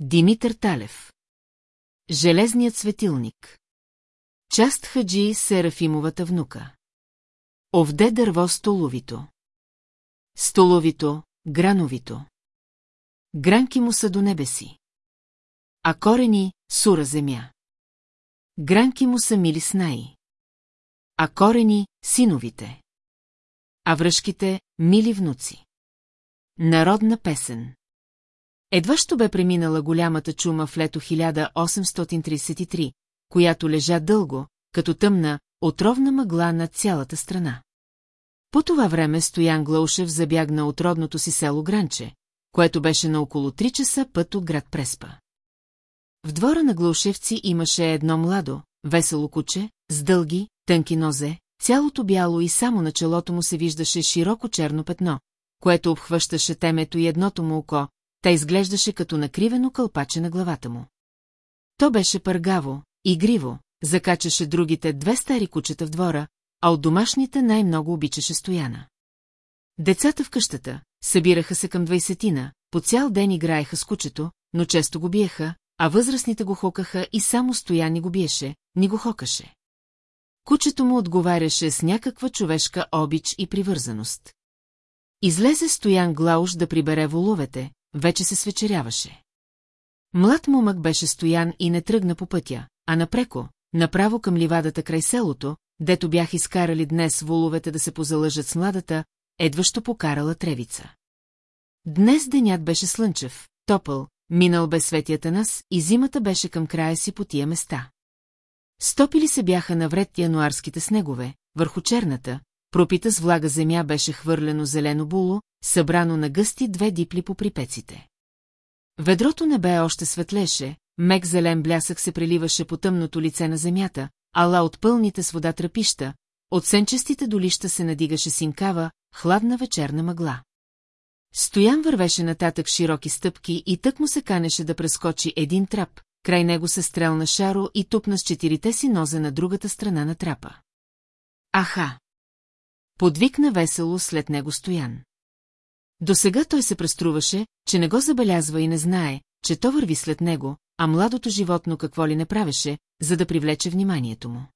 Димитър Талев. Железният светилник. Част Хаджи Серафимовата внука. Овде дърво столовито. Столовито, грановито. Гранки му са до небеси. А корени – сура земя. Гранки му са мили снаи. А корени – синовите. А връжките – мили внуци. Народна песен. Едва що бе преминала голямата чума в лето 1833, която лежа дълго, като тъмна, отровна мъгла над цялата страна. По това време Стоян Глаушев забягна от родното си село Гранче, което беше на около 3 часа път от град Преспа. В двора на Глаушевци имаше едно младо, весело куче, с дълги, тънки нозе, цялото бяло и само на челото му се виждаше широко черно петно, което обхващаше темето и едното му око, та изглеждаше като накривено кълпаче на главата му. То беше пъргаво, игриво, закачаше другите две стари кучета в двора, а от домашните най-много обичаше стояна. Децата в къщата събираха се към двайсетина, по цял ден играеха с кучето, но често го биеха, а възрастните го хокаха и само стояни го биеше, ни го хокаше. Кучето му отговаряше с някаква човешка обич и привързаност. Излезе Стоян Глауш да прибере воловете, вече се свечеряваше. Млад момък беше стоян и не тръгна по пътя, а напреко, направо към ливадата край селото, дето бях изкарали днес воловете да се позалъжат с младата, едващо покарала тревица. Днес денят беше слънчев, топъл, минал без светията нас и зимата беше към края си по тия места. Стопили се бяха навред януарските снегове, върху черната, пропита с влага земя беше хвърлено зелено було, събрано на гъсти две дипли по припеците. Ведрото небе още светлеше, мек зелен блясък се преливаше по тъмното лице на земята, ала от пълните с вода тръпища, от сенчестите долища се надигаше синкава, хладна вечерна мъгла. Стоян вървеше нататък широки стъпки и тък му се канеше да прескочи един трап, край него се стрелна Шаро и тупна с четирите си нозе на другата страна на трапа. Аха! Подвикна весело след него Стоян. До сега той се преструваше, че не го забелязва и не знае, че то върви след него, а младото животно какво ли не правеше, за да привлече вниманието му.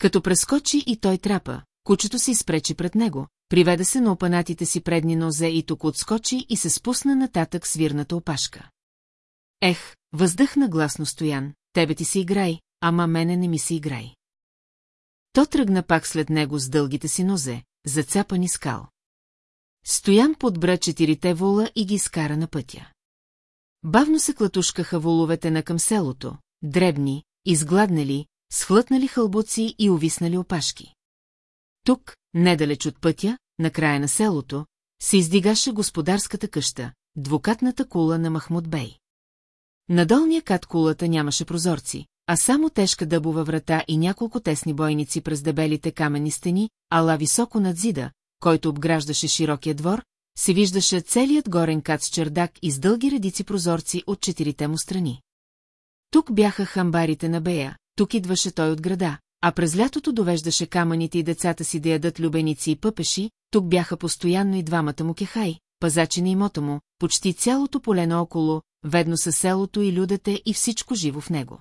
Като прескочи и той трапа, кучето се изпречи пред него, приведе се на опанатите си предни нозе и тук отскочи и се спусна нататък свирната опашка. Ех, въздъхна гласно Стоян, тебе ти си играй, ама мене не ми си играй. То тръгна пак след него с дългите си нозе, зацапани скал. Стоян подбра четирите вола и ги изкара на пътя. Бавно се клатушкаха воловете на към селото, дребни, изгладнали, схлътнали хълбоци и увиснали опашки. Тук, недалеч от пътя, на края на селото, се издигаше господарската къща, двукатната кула на Махмуд Бей. На долния кат кулата нямаше прозорци, а само тежка дъбова врата и няколко тесни бойници през дебелите каменни стени, ала високо над зида, който обграждаше широкия двор, се виждаше целият горен кат с чердак и с дълги редици прозорци от четирите му страни. Тук бяха хамбарите на Бея, тук идваше той от града, а през лятото довеждаше камъните и децата си да ядат любеници и пъпеши, тук бяха постоянно и двамата му кехай, пазачи на имота му, почти цялото поле наоколо, ведно със селото и людете и всичко живо в него.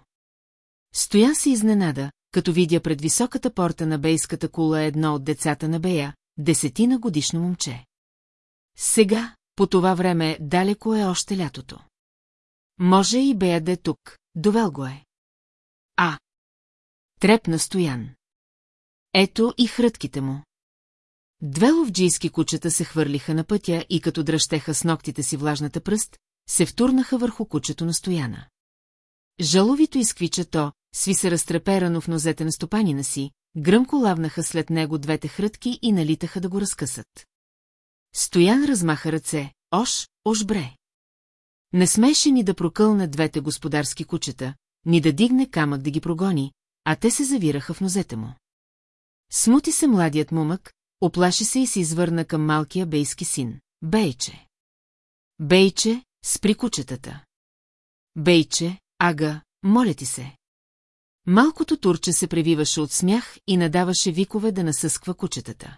Стоян се изненада, като видя пред високата порта на бейската кула едно от децата на Бея, десетина годишно момче. Сега, по това време, далеко е още лятото. Може и Бея да е тук, довел го е. А. Трепна Стоян. Ето и хрътките му. Две ловджийски кучета се хвърлиха на пътя и като дръщеха с ногтите си влажната пръст, се втурнаха върху кучето на Стояна. Жаловито изквича то, сви се разтреперано в нозете на стопанина си, гръмко лавнаха след него двете хрътки и налитаха да го разкъсат. Стоян размаха ръце, ош, ош бре. Не смеше ни да прокълне двете господарски кучета, ни да дигне камък да ги прогони, а те се завираха в нозете му. Смути се младият мумък, оплаши се и се извърна към малкия бейски син. Бейче. Бейче, спри кучетата. Бейче, ага, моля ти се. Малкото турче се превиваше от смях и надаваше викове да насъсква кучетата.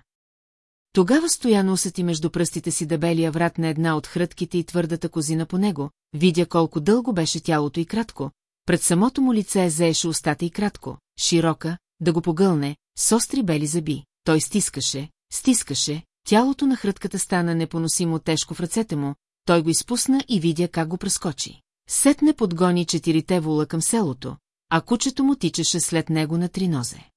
Тогава Стоян усети между пръстите си дебелия врат на една от хрътките и твърдата козина по него, видя колко дълго беше тялото и кратко, пред самото му лице заеше устата и кратко, широка, да го погълне, с остри бели зъби. Той стискаше, стискаше, тялото на хрътката стана непоносимо тежко в ръцете му, той го изпусна и видя как го прескочи. Сетне подгони четирите вола към селото, а кучето му тичаше след него на три нозе.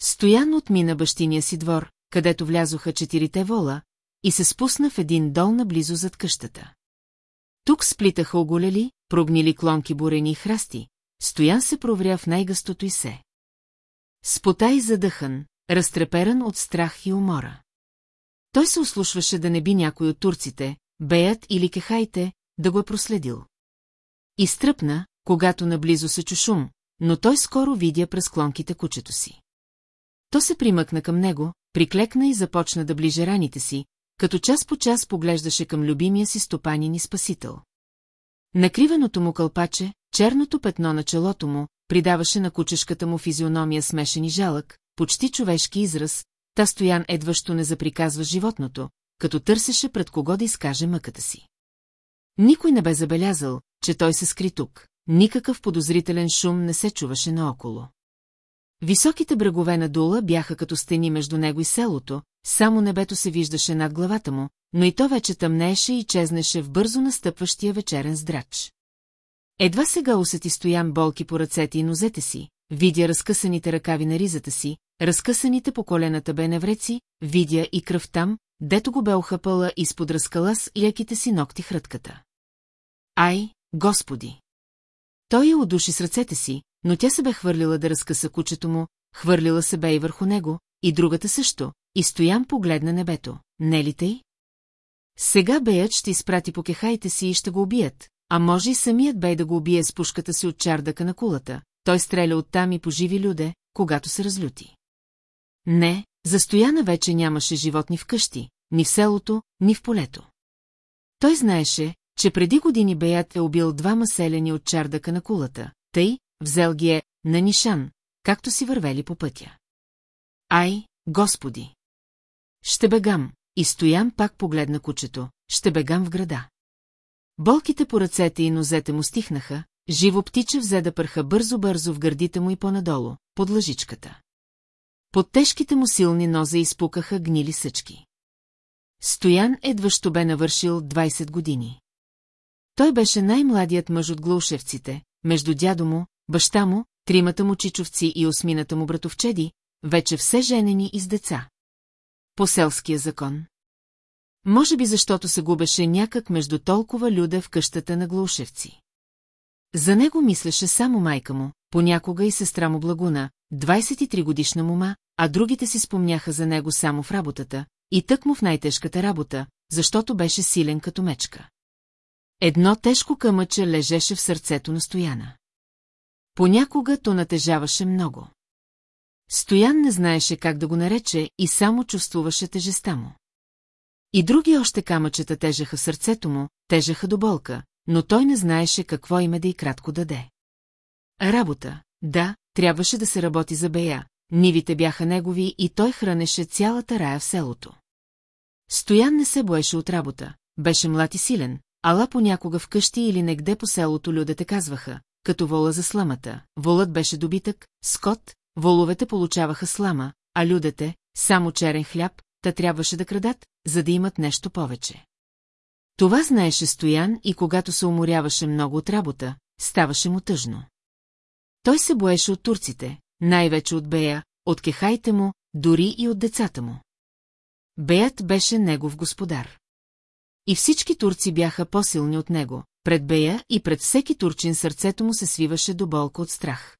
Стоян отмина бащиния си двор, където влязоха четирите вола, и се спусна в един дол наблизо зад къщата. Тук сплитаха оголели, прогнили клонки бурени и храсти, Стоян се провря в най-гъстото и се. Спотай задъхан, разтреперан от страх и умора. Той се услушваше да не би някой от турците, беят или кехайте, да го е проследил. Изтръпна, когато наблизо се чушум, но той скоро видя през клонките кучето си. То се примъкна към него, приклекна и започна да ближе раните си, като час по час поглеждаше към любимия си стопанин и спасител. Накривеното му кълпаче, черното петно на челото му, придаваше на кучешката му физиономия смешен и жалък, почти човешки израз, та стоян едващо не заприказва животното, като търсеше пред кого да изкаже мъката си. Никой не бе забелязал, че той се скри тук, никакъв подозрителен шум не се чуваше наоколо. Високите брегове на дула бяха като стени между него и селото, само небето се виждаше над главата му, но и то вече тъмнееше и чезнеше в бързо настъпващия вечерен здрач. Едва сега усети стоян болки по ръцете и нозете си, видя разкъсаните ръкави на ризата си, разкъсаните по колената бе невреци, видя и кръв там, дето го бе охапала изпод разкалас и леките си ногти хрътката. Ай, господи! Той я удуши с ръцете си, но тя се бе хвърлила да разкъса кучето му, хвърлила се бе и върху него, и другата също, и Стоян погледна небето. Не ли тъй? Сега беят ще изпрати по кехайте си и ще го убият, а може и самият бей да го убие с пушката си от чардака на кулата. Той стреля оттам и поживи люде, когато се разлюти. Не, за Стояна вече нямаше животни в къщи, ни в селото, ни в полето. Той знаеше, че преди години Беят е убил двама селени от чардака на кулата, тъй, взел ги е на нишан, както си вървели по пътя. Ай, господи! Ще бегам, и Стоян пак погледна кучето, ще бегам в града. Болките по ръцете и нозете му стихнаха, живо птиче взе да пърха бързо-бързо в гърдите му и по-надолу, под лъжичката. Под тежките му силни нозе изпукаха гнили съчки. Стоян едващо бе навършил 20 години. Той беше най-младият мъж от глушевците, между дядо му, баща му, тримата му чичовци и осмината му братовчеди, вече все женени и с деца. По селския закон. Може би защото се губеше някак между толкова люда в къщата на глушевци. За него мислеше само майка му, понякога и сестра му Благуна, 23 годишна мума, а другите си спомняха за него само в работата, и тък му в най-тежката работа, защото беше силен като мечка. Едно тежко къмъче лежеше в сърцето на Стояна. Понякога то натежаваше много. Стоян не знаеше как да го нарече и само чувствуваше тежеста му. И други още камъчета тежаха в сърцето му, тежаха до болка, но той не знаеше какво име да и кратко даде. Работа, да, трябваше да се работи за Бея, нивите бяха негови и той хранеше цялата рая в селото. Стоян не се боеше от работа, беше млад и силен, ала понякога вкъщи или негде по селото людете казваха, като вола за сламата. Волът беше добитък, скот, воловете получаваха слама, а людете – само черен хляб, та трябваше да крадат, за да имат нещо повече. Това знаеше Стоян и когато се уморяваше много от работа, ставаше му тъжно. Той се боеше от турците, най-вече от Бея, от кехайте му, дори и от децата му. Беят беше негов господар. И всички турци бяха по-силни от него, пред Бея и пред всеки турчин сърцето му се свиваше до болка от страх.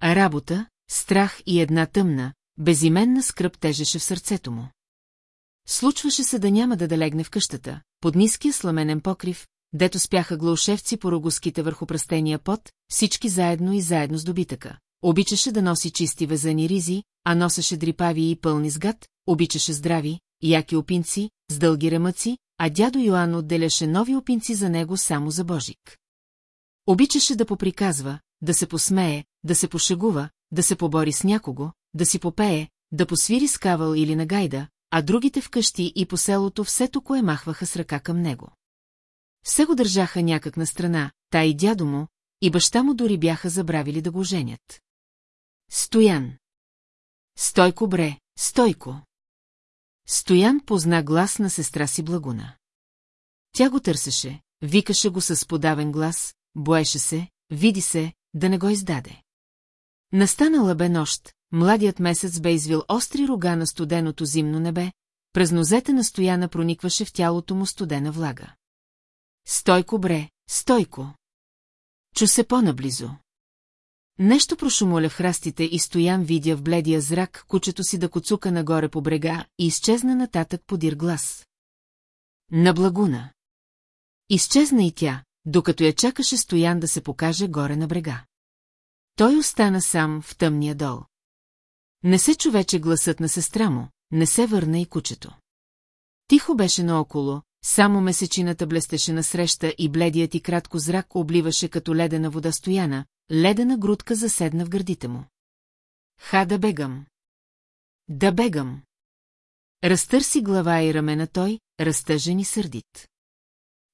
А работа, страх и една тъмна, безименна скръп тежеше в сърцето му. Случваше се да няма да далегне в къщата, под ниския сламенен покрив, дето спяха глаушевци по рогоските върху пръстения пот, всички заедно и заедно с добитъка. Обичаше да носи чисти везани ризи, а носеше дрипави и пълни с гад, обичаше здрави, яки опинци, с дълги ремъци, а дядо Йоанн отделяше нови опинци за него само за Божик. Обичаше да поприказва, да се посмее, да се пошегува, да се побори с някого, да си попее, да посвири с кавал или на гайда, а другите вкъщи и по селото все кое махваха с ръка към него. Все го държаха някак на страна, та и дядо му, и баща му дори бяха забравили да го женят. Стоян. Стойко бре, стойко. Стоян позна глас на сестра си Благуна. Тя го търсеше, викаше го с подавен глас, боеше се, види се, да не го издаде. Настанала бе нощ, младият месец бе извил остри рога на студеното зимно небе, през нозете на стояна проникваше в тялото му студена влага. Стойко бре, стойко! Чу се по-наблизо. Нещо прошумоля в храстите и Стоян видя в бледия зрак кучето си да коцука нагоре по брега и изчезна нататък подир глас. На благуна. Изчезна и тя, докато я чакаше Стоян да се покаже горе на брега. Той остана сам в тъмния дол. Не се човече гласът на сестра му, не се върна и кучето. Тихо беше наоколо, само месечината блестеше насреща и бледият и кратко зрак обливаше като ледена вода стояна, ледена грудка заседна в гърдите му. Ха да бегам. Да бегам. Разтърси глава и ramена той, разтъжен и сърдит.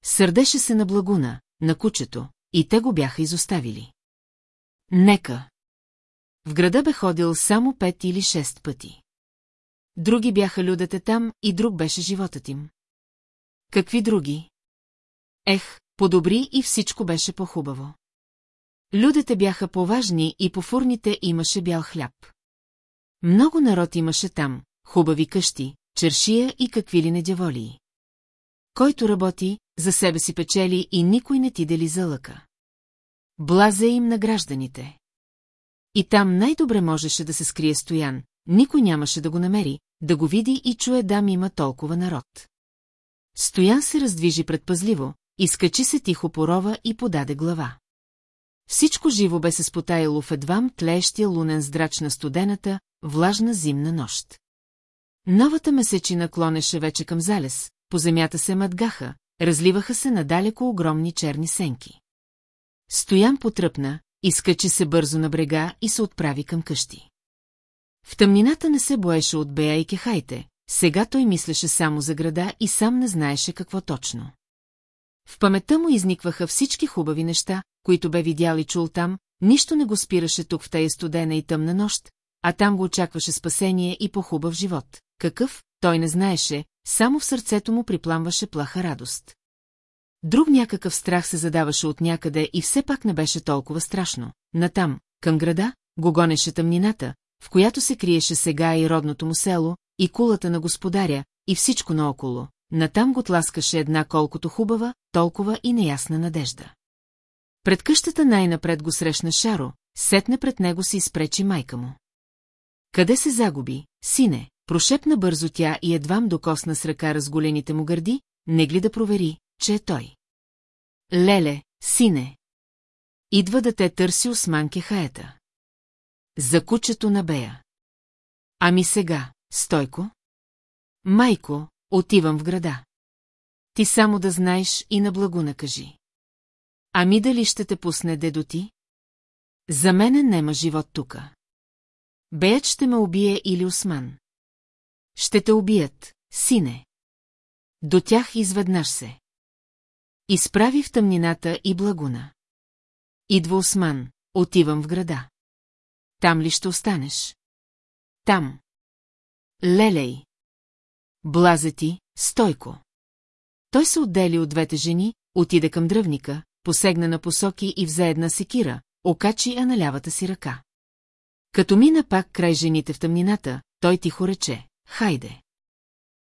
Сърдеше се на благуна, на кучето, и те го бяха изоставили. Нека. В града бе ходил само пет или шест пъти. Други бяха людите там и друг беше животът им. Какви други? Ех, подобри и всичко беше по-хубаво. Людите бяха поважни и по фурните имаше бял хляб. Много народ имаше там, хубави къщи, чершия и какви ли не дяволии. Който работи, за себе си печели и никой не ти дели за лъка. Блазе им на гражданите. И там най-добре можеше да се скрие стоян, никой нямаше да го намери, да го види и чуе дам има толкова народ. Стоян се раздвижи предпазливо, изкачи се тихо по рова и подаде глава. Всичко живо бе се спотаяло в едвам тлеещия лунен здрач на студената, влажна зимна нощ. Новата месечина клонеше вече към залез, по земята се мъдгаха, разливаха се надалеко огромни черни сенки. Стоян потръпна, изкачи се бързо на брега и се отправи към къщи. В тъмнината не се боеше от Бея и Кехайте, сега той мислеше само за града и сам не знаеше какво точно. В паметта му изникваха всички хубави неща, които бе видял и чул там, нищо не го спираше тук в тая студена и тъмна нощ, а там го очакваше спасение и по-хубав живот. Какъв, той не знаеше, само в сърцето му припламваше плаха радост. Друг някакъв страх се задаваше от някъде и все пак не беше толкова страшно. Натам, към града, го гонеше тъмнината, в която се криеше сега и родното му село, и кулата на господаря, и всичко наоколо. Натам го тласкаше една колкото хубава, толкова и неясна надежда. Пред къщата най-напред го срещна Шаро, сетне пред него се изпречи майка му. Къде се загуби, сине, прошепна бързо тя и едвам докосна с ръка разголените му гърди, не гли да провери, че е той. Леле, сине! Идва да те търси османке хаета. За кучето на Бея. Ами сега, Стойко? Майко, отивам в града. Ти само да знаеш и на благо кажи. Ами дали ще те пусне дедо ти? За мене нема живот тука. Беят ще ме убие или Осман. Ще те убият, сине. До тях изведнъж се. Изправи в тъмнината и благуна. Идва Осман, отивам в града. Там ли ще останеш? Там. Лелей. Блаза ти, стойко. Той се отдели от двете жени, отиде към дръвника, посегна на посоки и взе една секира, окачи я на лявата си ръка. Като мина пак край жените в тъмнината, той тихо рече, хайде.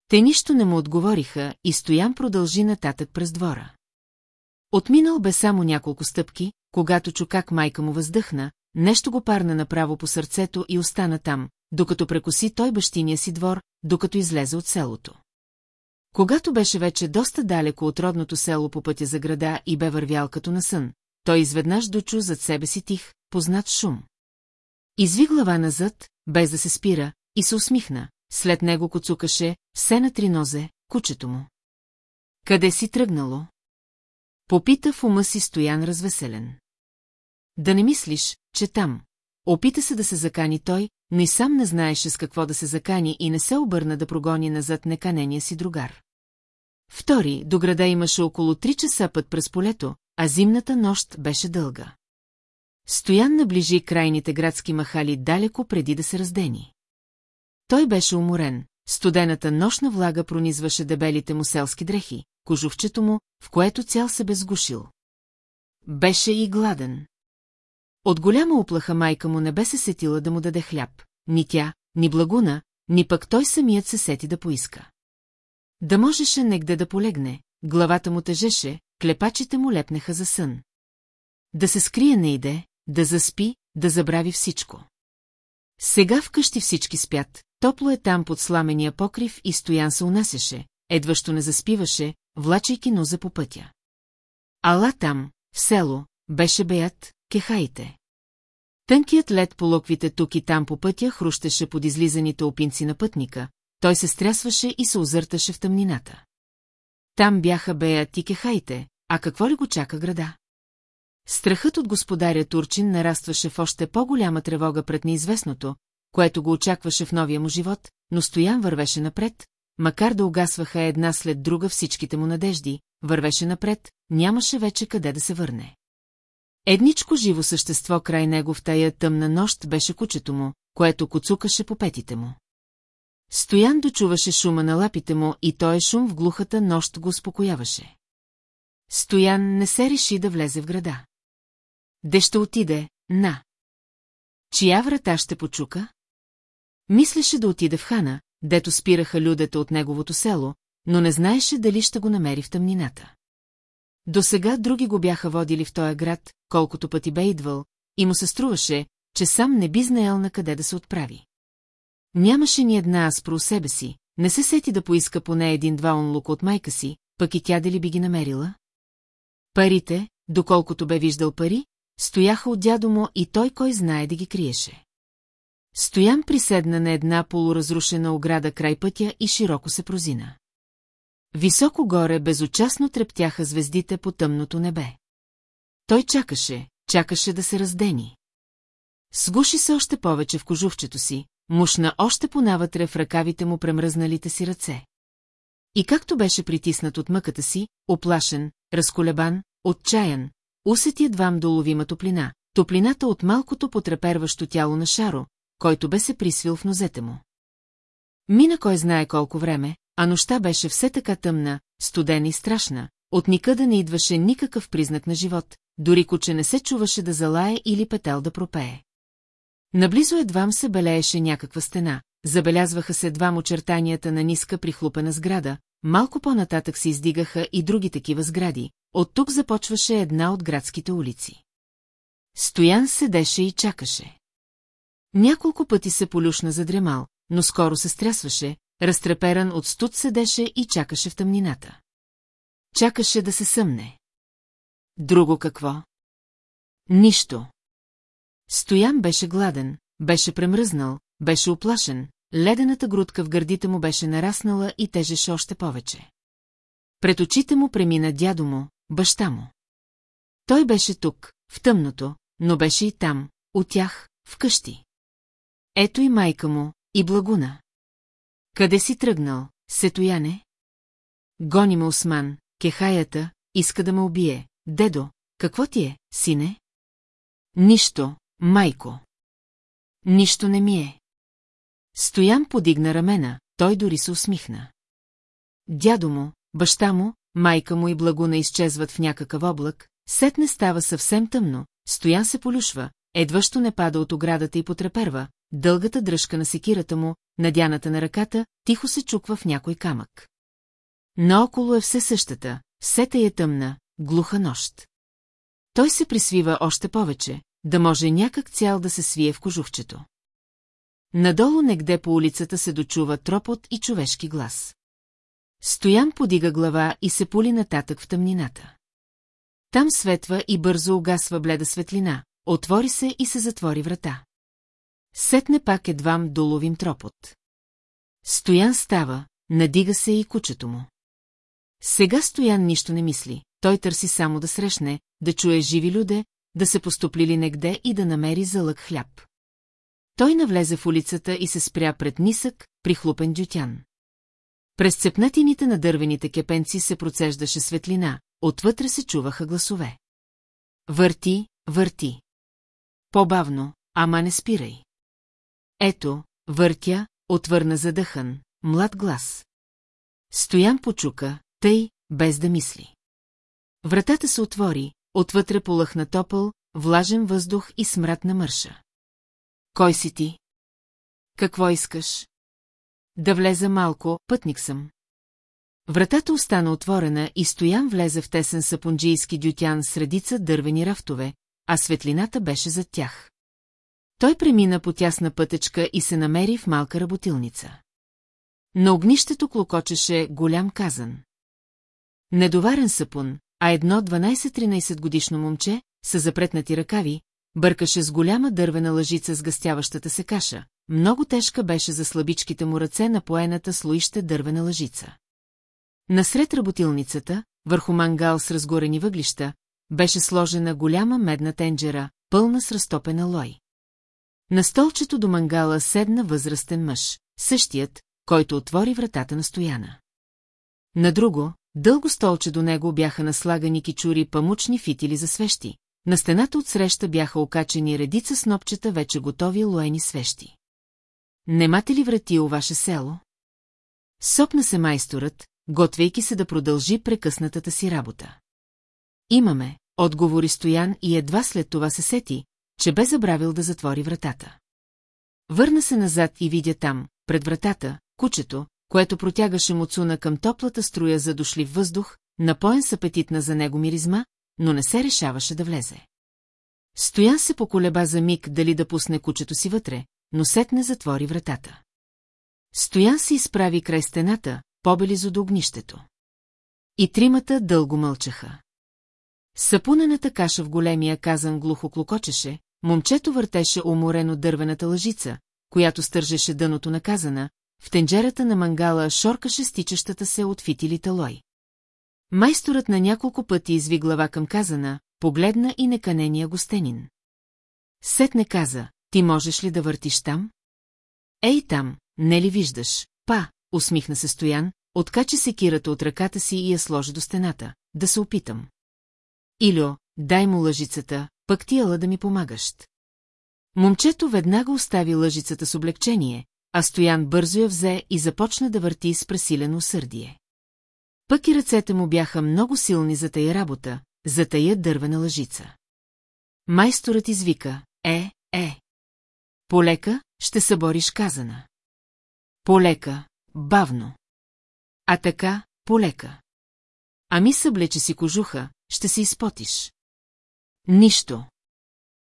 Те нищо не му отговориха и Стоян продължи нататък през двора. Отминал бе само няколко стъпки, когато чу как майка му въздъхна, нещо го парна направо по сърцето и остана там, докато прекоси той бащиния си двор, докато излезе от селото. Когато беше вече доста далеко от родното село по пътя за града и бе вървял като на сън, той изведнъж дочу зад себе си тих, познат шум. Изви глава назад, без да се спира, и се усмихна, след него коцукаше, все на три нозе, кучето му. Къде си тръгнало? Попита в ума си стоян развеселен. Да не мислиш, че там, опита се да се закани той, но и сам не знаеше с какво да се закани и не се обърна да прогони назад неканения си другар. Втори, до града имаше около три часа път през полето, а зимната нощ беше дълга. Стоян наближи крайните градски махали далеко преди да се раздени. Той беше уморен, студената нощна влага пронизваше дебелите му селски дрехи, кожувчето му, в което цял се безгушил. Беше и гладен. От голяма оплаха майка му не бе се сетила да му даде хляб, ни тя, ни благуна, ни пък той самият се сети да поиска. Да можеше негде да полегне, главата му тежеше, клепачите му лепнеха за сън. Да се скрие не иде, да заспи, да забрави всичко. Сега вкъщи всички спят, топло е там под сламения покрив и стоян се унасяше, едващо не заспиваше, влачайки ноза по пътя. Ала там, в село, беше беят, кехаите. Тънкият лед по локвите тук и там по пътя хрущеше под излизаните опинци на пътника, той се стрясваше и се озърташе в тъмнината. Там бяха беят и кехаите, а какво ли го чака града? Страхът от господаря Турчин нарастваше в още по-голяма тревога пред неизвестното, което го очакваше в новия му живот, но Стоян вървеше напред, макар да угасваха една след друга всичките му надежди, вървеше напред, нямаше вече къде да се върне. Едничко живо същество край него в тая тъмна нощ беше кучето му, което коцукаше по петите му. Стоян дочуваше шума на лапите му и той шум в глухата нощ го успокояваше. Стоян не се реши да влезе в града. Де ще отиде, на. Чия врата ще почука? Мислеше да отиде в хана, дето спираха людата от неговото село, но не знаеше дали ще го намери в тъмнината. До сега други го бяха водили в този град, колкото пъти бе идвал, и му се струваше, че сам не би знаел на къде да се отправи. Нямаше ни една аспро себе си, не се сети да поиска поне един-два онлук от майка си, пък и тя дали би ги намерила? Парите, доколкото бе виждал пари, стояха от дядо му и той кой знае да ги криеше. Стоян приседна на една полуразрушена ограда край пътя и широко се прозина. Високо горе безучастно трептяха звездите по тъмното небе. Той чакаше, чакаше да се раздени. Сгуши се още повече в кожувчето си, мушна още понавътре в ръкавите му премръзналите си ръце. И както беше притиснат от мъката си, оплашен, разколебан, отчаян, усети едвам доловима топлина, топлината от малкото потреперващо тяло на Шаро, който бе се присвил в нозете му. Мина кой знае колко време, а нощта беше все така тъмна, студена и страшна, от никъде не идваше никакъв признак на живот, дори куче не се чуваше да залае или петел да пропее. Наблизо едвам се белееше някаква стена, забелязваха се едвам очертанията на ниска прихлупена сграда, малко по-нататък се издигаха и други такива сгради, от тук започваше една от градските улици. Стоян седеше и чакаше. Няколко пъти се полюшна за дремал, но скоро се стрясваше, разтреперан от студ седеше и чакаше в тъмнината. Чакаше да се съмне. Друго какво? Нищо. Стоян беше гладен, беше премръзнал, беше оплашен, ледената грудка в гърдите му беше нараснала и тежеше още повече. Пред очите му премина дядо му, баща му. Той беше тук, в тъмното, но беше и там, от тях, вкъщи. Ето и майка му, и благуна. Къде си тръгнал, Сетояне? Гони ме Осман, кехаята, иска да ме убие. Дедо, какво ти е, сине? Нищо, майко. Нищо не ми е. Стоян подигна рамена, той дори се усмихна. Дядо му, баща му, майка му и благуна изчезват в някакъв облак, сетне става съвсем тъмно, Стоян се полюшва, едващо не пада от оградата и потреперва, дългата дръжка на секирата му, надяната на ръката, тихо се чуква в някой камък. Наоколо е все същата, все е тъмна, глуха нощ. Той се присвива още повече, да може някак цял да се свие в кожухчето. Надолу негде по улицата се дочува тропот и човешки глас. Стоян подига глава и се пули нататък в тъмнината. Там светва и бързо угасва бледа светлина, отвори се и се затвори врата. Сетне пак едвам доловим тропот. Стоян става, надига се и кучето му. Сега Стоян нищо не мисли, той търси само да срещне, да чуе живи люде, да се постоплили негде и да намери залък хляб. Той навлезе в улицата и се спря пред нисък, прихлупен дютян. През цепнатините на дървените кепенци се процеждаше светлина, отвътре се чуваха гласове. Върти, върти. По-бавно, ама не спирай. Ето, въртя, отвърна задъхан, млад глас. Стоян почука, тъй, без да мисли. Вратата се отвори, отвътре полъхна топъл, влажен въздух и смрат на мърша. Кой си ти? Какво искаш? Да влеза малко, пътник съм. Вратата остана отворена и Стоян влезе в тесен сапунджийски дютян с редица дървени рафтове, а светлината беше зад тях. Той премина по тясна пътечка и се намери в малка работилница. На огнището клокочеше голям казан. Недоварен сапун, а едно 12-13 годишно момче, с запретнати ръкави, бъркаше с голяма дървена лъжица с гъстяващата се каша. Много тежка беше за слабичките му ръце на поената слоище дървена лъжица. Насред работилницата, върху мангал с разгорени въглища, беше сложена голяма медна тенджера, пълна с разтопена лой. На столчето до мангала седна възрастен мъж, същият, който отвори вратата на стояна. На друго, дълго столче до него бяха наслагани кичури памучни фитили за свещи. На стената отсреща бяха окачени редица снопчета вече готови лоени свещи. Немате ли врати у ваше село? Сопна се майсторът, готвейки се да продължи прекъснатата си работа. Имаме, отговори Стоян и едва след това се сети, че бе забравил да затвори вратата. Върна се назад и видя там, пред вратата, кучето, което протягаше муцуна към топлата струя за дошлив въздух, напоен с апетитна за него миризма, но не се решаваше да влезе. Стоян се поколеба за миг дали да пусне кучето си вътре, но сетне затвори вратата. Стоян се изправи край стената, побелизо до огнището. И тримата дълго мълчаха. Сапунената каша в големия казан глухо клокочеше, момчето въртеше уморено дървената лъжица, която стържеше дъното на казана, в тенджерата на мангала шоркаше стичащата се от фитилите лой. Майсторът на няколко пъти изви глава към казана, погледна и неканения гостенин. Сет не каза, ти можеш ли да въртиш там? Ей там, не ли виждаш? Па, усмихна се Стоян, откачи секирата от ръката си и я сложи до стената. Да се опитам. Илю, дай му лъжицата, пък ти ела да ми помагаш. Момчето веднага остави лъжицата с облегчение, а Стоян бързо я взе и започна да върти с пресилено усърдие. Пък и ръцете му бяха много силни за тая работа, за тая дървена лъжица. Майсторът извика, е, е. Полека, ще събориш казана. Полека, бавно. А така, полека. Ами съблече си кожуха, ще се изпотиш. Нищо.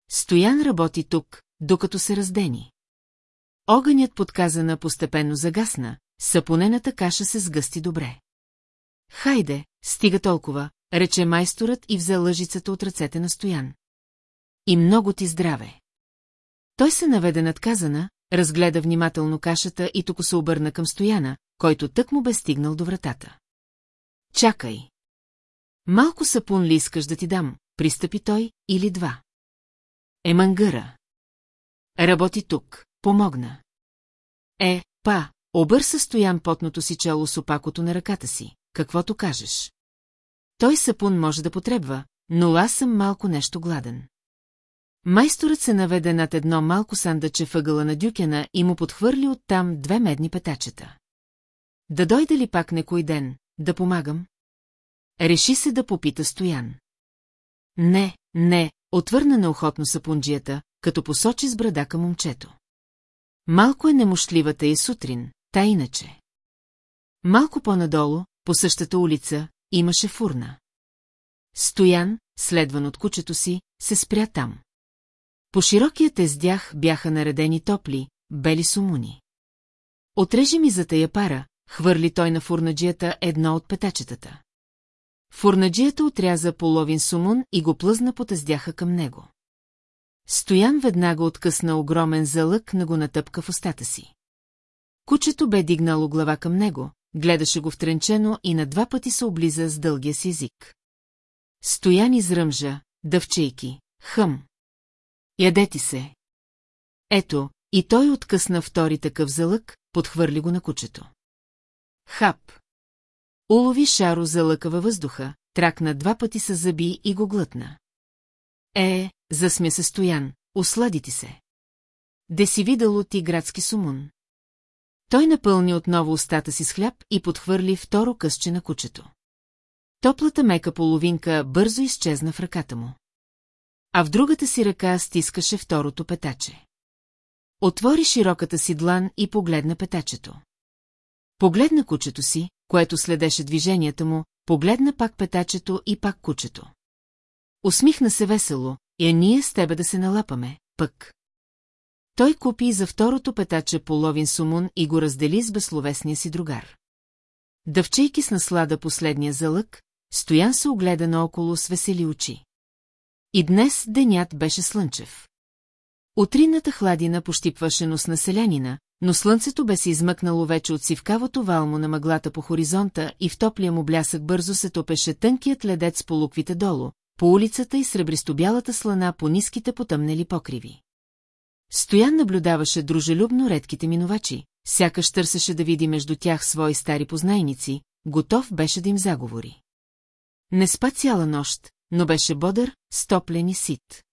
Стоян работи тук, докато се раздени. Огънят подказана постепенно загасна, сапонената каша се сгъсти добре. Хайде, стига толкова, рече майсторът и взе лъжицата от ръцете на Стоян. И много ти здраве. Той се наведе над казана, разгледа внимателно кашата и тук се обърна към Стояна, който тък му бе стигнал до вратата. Чакай. Малко сапун ли искаш да ти дам, пристъпи той, или два. Емангъра. Работи тук, помогна. Е, па, обърса Стоян потното си чело с опакото на ръката си, каквото кажеш. Той сапун може да потребва, но аз съм малко нещо гладен. Майсторът се наведе над едно малко сандъче въгъла на дюкена и му подхвърли оттам две медни петачета. Да дойде ли пак некой ден, да помагам? Реши се да попита Стоян. Не, не, отвърна неохотно сапунджията, като посочи с брада към момчето. Малко е немощливата и сутрин, та иначе. Малко по-надолу, по същата улица, имаше фурна. Стоян, следван от кучето си, се спря там. По широкия тездях бяха наредени топли, бели сумуни. Отрежи ми за тая пара, хвърли той на фурнаджията едно от петачетата. Фурнаджията отряза половин сумун и го плъзна по тездяха към него. Стоян веднага откъсна огромен залък на го натъпка в устата си. Кучето бе дигнало глава към него, гледаше го втренчено и на два пъти се облиза с дългия си език. Стоян изръмжа, дъвчейки, хъм. Ядети се. Ето, И той откъсна втори такъв залък, подхвърли го на кучето. Хап! Улови Шаро залъка във въздуха, тракна два пъти с зъби и го глътна. Е, засмя се Стоян, ослади ти се. Де си видало ти градски сумун? Той напълни отново устата си с хляб и подхвърли второ късче на кучето. Топлата мека половинка бързо изчезна в ръката му. А в другата си ръка стискаше второто петаче. Отвори широката си длан и погледна петачето. Погледна кучето си, което следеше движенията му, погледна пак петачето и пак кучето. Усмихна се весело, и е ние с тебе да се налапаме, пък. Той купи за второто петаче половин сумун и го раздели с безсловесния си другар. Дъвчейки с наслада последния залък, Стоян се огледа наоколо с весели очи. И днес денят беше слънчев. Утринната хладина пощипваше нос на селянина, но слънцето бе се измъкнало вече от сивкавото валмо на мъглата по хоризонта и в топлия му блясък бързо се топеше тънкият ледец по луквите долу, по улицата и сребристобялата слана по ниските потъмнели покриви. Стоян наблюдаваше дружелюбно редките минувачи, сякаш търсеше да види между тях свои стари познайници, готов беше да им заговори. Не спа цяла нощ, но беше бодър, стоплен и сит.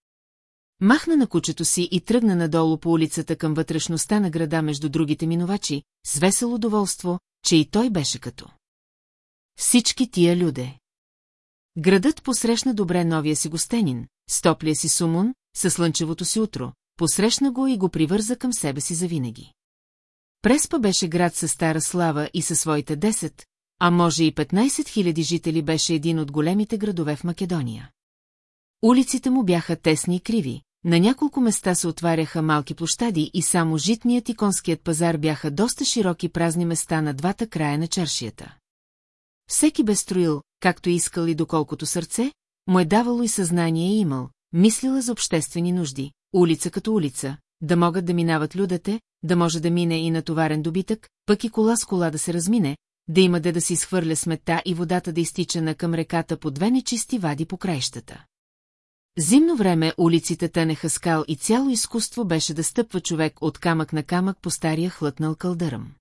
Махна на кучето си и тръгна надолу по улицата към вътрешността на града между другите минувачи, с весело доволство, че и той беше като. Всички тия люде. Градът посрещна добре новия си гостенин, стоплия си сумун, със слънчевото си утро, посрещна го и го привърза към себе си завинаги. Преспа беше град със стара слава и със своите 10, а може и 15 000 жители беше един от големите градове в Македония. Улиците му бяха тесни и криви, на няколко места се отваряха малки площади и само житният и конският пазар бяха доста широки празни места на двата края на чаршията. Всеки бе строил, както искал и доколкото сърце, му е давало и съзнание и имал, мислила за обществени нужди, улица като улица, да могат да минават людите, да може да мине и натоварен добитък, пък и кола с кола да се размине, да има де да си изхвърля смета и водата да изтича на към реката по две нечисти вади по краищата. Зимно време улиците тънеха скал и цяло изкуство беше да стъпва човек от камък на камък по стария хлътнал кълдъръм.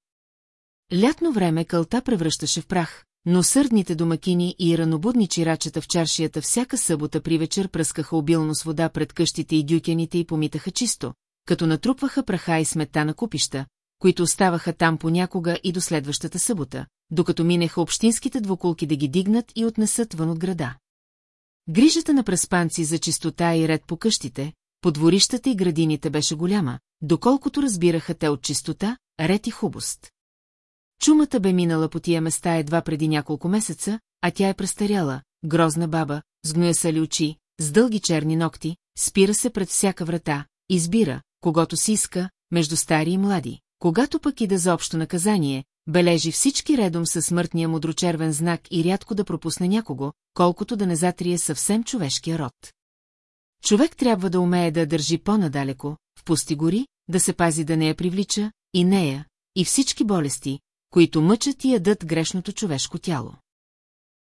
Лятно време кълта превръщаше в прах, но сърдните домакини и ранобудни чирачета в чаршията всяка събота при вечер пръскаха обилно с вода пред къщите и дюкените и помитаха чисто, като натрупваха праха и смета на купища, които оставаха там понякога и до следващата събота, докато минеха общинските двуколки да ги дигнат и отнесат вън от града. Грижата на преспанци за чистота и ред по къщите, по дворищата и градините беше голяма, доколкото разбираха те от чистота, ред и хубост. Чумата бе минала по тия места едва преди няколко месеца, а тя е престаряла, грозна баба, с гноясали очи, с дълги черни ногти, спира се пред всяка врата, избира, когато си иска, между стари и млади. Когато пък иде за общо наказание, бележи всички редом със смъртния мудрочервен знак и рядко да пропусне някого, колкото да не затрие съвсем човешкия род. Човек трябва да умее да държи по-надалеко, в пусти гори, да се пази да не я привлича, и нея, и всички болести, които мъчат и ядат грешното човешко тяло.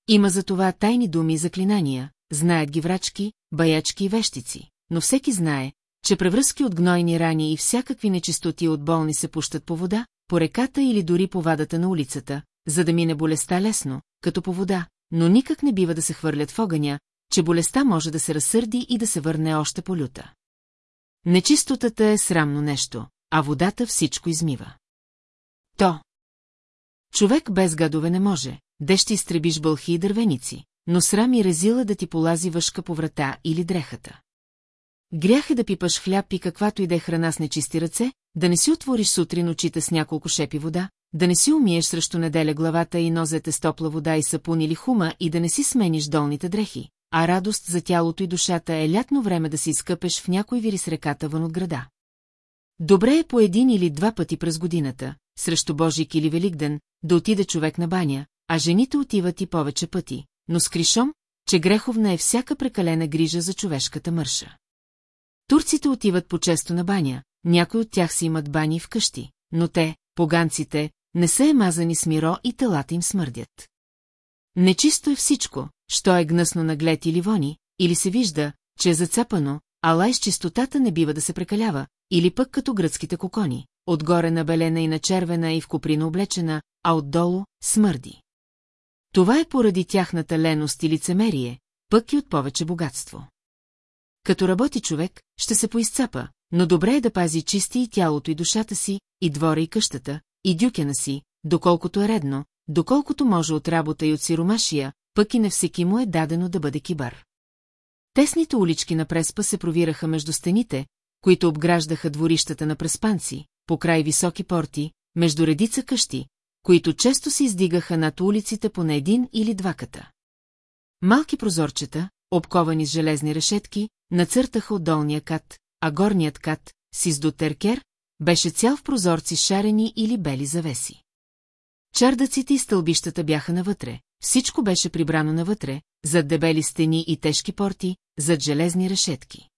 Има за това тайни думи и заклинания, знаят ги врачки, баячки и вещици, но всеки знае, че превръзки от гнойни рани и всякакви нечистоти от болни се пущат по вода, по реката или дори по вадата на улицата, за да мине болестта лесно, като по вода, но никак не бива да се хвърлят в огъня, че болестта може да се разсърди и да се върне още по-люта. Нечистотата е срамно нещо, а водата всичко измива. То. Човек без гадове не може, де ще изтребиш бълхи и дървеници, но срам и резила да ти полази въшка по врата или дрехата. Грях е да пипаш хляб и каквато и да е храна с нечисти ръце, да не си отвориш сутрин очите с няколко шепи вода, да не си умиеш срещу неделя главата и нозете с топла вода и сапун или хума и да не си смениш долните дрехи, а радост за тялото и душата е лятно време да се изкъпеш в някой вири с реката вън от града. Добре е по един или два пъти през годината, срещу Божик или Великден, да отиде човек на баня, а жените отиват и повече пъти, но с кришом, че греховна е всяка прекалена грижа за човешката мърша. Турците отиват по-често на баня, някои от тях си имат бани вкъщи, но те, поганците, не са е мазани с миро и телата им смърдят. Нечисто е всичко, що е гнъсно на глед или вони, или се вижда, че е зацапано, ала и с чистотата не бива да се прекалява, или пък като гръцките кокони, отгоре набелена и начервена и в коприна облечена, а отдолу – смърди. Това е поради тяхната леност и лицемерие, пък и от повече богатство. Като работи човек, ще се поизцапа, но добре е да пази чисти и тялото и душата си, и двора и къщата, и дюкена си, доколкото е редно, доколкото може от работа и от сиромашия, пък и не всеки му е дадено да бъде кибар. Тесните улички на Преспа се провираха между стените, които обграждаха дворищата на преспанци, по край високи порти, между редица къщи, които често се издигаха над улиците по на един или два ката. Малки прозорчета, обковани с железни решетки, нацъртаха от долния кат, а горният кат, с издотеркер, беше цял в прозорци шарени или бели завеси. Чардъците и стълбищата бяха навътре, всичко беше прибрано навътре, зад дебели стени и тежки порти, зад железни решетки.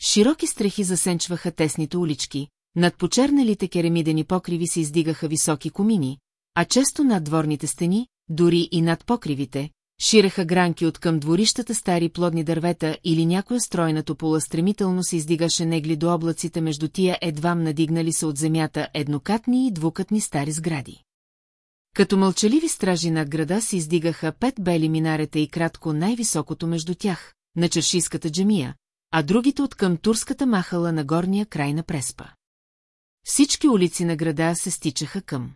Широки стрехи засенчваха тесните улички, над почернелите керамидени покриви се издигаха високи комини, а често над дворните стени, дори и над покривите, ширеха гранки от към дворищата стари плодни дървета или някоя стройна топола стремително се издигаше негли до облаците между тия едвам надигнали се от земята еднокатни и двукатни стари сгради. Като мълчаливи стражи над града се издигаха пет бели минарета и кратко най-високото между тях, на чершийската джамия, а другите от към турската махала на горния край на Преспа. Всички улици на града се стичаха към.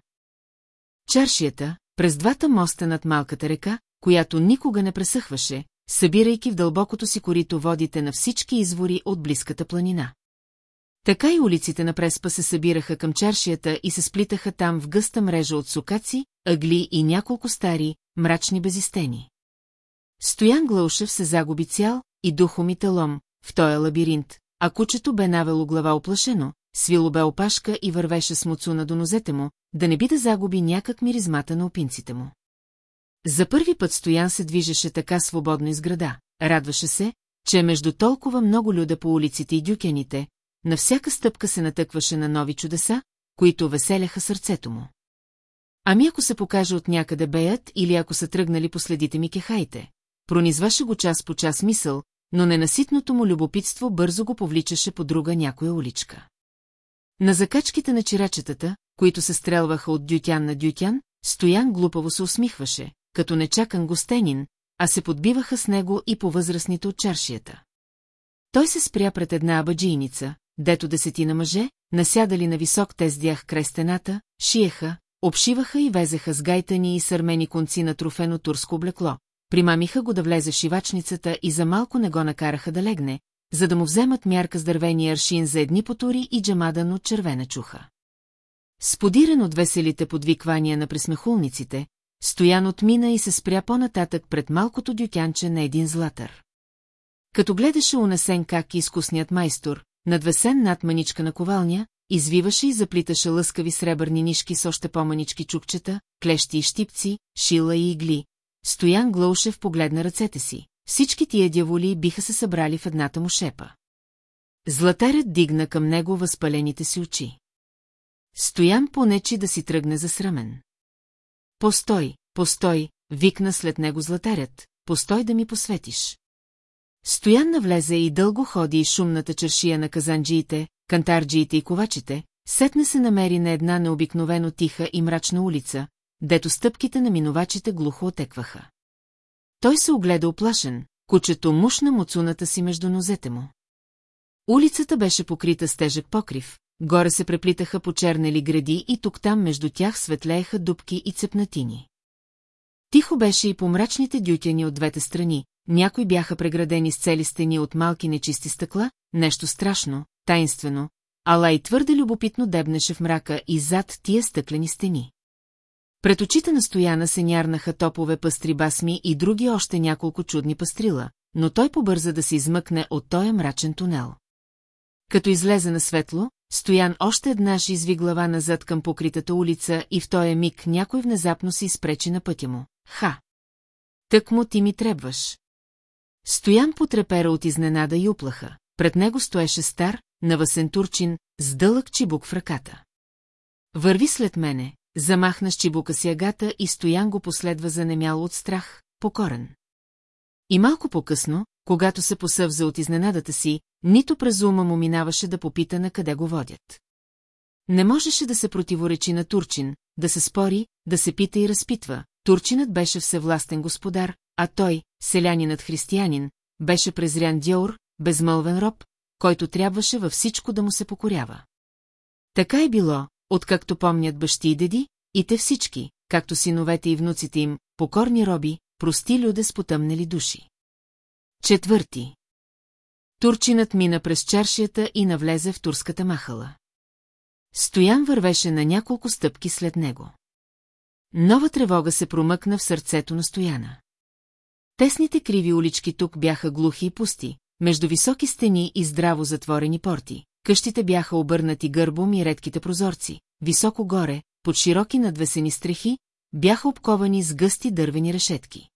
Чаршията, през двата моста над малката река, която никога не пресъхваше, събирайки в дълбокото си корито водите на всички извори от близката планина. Така и улиците на Преспа се събираха към чаршията и се сплитаха там в гъста мрежа от сукаци, ъгли и няколко стари, мрачни безистени. Стоян Глаушев се загуби цял и духом и телом в този лабиринт, а кучето бе навело глава оплашено, свило бе опашка и вървеше с муцуна до нозете му, да не би да загуби някак миризмата на опинците му. За първи път Стоян се движеше така свободно из града, радваше се, че между толкова много люда по улиците и дюкените, на всяка стъпка се натъкваше на нови чудеса, които веселяха сърцето му. Ами ако се покаже от някъде беят или ако са тръгнали последите ми кехайте, пронизваше го час по час мисъл, но ненаситното му любопитство бързо го повличаше по друга някоя уличка. На закачките на чирачетата, които се стрелваха от дютян на дютян, Стоян глупаво се усмихваше, като нечакан гостенин, а се подбиваха с него и по възрастните от чаршията. Той се спря пред една абаджийница, дето десетина мъже, насядали на висок тездях край стената, шиеха, обшиваха и везеха с гайтани и сърмени конци на трофено турско облекло, примамиха го да влезе шивачницата и за малко не го накараха да легне, за да му вземат мярка с дървения аршин за едни потури и джамадан от червена чуха. Сподиран от веселите подвиквания на пресмехулниците, Стоян отмина и се спря по-нататък пред малкото дютянче на един златър. Като гледаше унесен как изкусният майстор, надвесен над маничка на ковалня, извиваше и заплиташе лъскави сребърни нишки с още по-манички чукчета, клещи и щипци, шила и игли. Стоян Глоушев погледна ръцете си. Всички тия дяволи биха се събрали в едната му шепа. Златарят дигна към него възпалените си очи. Стоян понечи да си тръгне засрамен. Постой, постой, викна след него златарят, постой да ми посветиш. Стоян навлезе и дълго ходи и шумната чершия на казанджиите, кантарджиите и ковачите, сетне се намери на една необикновено тиха и мрачна улица, дето стъпките на минувачите глухо отекваха. Той се огледа оплашен, кучето мушна муцуната си между нозете му. Улицата беше покрита с тежък покрив, горе се преплитаха почернели гради и тук-там между тях светлееха дубки и цепнатини. Тихо беше и по мрачните дютяни от двете страни, някои бяха преградени с цели стени от малки нечисти стъкла, нещо страшно, тайнствено, ала и твърде любопитно дебнеше в мрака и зад тия стъклени стени. Пред очите на стояна се нярнаха топове пастри басми и други още няколко чудни пастрила, но той побърза да се измъкне от този мрачен тунел. Като излезе на светло, Стоян още еднаш изви глава назад към покритата улица и в този миг някой внезапно се изпречи на пътя му. Ха! Тък му ти ми трябваш. Стоян потрепера от изненада и уплаха. Пред него стоеше стар, навъсен турчин, с дълъг чибук в ръката. Върви след мене, замахна с чибука си агата и Стоян го последва занемял от страх, покорен. И малко по-късно, когато се посъвза от изненадата си, нито през ума му минаваше да попита на къде го водят. Не можеше да се противоречи на Турчин, да се спори, да се пита и разпитва. Турчинът беше всевластен господар, а той, селянинът християнин, беше презрян дяур, безмълвен роб, който трябваше във всичко да му се покорява. Така е било, откакто помнят бащи и деди, и те всички, както синовете и внуците им, покорни роби, прости люде с потъмнели души. Четвърти. Турчинът мина през чаршията и навлезе в турската махала. Стоян вървеше на няколко стъпки след него. Нова тревога се промъкна в сърцето на Стояна. Тесните криви улички тук бяха глухи и пусти, между високи стени и здраво затворени порти. Къщите бяха обърнати гърбом и редките прозорци. Високо горе, под широки надвесени стрехи, бяха обковани с гъсти дървени решетки.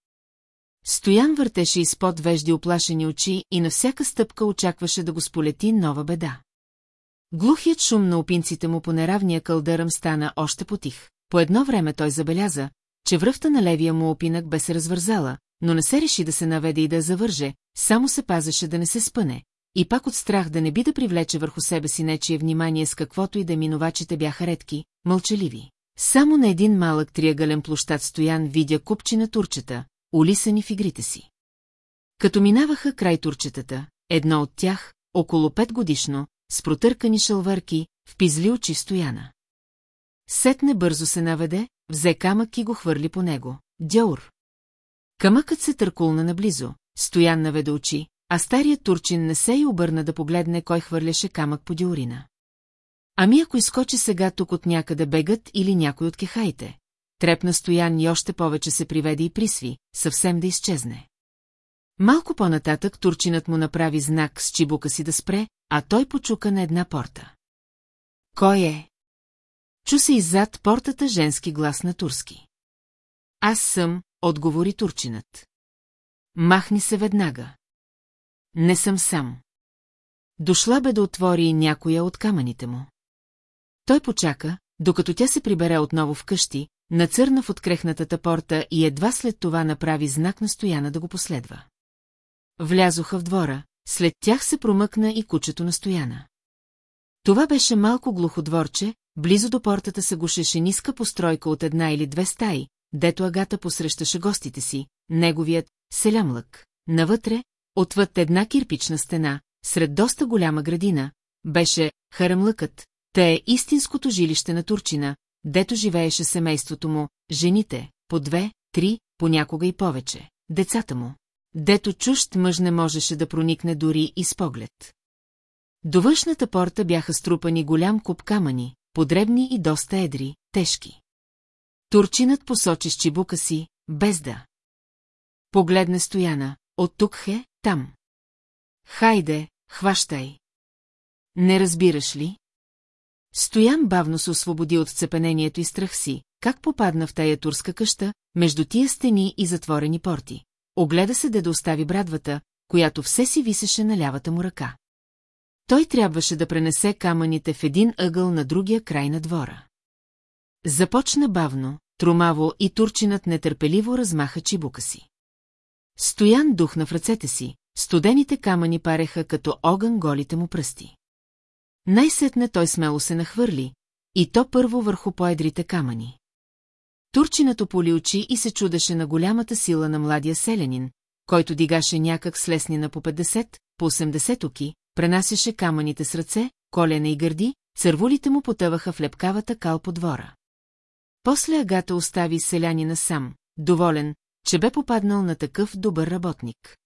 Стоян въртеше изпод вежди оплашени очи и на всяка стъпка очакваше да го сполети нова беда. Глухият шум на опинците му по неравния кълдъръм стана още потих. По едно време той забеляза, че връвта на левия му опинък бе се развързала, но не се реши да се наведе и да завърже, само се пазеше да не се спъне, и пак от страх да не би да привлече върху себе си нечие внимание с каквото и да минувачите бяха редки, мълчаливи. Само на един малък триъгълен площад стоян видя купчина турчета, улисани в игрите си. Като минаваха край турчетата, едно от тях, около пет годишно, с протъркани шалварки, впизли очи стояна. Сетне бързо се наведе, взе камък и го хвърли по него. Дяур. Камъкът се търкулна наблизо, стоян наведе очи, а старият турчин не се и обърна да погледне кой хвърляше камък по Дяурина. Ами ако изкочи сега тук от някъде бегат или някой от кехаите? Трепна стоян и още повече се приведе и присви, съвсем да изчезне. Малко по-нататък турчинът му направи знак с чибука си да спре, а той почука на една порта. Кой е? Чу се иззад портата женски глас на турски. Аз съм, отговори турчинът. Махни се веднага. Не съм сам. Дошла бе да отвори някоя от камъните му. Той почака, докато тя се прибере отново в къщи, нацърна в открехнатата порта и едва след това направи знак на стояна да го последва. Влязоха в двора, след тях се промъкна и кучето на стояна. Това беше малко глухо дворче, близо до портата се гушеше ниска постройка от една или две стаи, дето Агата посрещаше гостите си, неговият селямлък. Навътре, отвъд една кирпична стена, сред доста голяма градина, беше харамлъкът, те е истинското жилище на Турчина, дето живееше семейството му, жените, по две, три, понякога и повече, децата му, дето чужд мъж не можеше да проникне дори и с поглед. До външната порта бяха струпани голям куп камъни, подребни и доста едри, тежки. Турчинът посочи с чибука си, без да. Погледне стояна, от тук хе, там. Хайде, хващай. Не разбираш ли? Стоян бавно се освободи от цепенението и страх си, как попадна в тая турска къща, между тия стени и затворени порти. Огледа се да да остави брадвата, която все си висеше на лявата му ръка. Той трябваше да пренесе камъните в един ъгъл на другия край на двора. Започна бавно, тромаво и турчинът нетърпеливо размаха чибука си. Стоян духна в ръцете си, студените камъни пареха като огън голите му пръсти. Най-сетне той смело се нахвърли, и то първо върху поедрите камъни. Турчинато поли очи и се чудеше на голямата сила на младия селянин, който дигаше някак с леснина по 50, по 80 оки, пренасяше камъните с ръце, колена и гърди, цървулите му потъваха в лепкавата кал по двора. После Агата остави селянина сам, доволен, че бе попаднал на такъв добър работник.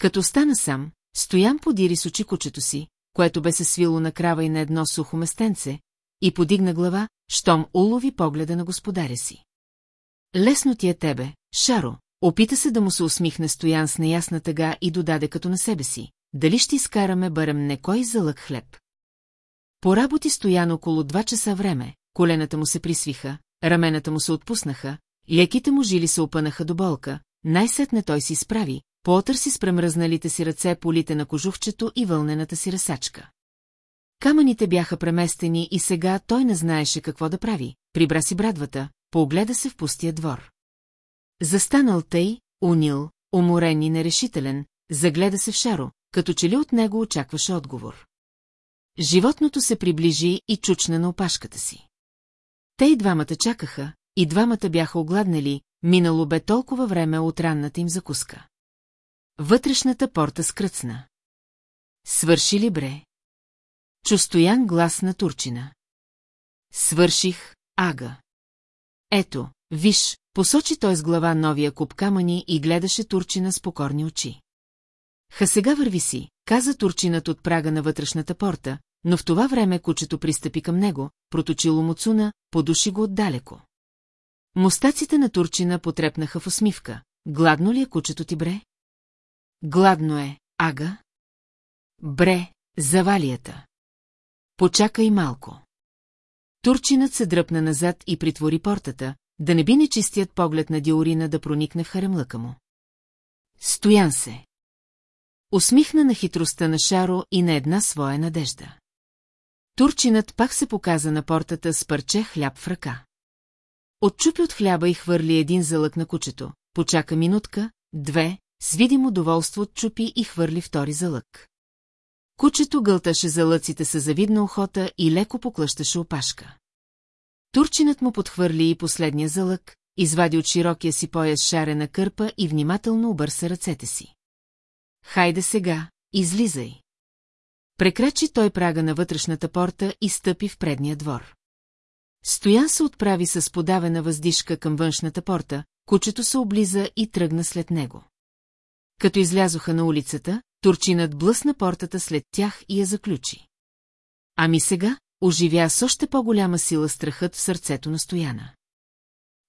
Като стана сам, Стоян подири с очи кучето си, което бе се свило на крава и на едно сухо местенце, и подигна глава, щом улови погледа на господаря си. Лесно ти е тебе, Шаро, опита се да му се усмихне Стоян с неясна тъга и додаде като на себе си, дали ще изкараме бърем некой за лък хлеб. Поработи Стоян около два часа време, колената му се присвиха, рамената му се отпуснаха, леките му жили се опънаха до болка, най-сетне той си изправи, поотърси с премръзналите си ръце полите на кожухчето и вълнената си ръсачка. Камъните бяха преместени и сега той не знаеше какво да прави, прибра си брадвата, погледа се в пустия двор. Застанал тъй, унил, уморен и нерешителен, загледа се в Шаро, като че ли от него очакваше отговор. Животното се приближи и чучна на опашката си. Те и двамата чакаха, и двамата бяха огладнали, минало бе толкова време от ранната им закуска. Вътрешната порта скръцна. Свърши ли бре? Чустоян глас на турчина. Свърших, ага. Ето, виж, посочи той с глава новия куп камъни и гледаше турчина с покорни очи. Ха сега върви си, каза турчинът от прага на вътрешната порта, но в това време кучето пристъпи към него, проточило му цуна, подуши го отдалеко. Мустаците на турчина потрепнаха в усмивка. Гладно ли е кучето ти, бре? Гладно е, ага. Бре, завалията. Почакай малко. Турчинът се дръпна назад и притвори портата, да не би нечистият поглед на Диорина да проникне в харемлъка му. Стоян се. Усмихна на хитростта на Шаро и на една своя надежда. Турчинът пак се показа на портата с парче хляб в ръка. Отчупи от хляба и хвърли един залък на кучето. Почака минутка, две, с видимо доволство отчупи и хвърли втори залък. Кучето гълташе залъците с завидна охота и леко поклъщаше опашка. Турчинът му подхвърли и последния залък, извади от широкия си пояс шарена кърпа и внимателно обърса ръцете си. Хайде сега, излизай. Прекрачи той прага на вътрешната порта и стъпи в предния двор. Стоян се отправи с подавена въздишка към външната порта, кучето се облиза и тръгна след него. Като излязоха на улицата, турчинът блъсна портата след тях и я заключи. Ами сега, оживя с още по-голяма сила страхът в сърцето на Стояна.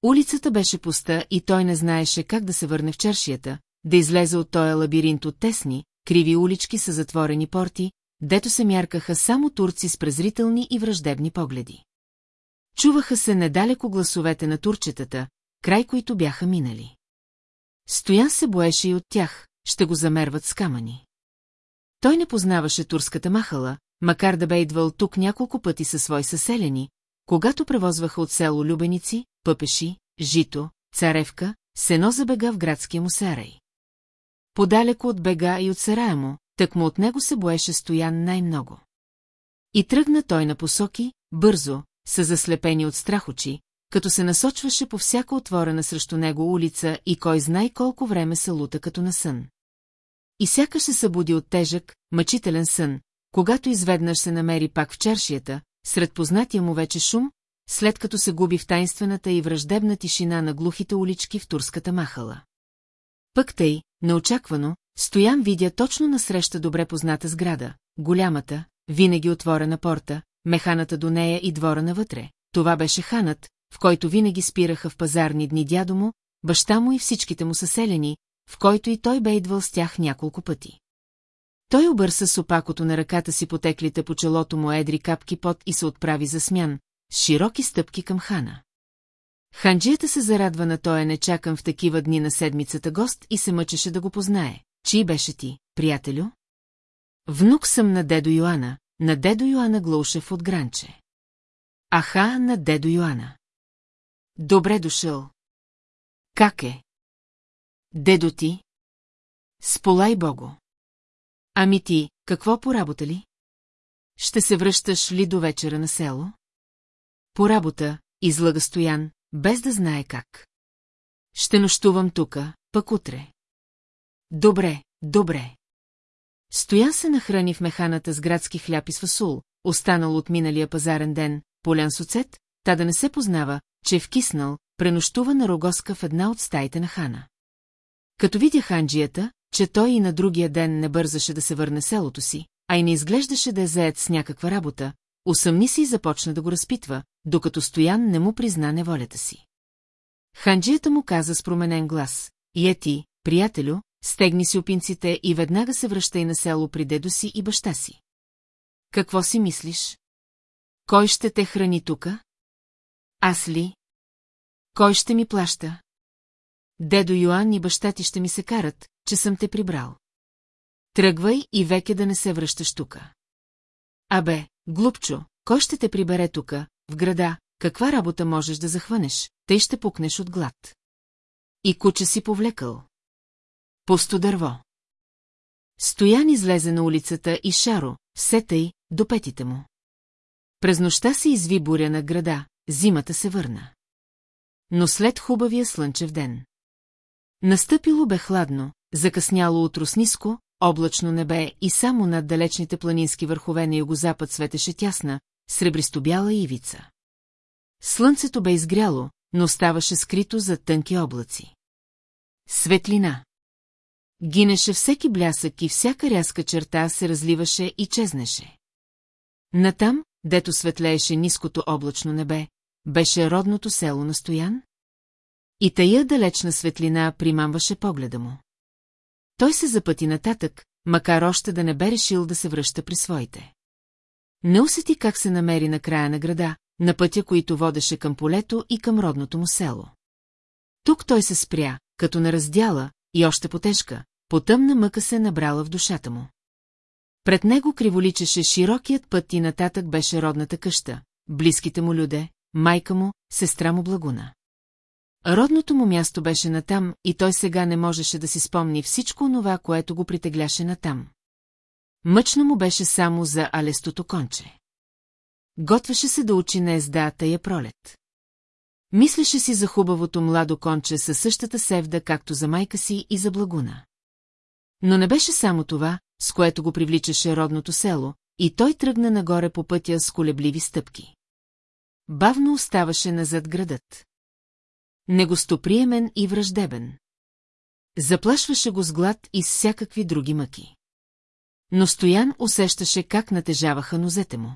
Улицата беше пуста и той не знаеше как да се върне в чершията, да излезе от този лабиринт от тесни, криви улички с затворени порти, дето се мяркаха само турци с презрителни и враждебни погледи. Чуваха се недалеко гласовете на турчетата, край които бяха минали. Стоян се боеше и от тях, ще го замерват с камъни. Той не познаваше турската махала, макар да бе идвал тук няколко пъти със свои съселени, когато превозваха от село Любеници, пъпеши, жито, царевка, сено за бега в градския му сарай. Подалеко от бега и от сарая му, так му от него се боеше Стоян най-много. И тръгна той на посоки, бързо, са заслепени от страх очи, като се насочваше по всяка отворена срещу него улица и кой знае колко време се лута като на сън. И сякаш се събуди от тежък, мъчителен сън, когато изведнъж се намери пак в чаршията, сред познатия му вече шум, след като се губи в тайнствената и враждебна тишина на глухите улички в турската махала. Пък тъй, неочаквано, Стоян видя точно насреща добре позната сграда, голямата, винаги отворена порта, механата до нея и двора навътре. Това беше ханът, в който винаги спираха в пазарни дни дядо му, баща му и всичките му съселени, в който и той бе идвал с тях няколко пъти. Той обърса с опакото на ръката си потеклите по челото му едри капки пот и се отправи за смян, с широки стъпки към хана. Ханджията се зарадва на тоя нечакан в такива дни на седмицата гост и се мъчеше да го познае. Чий беше ти, приятелю? Внук съм на дедо Йоана, на дедо Йоана Глоушев от Гранче. Аха, на дедо Йоана. Добре дошъл. Как е? Дедо ти? Сполай Бого. Ами ти, какво по работа ли? Ще се връщаш ли до вечера на село? По работа, излага Стоян, без да знае как. Ще нощувам тука, пък утре. Добре, добре. Стоян се нахрани в механата с градски хляб и с фасул, останал от миналия пазарен ден, полян с оцет, та да не се познава, че е вкиснал, пренощува на рогоска в една от стаите на хана. Като видя ханджията, че той и на другия ден не бързаше да се върне селото си, а и не изглеждаше да е заед с някаква работа, усъмни се и започна да го разпитва, докато Стоян не му призна неволята си. Ханджията му каза с променен глас, е ти, приятелю, стегни си опинците и веднага се връщай на село при дедо си и баща си. Какво си мислиш? Кой ще те храни тука? Аз ли? Кой ще ми плаща? Дедо Йоан и баща ти ще ми се карат, че съм те прибрал. Тръгвай и веке да не се връщаш тука. Абе, глупчо, кой ще те прибере тука, в града, каква работа можеш да захванеш, тъй ще пукнеш от глад. И куче си повлекал. Пусто дърво. Стоян излезе на улицата и Шаро, все тъй, до петите му. През нощта се изви буря на града, зимата се върна. Но след хубавия слънчев ден. Настъпило бе хладно, закъсняло утро с ниско, облачно небе и само над далечните планински върхове на югозапад светеше тясна, сребристо-бяла ивица. Слънцето бе изгряло, но оставаше скрито за тънки облаци. Светлина. Гинеше всеки блясък и всяка рязка черта се разливаше и чезнеше. Натам, дето светлееше ниското облачно небе, беше родното село на Стоян? И тая далечна светлина примамваше погледа му. Той се запъти нататък, макар още да не бе решил да се връща при своите. Не усети как се намери на края на града, на пътя, който водеше към полето и към родното му село. Тук той се спря, като на раздяла, и още потежка, потъмна мъка се набрала в душата му. Пред него криволичеше широкият път и нататък беше родната къща, близките му люде, майка му, сестра му Благуна. Родното му място беше натам и той сега не можеше да си спомни всичко онова, което го притегляше натам. Мъчно му беше само за алестото конче. Готвеше се да учи на ездата я пролет. Мислеше си за хубавото младо конче със същата севда, както за майка си и за благуна. Но не беше само това, с което го привличаше родното село, и той тръгна нагоре по пътя с колебливи стъпки. Бавно оставаше назад градът. Негостоприемен и враждебен. Заплашваше го с глад и с всякакви други мъки. Но Стоян усещаше как натежаваха нозете му.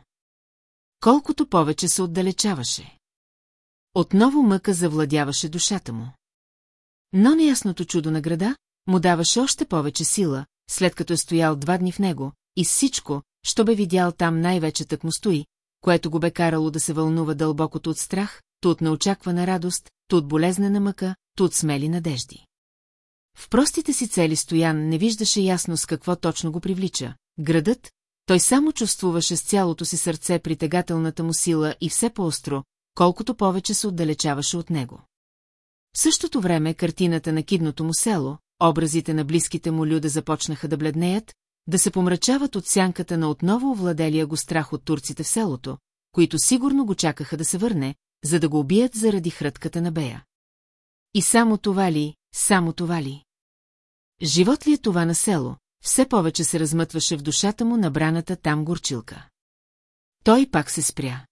Колкото повече се отдалечаваше. Отново мъка завладяваше душата му. Но неясното чудо на града му даваше още повече сила, след като е стоял два дни в него, и всичко, що бе видял там най-вече так му стои, което го бе карало да се вълнува дълбокото от страх, то от неочаквана радост, то от болезнена мъка, то от смели надежди. В простите си цели Стоян не виждаше ясно с какво точно го привлича. Градът, той само чувствуваше с цялото си сърце притегателната му сила и все по-остро, колкото повече се отдалечаваше от него. В същото време картината на кидното му село, образите на близките му люда започнаха да бледнеят, да се помрачават от сянката на отново овладелия го страх от турците в селото, които сигурно го чакаха да се върне, за да го убият заради хрътката на Бея. И само това ли, само това ли? Живот ли е това на село, все повече се размътваше в душата му набраната там горчилка. Той пак се спря.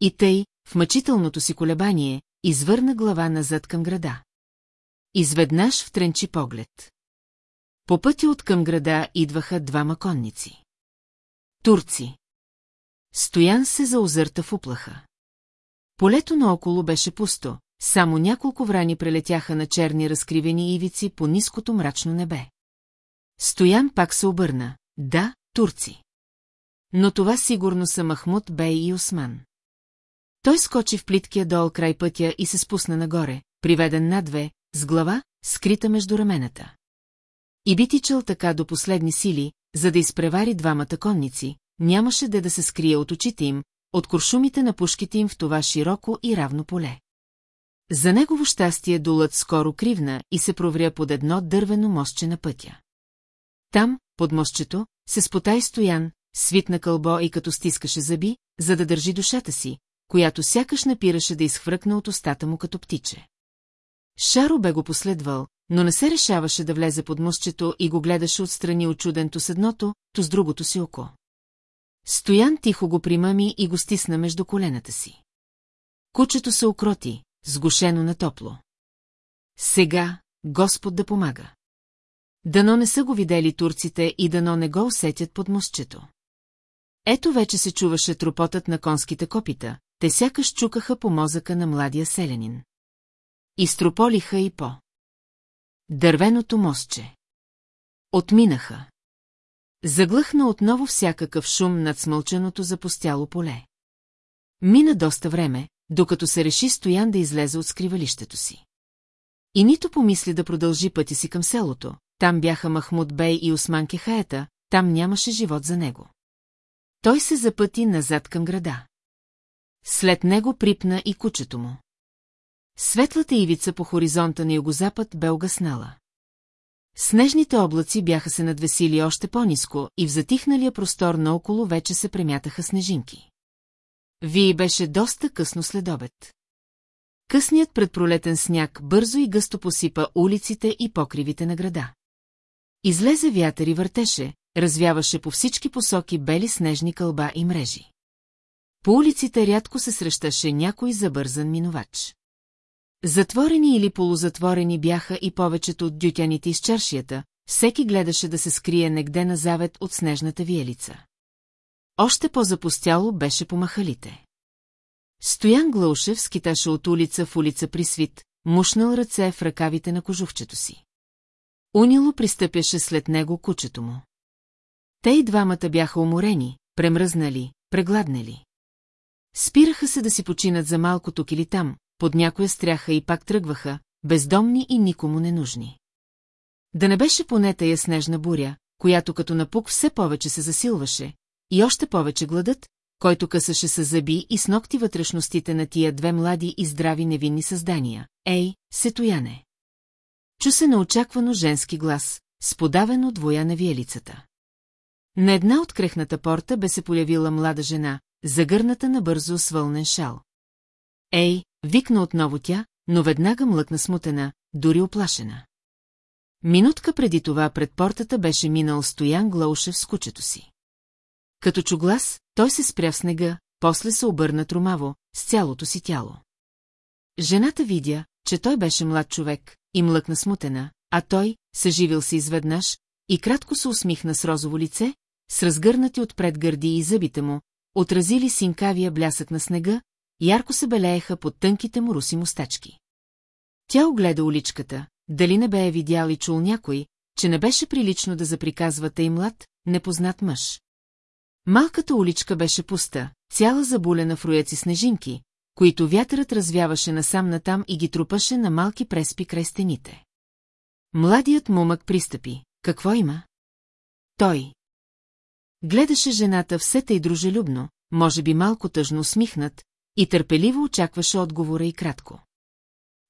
И тъй, в мъчителното си колебание, извърна глава назад към града. Изведнъж втренчи поглед. По пътя от към града идваха двама конници. Турци. Стоян се заозърта в уплаха. Полето наоколо беше пусто, само няколко врани прелетяха на черни разкривени ивици по ниското мрачно небе. Стоян пак се обърна. Да, турци. Но това сигурно са Махмуд Бей и Осман. Той скочи в плиткия дол край пътя и се спусна нагоре, приведен над две, с глава, скрита между рамената. И би тичал така до последни сили, за да изпревари двамата конници, нямаше де да се скрие от очите им, от куршумите на пушките им в това широко и равно поле. За негово щастие долът скоро кривна и се провря под едно дървено мостче на пътя. Там, под мостчето, се спотай стоян, свит на кълбо и като стискаше зъби, за да държи душата си, която сякаш напираше да изхвръкне от устата му като птиче. Шаро бе го последвал, но не се решаваше да влезе под мостчето и го гледаше отстрани очуден то с едното, то с другото си око. Стоян тихо го примами и го стисна между колената си. Кучето се окроти, сгушено на топло. Сега Господ да помага. Дано не са го видели турците и дано не го усетят под мостчето. Ето вече се чуваше тропотът на конските копита, те сякаш чукаха по мозъка на младия селянин. Изтрополиха и по. Дървеното мостче. Отминаха. Заглъхна отново всякакъв шум над смълченото запостяло поле. Мина доста време, докато се реши Стоян да излезе от скривалището си. И нито помисли да продължи пъти си към селото, там бяха Махмуд Бей и Осман Кехаета, там нямаше живот за него. Той се запъти назад към града. След него припна и кучето му. Светлата ивица по хоризонта на югозапад бе угаснала. Снежните облаци бяха се надвесили още по-низко и в затихналия простор наоколо вече се премятаха снежинки. Вие беше доста късно след обед. Късният предпролетен сняг бързо и гъсто посипа улиците и покривите на града. Излезе вятър и въртеше, развяваше по всички посоки бели снежни кълба и мрежи. По улиците рядко се срещаше някой забързан минувач. Затворени или полузатворени бяха и повечето от дютяните из чаршията, всеки гледаше да се скрие негде на завет от снежната виелица. Още по-запустяло беше по махалите. Стоян Глаушев скиташе от улица в улица при свит, мушнал ръце в ръкавите на кожухчето си. Унило пристъпяше след него кучето му. Те и двамата бяха уморени, премръзнали, прегладнали. Спираха се да си починат за малко тук или там, под някоя стряха и пак тръгваха, бездомни и никому не нужни. Да не беше поне тая снежна буря, която като напук все повече се засилваше, и още повече гладът, който късаше с зъби и с ногти вътрешностите на тия две млади и здрави невинни създания. Ей, сетояне! Чу се неочаквано женски глас, сподавен от воя на виелицата. На една от крехната порта бе се появила млада жена, загърната набързо с вълнен шал. Ей, викна отново тя, но веднага млъкна смутена, дори оплашена. Минутка преди това пред портата беше минал Стоян Глаушев с кучето си. Като чу глас, той се спря в снега, после се обърна тромаво, с цялото си тяло. Жената видя, че той беше млад човек, и млъкна смутена, а той, съживил се изведнъж, и кратко се усмихна с розово лице, с разгърнати отпред гърди и зъбите му, отразили синкавия блясък на снега, ярко се белееха под тънките му руси мустачки. Тя огледа уличката, дали не бе е видял и чул някой, че не беше прилично да заприказва тъй млад, непознат мъж. Малката уличка беше пуста, цяла забулена в рояци снежинки, които вятърът развяваше насам натам и ги трупаше на малки преспи край стените. Младият мумък пристъпи. Какво има? Той. Гледаше жената все тъй дружелюбно, може би малко тъжно усмихнат, и търпеливо очакваше отговора и кратко.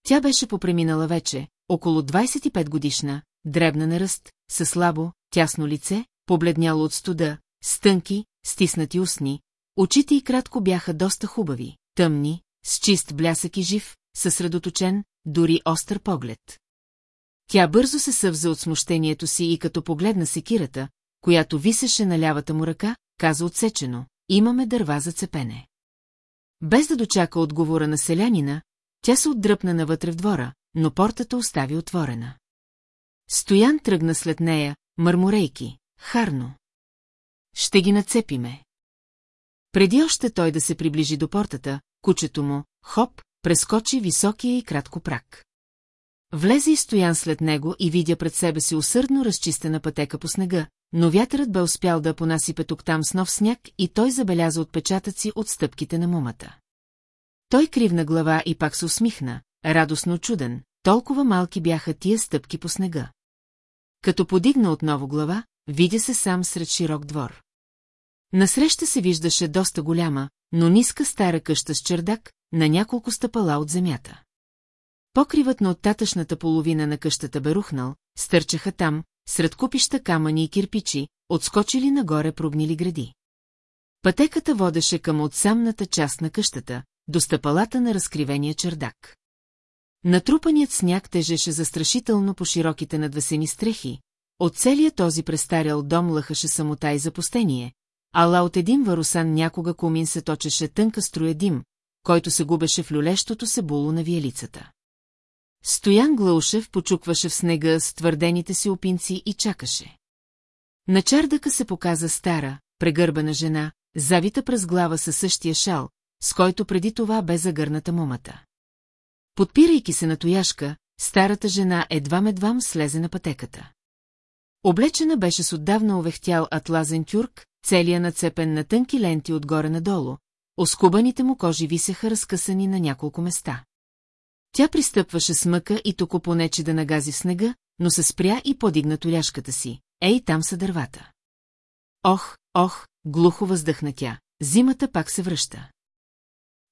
Тя беше попреминала вече, около 25 годишна, дребна на ръст, със слабо, тясно лице, побледняло от студа, с тънки, стиснати устни, очите и кратко бяха доста хубави, тъмни, с чист блясък и жив, съсредоточен, дори остър поглед. Тя бързо се съвза от смущението си и като погледна секирата, която висеше на лявата му ръка, каза отсечено, имаме дърва за цепене. Без да дочака отговора на селянина, тя се отдръпна навътре в двора, но портата остави отворена. Стоян тръгна след нея, мърморейки, харно. Ще ги нацепиме. Преди още той да се приближи до портата, кучето му, хоп, прескочи високия и кратко прак. Влезе и стоян след него и видя пред себе си усърдно разчистена пътека по снега, но вятърът бе успял да понасипе тук там с нов сняг и той забеляза отпечатъци от стъпките на мумата. Той кривна глава и пак се усмихна, радостно чуден, толкова малки бяха тия стъпки по снега. Като подигна отново глава, видя се сам сред широк двор. Насреща се виждаше доста голяма, но ниска стара къща с чердак, на няколко стъпала от земята. Покривът на оттатъчната половина на къщата бе рухнал, стърчаха там, сред купища камъни и кирпичи, отскочили нагоре прогнили гради. Пътеката водеше към отсамната част на къщата, до стъпалата на разкривения чердак. Натрупаният сняг тежеше застрашително по широките надвесени стрехи, от целия този престарял дом лъхаше самота и запустение, ала от един варусан някога комин се точеше тънка струя дим, който се губеше в люлещото се було на виелицата. Стоян Глаушев почукваше в снега с твърдените си опинци и чакаше. На чардъка се показа стара, прегърбена жена, завита през глава със същия шал, с който преди това бе загърната мумата. Подпирайки се на тояшка, старата жена едвам-едвам слезе на пътеката. Облечена беше с отдавна овехтял атлазен тюрк, целия нацепен на тънки ленти отгоре надолу, оскубаните му кожи висеха разкъсани на няколко места. Тя пристъпваше с мъка и току понече да нагази в снега, но се спря и подигна толяшката си. Ей, там са дървата. Ох, ох, глухо въздъхна тя. Зимата пак се връща.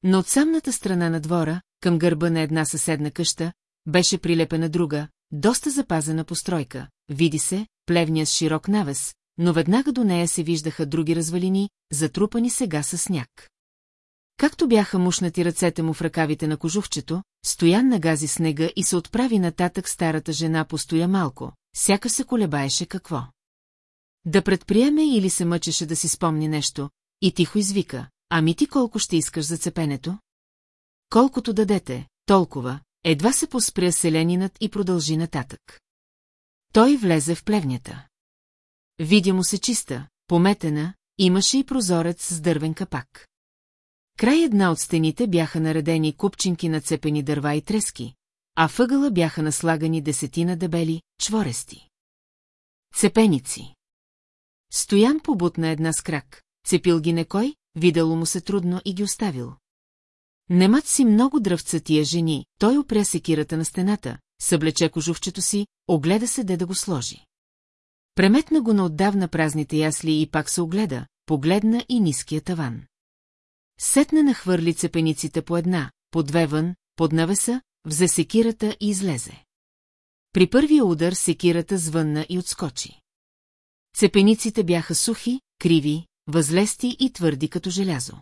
Но от самната страна на двора, към гърба на една съседна къща, беше прилепена друга, доста запазена постройка, види се, плевния с широк навес, но веднага до нея се виждаха други развалини, затрупани сега със сняг. Както бяха мушнати ръцете му в ръкавите на кожухчето, Стоян нагази снега и се отправи нататък старата жена постоя малко, сякаш се колебаеше какво. Да предприеме или се мъчеше да си спомни нещо, и тихо извика, ами ти колко ще искаш за цепенето? Колкото дадете, толкова, едва се поспря селенинът и продължи нататък. Той влезе в плевнята. Видя му се чиста, пометена, имаше и прозорец с дървен капак. Край една от стените бяха наредени купчинки на цепени дърва и трески, а въгъла бяха наслагани десетина дебели, чворести. Цепеници. Стоян побутна една с крак, цепил ги некой, видело му се трудно и ги оставил. Немат си много дръвца тия жени, той опря секирата на стената, съблече кожувчето си, огледа се де да го сложи. Преметна го на отдавна празните ясли и пак се огледа, погледна и ниския таван. Сетне нахвърли цепениците по една, по две вън, под навеса, взе секирата и излезе. При първия удар секирата звънна и отскочи. Цепениците бяха сухи, криви, възлести и твърди като желязо.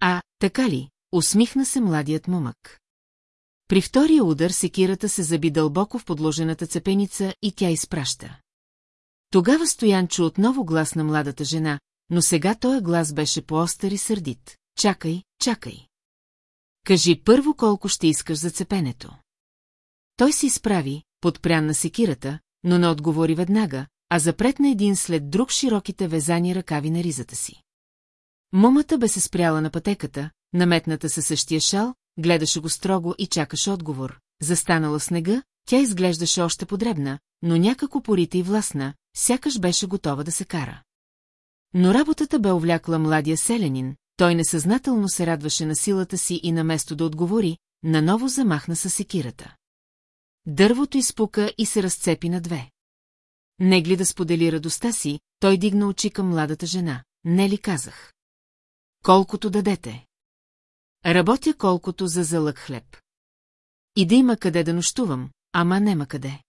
А, така ли, усмихна се младият момък. При втория удар секирата се заби дълбоко в подложената цепеница и тя изпраща. Тогава Стоян чу отново глас на младата жена, но сега този глас беше по-остър и сърдит. Чакай, чакай. Кажи първо колко ще искаш за цепенето. Той се изправи, подпрян на секирата, но не отговори веднага, а запретна един след друг широките везани ръкави на ризата си. Момата бе се спряла на пътеката, наметната със същия шал, гледаше го строго и чакаше отговор. Застанала снега, тя изглеждаше още подребна, но някако порита и властна, сякаш беше готова да се кара. Но работата бе увлякла младия селянин, той несъзнателно се радваше на силата си и на место да отговори, наново замахна със секирата. Дървото изпука и се разцепи на две. Негли да сподели радостта си, той дигна очи към младата жена. Не ли казах? Колкото дадете. Работя колкото за залък хлеб. И да има къде да нощувам, ама нема къде.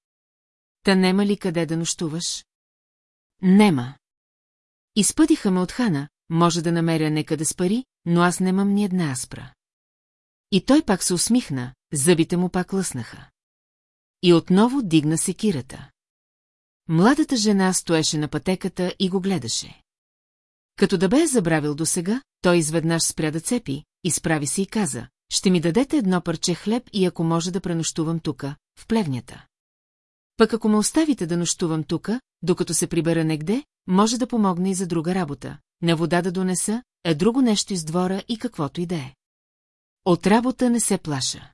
Та нема ли къде да нощуваш? Нема. Изпъдиха ме от хана, може да намеря некъде с пари, но аз немам ни една аспра. И той пак се усмихна, зъбите му пак лъснаха. И отново дигна секирата. Младата жена стоеше на пътеката и го гледаше. Като да бе е забравил досега, той изведнъж спря да цепи, изправи се и каза, ще ми дадете едно парче хлеб и ако може да пренощувам тука, в плевнята. Пък ако ме оставите да нощувам тука, докато се прибера негде, може да помогне и за друга работа. На вода да донеса, е друго нещо из двора и каквото и да е. От работа не се плаша.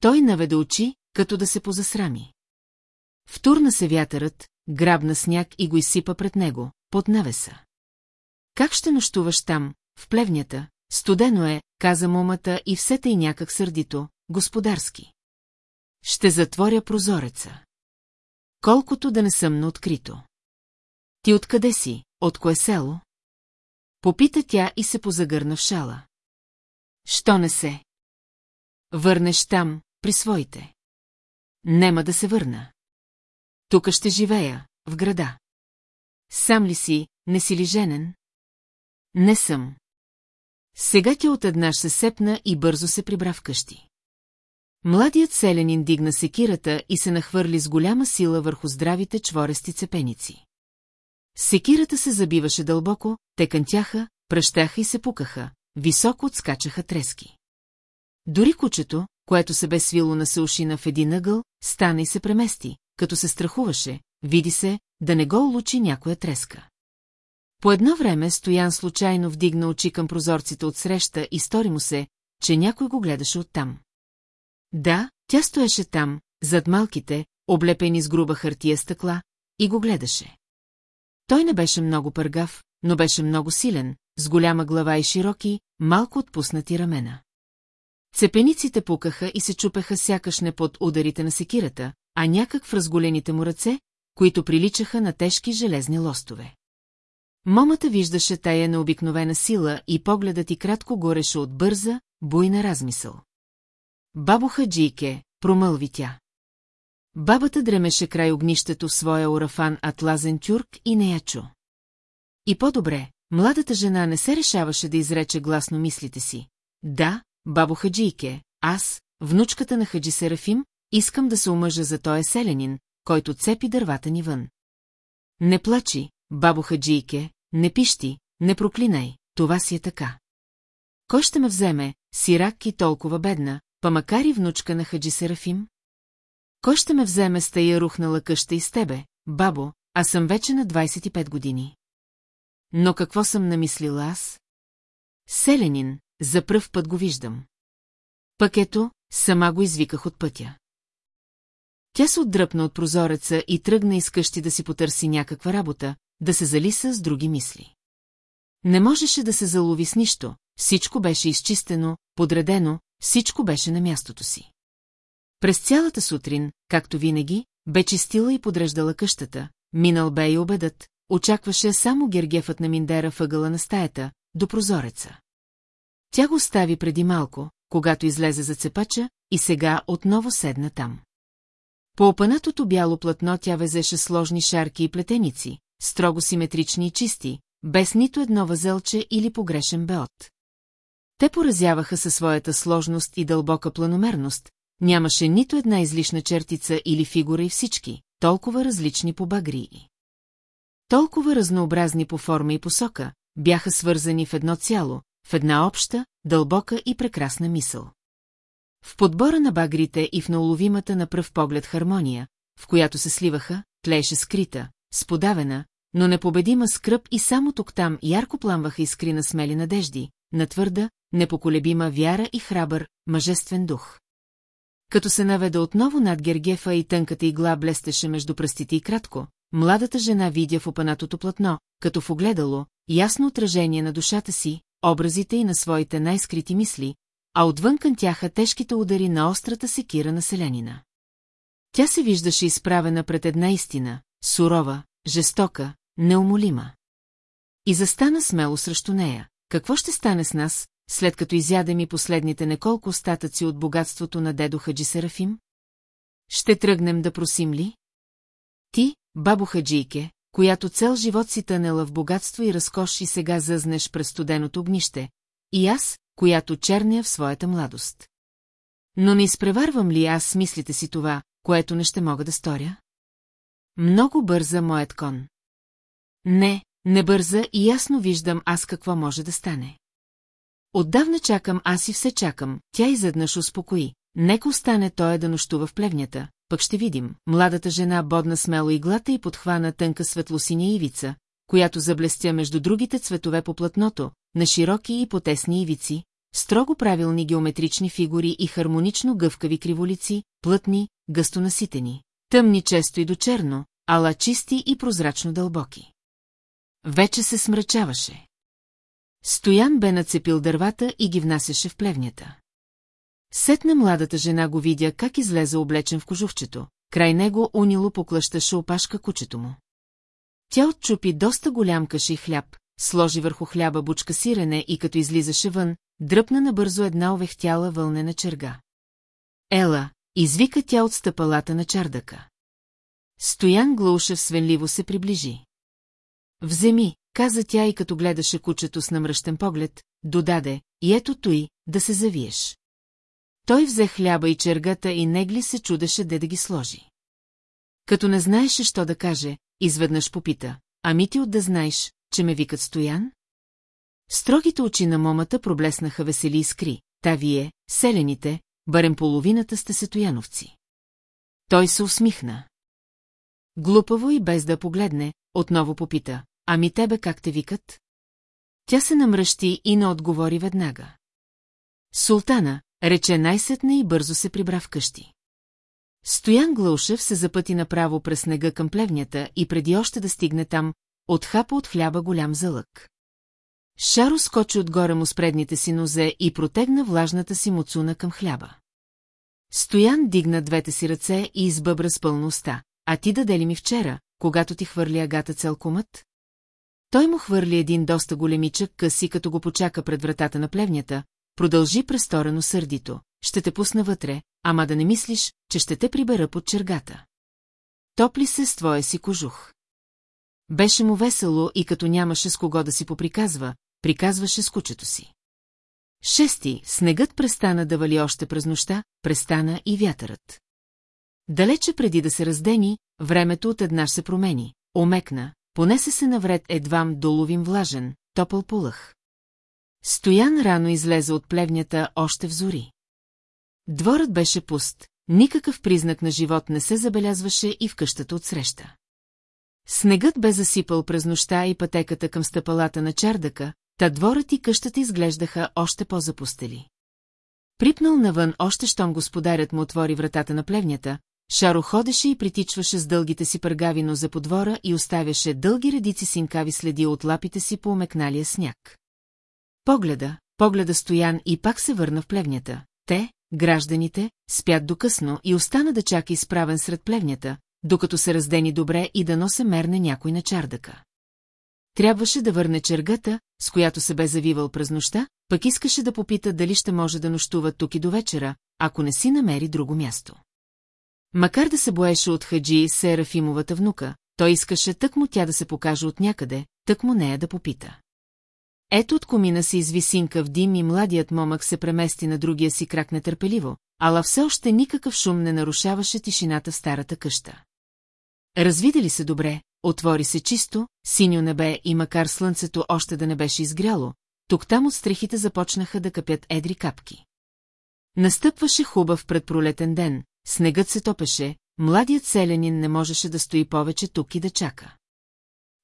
Той наведе очи, като да се позасрами. Втурна се вятърът, грабна сняг и го изсипа пред него, под навеса. Как ще нощуваш там, в плевнята? Студено е, каза момата и все тъй някак сърдито, господарски. Ще затворя прозореца. Колкото да не съм на открито. Ти откъде си, от кое село? Попита тя и се позагърна в шала. Що не се? Върнеш там, при своите. Нема да се върна. Тук ще живея, в града. Сам ли си, не си ли женен? Не съм. Сега тя отеднъж се сепна и бързо се прибра в къщи. Младият селянин дигна секирата и се нахвърли с голяма сила върху здравите чворести цепеници. Секирата се забиваше дълбоко, те кънтяха, пръщаха и се пукаха, високо отскачаха трески. Дори кучето, което се бе свило на сълшина в един ъгъл, стана и се премести, като се страхуваше, види се, да не го улучи някоя треска. По едно време Стоян случайно вдигна очи към прозорците от среща и стори му се, че някой го гледаше оттам. Да, тя стоеше там, зад малките, облепени с груба хартия стъкла, и го гледаше. Той не беше много пъргав, но беше много силен, с голяма глава и широки, малко отпуснати рамена. Цепениците пукаха и се чупеха сякаш не под ударите на секирата, а някак в разголените му ръце, които приличаха на тежки железни лостове. Момата виждаше тая необикновена сила и погледът и кратко гореше от бърза, буйна размисъл. Бабо Хаджийке, промълви тя. Бабата дремеше край огнището в своя орафан атлазен тюрк и не я чу. И по-добре, младата жена не се решаваше да изрече гласно мислите си. Да, бабо Хаджийке, аз, внучката на Хаджи Серафим, искам да се омъжа за този селянин, който цепи дървата ни вън. Не плачи, бабо Хаджийке, не пищи, не проклинай, това си е така. Кой ще ме вземе, сирак и толкова бедна, па макар и внучка на Хаджи Серафим? Кой ще ме вземе с тая рухнала къща и с тебе, бабо, а съм вече на 25 години. Но какво съм намислила аз? Селенин, за пръв път го виждам. Пък ето, сама го извиках от пътя. Тя се отдръпна от прозореца и тръгна из къщи да си потърси някаква работа, да се залиса с други мисли. Не можеше да се залови с нищо, всичко беше изчистено, подредено, всичко беше на мястото си. През цялата сутрин, както винаги, бе чистила и подреждала къщата, минал бе и обедът, очакваше само гергефът на Миндера въгъла на стаята, до прозореца. Тя го остави преди малко, когато излезе за цепача, и сега отново седна там. По опанатото бяло платно тя везеше сложни шарки и плетеници, строго симетрични и чисти, без нито едно възелче или погрешен беот. Те поразяваха със своята сложност и дълбока планомерност, нямаше нито една излишна чертица или фигура и всички, толкова различни по багрии. Толкова разнообразни по форма и посока, бяха свързани в едно цяло, в една обща, дълбока и прекрасна мисъл. В подбора на багрите и в науловимата на пръв поглед хармония, в която се сливаха, тлееше скрита, сподавена, но непобедима скръп и само тук-там ярко пламваха искри на смели надежди, на твърда, непоколебима вяра и храбър, мъжествен дух. Като се наведа отново над Гергефа и тънката игла блестеше между пръстите и кратко, младата жена видя в опанатото платно, като в огледало, ясно отражение на душата си, образите и на своите най-скрити мисли, а отвън кънтяха тежките удари на острата секира на селянина. Тя се виждаше изправена пред една истина, сурова, жестока, неумолима. И застана смело срещу нея. Какво ще стане с нас, след като изядем и последните неколко остатъци от богатството на дедо Хаджи Серафим? Ще тръгнем да просим ли? Ти, бабо Хаджийке, която цел живот си тънела в богатство и разкош и сега зъзнеш през студеното огнище, и аз, която черня в своята младост. Но не изпреварвам ли аз мислите си това, което не ще мога да сторя? Много бърза моят кон. Не, не бърза и ясно виждам аз какво може да стане. Отдавна чакам, аз и все чакам, тя изведнъж успокои. Нека остане той да нощува в плевнята, пък ще видим. Младата жена бодна смело иглата и подхвана тънка светлосиня ивица, която заблестя между другите цветове по платното, на широки и потесни ивици, строго правилни геометрични фигури и хармонично гъвкави криволици, плътни, гъстонаситени, тъмни често и до черно, ала чисти и прозрачно дълбоки. Вече се смрачаваше. Стоян бе нацепил дървата и ги внасяше в плевнята. Сетна младата жена го видя как излезе облечен в кожухчето, край него унило поклащаше опашка кучето му. Тя отчупи доста голям каши хляб, сложи върху хляба бучка сирене и като излизаше вън, дръпна набързо една овехтяла вълнена черга. Ела, извика тя от стъпалата на чардъка. Стоян Глушев свенливо се приближи. Вземи, каза тя и като гледаше кучето с намръщен поглед, додаде, и ето той, да се завиеш. Той взе хляба и чергата и негли се чудеше де да ги сложи. Като не знаеше, що да каже, изведнъж попита, ами ти от да знаеш, че ме викат Стоян? Строгите очи на момата проблеснаха весели искри, та вие, селените, барем половината сте сетояновци. Той се усмихна. Глупаво и без да погледне, отново попита, ами тебе как те викат? Тя се намръщи и не отговори веднага. Султана, рече най-сетне и бързо се прибра в къщи. Стоян Глаушев се запъти направо през снега към плевнята и преди още да стигне там, отхапа от хляба голям залък. Шаро скочи отгоре му с предните си нозе и протегна влажната си муцуна към хляба. Стоян дигна двете си ръце и избъбра с пълна уста. А ти даде ли ми вчера, когато ти хвърли агата целкомът? Той му хвърли един доста големичък къси, като го почака пред вратата на плевнята, продължи престорено сърдито. ще те пусна вътре, ама да не мислиш, че ще те прибера под чергата. Топли се с твоя си кожух. Беше му весело и като нямаше с кого да си поприказва, приказваше с кучето си. Шести, снегът престана да вали още през нощта, престана и вятърът. Далече преди да се раздени, времето от една се промени, омекна, понесе се навред едвам доловим влажен, топъл полъх. Стоян рано излезе от плевнята още в зори. Дворът беше пуст, никакъв признак на живот не се забелязваше и в къщата отсреща. Снегът бе засипал през нощта и пътеката към стъпалата на чардака, та дворът и къщата изглеждаха още по-запустели. Припнал навън още щом господарят му отвори вратата на плевнята, Шаро ходеше и притичваше с дългите си пъргави за подвора и оставяше дълги редици синкави следи от лапите си по омекналия сняг. Погледа, погледа Стоян и пак се върна в плевнята. Те, гражданите, спят докъсно и остана да чака изправен сред плевнята, докато се раздени добре и да носе мерне някой на чардака. Трябваше да върне чергата, с която се бе завивал през нощта, пък искаше да попита дали ще може да нощува тук и до вечера, ако не си намери друго място. Макар да се боеше от Хаджи Серафимовата внука, той искаше тък му тя да се покаже от някъде, тък му нея да попита. Ето от комина се изви синка в дим и младият момък се премести на другия си крак нетърпеливо, ала все още никакъв шум не нарушаваше тишината в старата къща. Развидели се добре, отвори се чисто, синьо небе и макар слънцето още да не беше изгряло, тук-там от стрехите започнаха да капят едри капки. Настъпваше хубав предпролетен ден, снегът се топеше, младият селянин не можеше да стои повече тук и да чака.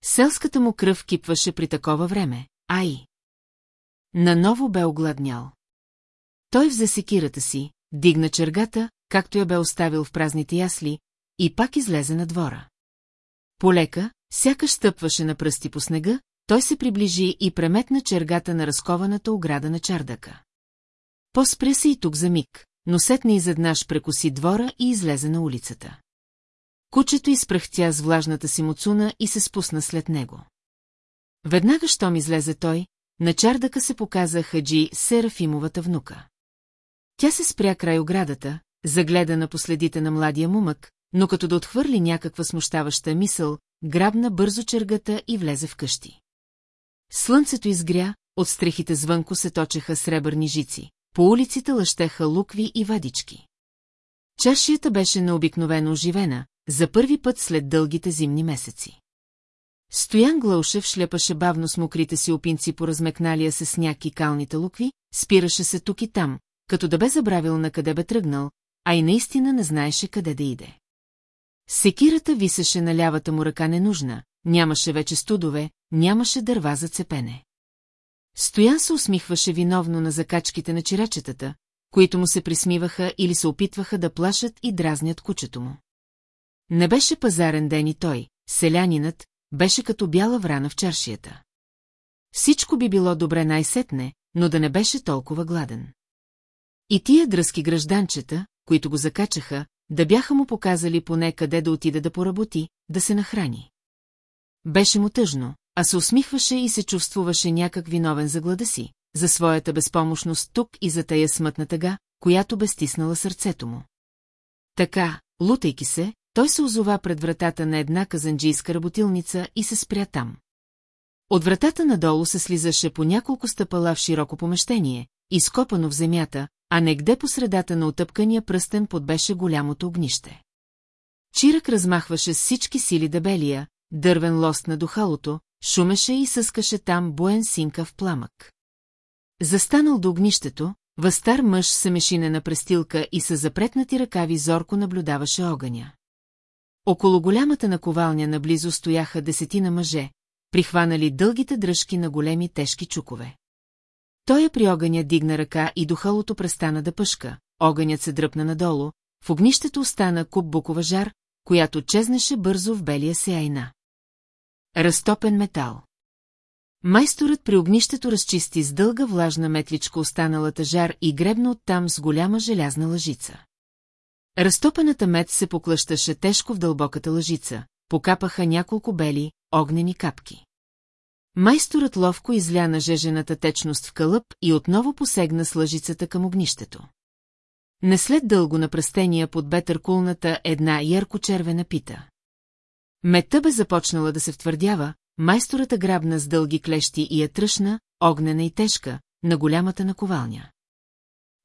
Селската му кръв кипваше при такова време, ай! Наново бе огладнял. Той взе секирата си, дигна чергата, както я бе оставил в празните ясли, и пак излезе на двора. Полека, сякаш стъпваше на пръсти по снега, той се приближи и преметна чергата на разкованата ограда на чардака. Поспря се и тук за миг, но сетне изеднъж прекоси двора и излезе на улицата. Кучето изпръхтя с влажната си муцуна и се спусна след него. Веднага, щом излезе той, на чардака се показа Хаджи Серафимовата внука. Тя се спря край оградата, загледа на последите на младия мумък, но като да отхвърли някаква смущаваща мисъл, грабна бързо чергата и влезе в къщи. Слънцето изгря, от стрехите звънко се точеха сребърни жици, по улиците лъщеха лукви и вадички. Чашията беше необикновено оживена, за първи път след дългите зимни месеци. Стоян Глаушев шляпаше бавно с мокрите си опинци по размекналия се сняг и калните лукви, спираше се тук и там, като да бе забравил на къде бе тръгнал, а и наистина не знаеше къде да иде. Секирата висеше на лявата му ръка ненужна, нямаше вече студове, нямаше дърва за цепене. Стоян се усмихваше виновно на закачките на чирачетата, които му се присмиваха или се опитваха да плашат и дразнят кучето му. Не беше пазарен ден и той, селянинът, беше като бяла врана в чаршията. Всичко би било добре най-сетне, но да не беше толкова гладен. И тия дръзки гражданчета, които го закачаха, да бяха му показали поне къде да отида да поработи, да се нахрани. Беше му тъжно, а се усмихваше и се чувствуваше някак виновен за глада си, за своята безпомощност тук и за тая смътна тъга, която бе стиснала сърцето му. Така, лутайки се, той се озова пред вратата на една казанджийска работилница и се спря там. От вратата надолу се слизаше по няколко стъпала в широко помещение, изкопано в земята, а негде по средата на отъпкания пръстен подбеше голямото огнище. Чирък размахваше с всички сили дебелия, дървен лост на духалото, шумеше и съскаше там буен синка в пламък. Застанал до огнището, възстар мъж се мешине на престилка и с запретнати ръкави зорко наблюдаваше огъня. Около голямата наковалня наблизо стояха десетина мъже, прихванали дългите дръжки на големи тежки чукове. Той при огъня дигна ръка и духалото престана да пъшка, огънят се дръпна надолу, в огнището остана куп букова жар, която чезнеше бързо в белия се айна. Разтопен метал. Майсторът при огнището разчисти с дълга влажна метличка останалата жар и гребна оттам с голяма желязна лъжица. Разтопената мед се поклъщаше тежко в дълбоката лъжица, покапаха няколко бели, огнени капки. Майсторът ловко изля на жежената течност в кълъп и отново посегна с лъжицата към огнището. Не след дълго на пръстения под бетъркулната една ярко-червена пита. Мета бе започнала да се втвърдява, майстората грабна с дълги клещи и я тръшна, огнена и тежка, на голямата наковалня.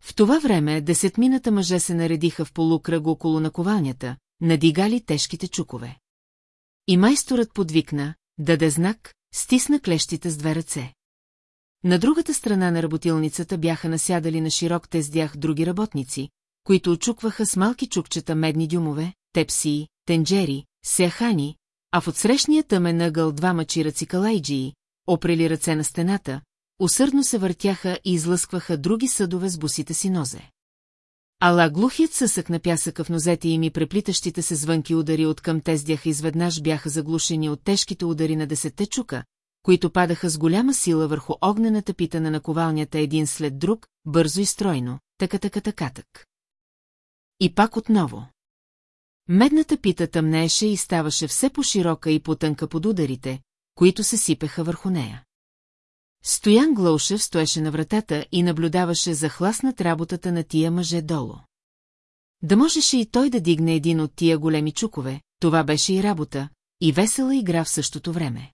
В това време десетмината мъже се наредиха в полукръг около наковалнята, надигали тежките чукове. И майсторът подвикна, даде знак, стисна клещите с две ръце. На другата страна на работилницата бяха насядали на широк тездях други работници, които очукваха с малки чукчета медни дюмове, тепсии, тенджери, сеахани, а в отсрещния тъмен ъгъл двама чираци калайджии, опрели ръце на стената, усърдно се въртяха и излъскваха други съдове с босите си нозе. Ала глухият съсък на пясъка в нозете им и преплитащите се звънки удари от към тездяха изведнъж бяха заглушени от тежките удари на десетте чука, които падаха с голяма сила върху огнената пита на наковалнята един след друг, бързо и стройно, така-така-така-так. И пак отново. Медната пита тъмнееше и ставаше все по-широка и по-тънка под ударите, които се сипеха върху нея. Стоян Глаушев стоеше на вратата и наблюдаваше захласнат работата на тия мъже долу. Да можеше и той да дигне един от тия големи чукове, това беше и работа, и весела игра в същото време.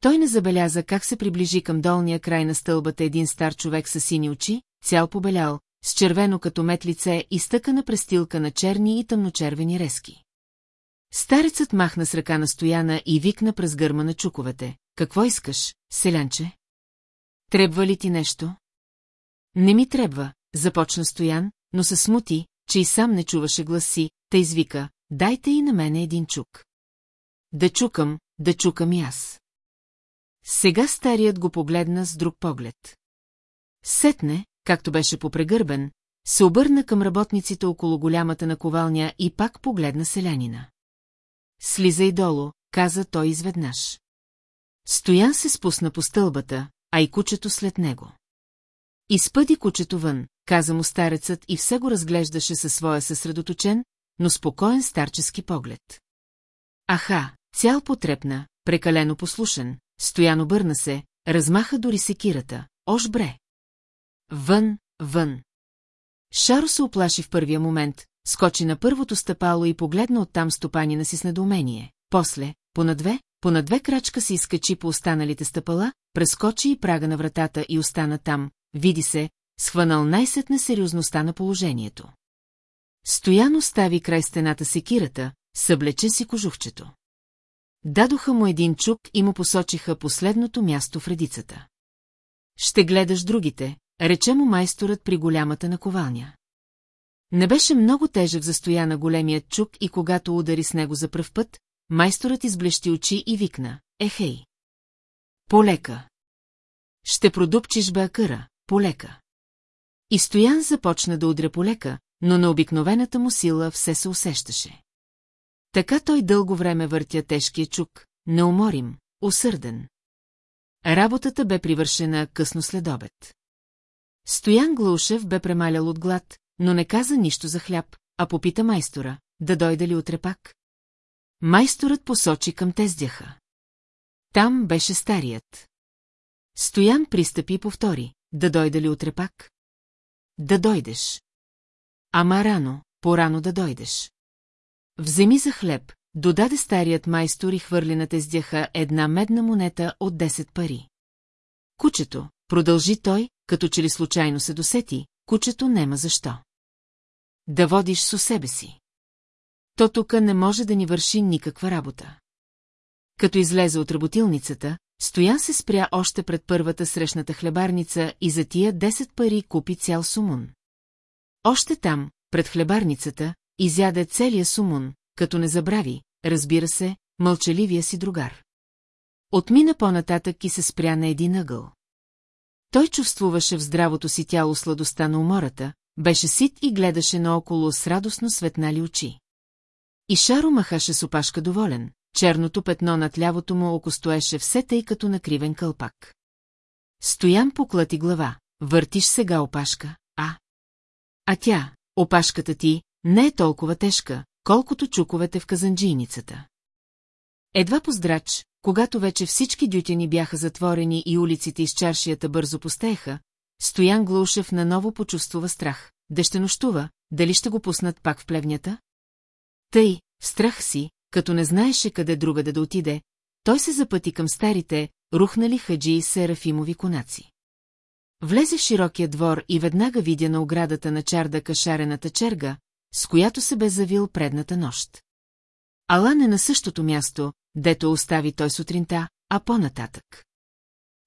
Той не забеляза как се приближи към долния край на стълбата един стар човек с сини очи, цял побелял, с червено като мет лице и стъкана престилка на черни и тъмночервени резки. Старецът махна с ръка на стояна и викна през гърма на чуковете. Какво искаш, селянче? Трябва ли ти нещо? Не ми трябва, започна Стоян, но се смути, че и сам не чуваше гласи, та извика, дайте и на мене един чук. Да чукам, да чукам и аз. Сега старият го погледна с друг поглед. Сетне, както беше попрегърбен, се обърна към работниците около голямата наковалня и пак погледна селянина. Слизай долу, каза той изведнъж. Стоян се спусна по стълбата, а и кучето след него. Изпъди кучето вън, каза му старецът и все го разглеждаше със своя съсредоточен, но спокоен старчески поглед. Аха, цял потрепна, прекалено послушен, стоян обърна се, размаха дори секирата, ош бре. Вън, вън. Шаро се оплаши в първия момент, скочи на първото стъпало и погледна оттам стопанина си с недоумение. После, по две, по две крачка се изкачи по останалите стъпала, прескочи и прага на вратата и остана там, види се, схванал най-сетне сериозността на положението. Стояно стави край стената секирата, съблече си кожухчето. Дадоха му един чук и му посочиха последното място в редицата. Ще гледаш другите, рече му майсторът при голямата наковалня. Не беше много тежък за стоя големият чук и когато удари с него за пръв път, майсторът изблещи очи и викна, ехей. Полека. Ще продупчиш бакъра, полека. И Стоян започна да удря полека, но на обикновената му сила все се усещаше. Така той дълго време въртя тежкия чук, неуморим, усърден. Работата бе привършена късно след обед. Стоян Глаушев бе премалял от глад, но не каза нищо за хляб, а попита майстора, да дойде ли утре пак. Майсторът посочи към тездяха. Там беше старият. Стоян пристъпи и повтори, да дойде ли утре пак? Да дойдеш. Ама рано, порано да дойдеш. Вземи за хлеб, додаде старият майстор и хвърли на тездяха една медна монета от 10 пари. Кучето, продължи той, като че ли случайно се досети, кучето нема защо. Да водиш со себе си. То тук не може да ни върши никаква работа. Като излезе от работилницата, Стоян се спря още пред първата срещната хлебарница и за тия 10 пари купи цял сумун. Още там, пред хлебарницата, изяде целия сумун, като не забрави, разбира се, мълчаливия си другар. Отмина по-нататък и се спря на един ъгъл. Той чувствуваше в здравото си тяло сладостта на умората, беше сит и гледаше наоколо с радостно светнали очи. И Шаро махаше с опашка доволен, черното петно над лявото му око стоеше все тъй като накривен кълпак. Стоян поклати глава, въртиш сега опашка, а? А тя, опашката ти, не е толкова тежка, колкото чуковете в казанджийницата. Едва поздрач, когато вече всички дютяни бяха затворени и улиците из чаршията бързо постееха, Стоян Глушев наново почувствува страх. де ще нощува, дали ще го пуснат пак в плевнята? Тъй, страх си, като не знаеше къде другаде да отиде, той се запъти към старите, рухнали хаджи и серафимови конаци. Влезе в широкия двор и веднага видя на оградата на чардака шарената черга, с която се бе завил предната нощ. Алан е на същото място, дето остави той сутринта, а по-нататък.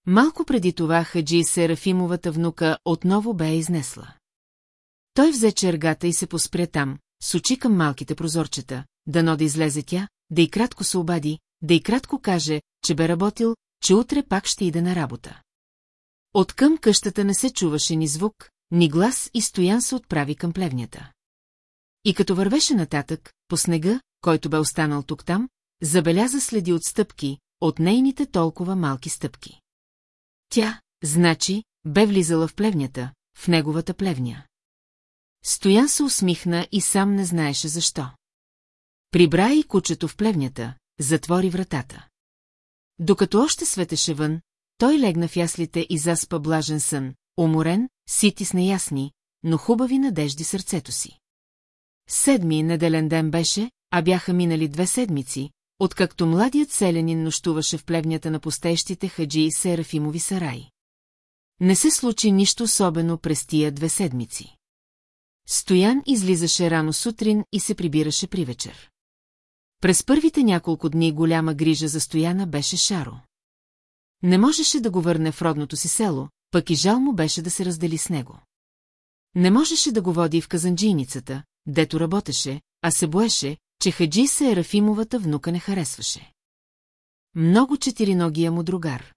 Малко преди това Хаджи Серафимовата внука отново бе изнесла. Той взе чергата и се поспря там, с очи към малките прозорчета, дано да излезе тя, да и кратко се обади, да и кратко каже, че бе работил, че утре пак ще иде на работа. От към къщата не се чуваше ни звук, ни глас и стоян се отправи към плевнята. И като вървеше нататък, по снега, който бе останал тук-там, забеляза следи от стъпки, от нейните толкова малки стъпки. Тя, значи, бе влизала в плевнята, в неговата плевня. Стоян се усмихна и сам не знаеше защо. Прибра и кучето в плевнята, затвори вратата. Докато още светеше вън, той легна в яслите и заспа блажен сън, уморен, сити с неясни, но хубави надежди сърцето си. Седми неделен ден беше, а бяха минали две седмици, откакто младият селянин нощуваше в плевнята на постещите хаджи и Серафимови сараи. Не се случи нищо особено през тия две седмици. Стоян излизаше рано сутрин и се прибираше при вечер. През първите няколко дни голяма грижа за Стояна беше Шаро. Не можеше да го върне в родното си село, пък и жал му беше да се раздели с него. Не можеше да го води в казанджийницата, дето работеше, а се боеше, че Хаджи се Ерафимовата внука не харесваше. Много четириногия му другар.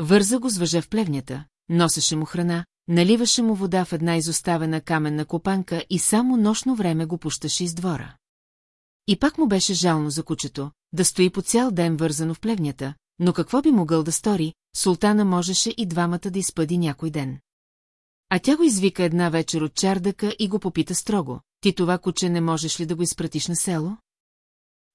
Върза го с въже в плевнята, носеше му храна, наливаше му вода в една изоставена каменна копанка и само нощно време го пущаше из двора. И пак му беше жално за кучето, да стои по цял ден вързано в плевнята, но какво би могъл да стори, султана можеше и двамата да изпъди някой ден. А тя го извика една вечер от чардака и го попита строго. Ти това куче не можеш ли да го изпратиш на село?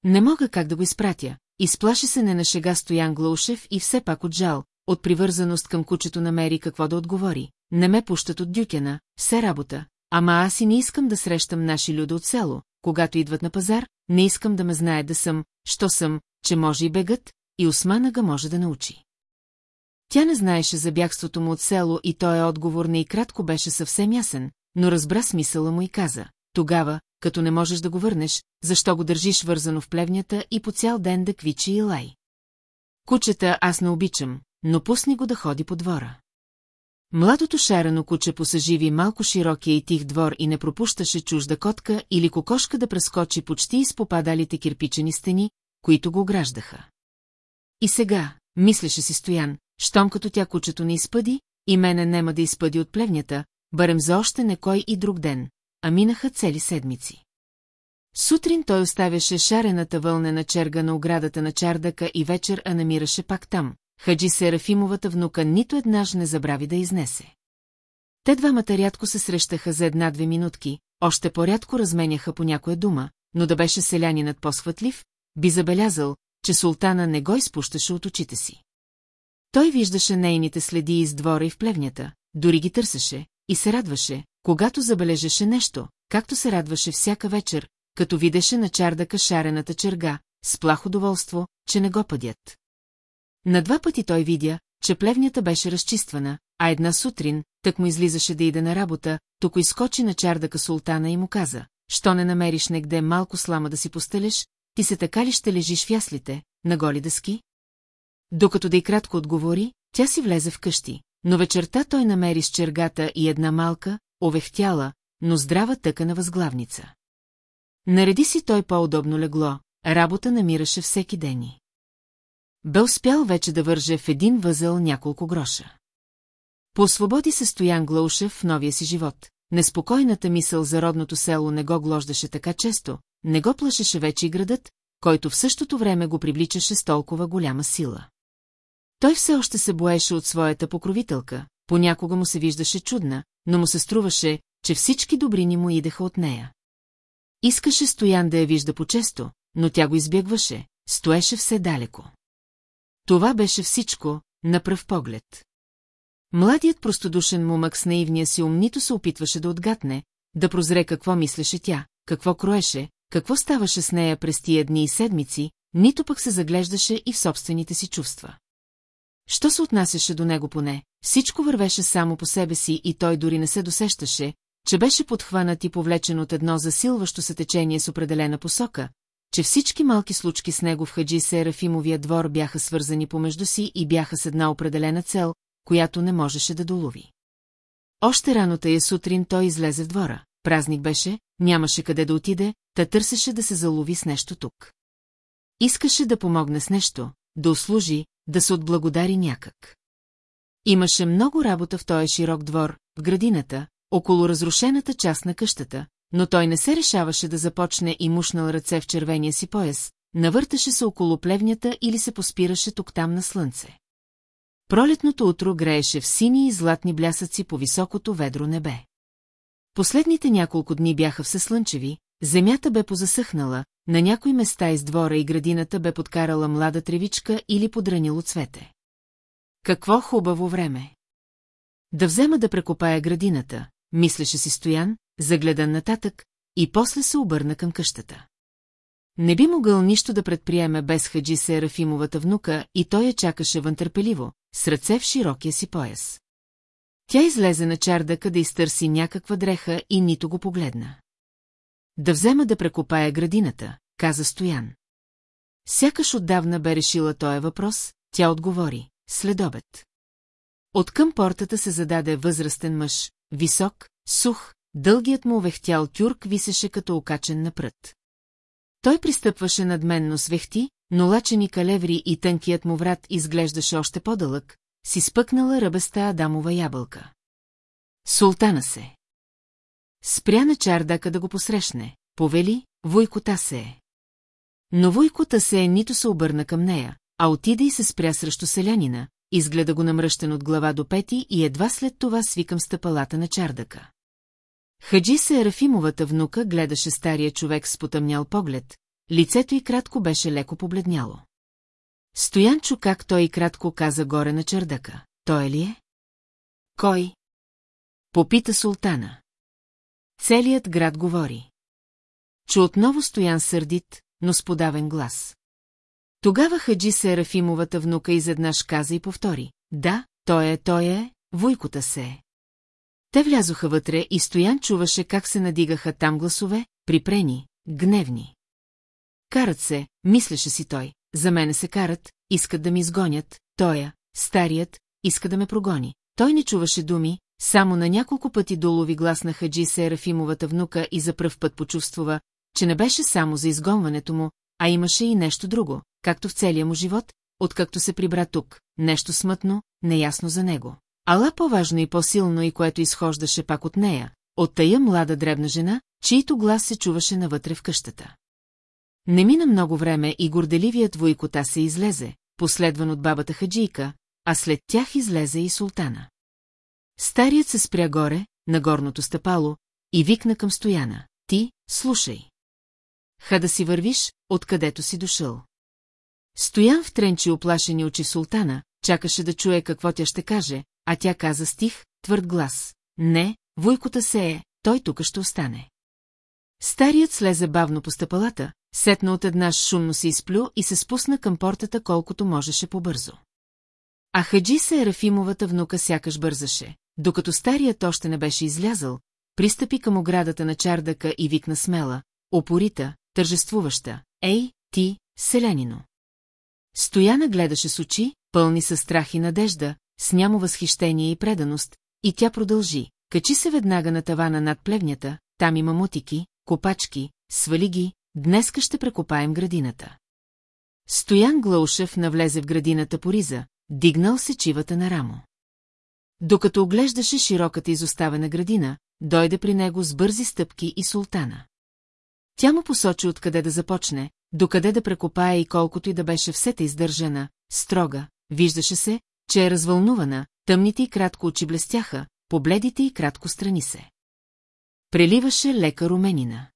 Не мога как да го изпратя. Изплаши се не на шега Стоян Глаушев и все пак от жал, от привързаност към кучето намери какво да отговори. Не ме пущат от дюкена, все работа, ама аз и не искам да срещам наши люди от село, когато идват на пазар, не искам да ме знае да съм, що съм, че може и бегът, и Османага може да научи. Тя не знаеше за бягството му от село и той отговор не и кратко беше съвсем ясен, но разбра смисъла му и каза, тогава, като не можеш да го върнеш, защо го държиш вързано в плевнята и по цял ден да квичи и лай. Кучета аз не обичам, но пусни го да ходи по двора. Младото шарено куче посъживи малко широкия и тих двор и не пропущаше чужда котка или кокошка да прескочи почти из попадалите кирпичени стени, които го ограждаха. И сега, мислеше си Стоян, щом като тя кучето не изпъди, и мене нема да изпъди от плевнята, барем за още не кой и друг ден, а минаха цели седмици. Сутрин той оставяше шарената вълнена черга на оградата на чардака и вечер а намираше пак там. Хаджи Серафимовата внука нито еднаж не забрави да изнесе. Те двамата рядко се срещаха за една-две минутки, още по-рядко разменяха по някоя дума, но да беше селянинът по-схватлив, би забелязал, че султана не го изпущаше от очите си. Той виждаше нейните следи из двора и в плевнята, дори ги търсеше, и се радваше, когато забележеше нещо, както се радваше всяка вечер, като видеше на чардака шарената черга, с плах удоволство, че не го пъдят. На два пъти той видя, че плевнята беше разчиствана, а една сутрин, так му излизаше да иде на работа, тук изкочи на чардака султана и му каза, що не намериш негде малко слама да си постелиш, ти се така ли ще лежиш в яслите, на голи дъски? Докато да и кратко отговори, тя си влезе в къщи, но вечерта той намери с чергата и една малка, овехтяла, но здрава тъка на възглавница. Нареди си той по-удобно легло, работа намираше всеки ден. Бе успял вече да върже в един възел няколко гроша. Посвободи се Стоян Глаушев в новия си живот. Неспокойната мисъл за родното село не го глождаше така често, не го плашеше вече и градът, който в същото време го привличаше с толкова голяма сила. Той все още се боеше от своята покровителка, понякога му се виждаше чудна, но му се струваше, че всички добрини му идеха от нея. Искаше Стоян да я вижда по-често, но тя го избягваше, стоеше все далеко. Това беше всичко, на пръв поглед. Младият простодушен мумък с наивния си ум нито се опитваше да отгатне, да прозре какво мислеше тя, какво кроеше, какво ставаше с нея през тия дни и седмици, нито пък се заглеждаше и в собствените си чувства. Що се отнасяше до него поне, всичко вървеше само по себе си и той дори не се досещаше, че беше подхванат и повлечен от едно засилващо се течение с определена посока, че всички малки случки с него в Хаджи Серафимовия двор бяха свързани помежду си и бяха с една определена цел, която не можеше да долови. Още рано тая сутрин той излезе в двора. Празник беше, нямаше къде да отиде, та търсеше да се залови с нещо тук. Искаше да помогне с нещо, да услужи, да се отблагодари някак. Имаше много работа в този широк двор, в градината, около разрушената част на къщата, но той не се решаваше да започне и мушнал ръце в червения си пояс, навърташе се около плевнята или се поспираше тук-там на слънце. Пролетното утро грееше в сини и златни блясъци по високото ведро небе. Последните няколко дни бяха всеслънчеви, земята бе позасъхнала, на някои места из двора и градината бе подкарала млада тревичка или подранило цвете. Какво хубаво време! Да взема да прекопая градината, мислеше си Стоян, загледан нататък, и после се обърна към къщата. Не би могъл нищо да предприеме без Хаджи Серафимовата внука и той я чакаше вън търпеливо, с ръце в широкия си пояс. Тя излезе на чардака да изтърси някаква дреха и нито го погледна. Да взема да прекопая градината, каза Стоян. Сякаш отдавна бе решила този въпрос, тя отговори, след обед. Откъм портата се зададе възрастен мъж, висок, сух, дългият му вехтял тюрк висеше като окачен на. Той пристъпваше надменно с вехти, но лачени калеври и тънкият му врат изглеждаше още по-дълъг, си спъкнала ръбеста Адамова ябълка. Султана се. Спря на чардака да го посрещне, повели, войкота се е. Но войкота се е нито се обърна към нея, а отида и се спря срещу селянина, изгледа го намръщен от глава до пети и едва след това свикам стъпалата на чардака. Хаджи се Рафимовата внука гледаше стария човек с потъмнял поглед, лицето й кратко беше леко побледняло. Стоян чу как той и кратко каза горе на чердака. Той ли е? Кой? Попита султана. Целият град говори. Чу отново Стоян сърдит, но с подавен глас. Тогава Хаджи Серафимовата внука изеднъж каза и повтори. Да, той е, той е, войкота се е. Те влязоха вътре и Стоян чуваше как се надигаха там гласове, припрени, гневни. Карат се, мислеше си той, за мене се карат, искат да ми изгонят, тоя, старият, иска да ме прогони. Той не чуваше думи, само на няколко пъти долови глас на Хаджи Серафимовата внука и за пръв път почувствува, че не беше само за изгонването му, а имаше и нещо друго, както в целия му живот, откакто се прибра тук, нещо смътно, неясно за него. Ала по-важно и по-силно и което изхождаше пак от нея, от тая млада дребна жена, чието глас се чуваше навътре в къщата. Не мина много време и горделивият войкота се излезе, последван от бабата Хаджийка, а след тях излезе и султана. Старият се спря горе, на горното стъпало, и викна към стояна. Ти, слушай. Ха да си вървиш, откъдето си дошъл. Стоян в тренчи оплашени очи султана, чакаше да чуе какво тя ще каже, а тя каза стих, твърд глас. Не, войкота се е, той тук ще остане. Старият слезе бавно по стъпалата, сетна от една шумно се изплю и се спусна към портата колкото можеше побързо. А Хаджи се Ерафимовата внука сякаш бързаше. Докато старият още не беше излязъл, пристъпи към оградата на чардака и викна смела, опорита, тържествуваща. Ей, ти, селянино! Стояна гледаше с очи, пълни със страх и надежда, с нямо възхищение и преданост, и тя продължи. Качи се веднага на тавана над плевнята, там има мутики, копачки, свали ги, днеска ще прекопаем градината. Стоян Глаушев навлезе в градината по риза, дигнал се чивата на рамо. Докато оглеждаше широката изоставена градина, дойде при него с бързи стъпки и султана. Тя му посочи откъде да започне, докъде да прекопае и колкото и да беше всета издържана, строга, виждаше се, че е развълнувана, тъмните и кратко очи блестяха, побледите и кратко страни се. Преливаше лека руменина.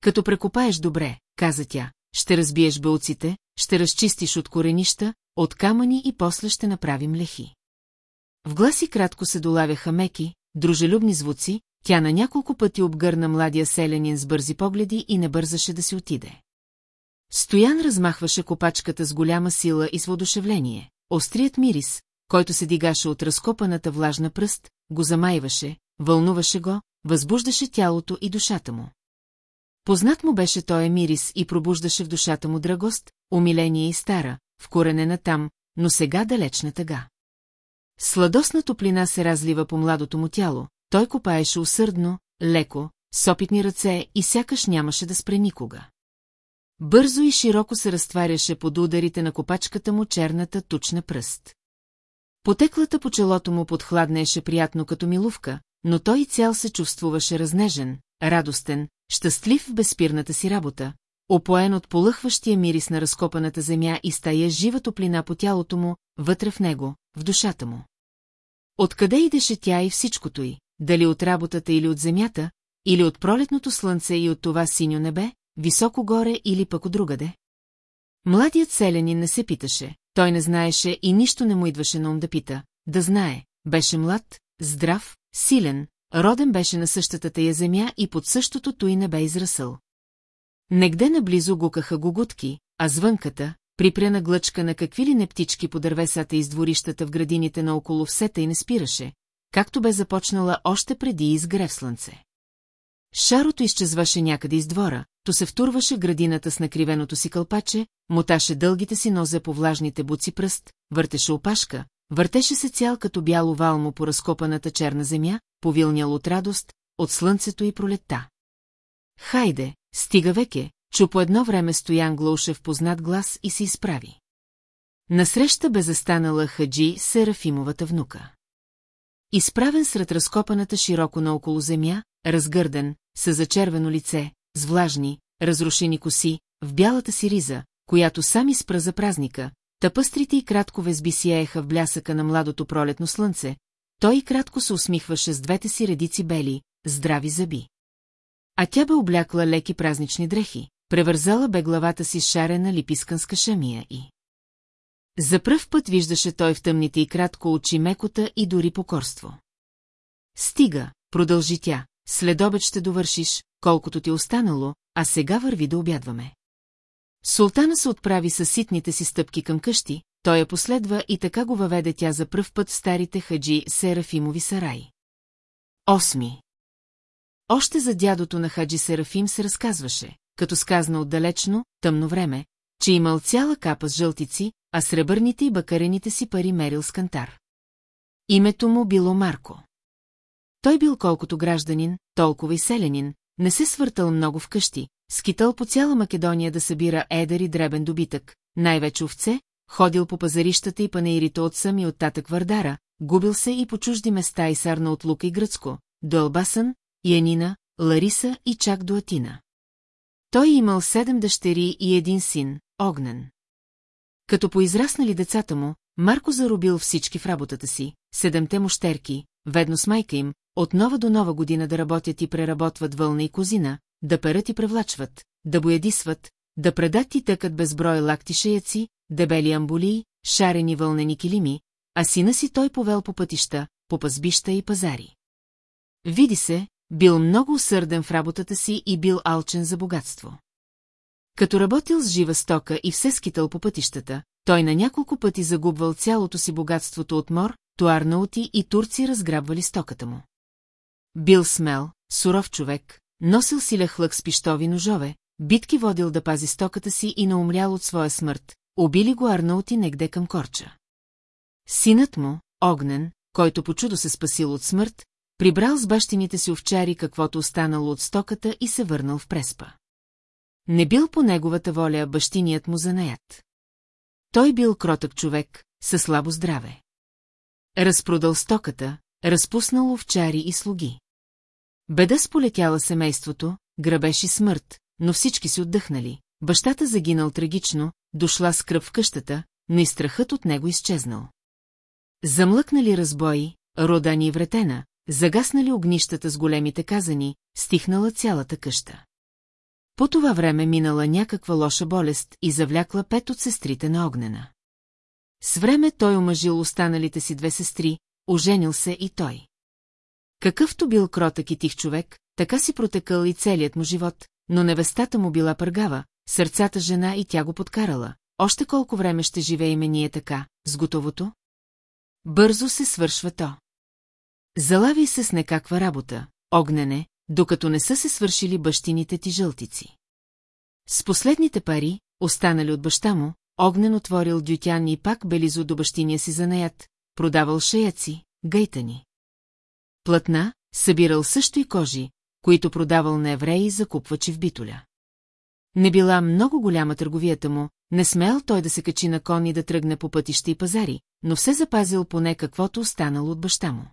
Като прекопаеш добре, каза тя, ще разбиеш бълците, ще разчистиш от коренища, от камъни и после ще направим лехи. В гласи кратко се долавяха меки, дружелюбни звуци, тя на няколко пъти обгърна младия селянин с бързи погледи и не бързаше да си отиде. Стоян размахваше копачката с голяма сила и с водушевление. Острият мирис, който се дигаше от разкопаната влажна пръст, го замайваше, вълнуваше го, възбуждаше тялото и душата му. Познат му беше той мирис и пробуждаше в душата му драгост, умиление и стара, вкоренена там, но сега далечна тъга. Сладосна топлина се разлива по младото му тяло, той копаеше усърдно, леко, с опитни ръце и сякаш нямаше да спре никога. Бързо и широко се разтваряше под ударите на копачката му черната тучна пръст. Потеклата по челото му подхладнееше приятно като милувка, но той цял се чувствуваше разнежен, радостен, щастлив в безспирната си работа, опоен от полъхващия мирис на разкопаната земя и стая жива топлина по тялото му, вътре в него, в душата му. Откъде идеше тя и всичкото й, дали от работата или от земята, или от пролетното слънце и от това синьо небе, високо горе или пък другаде? Младият селянин не се питаше, той не знаеше и нищо не му идваше на ум да пита, да знае, беше млад, здрав, силен, роден беше на същата тая земя и под същото той не бе израсъл. Негде наблизо гукаха гугутки, а звънката, припряна глъчка на какви ли не птички по дървесата из дворищата в градините наоколо всета и не спираше, както бе започнала още преди изгрев слънце. Шарото изчезваше някъде из двора, то се втурваше градината с накривеното си кълпаче, моташе дългите си нозе по влажните буци пръст, въртеше опашка, въртеше се цял като бяло валмо по разкопаната черна земя, повилнял от радост, от слънцето и пролетта. Хайде, стига веке, чу по едно време Стоян Глоушев познат глас и се изправи. Насреща бе застанала Хаджи Серафимовата внука. Изправен сред разкопаната широко наоколо земя, разгърден, с зачервено лице, с влажни, разрушени коси, в бялата си риза, която сам изпра за празника, тъпъстрите и кратко везби сияеха в блясъка на младото пролетно слънце, той и кратко се усмихваше с двете си редици бели, здрави зъби. А тя бе облякла леки празнични дрехи, превързала бе главата си шарена липисканска шамия и... За пръв път виждаше той в тъмните и кратко очи мекота и дори покорство. Стига, продължи тя, след обед ще довършиш, колкото ти е останало, а сега върви да обядваме. Султана се отправи със ситните си стъпки към къщи, той я последва и така го въведе тя за пръв път в старите хаджи Серафимови сараи. Осми. Още за дядото на хаджи Серафим се разказваше, като сказна отдалечно, тъмно време, че имал цяла капа с жълтици, а сребърните и бакарените си пари мерил с кантар. Името му било Марко. Той бил колкото гражданин, толкова и селянин, не се свъртал много вкъщи, скитал по цяла Македония да събира едър и дребен добитък, най-вече овце, ходил по пазарищата и панеирите от сами от татък Вардара, губил се и по чужди места и сарна от Лука и Гръцко, до Албасън, Янина, Лариса и чак до Атина. Той имал седем дъщери и един син, Огнен. Като поизраснали децата му, Марко заробил всички в работата си, седемте мущерки, ведно с майка им, от нова до нова година да работят и преработват вълна и козина, да перат и превлачват, да боядисват, да предат и тъкат безброй лакти шеяци, дебели амбулии, шарени вълнени килими, а сина си той повел по пътища, по пазбища и пазари. Види се, бил много усърден в работата си и бил алчен за богатство. Като работил с жива стока и все скитал по пътищата, той на няколко пъти загубвал цялото си богатството от мор, туарнаути и турци разграбвали стоката му. Бил смел, суров човек, носил си лехлък с пищови ножове, битки водил да пази стоката си и наумрял от своя смърт, убили го арнаути негде към корча. Синът му, Огнен, който по чудо се спасил от смърт, прибрал с бащините си овчари каквото останало от стоката и се върнал в преспа. Не бил по неговата воля бащиният му занаят. Той бил кротък човек, със слабо здраве. Разпродал стоката, разпуснал овчари и слуги. Беда сполетяла семейството, грабеж и смърт, но всички си отдъхнали. Бащата загинал трагично, дошла с кръв в къщата, но и страхът от него изчезнал. Замлъкнали разбои, родани и вретена, загаснали огнищата с големите казани, стихнала цялата къща. По това време минала някаква лоша болест и завлякла пет от сестрите на огнена. С време той омъжил останалите си две сестри, оженил се и той. Какъвто бил кротък и тих човек, така си протекал и целият му живот, но невестата му била пъргава, сърцата жена и тя го подкарала. Още колко време ще живееме ние така, с готовото? Бързо се свършва то. Залави се с некаква работа, огнене, докато не са се свършили бащините ти жълтици. С последните пари, останали от баща му, Огнен отворил дютян и пак белизо до бащиния си занаят, продавал шеяци, гайтани. Платна, събирал също и кожи, които продавал на евреи и закупвачи в битоля. Не била много голяма търговията му, не смел той да се качи на кон и да тръгне по пътища и пазари, но все запазил поне каквото останало от баща му.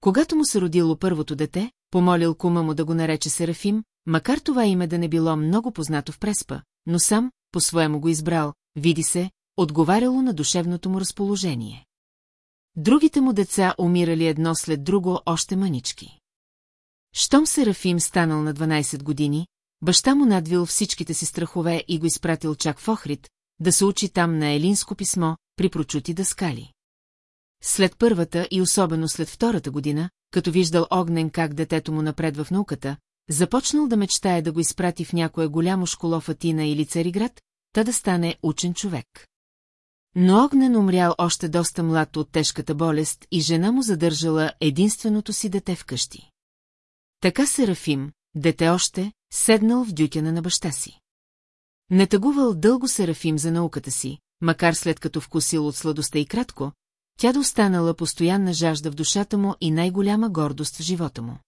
Когато му се родило първото дете, помолил кума му да го нарече Серафим, макар това име да не било много познато в Преспа, но сам, по-своему го избрал, види се, отговаряло на душевното му разположение. Другите му деца умирали едно след друго още манички. Щом Серафим станал на 12 години, баща му надвил всичките си страхове и го изпратил чак в Охрид, да се учи там на елинско писмо, при прочути дъскали. След първата и особено след втората година, като виждал огнен как детето му напредва в науката, започнал да мечтае да го изпрати в някое голямо школо в Атина или Цариград, та да стане учен човек. Но Огнен умрял още доста млад от тежката болест и жена му задържала единственото си дете вкъщи. Така Серафим, дете още, седнал в дюкена на баща си. Не тъгувал дълго Серафим за науката си, макар след като вкусил от сладостта и кратко, тя да останала постоянна жажда в душата му и най-голяма гордост в живота му.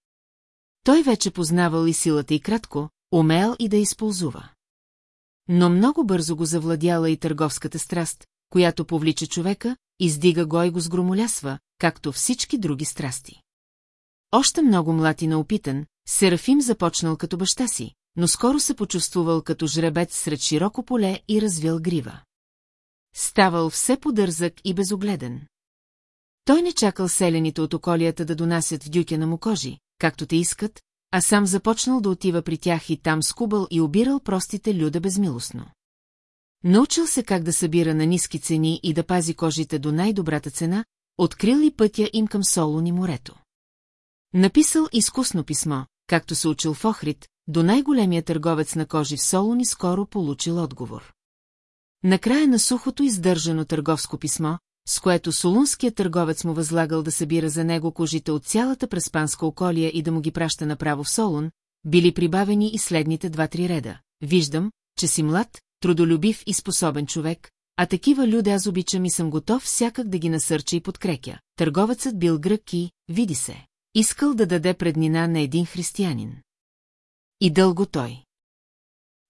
Той вече познавал и силата и кратко, умел и да използва. Но много бързо го завладяла и търговската страст, която повлича човека, издига го и го сгромолясва, както всички други страсти. Още много млад и наопитан, Серафим започнал като баща си, но скоро се почувствувал като жребец сред широко поле и развил грива. Ставал все подързък и безогледен. Той не чакал селените от околията да донасят в дюкена му кожи, както те искат, а сам започнал да отива при тях и там скубал и обирал простите люда безмилостно. Научил се как да събира на ниски цени и да пази кожите до най-добрата цена, открил и пътя им към Солон и морето. Написал изкусно писмо, както се учил в Охрид, до най-големия търговец на кожи в Солон и скоро получил отговор. Накрая на сухото издържано търговско писмо, с което солунският търговец му възлагал да събира за него кожите от цялата преспанска околия и да му ги праща направо в Солун, били прибавени и следните два-три реда. Виждам, че си млад, трудолюбив и способен човек, а такива люди аз обичам и съм готов всякак да ги насърча и подкрекя. Търговецът бил грък и, види се, искал да даде преднина на един християнин. И дълго той.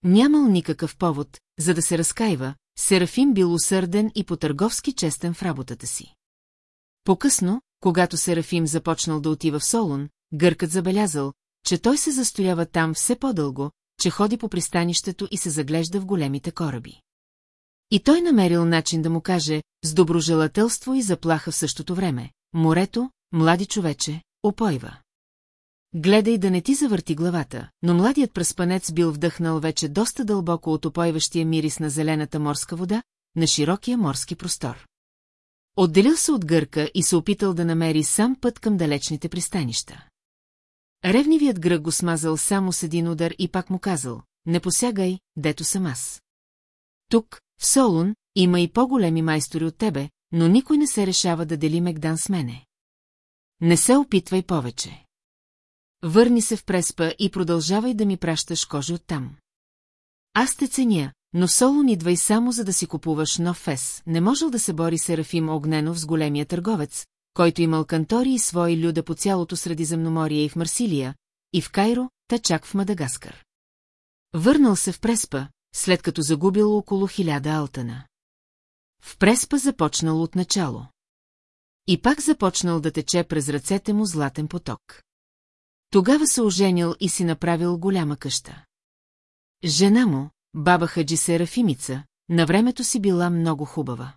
Нямал никакъв повод, за да се разкаива, Серафим бил усърден и по-търговски честен в работата си. По-късно, когато Серафим започнал да отива в Солун, гъркът забелязал, че той се застоява там все по-дълго, че ходи по пристанището и се заглежда в големите кораби. И той намерил начин да му каже, с доброжелателство и заплаха в същото време, морето, млади човече, опойва. Гледай да не ти завърти главата, но младият пръспанец бил вдъхнал вече доста дълбоко от опойващия мирис на зелената морска вода, на широкия морски простор. Отделил се от гърка и се опитал да намери сам път към далечните пристанища. Ревнивият грък го смазал само с един удар и пак му казал, не посягай, дето съм аз. Тук, в Солун, има и по-големи майстори от тебе, но никой не се решава да дели Мегдан с мене. Не се опитвай повече. Върни се в Преспа и продължавай да ми пращаш кожи оттам. Аз те ценя, но в Солун идвай само за да си купуваш нов фес. Не можел да се бори Серафим Огненов с големия търговец, който имал кантори и свои люда по цялото Средиземноморие и в Марсилия, и в Кайро, та чак в Мадагаскар. Върнал се в Преспа, след като загубил около хиляда алтана. В Преспа започнал от начало. И пак започнал да тече през ръцете му златен поток. Тогава се оженил и си направил голяма къща. Жена му, баба Хаджи Серафимица, на времето си била много хубава.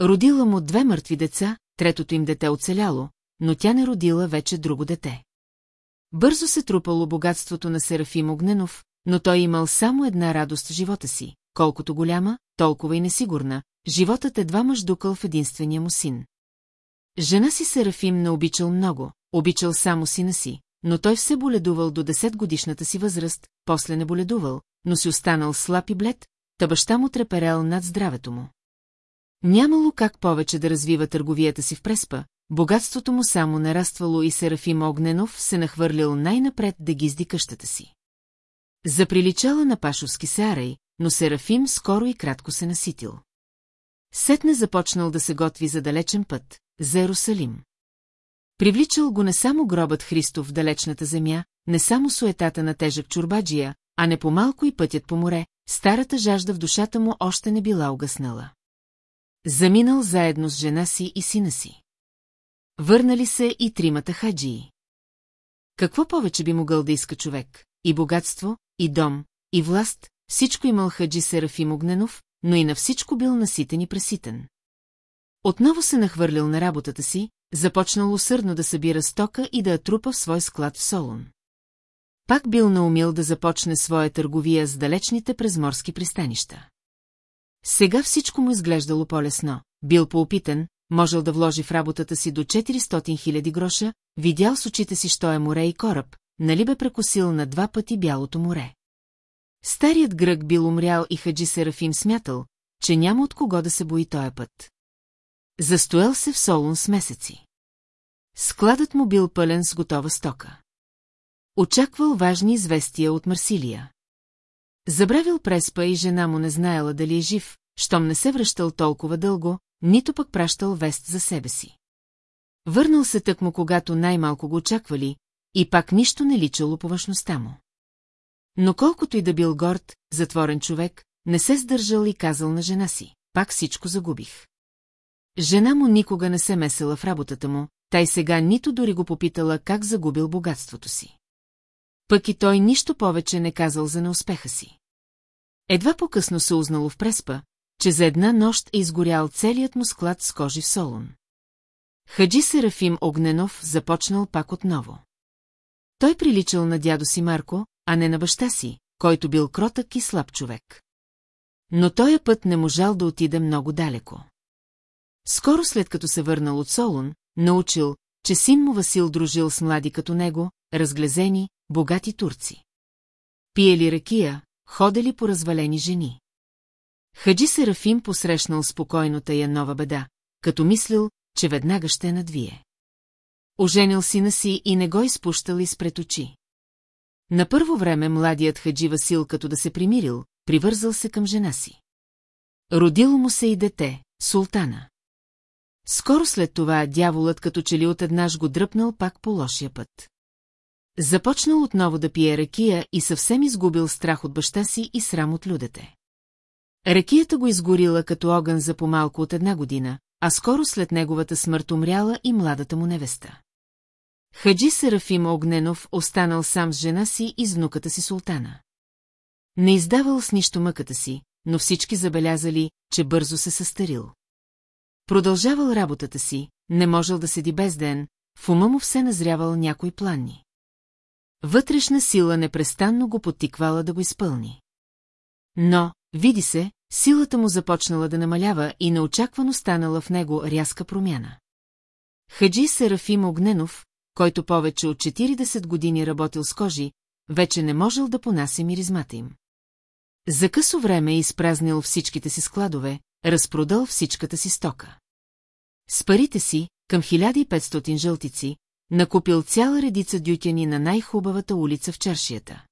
Родила му две мъртви деца, третото им дете оцеляло, но тя не родила вече друго дете. Бързо се трупало богатството на Серафим Огненов, но той имал само една радост в живота си, колкото голяма, толкова и несигурна, животът едва мъждукал в единствения му син. Жена си Серафим не обичал много, обичал само сина си, но той все боледувал до 10 годишната си възраст, после не боледувал, но си останал слаб и блед, та баща му треперел над здравето му. Нямало как повече да развива търговията си в Преспа, богатството му само нараствало и Серафим Огненов се нахвърлил най-напред да гизди къщата си. Заприличала на пашовски сеарай, но Серафим скоро и кратко се наситил. Сетне започнал да се готви за далечен път, за Ерусалим. Привличал го не само гробът Христов в далечната земя, не само суетата на тежък чурбаджия, а не по-малко и пътят по море, старата жажда в душата му още не била угаснала. Заминал заедно с жена си и сина си. Върнали се и тримата хаджии. Какво повече би могъл да иска човек? И богатство, и дом, и власт, всичко имал хаджи Серафим Огненов, но и на всичко бил наситен и преситен. Отново се нахвърлил на работата си, започнал усърдно да събира стока и да я трупа в свой склад в Солун. Пак бил наумил да започне своя търговия с далечните презморски пристанища. Сега всичко му изглеждало по-лесно, бил поопитен, можел да вложи в работата си до 400 000 гроша, видял с очите си, що е море и кораб, нали бе прекосил на два пъти бялото море. Старият грък бил умрял и Хаджи Серафим смятал, че няма от кого да се бои тоя път. Застоял се в Солун с месеци. Складът му бил пълен с готова стока. Очаквал важни известия от Марсилия. Забравил Преспа и жена му не знаела дали е жив, щом не се връщал толкова дълго, нито пък пращал вест за себе си. Върнал се тъкмо, когато най-малко го очаквали, и пак нищо не личало по външността му. Но колкото и да бил горд, затворен човек, не се сдържал и казал на жена си, пак всичко загубих. Жена му никога не се месела в работата му, тай сега нито дори го попитала как загубил богатството си. Пък и той нищо повече не казал за неуспеха си. Едва по-късно се узнало в Преспа, че за една нощ е изгорял целият му склад с кожи в Солун. Хаджи Серафим Огненов започнал пак отново. Той приличал на дядо си Марко, а не на баща си, който бил кротък и слаб човек. Но тоя път не можал да отиде много далеко. Скоро след като се върнал от Солун, научил, че син му Васил дружил с млади като него, разглезени, богати турци. Пиели ракия, ходели по развалени жени. Хаджи Серафим посрещнал спокойно тая нова беда, като мислил, че веднага ще надвие. Оженил сина си и не го изпущал изпред очи. На първо време младият хаджи Васил като да се примирил, привързал се към жена си. Родило му се и дете, султана. Скоро след това дяволът като че ли от еднаж го дръпнал пак по лошия път. Започнал отново да пие ракия и съвсем изгубил страх от баща си и срам от людете. Ракията го изгорила като огън за помалко от една година, а скоро след неговата смърт умряла и младата му невеста. Хаджи Серафим Огненов останал сам с жена си и с внуката си султана. Не издавал с нищо мъката си, но всички забелязали, че бързо се състарил. Продължавал работата си, не можел да седи без ден, в ума му все назрявал някой планни. Вътрешна сила непрестанно го потиквала да го изпълни. Но, види се, силата му започнала да намалява и неочаквано станала в него рязка промяна. Хаджи Серафим Огненов, който повече от 40 години работил с кожи, вече не можел да понася миризмата им. За късо време е изпразнил всичките си складове, разпродал всичката си стока. С парите си, към 1500 жълтици, накупил цяла редица дютяни на най-хубавата улица в чаршията.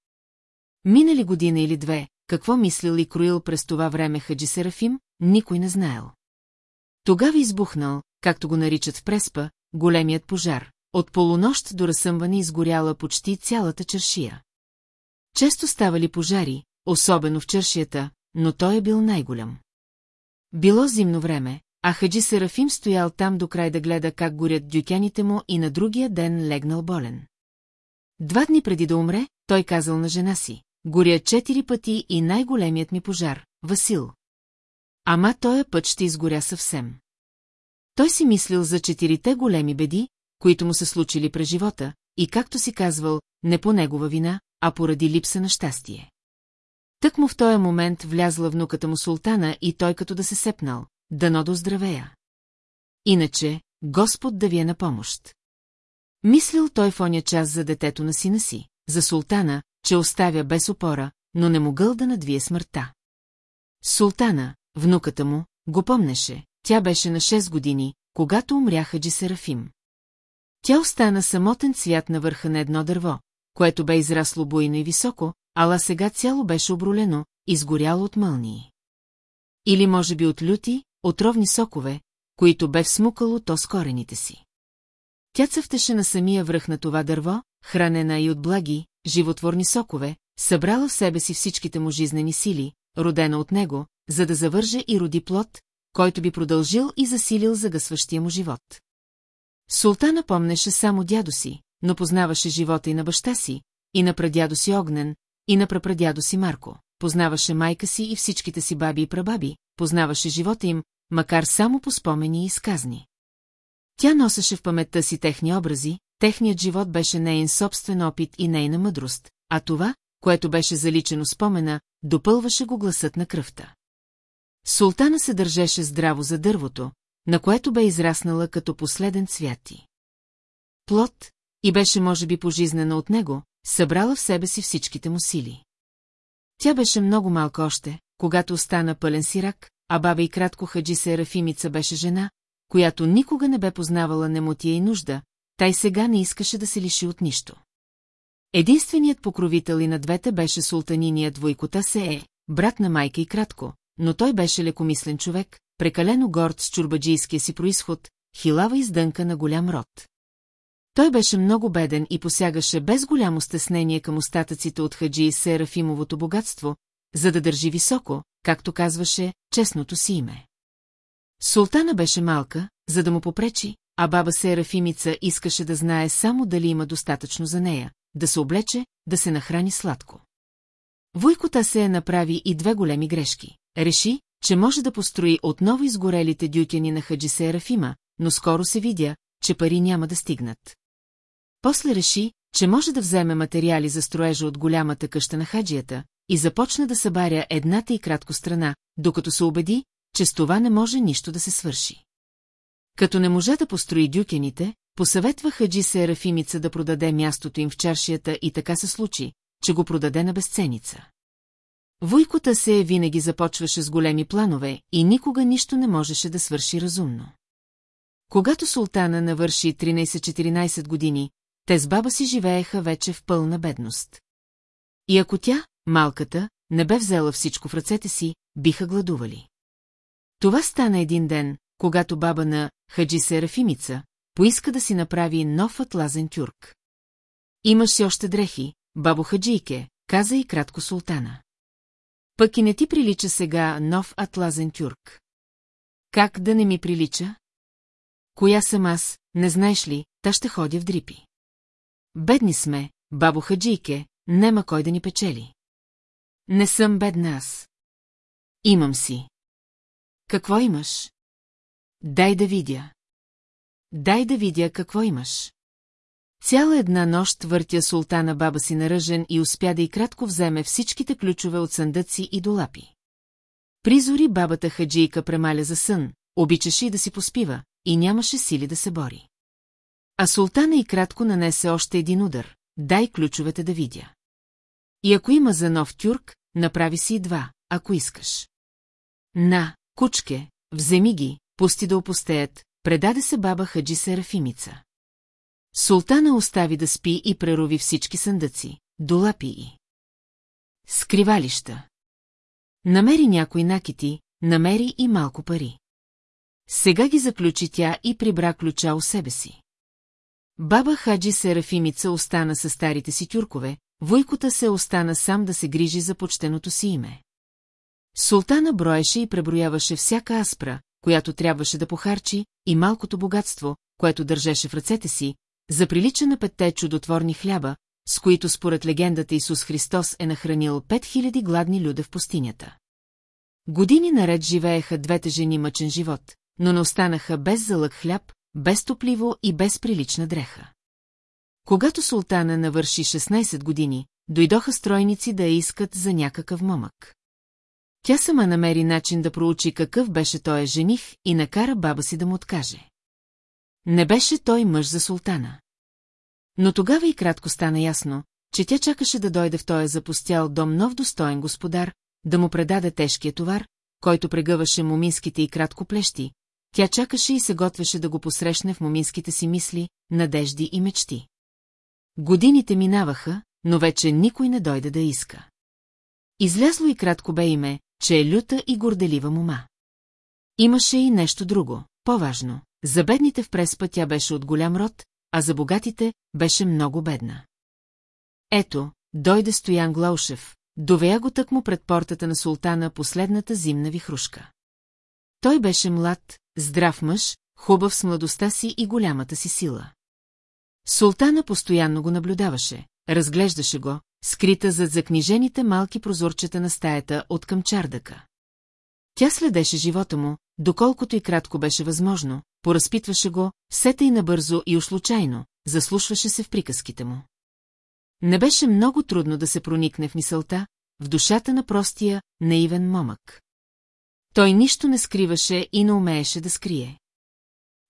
Минали година или две, какво мислил и кроил през това време Хаджи Серафим, никой не знаел. Тогава избухнал, както го наричат в Преспа, големият пожар. От полунощ до разсъмване изгоряла почти цялата чершия. Често ставали пожари, особено в чершията, но той е бил най-голям. Било зимно време, а Хаджи Серафим стоял там до край да гледа как горят дюкяните му и на другия ден легнал болен. Два дни преди да умре, той казал на жена си, горя четири пъти и най-големият ми пожар, Васил. Ама тоя път ще изгоря съвсем. Той си мислил за четирите големи беди, които му се случили през живота, и както си казвал, не по негова вина, а поради липса на щастие. Тък му в този момент влязла внуката му султана и той като да се сепнал, дано да оздравея. Иначе, Господ да ви е на помощ. Мислил той в оня час за детето на сина си, за султана, че оставя без опора, но не могъл да надвие смъртта. Султана, внуката му, го помнеше, тя беше на 6 години, когато умряха Джи Серафим. Тя остана самотен цвят на върха на едно дърво, което бе израсло буйно и високо, ала сега цяло беше обролено, изгоряло от мълнии. Или може би от люти, отровни сокове, които бе всмукало то с корените си. Тя цъфтеше на самия връх на това дърво, хранена и от благи, животворни сокове, събрала в себе си всичките му жизнени сили, родена от него, за да завърже и роди плод, който би продължил и засилил загъсващия му живот. Султана помнеше само дядо си, но познаваше живота и на баща си, и на прадядо си Огнен, и на прапрадядо си Марко. Познаваше майка си и всичките си баби и прабаби, познаваше живота им, макар само по спомени и сказни. Тя носеше в паметта си техни образи, техният живот беше нейн собствен опит и нейна мъдрост, а това, което беше заличено спомена, допълваше го гласът на кръвта. Султана се държеше здраво за дървото, на което бе израснала като последен цвяти. Плод, и беше може би пожизнена от него, събрала в себе си всичките му сили. Тя беше много малка още, когато остана пълен сирак, а баба и кратко хаджи се Рафимица беше жена, която никога не бе познавала немотия и нужда, тай сега не искаше да се лиши от нищо. Единственият покровител и на двете беше султаниният Войкота Сее, брат на майка и кратко, но той беше лекомислен човек, прекалено горд с чурбаджийския си происход, хилава издънка на голям род. Той беше много беден и посягаше без голямо стеснение към остатъците от хаджи и Серафимовото богатство, за да държи високо, както казваше, честното си име. Султана беше малка, за да му попречи, а баба Серафимица искаше да знае само дали има достатъчно за нея, да се облече, да се нахрани сладко. Войкота се е направи и две големи грешки. Реши, че може да построи отново изгорелите дютяни на Хаджи Серафима, но скоро се видя, че пари няма да стигнат. После реши, че може да вземе материали за строежа от голямата къща на хаджията и започна да събаря едната и кратко страна, докато се убеди, че с това не може нищо да се свърши. Като не можа да построи дюкените, посъветва Хаджи Серафимица да продаде мястото им в чаршията и така се случи, че го продаде на безценица. Войкота се винаги започваше с големи планове и никога нищо не можеше да свърши разумно. Когато султана навърши 13-14 години, те с баба си живееха вече в пълна бедност. И ако тя, малката, не бе взела всичко в ръцете си, биха гладували. Това стана един ден, когато баба на Хаджи Серафимица поиска да си направи нов атлазен тюрк. Имаш си още дрехи, бабо Хаджийке, каза и кратко султана. Пък и не ти прилича сега нов атлазен тюрк. Как да не ми прилича? Коя съм аз, не знаеш ли, та ще ходя в дрипи. Бедни сме, бабо Хаджийке, нема кой да ни печели. Не съм бедна аз. Имам си. Какво имаш? Дай да видя. Дай да видя какво имаш. Цяла една нощ въртя султана баба си наръжен и успя да и кратко вземе всичките ключове от съндъци и долапи. Призори бабата хаджийка премаля за сън, обичаше и да си поспива, и нямаше сили да се бори. А султана и кратко нанесе още един удар. Дай ключовете да видя. И ако има за нов тюрк, направи си и два, ако искаш. На, кучке, вземи ги, пусти да опустеят, предаде се баба Хаджи Серафимица. Султана остави да спи и прерови всички съндъци, долапи и. Скривалища. Намери някой накити, намери и малко пари. Сега ги заключи тя и прибра ключа у себе си. Баба Хаджи Серафимица остана с старите си тюркове, войкота се остана сам да се грижи за почтеното си име. Султана броеше и преброяваше всяка аспра, която трябваше да похарчи, и малкото богатство, което държеше в ръцете си, заприлича на петте чудотворни хляба, с които според легендата Исус Христос е нахранил 5000 гладни люда в пустинята. Години наред живееха двете жени мъчен живот, но не останаха без залък хляб, без топливо и без прилична дреха. Когато султана навърши 16 години, дойдоха стройници да я искат за някакъв момък. Тя сама намери начин да проучи какъв беше той жених и накара баба си да му откаже. Не беше той мъж за султана. Но тогава и кратко стана ясно, че тя чакаше да дойде в този запустял дом нов достоен господар, да му предаде тежкия товар, който прегъваше моминските и кратко плещи. Тя чакаше и се готвеше да го посрещне в моминските си мисли, надежди и мечти. Годините минаваха, но вече никой не дойде да иска. Излязло и кратко бе име, че е люта и горделива мума. Имаше и нещо друго, по-важно. За бедните в Преспа тя беше от голям род, а за богатите беше много бедна. Ето, дойде Стоян Глаушев, довея го тъкмо пред портата на султана последната зимна вихрушка. Той беше млад, здрав мъж, хубав с младостта си и голямата си сила. Султана постоянно го наблюдаваше, разглеждаше го, скрита зад закнижените малки прозорчета на стаята от към чардъка. Тя следеше живота му, доколкото и кратко беше възможно, поразпитваше го, сета и набързо и ушлучайно, заслушваше се в приказките му. Не беше много трудно да се проникне в мисълта, в душата на простия, наивен момък. Той нищо не скриваше и не умееше да скрие.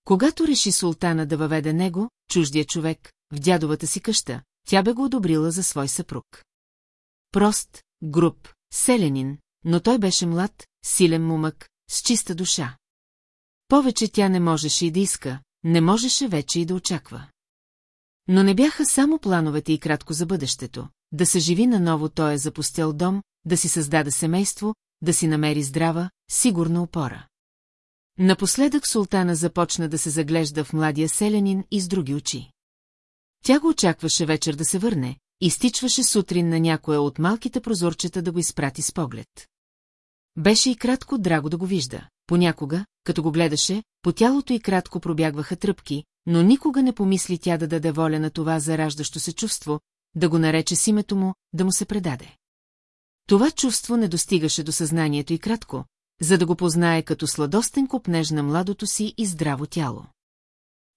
Когато реши султана да въведе него, чуждия човек, в дядовата си къща, тя бе го одобрила за свой съпруг. Прост, груб, селянин, но той беше млад, силен мумък, с чиста душа. Повече тя не можеше и да иска, не можеше вече и да очаква. Но не бяха само плановете и кратко за бъдещето, да се живи наново той е запустял дом, да си създаде семейство, да си намери здрава, сигурна опора. Напоследък султана започна да се заглежда в младия селянин и с други очи. Тя го очакваше вечер да се върне, изтичваше сутрин на някоя от малките прозорчета да го изпрати с поглед. Беше и кратко драго да го вижда. Понякога, като го гледаше, по тялото и кратко пробягваха тръпки, но никога не помисли тя да даде воля на това зараждащо се чувство, да го нарече с името му, да му се предаде. Това чувство не достигаше до съзнанието и кратко, за да го познае като сладостен копнеж на младото си и здраво тяло.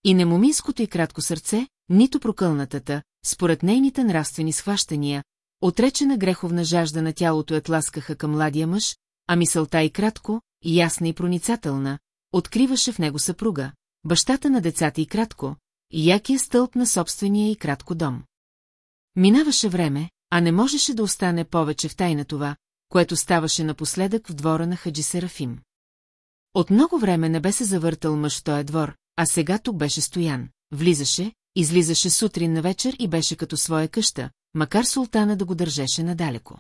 И не моминското и кратко сърце, нито прокълнатата, според нейните нравствени схващания, отречена греховна жажда на тялото я тласкаха към младия мъж, а мисълта и кратко, ясна и проницателна, откриваше в него съпруга, бащата на децата и кратко, и якия стълб на собствения и кратко дом. Минаваше време, а не можеше да остане повече в тайна това, което ставаше напоследък в двора на Хаджи Серафим. От много време не бе се завъртал мъж в този двор, а сега тук беше стоян. Влизаше, излизаше сутрин на вечер и беше като своя къща, макар султана да го държеше надалеко.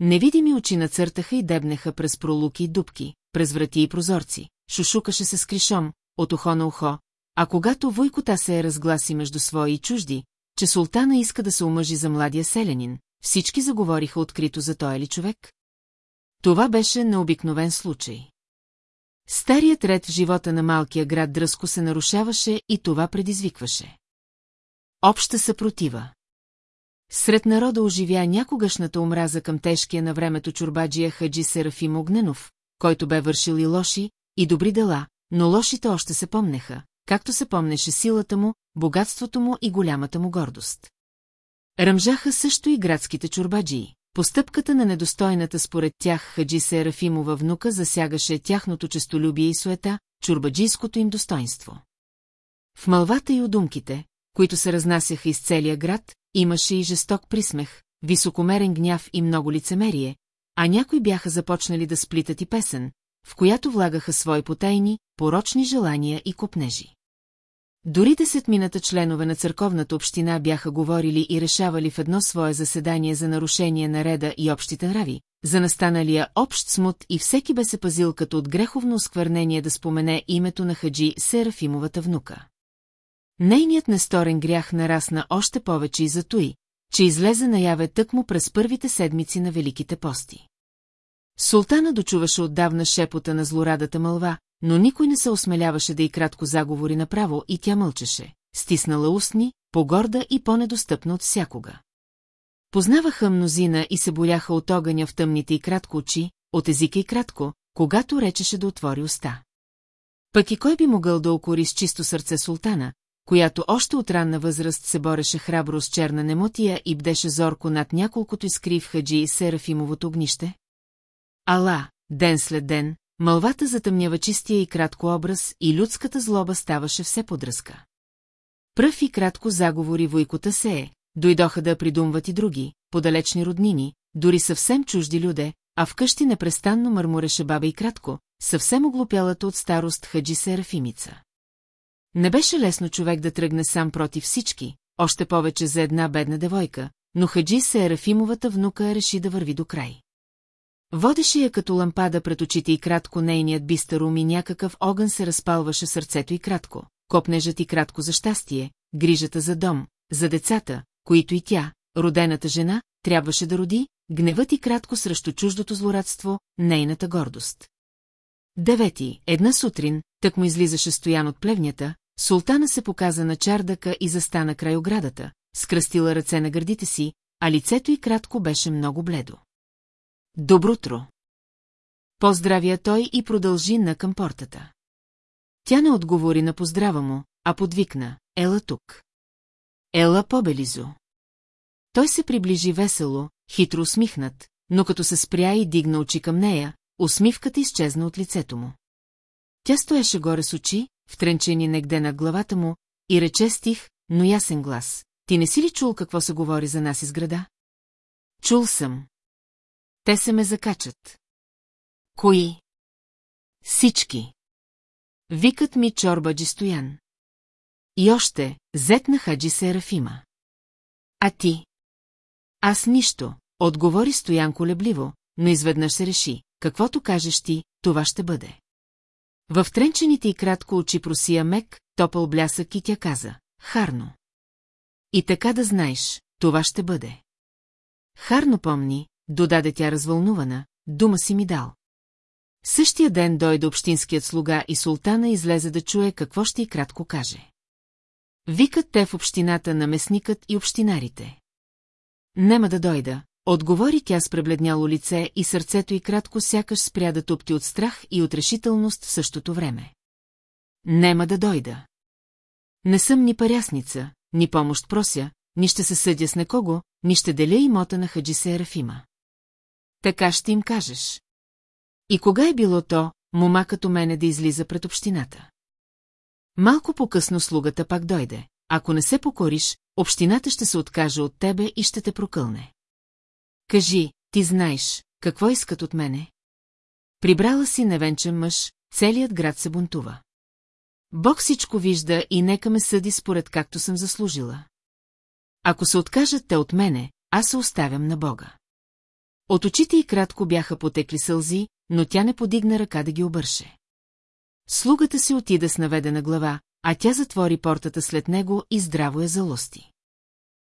Невидими очи нацъртаха и дебнеха през пролуки и дубки, през врати и прозорци, шушукаше се с кришом, от ухо на ухо, а когато войкота се е разгласи между свои и чужди, че султана иска да се омъжи за младия селянин, всички заговориха открито за той ли човек? Това беше необикновен случай. Старият ред в живота на малкия град дръско се нарушаваше и това предизвикваше. Обща съпротива. Сред народа оживя някогашната омраза към тежкия на времето чурбаджия Хаджи Серафим Огненов, който бе вършил и лоши, и добри дела, но лошите още се помнеха, както се помнеше силата му, богатството му и голямата му гордост. Ръмжаха също и градските чурбаджии. Постъпката на недостойната според тях Хаджи Серафимова внука засягаше тяхното честолюбие и суета, чурбаджийското им достоинство. В мълвата и удумките, които се разнасяха из целия град, имаше и жесток присмех, високомерен гняв и много лицемерие, а някои бяха започнали да сплитат и песен, в която влагаха свои потайни, порочни желания и копнежи. Дори десетмината членове на църковната община бяха говорили и решавали в едно свое заседание за нарушение на реда и общите нрави, за настаналия общ смут и всеки бе се пазил като от греховно осквернение да спомене името на хаджи Серафимовата внука. Нейният несторен грях нарасна още повече и за той, че излезе наяве тъкмо през първите седмици на Великите пости. Султана дочуваше отдавна шепота на злорадата мълва, но никой не се осмеляваше да и кратко заговори направо и тя мълчеше, стиснала устни, по-горда и по-недостъпна от всякога. Познаваха мнозина и се боляха от огъня в тъмните и кратко очи, от езика и кратко, когато речеше да отвори уста. Пък и кой би могъл да окори с чисто сърце султана, която още от ранна възраст се бореше храбро с черна немотия и бдеше зорко над няколкото искри в хаджи и Серафимовото огнище? Ала, ден след ден, мълвата затъмнява чистия и кратко образ и людската злоба ставаше все подръзка. Пръв и кратко заговори войкота се е, дойдоха да придумват и други, подалечни роднини, дори съвсем чужди люде, а вкъщи непрестанно мърмуреше баба и кратко, съвсем оглупялата от старост хаджи Серафимица. Не беше лесно човек да тръгне сам против всички, още повече за една бедна девойка, но хаджи Серафимовата внука реши да върви до край. Водеше я като лампада пред очите и кратко нейният бистър ум и някакъв огън се разпалваше сърцето и кратко, копнежът и кратко за щастие, грижата за дом, за децата, които и тя, родената жена, трябваше да роди, гневът и кратко срещу чуждото злорадство, нейната гордост. Девети, една сутрин, так му излизаше стоян от плевнята, султана се показа на чардака и застана край оградата, скръстила ръце на гърдите си, а лицето й кратко беше много бледо. Добрутро! Поздравя той и продължи на към портата. Тя не отговори на поздрава му, а подвикна, ела тук. Ела побелизо. Той се приближи весело, хитро усмихнат, но като се спря и дигна очи към нея, усмивката изчезна от лицето му. Тя стоеше горе с очи, втренчени негде над главата му, и рече стих, но ясен глас. Ти не си ли чул какво се говори за нас из града? Чул съм. Те се ме закачат. Кои? Всички. Викът ми Чорбаджи Стоян. И още, зет на Хаджи Серафима. А ти? Аз нищо, отговори Стоян колебливо, но изведнъж се реши, каквото кажеш ти, това ще бъде. В тренчените и кратко очи просия мек, топъл блясък и тя каза, Харно. И така да знаеш, това ще бъде. Харно помни, додаде тя развълнувана, дума си ми дал. Същия ден дойде общинският слуга и султана излезе да чуе какво ще и кратко каже. Викат те в общината на местникът и общинарите. Нема да дойда, отговори тя с пребледняло лице и сърцето й кратко сякаш спря да тупти от страх и от решителност в същото време. Нема да дойда. Не съм ни парясница, ни помощ прося, ни ще се съдя с некого, ни ще деля имота на Хаджи Серафима. Така ще им кажеш. И кога е било то, мома като мене да излиза пред общината? Малко по-късно слугата пак дойде. Ако не се покориш, общината ще се откаже от тебе и ще те прокълне. Кажи, ти знаеш, какво искат от мене? Прибрала си невенчен мъж, целият град се бунтува. Бог всичко вижда и нека ме съди според както съм заслужила. Ако се откажат те от мене, аз се оставям на Бога. От очите й кратко бяха потекли сълзи, но тя не подигна ръка да ги обърше. Слугата си отида с наведена глава, а тя затвори портата след него и здраво я залости.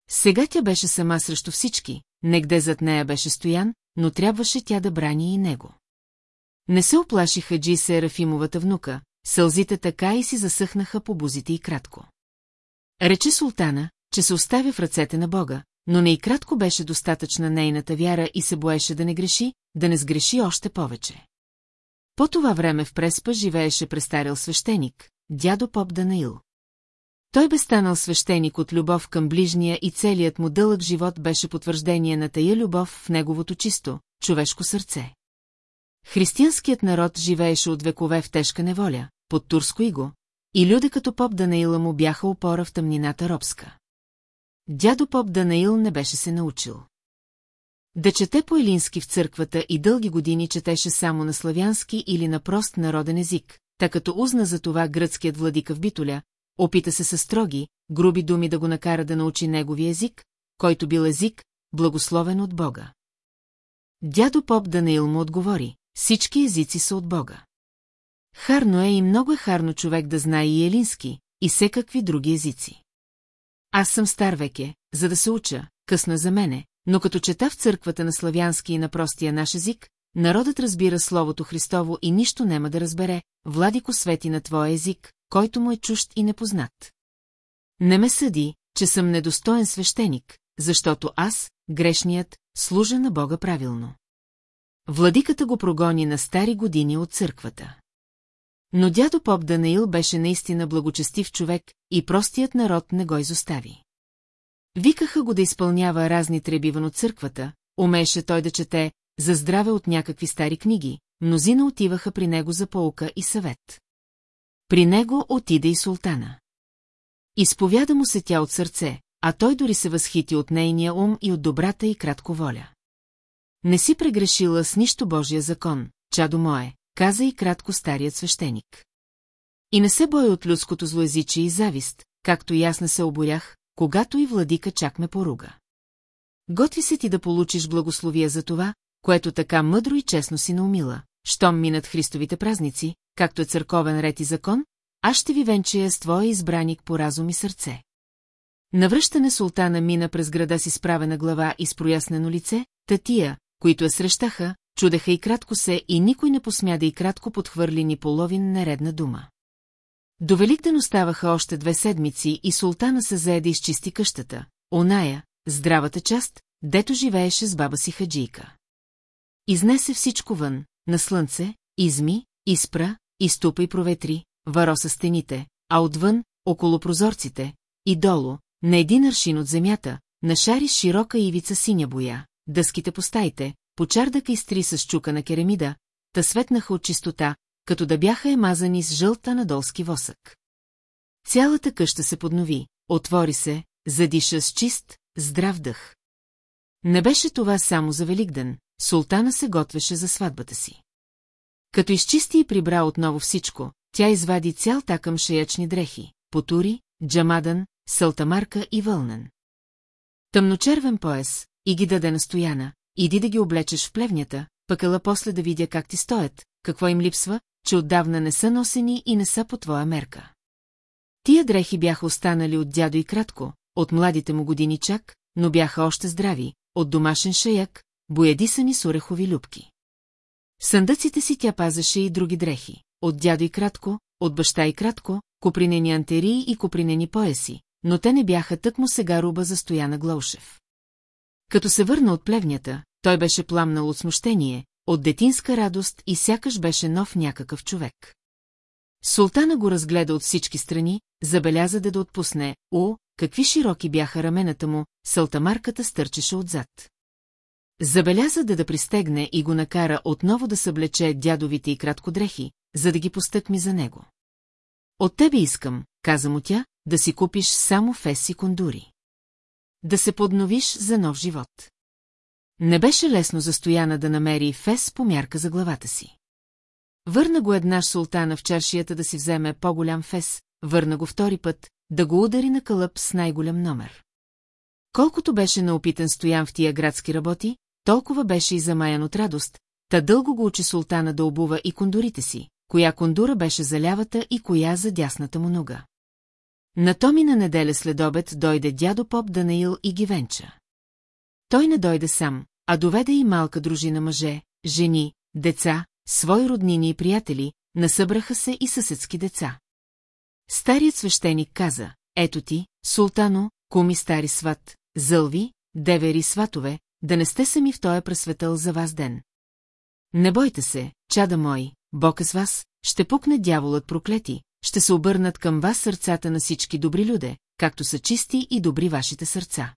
Сега тя беше сама срещу всички, негде зад нея беше стоян, но трябваше тя да брани и него. Не се оплаши Хаджи Серафимовата внука, сълзите така и си засъхнаха по бузите и кратко. Рече султана, че се оставя в ръцете на Бога, но не и кратко беше достатъчна нейната вяра и се боеше да не греши, да не сгреши още повече. По това време в Преспа живееше престарил свещеник, дядо Поп Данаил. Той бе станал свещеник от любов към ближния и целият му дълъг живот беше потвърждение на тая любов в неговото чисто, човешко сърце. Християнският народ живееше от векове в тежка неволя, под турско иго, и люде като поп Данаила му бяха опора в тъмнината робска. Дядо поп Данаил не беше се научил. Да чете по-елински в църквата и дълги години четеше само на славянски или на прост народен език, така като узна за това гръцкият владика в Битоля, опита се със строги, груби думи да го накара да научи негови език, който бил език, благословен от Бога. Дядо поп Данаил му отговори, всички езици са от Бога. Харно е и много е харно човек да знае и елински, и всекакви други езици. Аз съм стар веке, за да се уча, късно е за мене, но като чета в църквата на славянски и на простия наш език, народът разбира Словото Христово и нищо няма да разбере, Владико свети на твоя език, който му е чужд и непознат. Не ме съди, че съм недостоен свещеник, защото аз, грешният, служа на Бога правилно. Владиката го прогони на стари години от църквата. Но дядо Поп Данаил беше наистина благочестив човек и простият народ не го изостави. Викаха го да изпълнява разни треби от църквата, умееше той да чете за здраве от някакви стари книги, мнозина отиваха при него за полка и съвет. При него отиде и султана. Изповяда му се тя от сърце, а той дори се възхити от нейния ум и от добрата и кратко воля. Не си прегрешила с нищо Божия закон, чадо мое, каза и кратко старият свещеник. И не се боя от людското злоязичие и завист, както и аз не се оборях, когато и владика чак ме поруга. Готви се ти да получиш благословия за това, което така мъдро и честно си наумила. Щом минат Христовите празници, както е църковен ред и закон, аз ще ви венчая с твоя избраник по разум и сърце. Навръщане султана мина през града си справена глава и с прояснено лице, татия, които я срещаха, чудеха и кратко се и никой не посмя да и кратко подхвърли ни половин нередна дума. До Великден оставаха още две седмици и султана се зае да изчисти къщата, оная, здравата част, дето живееше с баба си хаджийка. Изнесе всичко вън, на слънце, изми, изпра, изтупа и проветри, вароса стените, а отвън, около прозорците, и долу, на един аршин от земята, нашари широка ивица синя боя, дъските по стаите, почардака изтри с чука на керамида, та светнаха от чистота, като да бяха емазани с жълта надолски восък. Цялата къща се поднови, отвори се, задиша с чист, здрав дъх. Не беше това само за Великден, султана се готвеше за сватбата си. Като изчисти и прибра отново всичко, тя извади цял такъм шеячни дрехи, потури, джамадан, салтамарка и вълнен. Тъмночервен пояс, и ги даде настояна, иди да ги облечеш в плевнята, пък ела после да видя как ти стоят, какво им липсва, че отдавна не са носени и не са по твоя мерка. Тия дрехи бяха останали от дядо и кратко, от младите му години чак, но бяха още здрави, от домашен шаяк, боядисани с орехови любки. В съндъците си тя пазеше и други дрехи, от дядо и кратко, от баща и кратко, копринени антерии и копринени пояси, но те не бяха тъкмо сега руба за Стояна Глаушев. Като се върна от плевнята, той беше пламнал от смущение, от детинска радост и сякаш беше нов някакъв човек. Султана го разгледа от всички страни, забеляза да да отпусне, о, какви широки бяха рамената му, салтамарката стърчеше отзад. Забеляза да да пристегне и го накара отново да съблече дядовите и краткодрехи, за да ги постъкми за него. От тебе искам, каза му тя, да си купиш само фес и кондури. Да се подновиш за нов живот. Не беше лесно за Стояна да намери фес по мярка за главата си. Върна го една султана в чаршията да си вземе по-голям фес, върна го втори път, да го удари на кълъп с най-голям номер. Колкото беше наопитан Стоян в тия градски работи, толкова беше и замаян от радост, та дълго го учи султана да обува и кондурите си, коя кондура беше за лявата и коя за дясната му нога. На Томи на неделя след обед дойде дядо поп Данаил и Гивенча. Той не дойде сам, а доведе и малка дружина мъже, жени, деца, свои роднини и приятели, насъбраха се и съседски деца. Старият свещеник каза, ето ти, султано, куми стари сват, зълви, девери сватове, да не сте сами в тоя пресветъл за вас ден. Не бойте се, чада мой, Бог е с вас, ще пукне дяволът проклети, ще се обърнат към вас сърцата на всички добри люде, както са чисти и добри вашите сърца.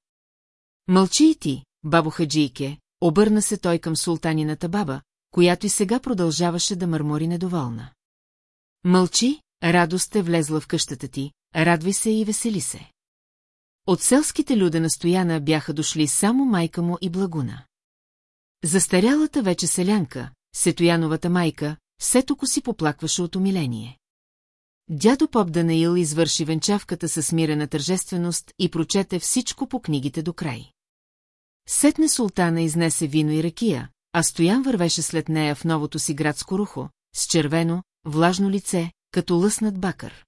Мълчи и ти, бабо Хаджийке, обърна се той към султанината баба, която и сега продължаваше да мърмори недоволна. Мълчи, радост е влезла в къщата ти, радвай се и весели се. От селските люде на Стояна бяха дошли само майка му и Благуна. Застарялата вече селянка, Сетояновата майка, все току си поплакваше от умиление. Дядо Поп Данаил извърши венчавката със смирена тържественост и прочете всичко по книгите до край. Сетне султана изнесе вино и ракия, а Стоян вървеше след нея в новото си градско рухо, с червено, влажно лице, като лъснат бакър.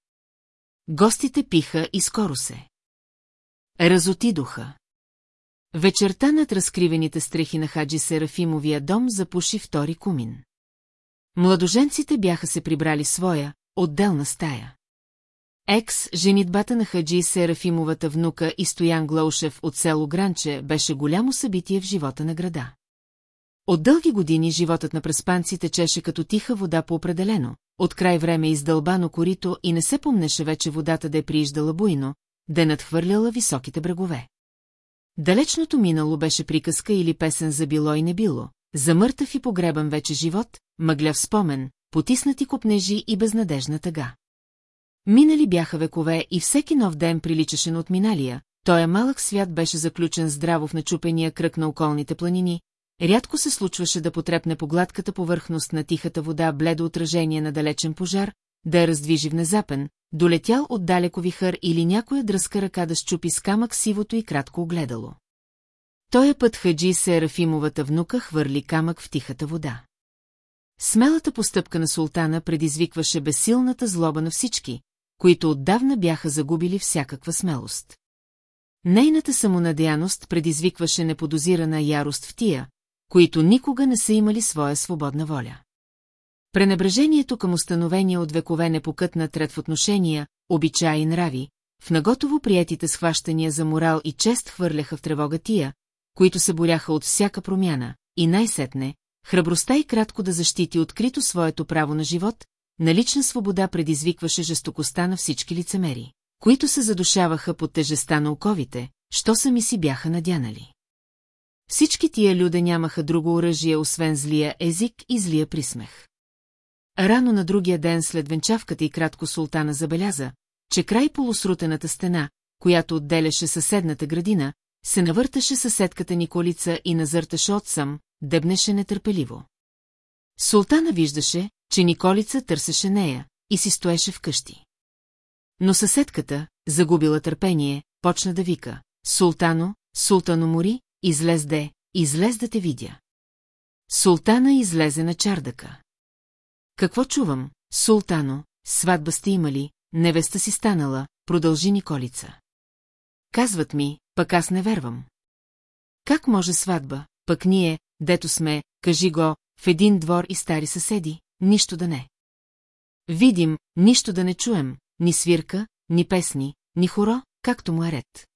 Гостите пиха и скоро се. Разотидоха. Вечерта над разкривените стрехи на Хаджи Серафимовия дом запуши втори кумин. Младоженците бяха се прибрали своя, отделна стая. Екс, женитбата на Хаджи Серафимовата внука и Стоян Глаушев от село Гранче беше голямо събитие в живота на града. От дълги години животът на преспанци течеше като тиха вода по определено, от край време издълбано корито и не се помнеше вече водата да е прииждала буйно, да е надхвърляла високите брегове. Далечното минало беше приказка или песен за било и не било, замъртъв и погребан вече живот, мъгляв спомен, потиснати копнежи и безнадежна тъга. Минали бяха векове и всеки нов ден приличаше на отминалия, той е малък свят беше заключен здраво в начупения кръг на околните планини, рядко се случваше да потрепне по гладката повърхност на тихата вода бледо отражение на далечен пожар, да я раздвижи внезапен, долетял от далеко вихър или някоя дръска ръка да щупи с камък сивото и кратко огледало. Тоя път Хаджи Серафимовата внука хвърли камък в тихата вода. Смелата постъпка на султана предизвикваше безсилната злоба на всички, които отдавна бяха загубили всякаква смелост. Нейната самонадеяност предизвикваше неподозирана ярост в тия, които никога не са имали своя свободна воля. Пренебрежението към установения от векове непокътна трет в отношения, обичаи и нрави, в наготово приятите схващания за морал и чест хвърляха в тревога тия, които се боряха от всяка промяна, и най-сетне, храбростта и кратко да защити открито своето право на живот, на лична свобода предизвикваше жестокостта на всички лицемери, които се задушаваха под тежеста на оковите, що сами си бяха надянали. Всички тия люде нямаха друго оръжие, освен злия език и злия присмех. Рано на другия ден след венчавката и кратко султана забеляза, че край полусрутената стена, която отделяше съседната градина, се навърташе съседката Николица и назърташе отсъм, дебнеше нетърпеливо. Султана виждаше, че Николица търсеше нея и си стоеше вкъщи. Но съседката, загубила търпение, почна да вика. Султано, султано мори, излез де, излез да те видя. Султана излезе на чардака. Какво чувам, султано, сватба сте имали, невеста си станала, продължи Николица. Казват ми, пък аз не вервам. Как може сватба, пък ние, дето сме, кажи го, в един двор и стари съседи, нищо да не. Видим, нищо да не чуем, ни свирка, ни песни, ни хоро, както му е ред.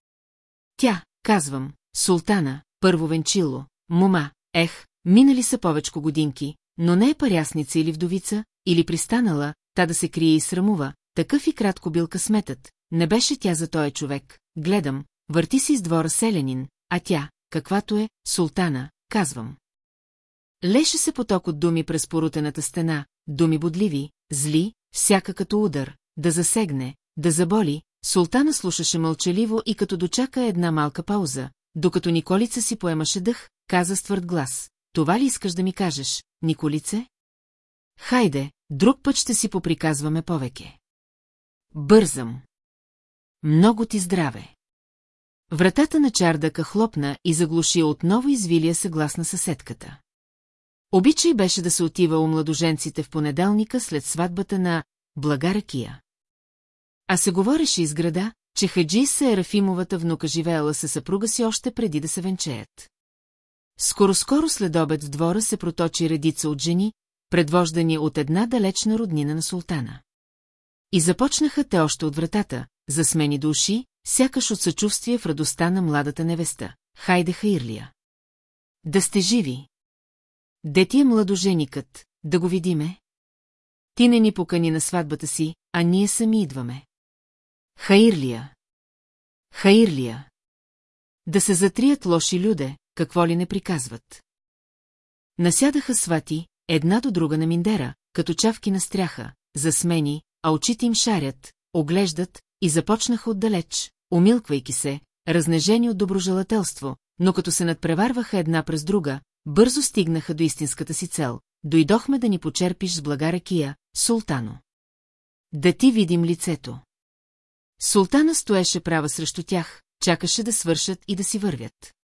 Тя, казвам, султана, първо венчило, мома, ех, минали са повечко годинки, но не е парясница или вдовица, или пристанала, та да се крие и срамува, такъв и кратко бил късметът, не беше тя за този човек, гледам, върти си с двора селянин, а тя, каквато е, султана, казвам. Леше се поток от думи през порутената стена, думи бодливи, зли, всяка като удар, да засегне, да заболи, султана слушаше мълчаливо и като дочака една малка пауза, докато Николица си поемаше дъх, каза с твърд глас. Това ли искаш да ми кажеш, Николице? Хайде, друг път ще си поприказваме повеке. Бързам. Много ти здраве. Вратата на чардака хлопна и заглуши отново извилия съгласна съседката. Обичай беше да се отива у младоженците в понеделника след сватбата на Блага Ракия. А се говореше из града, че Хаджи Серафимовата внука живеела със съпруга си още преди да се венчеят. Скоро-скоро след обед в двора се проточи редица от жени, предвождани от една далечна роднина на султана. И започнаха те още от вратата, за смени души, сякаш от съчувствие в радостта на младата невеста. Хайде, Хаирлия! Да сте живи! Де ти е младоженикът, да го видиме? Ти не ни покани на сватбата си, а ние сами идваме. Хаирлия! Хаирлия! Да се затрият лоши люде, какво ли не приказват. Насядаха свати, една до друга на Миндера, като чавки на стряха, засмени, а очите им шарят, оглеждат и започнаха отдалеч, умилквайки се, разнежени от доброжелателство, но като се надпреварваха една през друга, бързо стигнаха до истинската си цел. Дойдохме да ни почерпиш с блага ракия, султано. Да ти видим лицето. Султана стоеше права срещу тях, чакаше да свършат и да си вървят.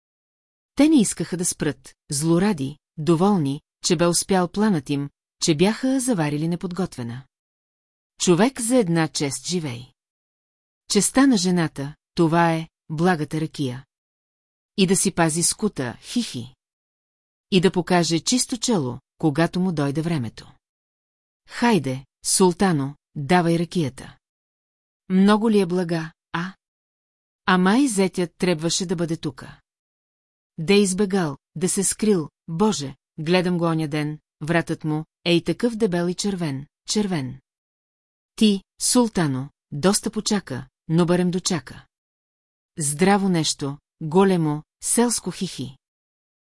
Те не искаха да спрат, злоради, доволни, че бе успял планът им, че бяха заварили неподготвена. Човек за една чест живей. Честа на жената, това е благата ракия. И да си пази скута, хихи. И да покаже чисто чело, когато му дойде времето. Хайде, султано, давай ракията. Много ли е блага, а? Ама и зетят трябваше да бъде тука. Да е избегал, да се скрил, боже, гледам го оня ден, вратът му, ей такъв дебел и червен, червен. Ти, султано, доста почака, но барем дочака. Здраво нещо, големо, селско хихи.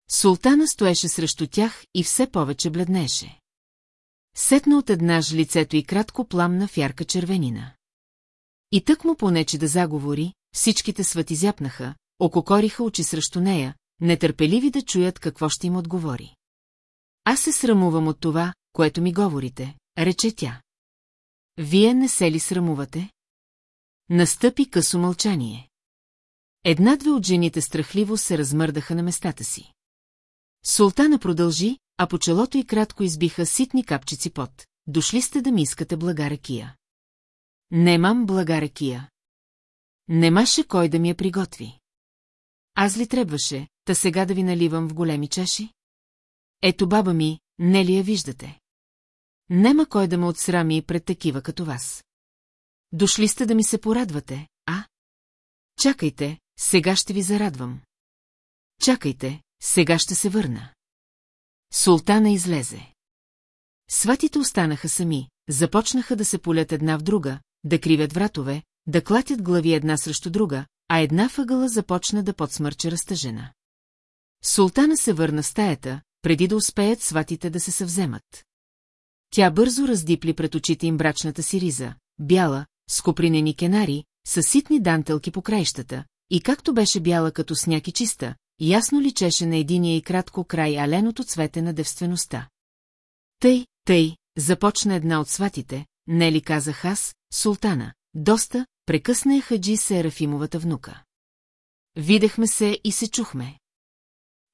Султана стоеше срещу тях и все повече бледнеше. Сетна от една ж лицето и кратко пламна в ярка червенина. И тък му понече да заговори, всичките свати зяпнаха, ококориха очи срещу нея, нетърпеливи да чуят какво ще им отговори. Аз се срамувам от това, което ми говорите, рече тя. Вие не се ли срамувате? Настъпи късо мълчание. Една-две от жените страхливо се размърдаха на местата си. Султана продължи, а по челото й кратко избиха ситни капчици пот. Дошли сте да ми искате блага ракия. Немам блага ракия. Немаше кой да ми я приготви. Аз ли трябваше, та сега да ви наливам в големи чаши? Ето баба ми, не ли я виждате? Нема кой да ме отсрами пред такива като вас. Дошли сте да ми се порадвате, а? Чакайте, сега ще ви зарадвам. Чакайте, сега ще се върна. Султана излезе. Сватите останаха сами, започнаха да се полят една в друга, да кривят вратове, да клатят глави една срещу друга, а една въгъла започна да подсмърча разтъжена. Султана се върна в стаята, преди да успеят сватите да се съвземат. Тя бързо раздипли пред очите им брачната си риза, бяла, с копринени кенари, с ситни дантелки по краищата, и както беше бяла като сняг и чиста, ясно личеше на единия и кратко край аленото цвете на девствеността. Тъй, тъй, започна една от сватите, не ли казах аз, султана, доста, прекъсна е хаджи Серафимовата внука. Видехме се и се чухме.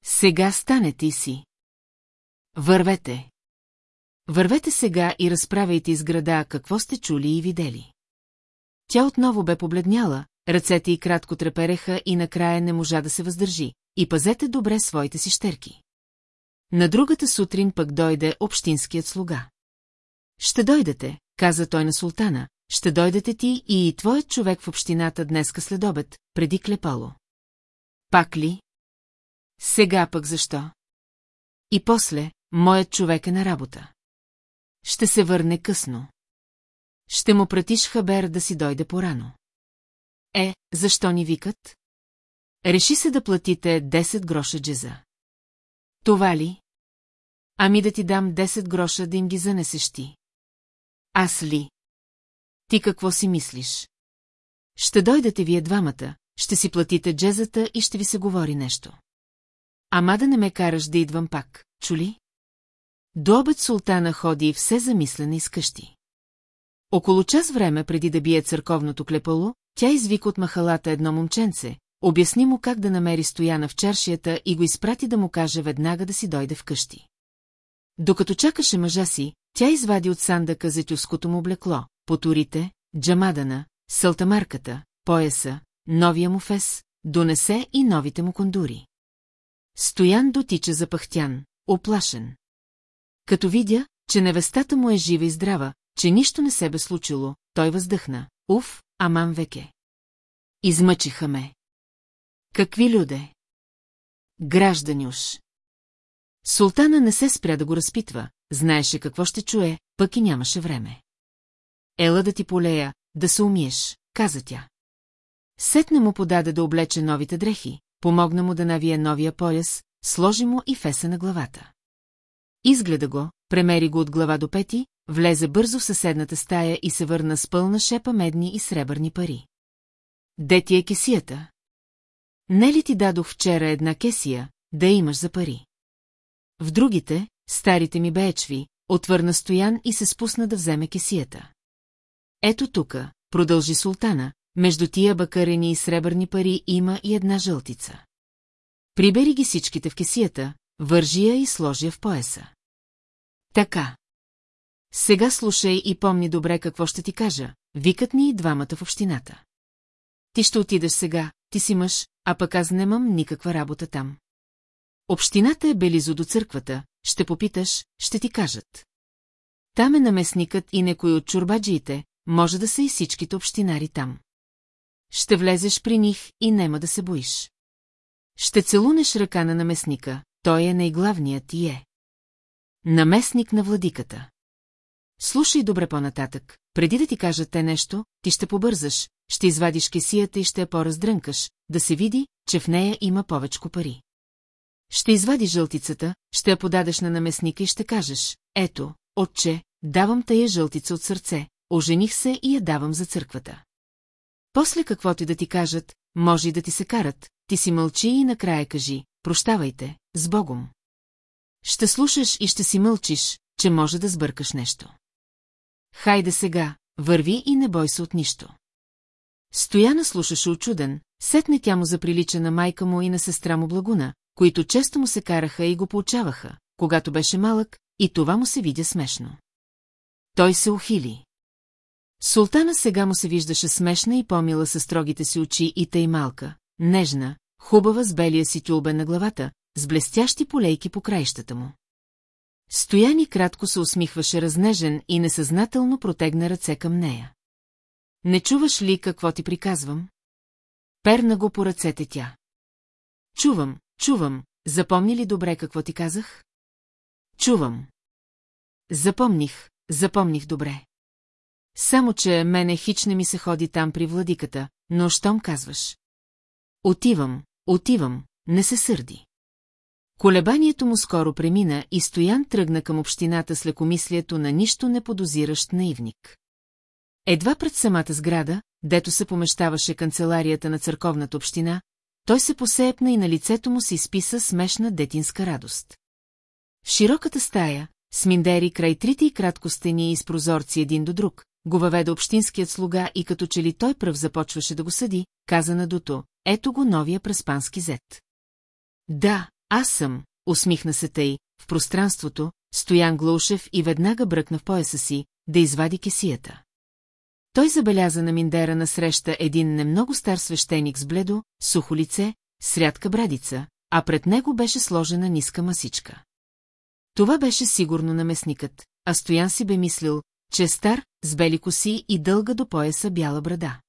Сега станете и си. Вървете. Вървете сега и разправяйте из града какво сте чули и видели. Тя отново бе побледняла, ръцете й кратко трепереха и накрая не можа да се въздържи. И пазете добре своите си щерки. На другата сутрин пък дойде общинският слуга. Ще дойдете, каза той на султана, ще дойдете ти и твоят човек в общината днеска след обед, преди клепало. Пак ли? Сега пък защо? И после, моят човек е на работа. Ще се върне късно. Ще му пратиш хабер да си дойде порано. Е, защо ни викат? Реши се да платите 10 гроша джеза. Това ли? Ами да ти дам 10 гроша да им ги занесеш ти. Аз ли? Ти какво си мислиш? Ще дойдете вие двамата, ще си платите джезата и ще ви се говори нещо. Ама да не ме караш да идвам пак, чули? До обед султана ходи все замислена из къщи. Около час време преди да бие църковното клепало, тя извика от махалата едно момченце, обясни му как да намери стояна в чаршията и го изпрати да му каже веднага да си дойде вкъщи. Докато чакаше мъжа си, тя извади от сандъка зетюското му облекло, потурите, джамадана, сълтамарката, пояса, новия му фес, донесе и новите му кондури. Стоян дотича запахтян, оплашен. Като видя, че невестата му е жива и здрава, че нищо не се бе случило, той въздъхна. Уф, аман веке. Измъчиха ме. Какви люде? Граждани уж. Султана не се спря да го разпитва, знаеше какво ще чуе, пък и нямаше време. Ела да ти полея, да се умиеш, каза тя. Сетне му подаде да облече новите дрехи, помогна му да навие новия пояс, сложи му и феса на главата. Изгледа го, премери го от глава до пети, влезе бързо в съседната стая и се върна с пълна шепа медни и сребърни пари. Де ти е кесията? Не ли ти дадох вчера една кесия, да имаш за пари? В другите, старите ми беечви, отвърна стоян и се спусна да вземе кесията. Ето тука, продължи султана, между тия бакарени и сребърни пари има и една жълтица. Прибери ги всичките в кесията, вържи я и сложи я в пояса. Така. Сега слушай и помни добре какво ще ти кажа. Викат ни и двамата в общината. Ти ще отидеш сега, ти си мъж, а пък аз немам никаква работа там. Общината е белизо до църквата, ще попиташ, ще ти кажат. Там е наместникът и некой от чурбаджиите, може да са и всичките общинари там. Ще влезеш при них и нема да се боиш. Ще целунеш ръка на наместника, той е най-главният и е. Наместник на владиката. Слушай добре по-нататък, преди да ти кажат те нещо, ти ще побързаш, ще извадиш кесията и ще я по-раздрънкаш, да се види, че в нея има повечко пари. Ще извади жълтицата, ще я подадеш на наместника и ще кажеш, ето, отче, давам тая жълтица от сърце, ожених се и я давам за църквата. После каквото и да ти кажат, може и да ти се карат, ти си мълчи и накрая кажи, прощавайте, с Богом. Ще слушаш и ще си мълчиш, че може да сбъркаш нещо. Хайде сега, върви и не бой се от нищо. Стояна слушаше очуден, сетне тя му заприлича на майка му и на сестра му Благуна, които често му се караха и го получаваха, когато беше малък, и това му се видя смешно. Той се ухили. Султана сега му се виждаше смешна и помила със строгите си очи и тъй малка, нежна, хубава с белия си тюлбен на главата, с блестящи полейки по краищата му. Стояни кратко се усмихваше разнежен и несъзнателно протегна ръце към нея. Не чуваш ли какво ти приказвам? Перна го по ръцете тя. Чувам, чувам, запомни ли добре какво ти казах? Чувам. Запомних, запомних добре. Само, че мене хич не ми се ходи там при владиката, но щом казваш. Отивам, отивам, не се сърди. Колебанието му скоро премина и Стоян тръгна към общината с лекомислието на нищо не подозиращ наивник. Едва пред самата сграда, дето се помещаваше канцеларията на църковната община, той се посеепна и на лицето му се изписа смешна детинска радост. В широката стая, с миндери край трите и кратко стени и с прозорци един до друг, го въведе общинският слуга и като че ли той пръв започваше да го съди, каза на Дуто, ето го новия преспански зет. Да, аз съм, усмихна се тъй, в пространството, Стоян Глушев и веднага бръкна в пояса си, да извади кесията. Той забеляза на Миндера насреща един немного стар свещеник с бледо, сухо лице, с рядка брадица, а пред него беше сложена ниска масичка. Това беше сигурно наместникът, а Стоян си бе мислил, че е стар, с бели коси и дълга до пояса бяла брада.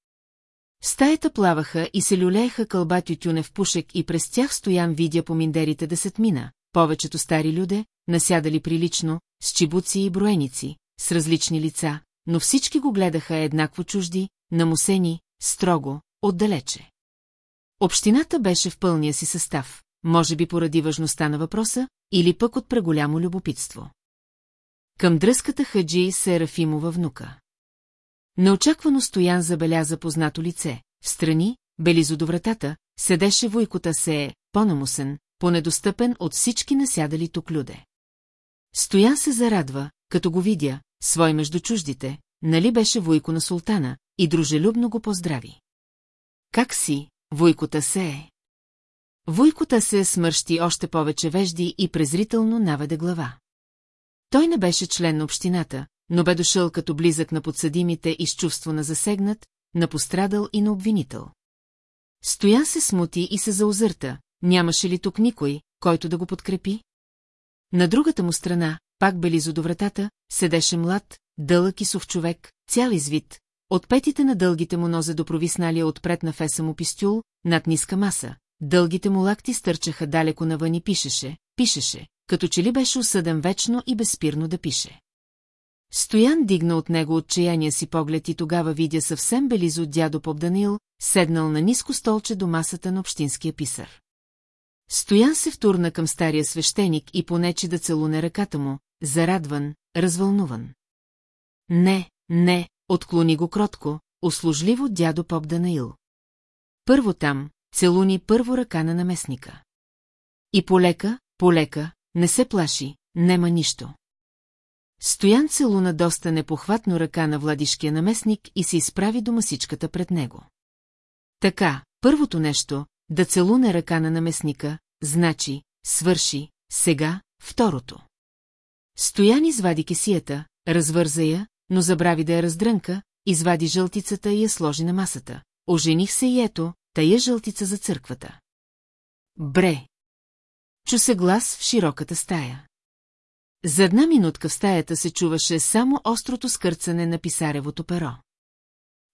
Стаята плаваха и се люлееха кълба тютюне в пушек и през тях стоян видя по миндерите десетмина, повечето стари люде, насядали прилично, с чибуци и броеници, с различни лица, но всички го гледаха еднакво чужди, намусени, строго, отдалече. Общината беше в пълния си състав, може би поради важността на въпроса, или пък от преголямо любопитство. Към дръската хаджи се Рафимова внука. Неочаквано Стоян забеляза познато лице. В страни, белизо до вратата, седеше войкота се е, по-намусен, по-недостъпен от всички насядали тук люде. Стоян се зарадва, като го видя, свой между чуждите, нали беше войко на султана, и дружелюбно го поздрави. Как си, войкота се е? Войкота се смърщи още повече вежди и презрително наведе глава. Той не беше член на общината, но бе дошъл като близък на подсъдимите и с чувство на засегнат, на пострадал и на обвинител. Стоян се смути и се заозърта, нямаше ли тук никой, който да го подкрепи? На другата му страна, пак белизо до вратата, седеше млад, дълъг и сух човек, цял извит, от петите на дългите му нозе до провисналия отпред на феса му пистюл, над ниска маса. Дългите му лакти стърчаха далеко навън и пишеше, пишеше, като че ли беше осъден вечно и безспирно да пише. Стоян дигна от него отчаяния си поглед и тогава видя съвсем белизо дядо Поп Данил, седнал на ниско столче до масата на общинския писар. Стоян се втурна към стария свещеник и понече да целуне ръката му, зарадван, развълнуван. Не, не, отклони го кротко, услужливо дядо Поп Данаил. Първо там, целуни първо ръка на наместника. И полека, полека, не се плаши, нема нищо. Стоян целуна доста непохватно ръка на владишкия наместник и се изправи до масичката пред него. Така, първото нещо, да целуне ръка на наместника, значи, свърши, сега, второто. Стоян извади кесията, развърза я, но забрави да я раздрънка, извади жълтицата и я сложи на масата. Ожених се и ето, тая жълтица за църквата. Бре! Чу се глас в широката стая. За една минутка в стаята се чуваше само острото скърцане на писаревото перо.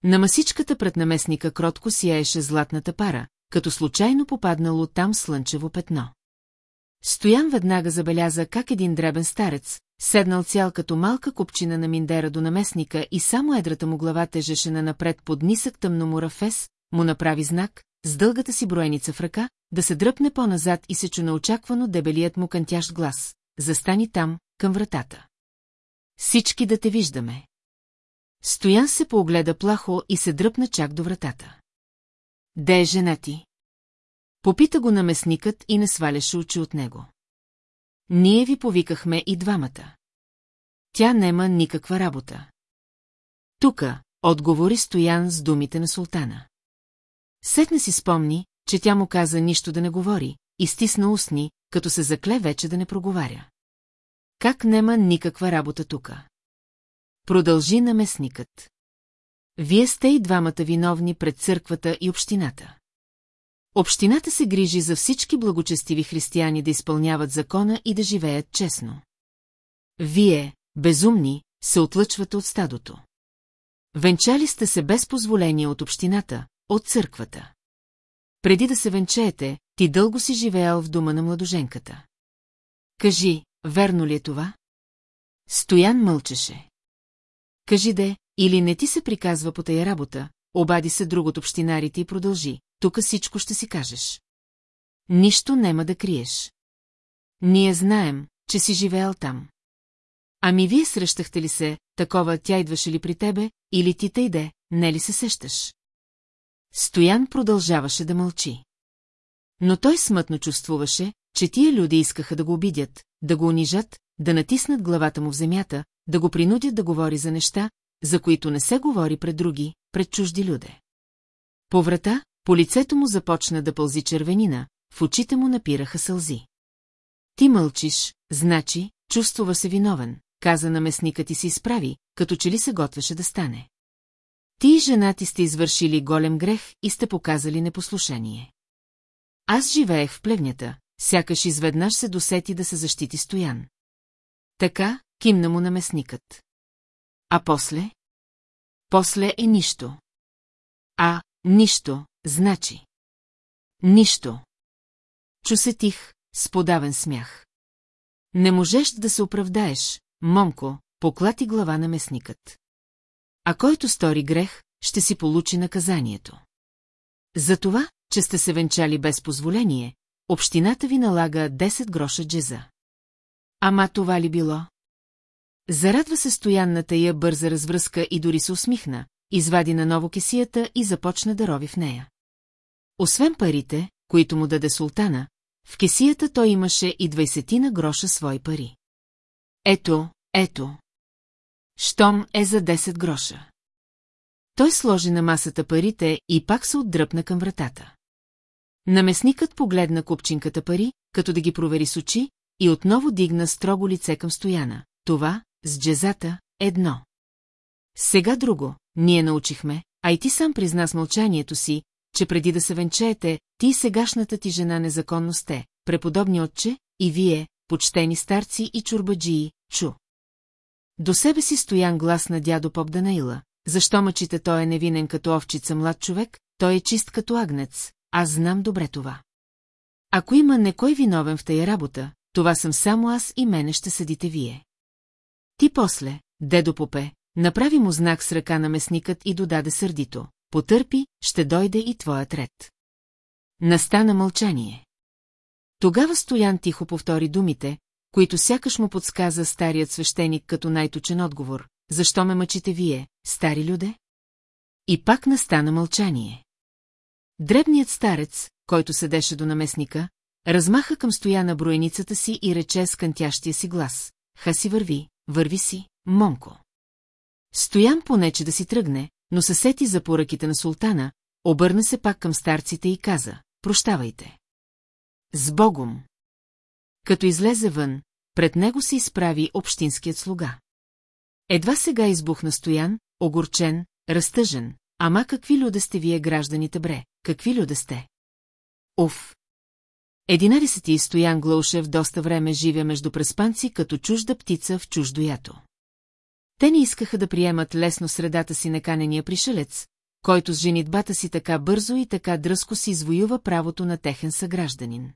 На масичката пред наместника кротко сияеше златната пара, като случайно попаднало там слънчево петно. Стоян веднага забеляза как един дребен старец, седнал цял като малка купчина на миндера до наместника и само едрата му глава тежеше на напред под нисък тъмномура фес, му направи знак, с дългата си броеница в ръка, да се дръпне по-назад и се чу неочаквано дебелият му кънтящ глас. Застани там, към вратата. Всички да те виждаме. Стоян се поогледа плахо и се дръпна чак до вратата. Де е жена ти? Попита го наместникът и не сваляше очи от него. Ние ви повикахме и двамата. Тя нема никаква работа. Тука, отговори Стоян с думите на султана. Сетне си спомни, че тя му каза нищо да не говори, и стисна устни, като се закле вече да не проговаря. Как нема никаква работа тука? Продължи наместникът. Вие сте и двамата виновни пред църквата и общината. Общината се грижи за всички благочестиви християни да изпълняват закона и да живеят честно. Вие, безумни, се отлъчвате от стадото. Венчали сте се без позволение от общината, от църквата. Преди да се венчеете, ти дълго си живеял в дома на младоженката. Кажи, верно ли е това? Стоян мълчеше. Кажи де, или не ти се приказва по тая работа, обади се друг от общинарите и продължи. Тук всичко ще си кажеш. Нищо нема да криеш. Ние знаем, че си живеел там. Ами вие срещахте ли се, такова тя идваше ли при тебе, или ти тъйде, не ли се сещаш? Стоян продължаваше да мълчи. Но той смътно чувствуваше, че тия люди искаха да го обидят, да го унижат, да натиснат главата му в земята, да го принудят да говори за неща, за които не се говори пред други, пред чужди люде. По врата, по лицето му започна да пълзи червенина, в очите му напираха сълзи. Ти мълчиш, значи, чувствува се виновен, каза наместникът и се изправи, като че ли се готвеше да стане. Ти и жена ти сте извършили голем грех и сте показали непослушание. Аз живеех в плевнята, сякаш изведнъж се досети да се защити Стоян. Така, кимна му наместникът. А после? После е нищо. А, нищо, значи. Нищо. Чу се тих, с подавен смях. Не можеш да се оправдаеш, момко, поклати глава на местникът. А който стори грех, ще си получи наказанието. За това, че сте се венчали без позволение, общината ви налага 10 гроша джеза. Ама това ли било? Зарадва се стоян на тая бърза развръзка и дори се усмихна, извади на ново кесията и започна да рови в нея. Освен парите, които му даде султана, в кесията той имаше и двайсетина гроша свои пари. Ето, ето. Штом е за 10 гроша. Той сложи на масата парите и пак се отдръпна към вратата. Наместникът погледна купчинката пари, като да ги провери с очи, и отново дигна строго лице към стояна. Това, с джезата, едно. Сега друго, ние научихме, а и ти сам призна с мълчанието си, че преди да се венчаете, ти и сегашната ти жена незаконно сте, преподобни отче, и вие, почтени старци и чурбаджии, чу. До себе си стоян глас на дядо Поп Данаила. Защо мъчите той е невинен като овчица млад човек, той е чист като агнец, аз знам добре това. Ако има некой виновен в тая работа, това съм само аз и мене ще съдите вие. Ти после, дедо Попе, направи му знак с ръка на месникът и додаде сърдито. Потърпи, ще дойде и твоят ред. Настана мълчание. Тогава Стоян тихо повтори думите, които сякаш му подсказа старият свещеник като най-точен отговор. Защо ме мъчите вие, стари люде? И пак настана мълчание. Дребният старец, който седеше до наместника, размаха към стоя на броеницата си и рече с кънтящия си глас. Ха си върви, върви си, Монко. Стоян понече да си тръгне, но се сети за поръките на султана, обърна се пак към старците и каза, прощавайте. С Богом! Като излезе вън, пред него се изправи общинският слуга. Едва сега избухна стоян, огорчен, разтъжен. Ама какви люда сте вие, гражданите бре, какви люда сте? Уф! Единадесети Стоян Глоушев доста време живя между преспанци като чужда птица в чуждо ято. Те не искаха да приемат лесно средата си неканения пришелец, който с женитбата си така бързо и така дръско си извоюва правото на техен съгражданин.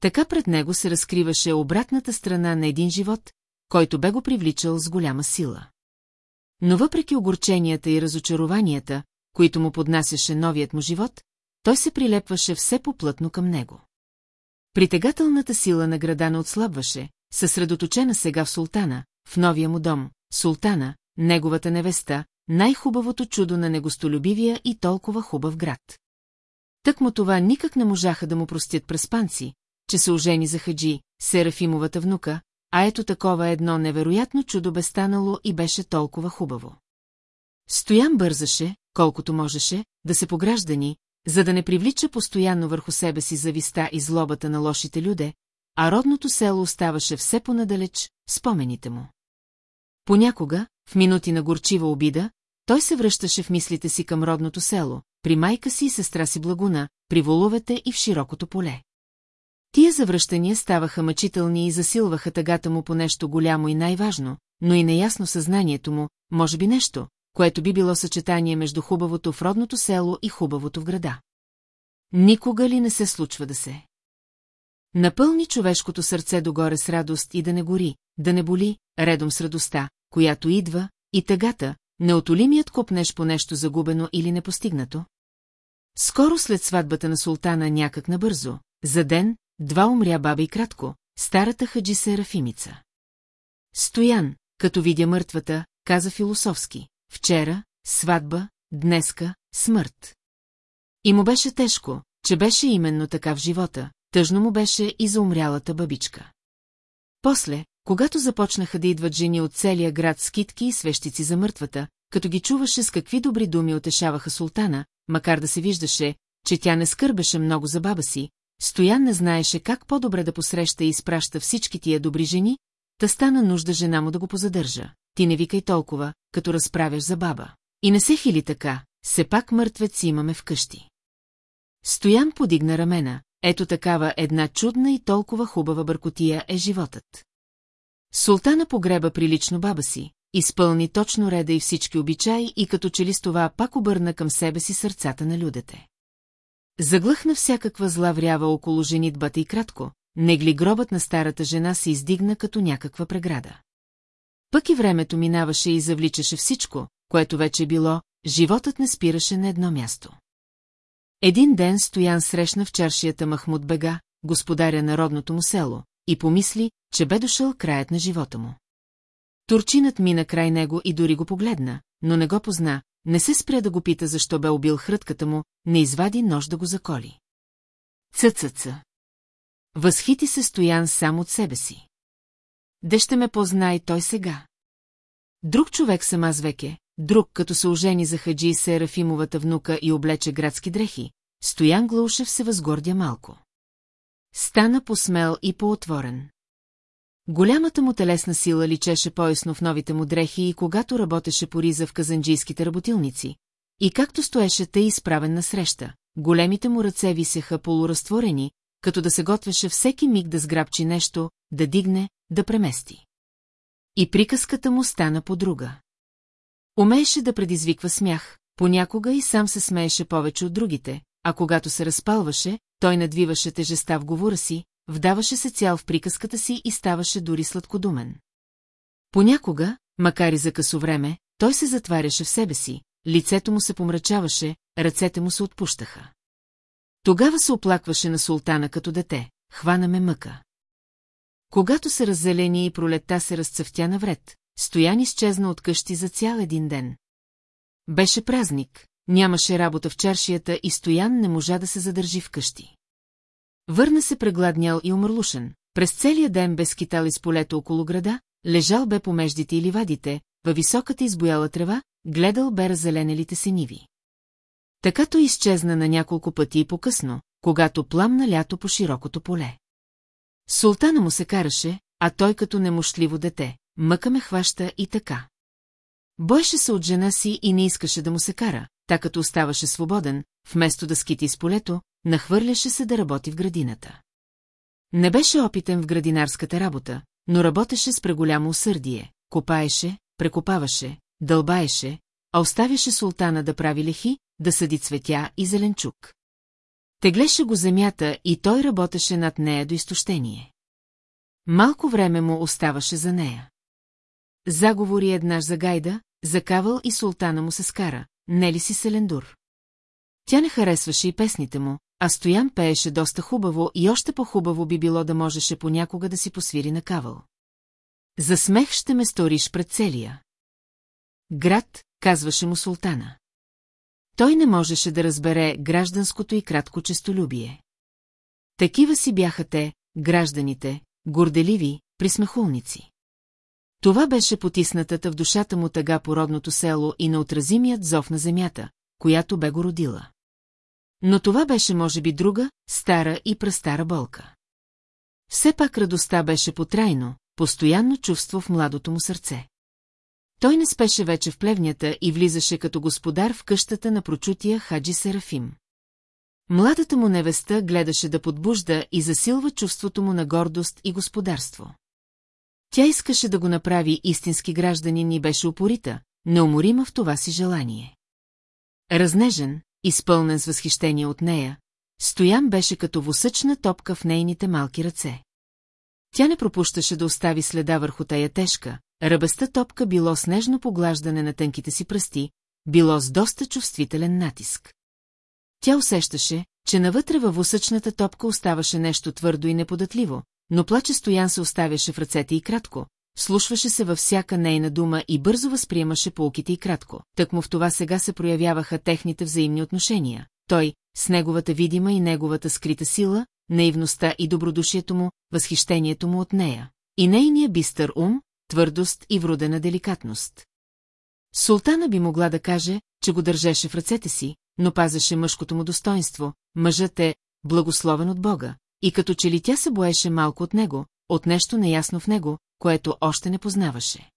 Така пред него се разкриваше обратната страна на един живот, който бе го привличал с голяма сила. Но въпреки огорченията и разочарованията, които му поднасяше новият му живот, той се прилепваше все поплътно към него. Притегателната сила на града не отслабваше, съсредоточена сега в султана, в новия му дом, султана, неговата невеста, най-хубавото чудо на негостолюбивия и толкова хубав град. Тък му това никак не можаха да му простят преспанци, че се ожени за хаджи, Серафимовата внука, а ето такова едно невероятно чудо бе станало и беше толкова хубаво. Стоян бързаше, колкото можеше, да се пограждани, за да не привлича постоянно върху себе си зависта и злобата на лошите люде, а родното село оставаше все понадалеч, спомените му. Понякога, в минути на горчива обида, той се връщаше в мислите си към родното село, при майка си и сестра си Благуна, при воловете и в широкото поле. Тия завръщания ставаха мъчителни и засилваха тъгата му по нещо голямо и най-важно, но и неясно съзнанието му, може би нещо, което би било съчетание между хубавото в родното село и хубавото в града. Никога ли не се случва да се? Напълни човешкото сърце догоре с радост и да не гори, да не боли, редом с радостта, която идва, и тъгата, неотолимият копнеш по нещо загубено или непостигнато. Скоро след сватбата на султана някак набързо, за ден, два умря баба и кратко, старата хаджи се Рафимица. Стоян, като видя мъртвата, каза философски, вчера, сватба, днеска, смърт. И му беше тежко, че беше именно така в живота, тъжно му беше и за умрялата бабичка. После, когато започнаха да идват жени от целия град с китки и свещици за мъртвата, като ги чуваше с какви добри думи отешаваха султана, макар да се виждаше, че тя не скърбеше много за баба си, Стоян не знаеше как по-добре да посреща и изпраща всички тия добри жени, та стана нужда жена му да го позадържа. Ти не викай толкова, като разправяш за баба. И не се хили така, все пак мъртвец имаме вкъщи. Стоян подигна рамена, ето такава една чудна и толкова хубава бъркотия е животът. Султана погреба прилично баба си, изпълни точно реда и всички обичаи и като че ли с това пак обърна към себе си сърцата на людете. Заглъхна всякаква зла врява около женитбата и кратко, негли гробът на старата жена се издигна като някаква преграда. Пък и времето минаваше и завличаше всичко, което вече било, животът не спираше на едно място. Един ден Стоян срещна в чаршията Махмуд Бега, господаря на родното му село, и помисли, че бе дошъл краят на живота му. Турчинът мина край него и дори го погледна, но не го позна, не се спря да го пита защо бе убил хрътката му, не извади нож да го заколи. Цъцъца. Възхити се Стоян сам от себе си. Де ще ме познай той сега? Друг човек съм аз веке, друг, като се ожени за хаджи Серафимовата внука и облече градски дрехи, Стоян Глаушев се възгордя малко. Стана посмел и поотворен. Голямата му телесна сила личеше поясно в новите му дрехи и когато работеше по риза в казанджийските работилници. И както стоеше тъй изправен на среща, големите му ръце висеха полуразтворени, като да се готвеше всеки миг да сграбчи нещо, да дигне, да премести. И приказката му стана по друга. Умееше да предизвиква смях, понякога и сам се смееше повече от другите, а когато се разпалваше, той надвиваше тежеста в говора си, вдаваше се цял в приказката си и ставаше дори сладкодумен. Понякога, макар и за късо време, той се затваряше в себе си, лицето му се помрачаваше, ръцете му се отпущаха. Тогава се оплакваше на султана като дете, хвана ме мъка. Когато се раззелени и пролетта се разцъфтя навред, Стоян изчезна от къщи за цял един ден. Беше празник, нямаше работа в чаршията и Стоян не можа да се задържи в къщи. Върна се прегладнял и умърлушен, през целия ден без китал из полето около града, лежал бе по междите и ливадите, във високата избояла трева, гледал бе раззеленелите се ниви. Така той изчезна на няколко пъти и по-късно, когато пламна лято по широкото поле. Султана му се караше, а той като немощливо дете, мъка ме хваща и така. Бойше се от жена си и не искаше да му се кара, така като оставаше свободен, вместо да скити с полето, нахвърляше се да работи в градината. Не беше опитен в градинарската работа, но работеше с преголямо усърдие, копаеше, прекопаваше, дълбаеше, а оставяше султана да прави лехи, да съди цветя и зеленчук. Теглеше го земята и той работеше над нея до изтощение. Малко време му оставаше за нея. Заговори еднаш за гайда, закавал и султана му се скара, не ли си Селендур? Тя не харесваше и песните му, а Стоян пееше доста хубаво и още по-хубаво би било да можеше понякога да си посвири на кавал. За смех ще ме сториш пред целия. Град, казваше му султана. Той не можеше да разбере гражданското и кратко честолюбие. Такива си бяха те, гражданите, горделиви, присмехулници. Това беше потиснатата в душата му тъга по родното село и неотразимият зов на земята, която бе го родила. Но това беше може би друга, стара и прастара болка. Все пак радостта беше потрайно, постоянно чувство в младото му сърце. Той не спеше вече в плевнята и влизаше като господар в къщата на прочутия Хаджи Серафим. Младата му невеста гледаше да подбужда и засилва чувството му на гордост и господарство. Тя искаше да го направи истински гражданин и беше упорита, неуморима в това си желание. Разнежен, изпълнен с възхищение от нея, Стоян беше като восъчна топка в нейните малки ръце. Тя не пропущаше да остави следа върху тая тежка, ръбеста топка било с нежно поглаждане на тънките си пръсти, било с доста чувствителен натиск. Тя усещаше, че навътре във восъчната топка оставаше нещо твърдо и неподатливо, но плаче Стоян се оставяше в ръцете и кратко, слушваше се във всяка нейна дума и бързо възприемаше полките и кратко. Тък му в това сега се проявяваха техните взаимни отношения. Той, с неговата видима и неговата скрита сила, наивността и добродушието му, възхищението му от нея. И нейния бистър ум, твърдост и вродена деликатност. Султана би могла да каже, че го държеше в ръцете си, но пазеше мъжкото му достоинство, мъжът е благословен от Бога, и като че ли тя се боеше малко от него, от нещо неясно в него, което още не познаваше.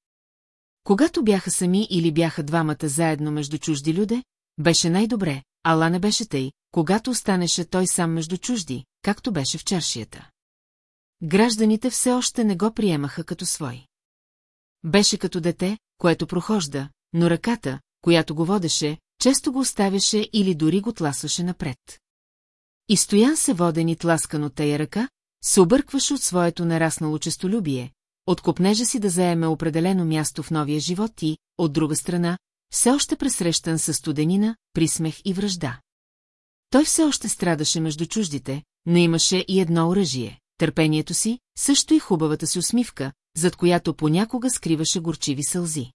Когато бяха сами или бяха двамата заедно между чужди люде, беше най-добре, ала не беше тъй, когато останеше той сам между чужди, както беше в чаршията. Гражданите все още не го приемаха като свой. Беше като дете, което прохожда, но ръката, която го водеше, често го оставяше или дори го тласваше напред. И стоян се воден и тласкан от тая ръка, се объркваше от своето нараснало честолюбие, от копнежа си да заеме определено място в новия живот и, от друга страна, все още пресрещан със студенина, присмех и връжда. Той все още страдаше между чуждите, но имаше и едно оръжие – търпението си, също и хубавата си усмивка, зад която понякога скриваше горчиви сълзи.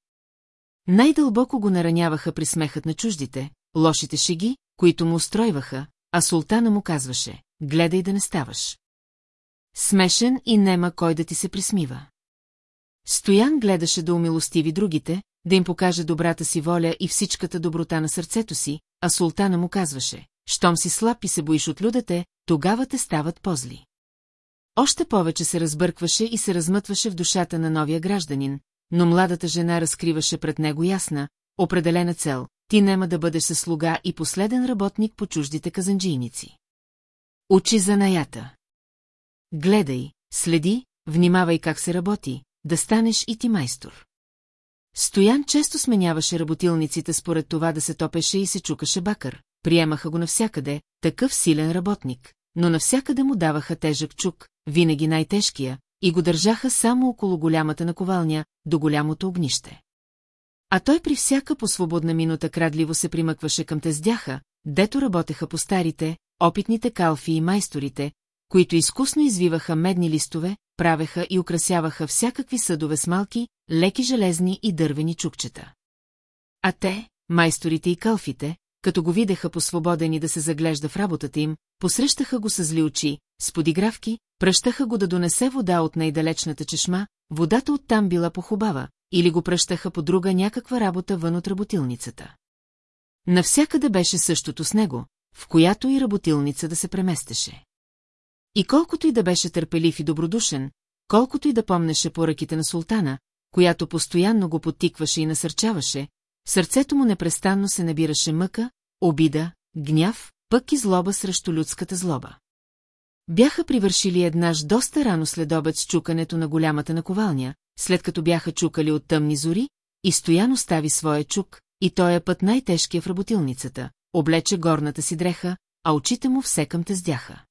Най-дълбоко го нараняваха при смехът на чуждите, лошите шеги, които му устройваха, а султана му казваше, гледай да не ставаш. Смешен и нема кой да ти се присмива. Стоян гледаше да умилостиви другите, да им покаже добрата си воля и всичката доброта на сърцето си, а султана му казваше, щом си слаб и се боиш от людите, тогава те стават позли. Още повече се разбъркваше и се размътваше в душата на новия гражданин, но младата жена разкриваше пред него ясна, определена цел, ти нема да бъдеш със слуга и последен работник по чуждите казанджийници. Учи за наята. Гледай, следи, внимавай как се работи, да станеш и ти майстор. Стоян често сменяваше работилниците според това да се топеше и се чукаше бакър, приемаха го навсякъде, такъв силен работник, но навсякъде му даваха тежък чук, винаги най-тежкия, и го държаха само около голямата наковалня, до голямото огнище. А той при всяка посвободна минута крадливо се примъкваше към тездяха, дето работеха по старите, опитните калфи и майсторите, които изкусно извиваха медни листове, правеха и украсяваха всякакви съдове с малки, леки железни и дървени чукчета. А те, майсторите и калфите, като го видеха по-свободен и да се заглежда в работата им, посрещаха го с зли очи, с подигравки, пръщаха го да донесе вода от най-далечната чешма, водата оттам била похубава, или го пръщаха по друга някаква работа вън от работилницата. Навсякъде беше същото с него, в която и работилница да се преместеше. И колкото и да беше търпелив и добродушен, колкото и да помнеше поръките на султана, която постоянно го потикваше и насърчаваше, сърцето му непрестанно се набираше мъка, обида, гняв, пък и злоба срещу людската злоба. Бяха привършили еднаж доста рано след обед с чукането на голямата наковалня, след като бяха чукали от тъмни зори, и Стоян остави своя чук, и той е път най-тежкия в работилницата, облече горната си дреха, а очите му все към тездяха.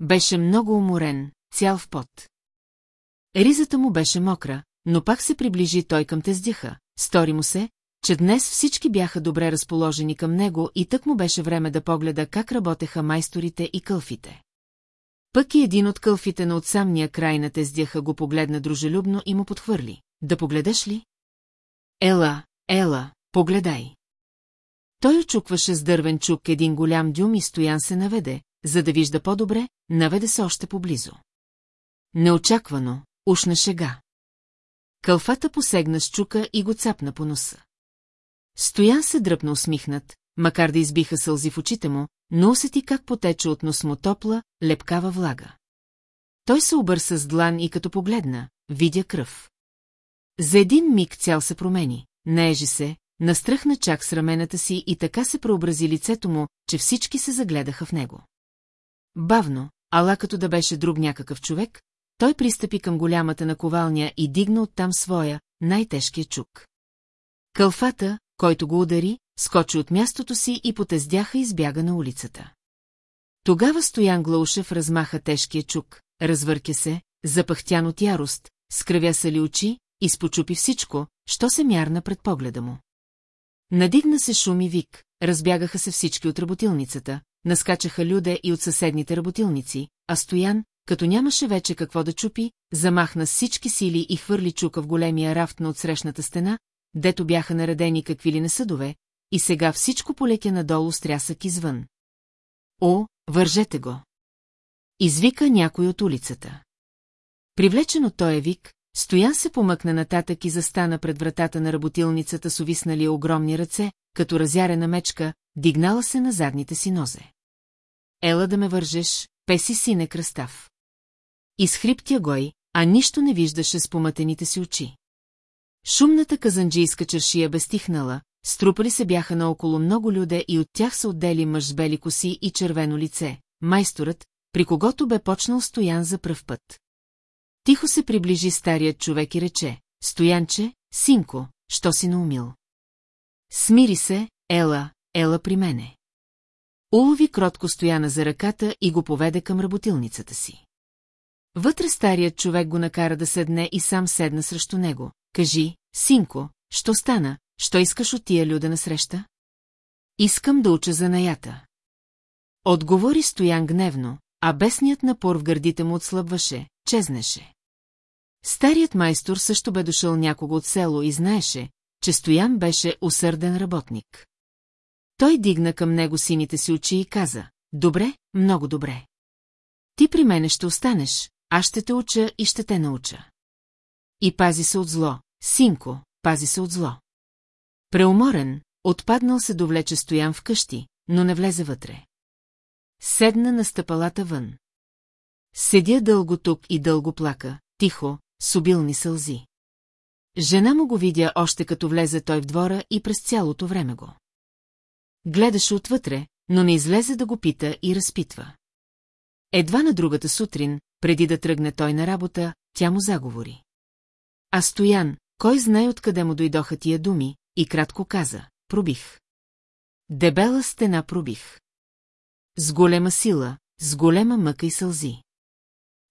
Беше много уморен, цял в пот. Ризата му беше мокра, но пак се приближи той към тездяха, стори му се, че днес всички бяха добре разположени към него и тък му беше време да погледа как работеха майсторите и кълфите. Пък и един от кълфите на от самния край на тездяха го погледна дружелюбно и му подхвърли. Да погледаш ли? Ела, ела, погледай. Той очукваше с дървен чук един голям дюм и стоян се наведе, за да вижда по-добре, наведе се още поблизо. Неочаквано, ушна шега. Кълфата посегна с чука и го цапна по носа. Стоян се дръпна усмихнат, макар да избиха сълзи в очите му, но усети как потече от нос му топла, лепкава влага. Той се обърса с длан и като погледна, видя кръв. За един миг цял се промени, наежи се, настръхна чак с рамената си и така се преобрази лицето му, че всички се загледаха в него. Бавно, ала като да беше друг някакъв човек, той пристъпи към голямата наковалня и дигна оттам своя, най-тежкия чук. Кълфата, който го удари, скочи от мястото си и потездяха избяга на улицата. Тогава Стоян Глаушев размаха тежкия чук, развърке се, запахтян от ярост, скръвя се ли очи, изпочупи всичко, що се мярна пред погледа му. Надигна се шум и вик, разбягаха се всички от работилницата, наскачаха люде и от съседните работилници, а Стоян, като нямаше вече какво да чупи, замахна всички сили и хвърли чука в големия рафт на отсрещната стена, дето бяха наредени какви ли не съдове, и сега всичко полетя надолу с трясък извън. О, вържете го! Извика някой от улицата. Привлечен от този вик, Стоян се помъкна нататък и застана пред вратата на работилницата с увиснали огромни ръце, като разярена мечка, дигнала се на задните си нозе. Ела да ме вържеш, песи сине кръстав. Изхриптя гой, а нищо не виждаше с помътените си очи. Шумната казанджийска чершия безтихнала, струпали се бяха наоколо много люде и от тях се отдели мъж с бели коси и червено лице, майсторът, при когото бе почнал Стоян за пръв път. Тихо се приближи старият човек и рече, Стоянче, синко, що си наумил? Смири се, ела, ела при мене. Улови кротко Стояна за ръката и го поведе към работилницата си. Вътре старият човек го накара да седне и сам седна срещу него. Кажи, синко, що стана, що искаш от тия люда насреща? Искам да уча занаята. Отговори Стоян гневно, а бесният напор в гърдите му отслабваше, чезнеше. Старият майстор също бе дошъл някого от село и знаеше, че Стоян беше усърден работник. Той дигна към него сините си очи и каза, добре, много добре. Ти при мене ще останеш, аз ще те уча и ще те науча. И пази се от зло, синко, пази се от зло. Преуморен, отпаднал се довлече Стоян в къщи, но не влезе вътре. Седна на стъпалата вън. Седя дълго тук и дълго плака, тихо, с обилни сълзи. Жена му го видя още като влезе той в двора и през цялото време го. Гледаше отвътре, но не излезе да го пита и разпитва. Едва на другата сутрин, преди да тръгне той на работа, тя му заговори. А Стоян, кой знае откъде му дойдоха тия думи, и кратко каза, пробих. Дебела стена пробих. С голема сила, с голема мъка и сълзи.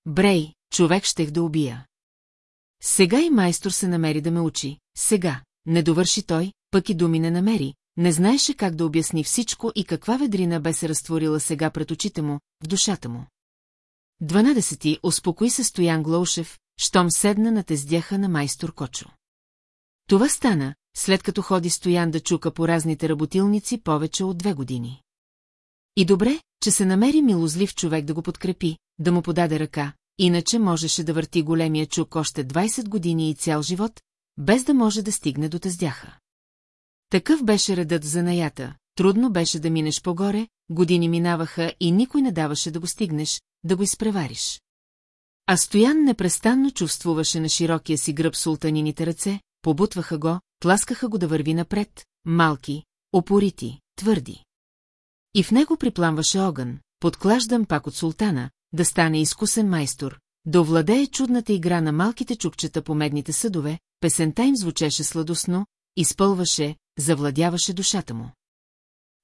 Брей, човек щех да убия. Сега и майстор се намери да ме учи, сега, не довърши той, пък и думи не намери, не знаеше как да обясни всичко и каква ведрина бе се разтворила сега пред очите му, в душата му. Дванадесети успокои се Стоян Глоушев, щом седна на тездяха на майстор Кочо. Това стана, след като ходи Стоян да чука по разните работилници повече от две години. И добре, че се намери милозлив човек да го подкрепи, да му подаде ръка, иначе можеше да върти големия чук още 20 години и цял живот, без да може да стигне до тъздяха. Такъв беше редът в занаята, трудно беше да минеш по-горе, години минаваха и никой не даваше да го стигнеш, да го изпревариш. А Стоян непрестанно чувствуваше на широкия си гръб султанините ръце, побутваха го, тласкаха го да върви напред, малки, опорити, твърди. И в него припламваше огън, подклаждан пак от султана, да стане изкусен майстор, да овладее чудната игра на малките чукчета по медните съдове, песента им звучеше сладостно, изпълваше, завладяваше душата му.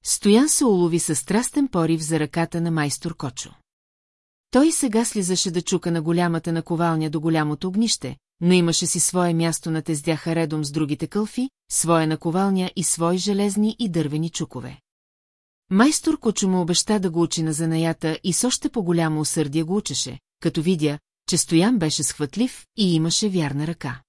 Стоян се улови със страстен порив за ръката на майстор Кочо. Той сега слизаше да чука на голямата наковалня до голямото огнище, но имаше си свое място на тездяха редом с другите кълфи, своя наковалня и свои железни и дървени чукове. Майстор Кочо му обеща да го учи на занаята и с още по-голямо усърдие го учеше, като видя, че Стоян беше схватлив и имаше вярна ръка.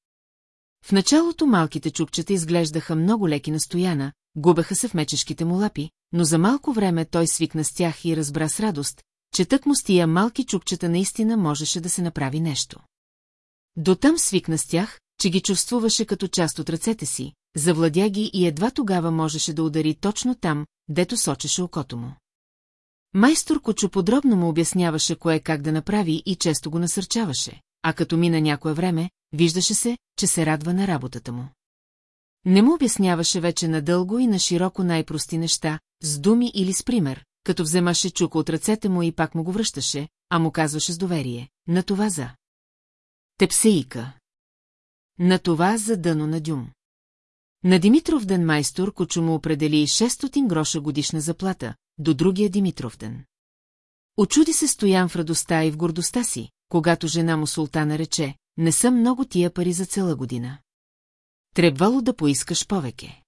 В началото малките чукчета изглеждаха много леки на Стояна, губеха се в мечешките му лапи, но за малко време той свикна с тях и разбра с радост, че тък му с тия малки чукчета наистина можеше да се направи нещо. Дотам свикна с тях, че ги чувствуваше като част от ръцете си, завладя ги и едва тогава можеше да удари точно там, дето сочеше окото му. Майстор Кочо подробно му обясняваше кое как да направи и често го насърчаваше, а като мина някое време, виждаше се, че се радва на работата му. Не му обясняваше вече надълго и на широко най-прости неща, с думи или с пример, като вземаше чука от ръцете му и пак му го връщаше, а му казваше с доверие, на това за. Тепсеика. На това за дъно на дюм. На Димитров ден майстор Кочо му определи 600 гроша годишна заплата, до другия Димитров ден. Очуди се Стоян в радостта и в гордостта си, когато жена му султана рече, не съм много тия пари за цела година. Трябвало да поискаш повеке.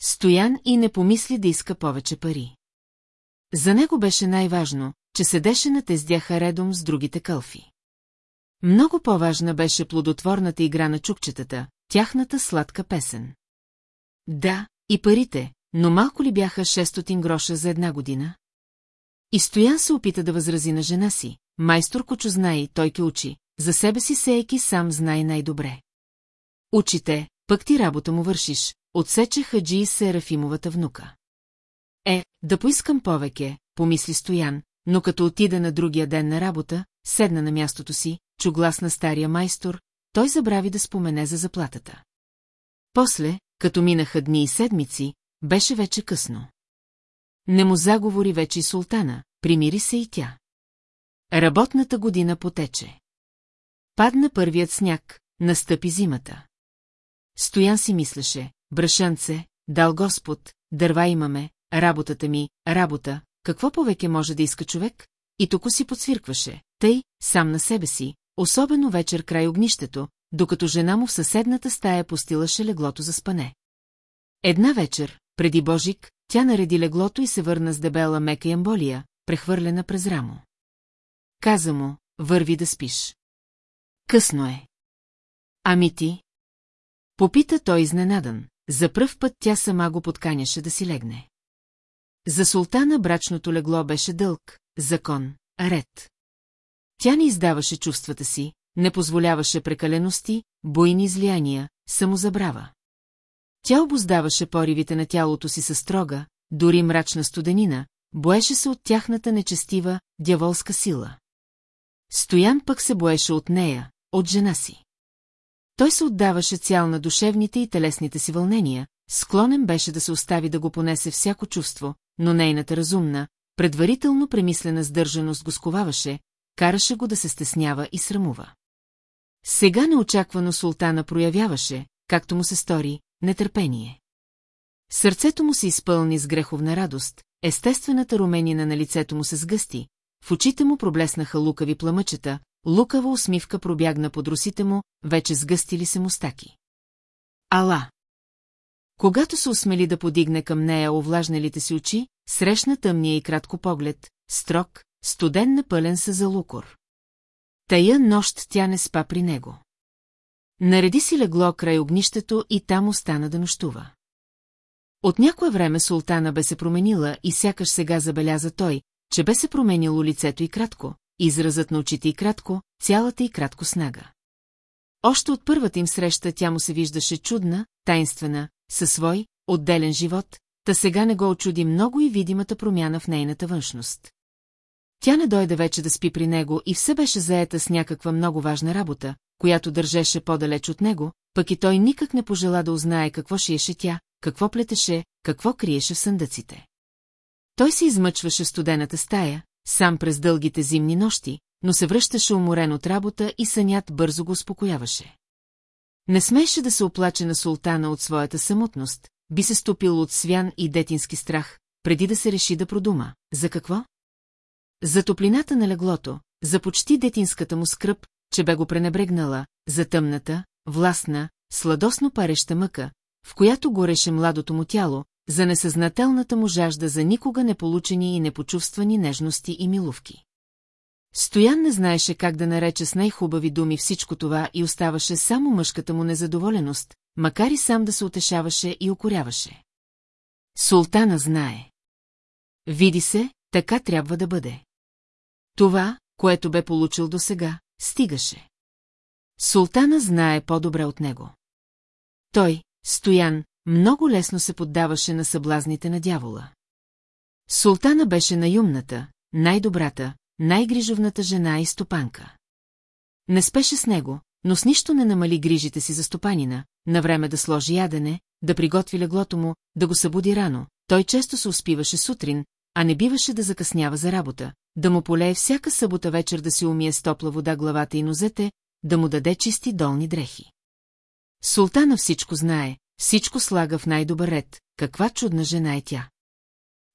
Стоян и не помисли да иска повече пари. За него беше най-важно, че седеше на тездяха редом с другите кълфи. Много по-важна беше плодотворната игра на чукчетата, тяхната сладка песен. Да, и парите, но малко ли бяха 600 гроша за една година? И Стоян се опита да възрази на жена си. Майстор Кочо знае, той ке учи. За себе си Сейки сам знае най-добре. Учите, пък ти работа му вършиш, отсече Хаджи и Серафимовата внука. Е, да поискам повеке, помисли Стоян, но като отида на другия ден на работа, седна на мястото си, чу глас на стария майстор, той забрави да спомене за заплатата. После, като минаха дни и седмици, беше вече късно. Не му заговори вече и султана, примири се и тя. Работната година потече. Падна първият сняг, настъпи зимата. Стоян си мислеше, брашънце, дал Господ, дърва имаме, работата ми, работа, какво повеке може да иска човек? И току си подсвиркваше, тъй, сам на себе си, особено вечер край огнището, докато жена му в съседната стая постилаше леглото за спане. Една вечер, преди Божик, тя нареди леглото и се върна с дебела мека ямболия, прехвърлена през рамо. Каза му, върви да спиш. Късно е. Ами ти? Попита той изненадан. За пръв път тя сама го подканяше да си легне. За султана брачното легло беше дълг, закон, ред. Тя не издаваше чувствата си, не позволяваше прекалености, буйни излияния, самозабрава. Тя обоздаваше поривите на тялото си със строга, дори мрачна студенина, боеше се от тяхната нечестива, дяволска сила. Стоян пък се боеше от нея, от жена си. Той се отдаваше цял на душевните и телесните си вълнения, склонен беше да се остави да го понесе всяко чувство, но нейната разумна, предварително премислена сдържаност го сковаваше, караше го да се стеснява и срамува. Сега неочаквано султана проявяваше, както му се стори, нетърпение. Сърцето му се изпълни с греховна радост, естествената руменина на лицето му се сгъсти, в очите му проблеснаха лукави пламъчета, лукава усмивка пробягна под русите му, вече сгъстили се мустаки. Ала! Когато се усмели да подигне към нея овлажналите си очи, срещна тъмния и кратко поглед, строг, студен напълен се за лукор. Тая нощ тя не спа при него. Нареди си легло край огнището и там остана да нощува. От някое време султана бе се променила и сякаш сега забеляза той, че бе се променило лицето и кратко, изразът на очите и кратко, цялата и кратко снага. Още от първата им среща тя му се виждаше чудна, тайнствена, със свой, отделен живот, та сега не го очуди много и видимата промяна в нейната външност. Тя не дойде вече да спи при него и все беше заета с някаква много важна работа, която държеше по-далеч от него, пък и той никак не пожела да узнае какво шиеше тя, какво плетеше, какво криеше в съндъците. Той се измъчваше в студената стая, сам през дългите зимни нощи, но се връщаше уморен от работа и сънят бързо го успокояваше. Не смеше да се оплаче на султана от своята самотност, би се стопил от свян и детински страх, преди да се реши да продума. За какво? За топлината на леглото, за почти детинската му скръп, че бе го пренебрегнала, за тъмната, властна, сладосно пареща мъка, в която гореше младото му тяло, за несъзнателната му жажда за никога неполучени и непочувствани нежности и милувки. Стоян не знаеше как да нарече с най-хубави думи всичко това и оставаше само мъжката му незадоволеност, макар и сам да се утешаваше и окоряваше. Султана знае. Види се, така трябва да бъде. Това, което бе получил досега, стигаше. Султана знае по-добре от него. Той, Стоян, много лесно се поддаваше на съблазните на дявола. Султана беше наюмната, най-добрата, най-грижовната жена и стопанка. Не спеше с него, но с нищо не намали грижите си за стопанина, на време да сложи ядене, да приготви леглото му, да го събуди рано. Той често се успиваше сутрин, а не биваше да закъснява за работа, да му полее всяка събота вечер да си умие с топла вода главата и нозете, да му даде чисти долни дрехи. Султана всичко знае, всичко слага в най-добър ред, каква чудна жена е тя.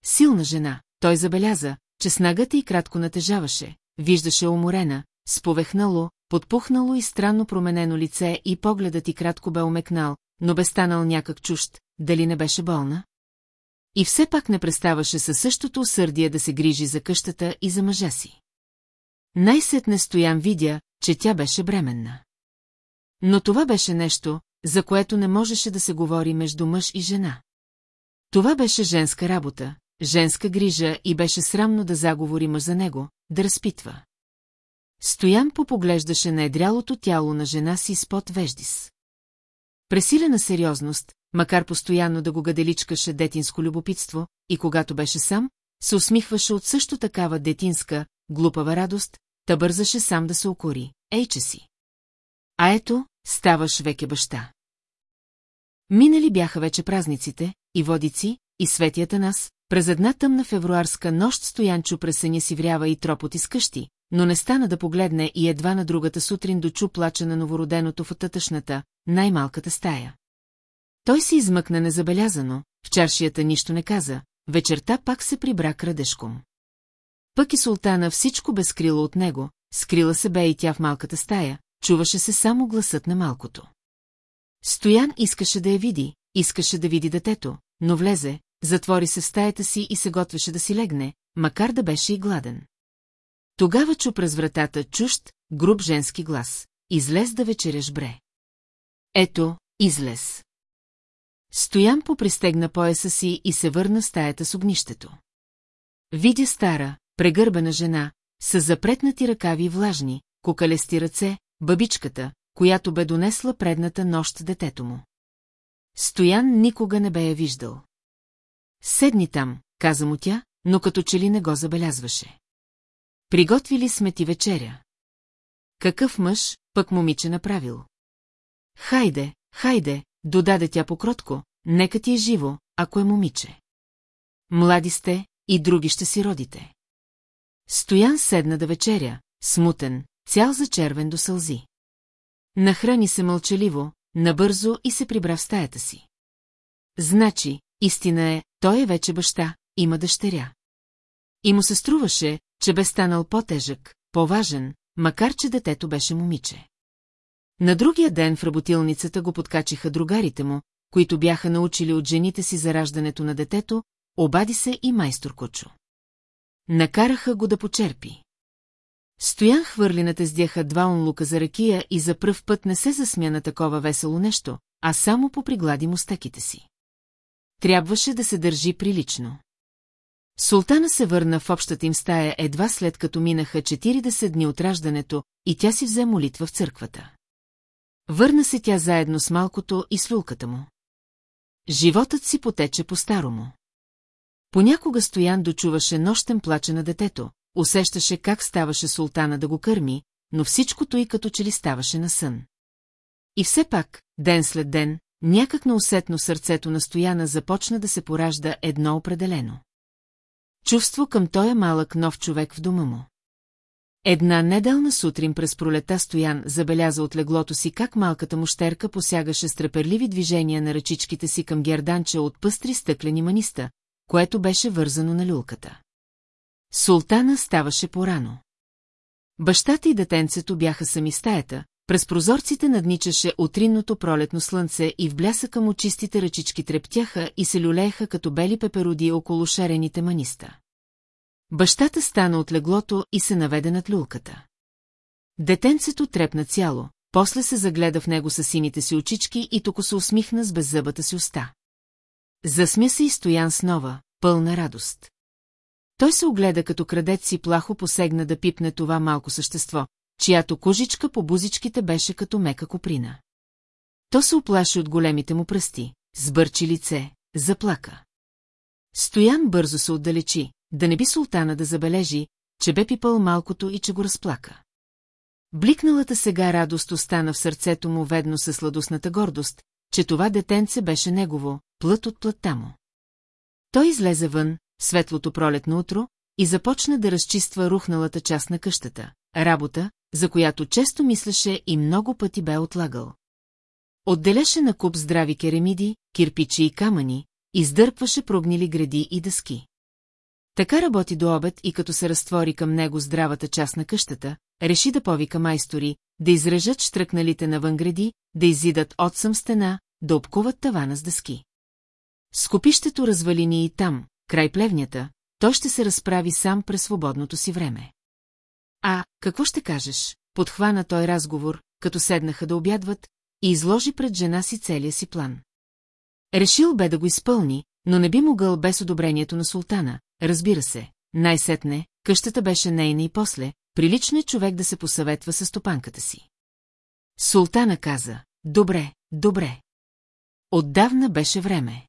Силна жена, той забеляза, че снагата и кратко натежаваше, виждаше уморена, сповехнало, подпухнало и странно променено лице и погледът и кратко бе омекнал, но бе станал някак чужд, дали не беше болна? И все пак не преставаше със същото усърдие да се грижи за къщата и за мъжа си. Най-сетне Стоян видя, че тя беше бременна. Но това беше нещо, за което не можеше да се говори между мъж и жена. Това беше женска работа, женска грижа и беше срамно да заговори мъж за него, да разпитва. Стоян попоглеждаше на едрялото тяло на жена си спод веждис. Пресилена сериозност, макар постоянно да го гаделичкаше детинско любопитство, и когато беше сам, се усмихваше от също такава детинска, глупава радост, та бързаше сам да се окори. Ейче си. А ето, ставаш веке баща. Минали бяха вече празниците, и водици, и светията нас, през една тъмна февруарска нощ Стоянчо през съня си врява и тропот из къщи, но не стана да погледне и едва на другата сутрин дочу плача на новороденото в тътъшната, най-малката стая. Той се измъкна незабелязано, в чаршията нищо не каза, вечерта пак се прибра крадешком. Пък и султана всичко бе скрила от него, скрила се бе и тя в малката стая, чуваше се само гласът на малкото. Стоян искаше да я види, искаше да види детето, но влезе, затвори се в стаята си и се готвеше да си легне, макар да беше и гладен. Тогава чу през вратата чужд, груб женски глас. Излез да вечеряш бре. Ето, излез. Стоян попристегна пояса си и се върна в стаята с огнището. Видя стара, прегърбена жена, с запретнати ръкави влажни, кокалести ръце, бабичката, която бе донесла предната нощ детето му. Стоян никога не бе я виждал. Седни там, каза му тя, но като че ли не го забелязваше. Приготвили сме ти вечеря. Какъв мъж, пък момиче направил? Хайде, хайде, додаде тя покротко, нека ти е живо, ако е момиче. Млади сте, и други ще си родите. Стоян седна да вечеря, смутен, цял зачервен до сълзи. Нахрани се мълчаливо, набързо и се прибра в стаята си. Значи, истина е, той е вече баща, има дъщеря. И му се струваше, че бе станал по-тежък, по-важен, макар че детето беше момиче. На другия ден в работилницата го подкачиха другарите му, които бяха научили от жените си за раждането на детето, обади се и майстор Кучо. Накараха го да почерпи. Стоян хвърли на тездяха два онлука за ракия и за пръв път не се засмя на такова весело нещо, а само поприглади мустаките си. Трябваше да се държи прилично. Султана се върна в общата им стая едва след като минаха 40 дни от раждането и тя си взе молитва в църквата. Върна се тя заедно с малкото и с люлката му. Животът си потече по-старому. Понякога Стоян дочуваше нощен плаче на детето, усещаше как ставаше султана да го кърми, но всичкото и като че ли ставаше на сън. И все пак, ден след ден, някак неусетно сърцето на Стояна започна да се поражда едно определено. Чувство към този малък нов човек в дома му. Една неделна сутрин през пролета Стоян забеляза от леглото си как малката му щерка посягаше с треперливи движения на ръчичките си към герданче от пъстри стъклени маниста, което беше вързано на люлката. Султана ставаше порано. Бащата и детенцето бяха сами стаята, през прозорците надничаше утринното пролетно слънце и в блясъка му чистите ръчички трептяха и се люлееха като бели пепероди около шарените маниста. Бащата стана от леглото и се наведе над люлката. Детенцето трепна цяло, после се загледа в него с сините си очички и току се усмихна с беззъбата си уста. Засмя се и стоян с нова, пълна радост. Той се огледа като крадец си плахо посегна да пипне това малко същество, чиято кожичка по бузичките беше като мека коприна. То се оплаши от големите му пръсти, сбърчи лице, заплака. Стоян бързо се отдалечи, да не би султана да забележи, че бе пипал малкото и че го разплака. Бликналата сега радост остана в сърцето му ведно със сладостната гордост, че това детенце беше негово, плът от плътта му. Той излезе вън, светлото пролетно утро, и започна да разчиства рухналата част на къщата, работа, за която често мислеше и много пъти бе отлагал. Отделяше на куп здрави керамиди, кирпичи и камъни, издърпваше прогнили гради и дъски. Така работи до обед и като се разтвори към него здравата част на къщата, реши да повика майстори, да изрежат штръкналите навън гради, да изидат от съм стена, да обкуват тавана с дъски. Скопището развалини и там, край плевнята, той ще се разправи сам през свободното си време. А, какво ще кажеш? Подхвана той разговор, като седнаха да обядват, и изложи пред жена си целия си план. Решил бе да го изпълни, но не би могъл без одобрението на султана, разбира се. Най-сетне, къщата беше нейна и после, прилично е човек да се посъветва с стопанката си. Султана каза, добре, добре. Отдавна беше време.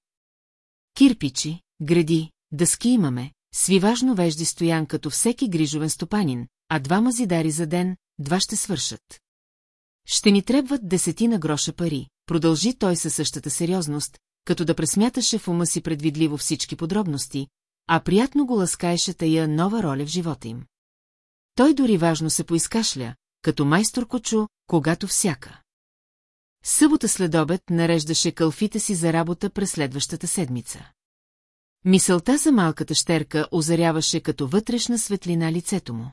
Кирпичи, гради, дъски имаме, свиважно вежди стоян като всеки грижовен стопанин, а двама зидари за ден, два ще свършат. Ще ни трябват десетина гроша пари, продължи той със същата сериозност, като да пресмяташе в ума си предвидливо всички подробности, а приятно го ласкаеше тая нова роля в живота им. Той дори важно се поискашля, като майстор кочу, когато всяка. Събота след обед нареждаше кълфите си за работа през следващата седмица. Мисълта за малката щерка озаряваше като вътрешна светлина лицето му.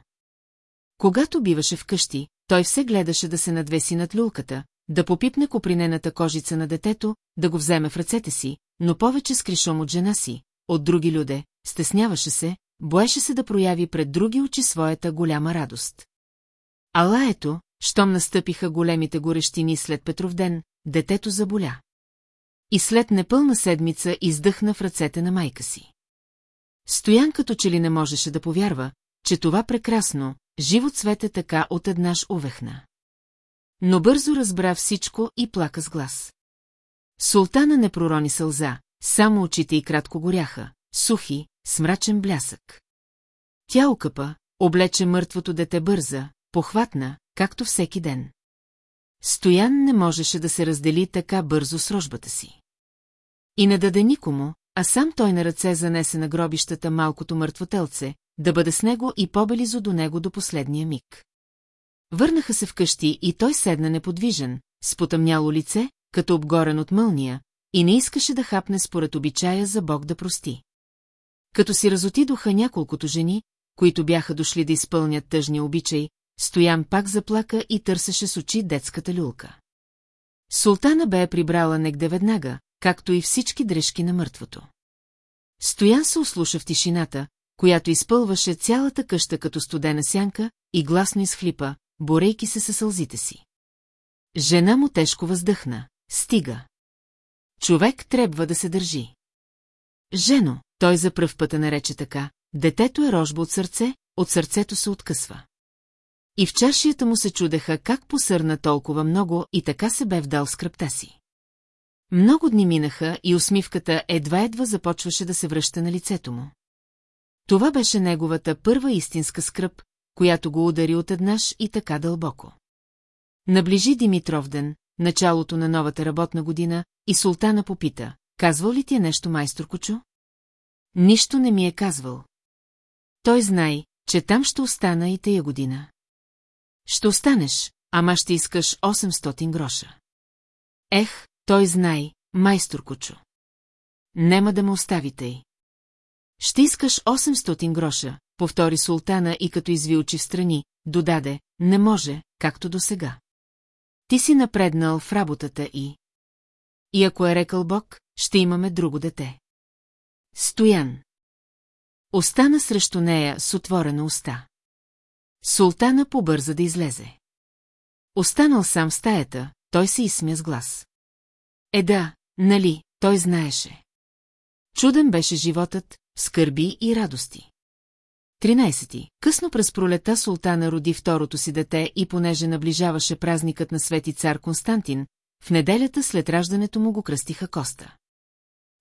Когато биваше вкъщи, той все гледаше да се надвеси над люлката, да попипне копринената кожица на детето, да го вземе в ръцете си, но повече с кришом от жена си, от други люде, стесняваше се, боеше се да прояви пред други очи своята голяма радост. Ала ето, щом настъпиха големите горещини след Петровден, детето заболя. И след непълна седмица издъхна в ръцете на майка си. Стоян като че ли не можеше да повярва, че това прекрасно, живо цвете така отеднаш увехна. Но бързо разбра всичко и плака с глас. Султана не пророни сълза, само очите й кратко горяха, сухи, с мрачен блясък. Тя окъпа, облече мъртвото дете бърза, похватна, както всеки ден. Стоян не можеше да се раздели така бързо с рожбата си. И не даде никому, а сам той на ръце занесе на гробищата малкото мъртво телце, да бъде с него и побелизо до него до последния миг. Върнаха се вкъщи и той седна неподвижен, с потъмняло лице, като обгорен от мълния, и не искаше да хапне според обичая за Бог да прости. Като си разотидоха няколкото жени, които бяха дошли да изпълнят тъжния обичай, Стоян пак заплака и търсеше с очи детската люлка. Султана бе прибрала негде веднага, както и всички дрежки на мъртвото. Стоян се услуша в тишината, която изпълваше цялата къща като студена сянка и гласно изхлипа, борейки се със сълзите си. Жена му тежко въздъхна. Стига. Човек трябва да се държи. Жено, той за пръв пъта нарече така, детето е рожба от сърце, от сърцето се откъсва. И в чашията му се чудеха как посърна толкова много и така се бе вдал скръпта си. Много дни минаха и усмивката едва-едва започваше да се връща на лицето му. Това беше неговата първа истинска скръп, която го удари отеднъж и така дълбоко. Наближи Димитров ден, началото на новата работна година, и султана попита, казвал ли ти е нещо майстор Кочо? Нищо не ми е казвал. Той знай, че там ще остана и тая година. Ще останеш, ама ще искаш 800 гроша. Ех, той знай, майстор Кучо. Нема да ме оставите й. Ще искаш 800 гроша, повтори султана и като изви очи в страни, додаде, не може, както до сега. Ти си напреднал в работата и... И ако е рекал Бог, ще имаме друго дете. Стоян. Остана срещу нея с отворена уста. Султана побърза да излезе. Останал сам в стаята, той се изсмя с глас. Е да, нали, той знаеше. Чуден беше животът, скърби и радости. 13. Късно през пролета султана роди второто си дете и понеже наближаваше празникът на свети цар Константин, в неделята след раждането му го кръстиха Коста.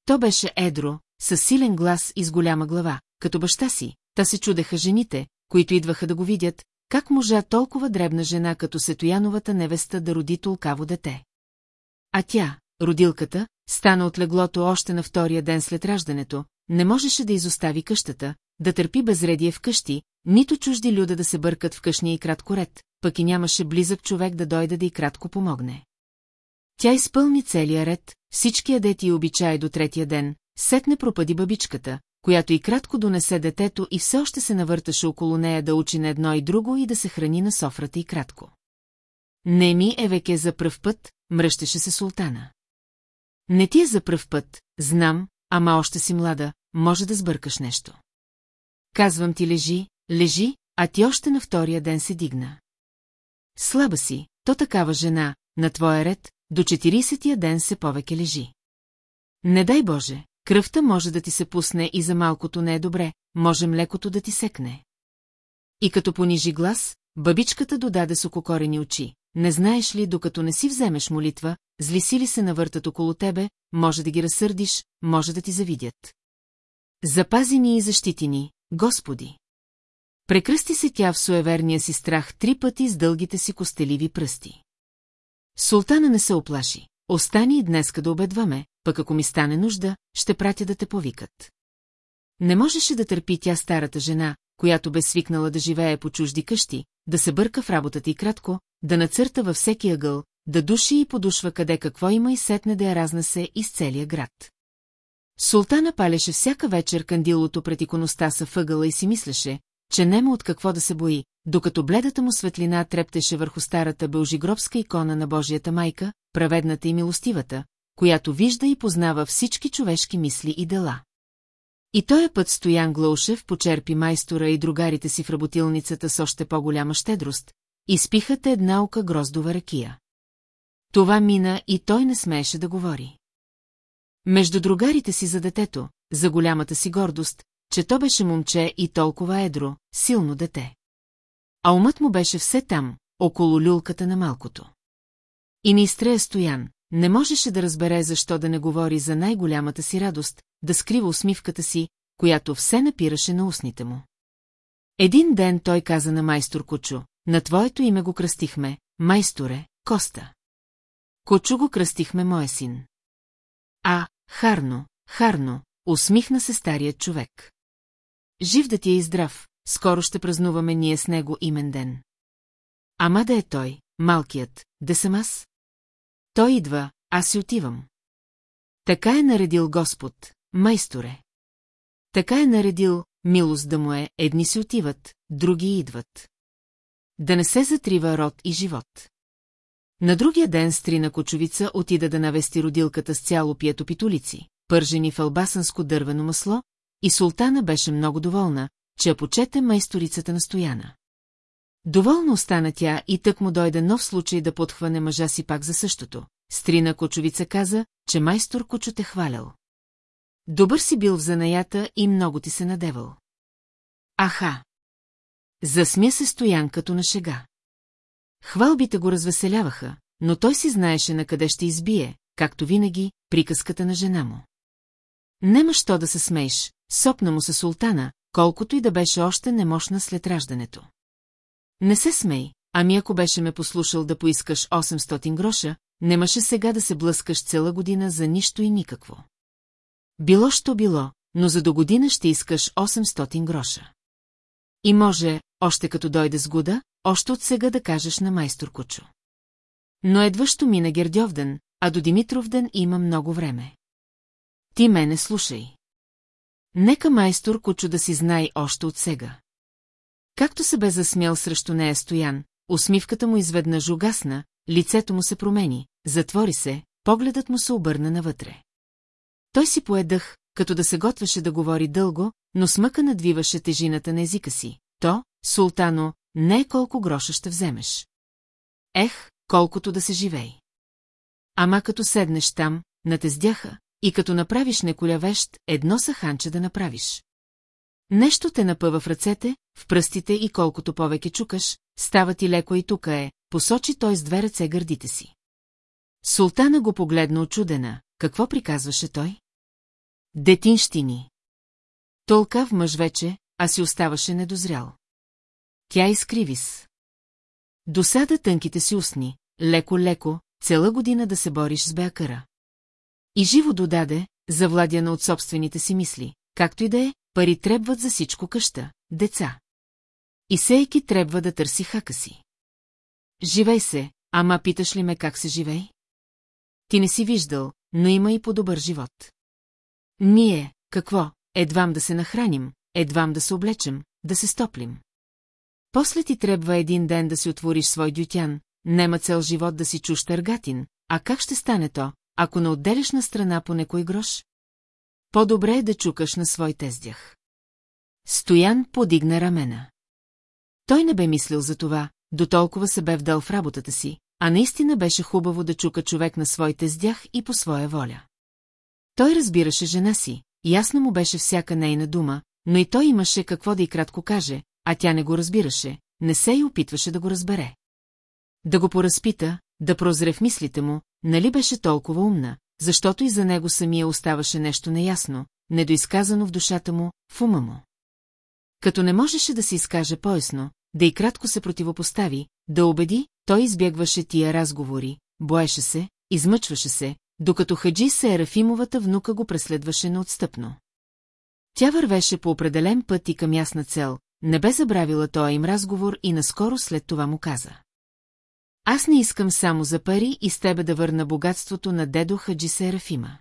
То беше едро, с силен глас и с голяма глава, като баща си, та се чудеха жените, които идваха да го видят, как можа толкова дребна жена като Сетояновата невеста да роди толкаво дете. А тя, родилката, стана от леглото още на втория ден след раждането, не можеше да изостави къщата, да търпи безредие в къщи, нито чужди люда да се бъркат в къщния и кратко ред, пък и нямаше близък човек да дойде да и кратко помогне. Тя изпълни целия ред, всички адети и обичаи до третия ден, сетне пропади бабичката, която и кратко донесе детето и все още се навърташе около нея да учи на едно и друго и да се храни на софрата и кратко. Не ми е веке за пръв път, мръщеше се султана. Не ти е за пръв път, знам, ама още си млада, може да сбъркаш нещо. Казвам ти лежи, лежи, а ти още на втория ден се дигна. Слаба си, то такава жена, на твоя ред, до 40-тия ден се повеке лежи. Не дай Боже, кръвта може да ти се пусне и за малкото не е добре, може млекото да ти секне. И като понижи глас, бабичката додаде с ококорени очи. Не знаеш ли, докато не си вземеш молитва, зли сили се навъртат около тебе, може да ги разсърдиш, може да ти завидят. Запази ни и защити ни, Господи! Прекръсти се тя в суеверния си страх три пъти с дългите си костеливи пръсти. Султана не се оплаши. Остани и днеска да обедваме, пък ако ми стане нужда, ще пратя да те повикат. Не можеше да търпи тя старата жена, която бе свикнала да живее по чужди къщи, да се бърка в работата и кратко, да нацърта във всеки ъгъл, да души и подушва къде какво има и сетне да я разнесе из целия град. Султана палеше всяка вечер кандилото пред иконостаса въгъла и си мислеше, че нема от какво да се бои, докато бледата му светлина трептеше върху старата бължигробска икона на Божията майка, праведната и милостивата, която вижда и познава всички човешки мисли и дела. И тоя път Стоян Глоушев почерпи майстора и другарите си в работилницата с още по-голяма щедрост, изпихате една ока гроздова ракия. Това мина и той не смееше да говори. Между другарите си за детето, за голямата си гордост, че то беше момче и толкова едро, силно дете. А умът му беше все там, около люлката на малкото. И не изтрея стоян, не можеше да разбере защо да не говори за най-голямата си радост, да скрива усмивката си, която все напираше на устните му. Един ден той каза на майстор Кучо, на твоето име го кръстихме, майсторе, Коста. Кочу го кръстихме моя син. А, Харно, Харно, усмихна се старият човек. Жив да ти е и здрав, скоро ще празнуваме ние с него имен ден. Ама да е той, малкият, да съм аз? Той идва, аз си отивам. Така е наредил Господ, майсторе. Така е наредил, милост да му е, едни си отиват, други идват. Да не се затрива род и живот. На другия ден Стрина Кочовица отида да навести родилката с цяло пието питулици, пържени в албасанско дървено масло, и султана беше много доволна, че я почете майсторицата на Стояна. Доволно остана тя и тък му дойде нов случай да подхване мъжа си пак за същото. Стрина Кочовица каза, че майстор Кочо те хвалял. Добър си бил в занаята и много ти се надевал. Аха! Засмя се Стоян като на шега. Хвалбите го развеселяваха, но той си знаеше на къде ще избие, както винаги, приказката на жена му. Нема що да се смееш, сопна му се султана, колкото и да беше още немощна след раждането. Не се смей, ами ако беше ме послушал да поискаш 800 гроша, немаше сега да се блъскаш цяла година за нищо и никакво. Било що било, но за до година ще искаш 800 гроша. И може, още като дойде с гуда, още от сега да кажеш на майстор Кучо. Но едващо мина Гердьовден, а до Димитровден има много време. Ти мене слушай. Нека майстор Кучо да си знай още от сега. Както се бе засмял срещу нея стоян, усмивката му изведнъж угасна, лицето му се промени, затвори се, погледът му се обърна навътре. Той си поедах, като да се готвеше да говори дълго, но смъка надвиваше тежината на езика си. То, султано, не колко гроша ще вземеш. Ех, колкото да се живей. Ама като седнеш там, натездяха, и като направиш неколя вещ, едно саханче да направиш. Нещо те напъва в ръцете, в пръстите и колкото повече чукаш, става ти леко и тука е, посочи той с две ръце гърдите си. Султана го погледна очудена, какво приказваше той? Детинщини. Толкав мъж вече, а си оставаше недозрял. Тя изкриви с. Досада тънките си устни, леко-леко, цела година да се бориш с беакъра. И живо додаде, завладяна от собствените си мисли, както и да е, пари трябват за всичко къща, деца. И сейки трябва да търси хака си. Живей се, ама питаш ли ме как се живей? Ти не си виждал, но има и по-добър живот. Ние, какво, едвам да се нахраним, едвам да се облечем, да се стоплим. После ти трябва един ден да си отвориш свой дютян, нема цел живот да си чуш търгатин, а как ще стане то, ако не отделяш на страна по некой грош? По-добре е да чукаш на свой тездях. Стоян подигна рамена. Той не бе мислил за това, до толкова се бе вдал в работата си, а наистина беше хубаво да чука човек на своите здях и по своя воля. Той разбираше жена си, ясно му беше всяка нейна дума, но и той имаше какво да и кратко каже, а тя не го разбираше, не се и опитваше да го разбере. Да го поразпита, да прозре в мислите му, нали беше толкова умна, защото и за него самия оставаше нещо неясно, недоизказано в душата му, в ума му. Като не можеше да се изкаже поясно, да и кратко се противопостави, да убеди, той избягваше тия разговори, боеше се, измъчваше се, докато Хаджи Серафимовата внука го преследваше неотстъпно. Тя вървеше по определен път и към ясна цел, не бе забравила тоя им разговор и наскоро след това му каза. Аз не искам само за пари и с тебе да върна богатството на дедо Хаджи Серафима.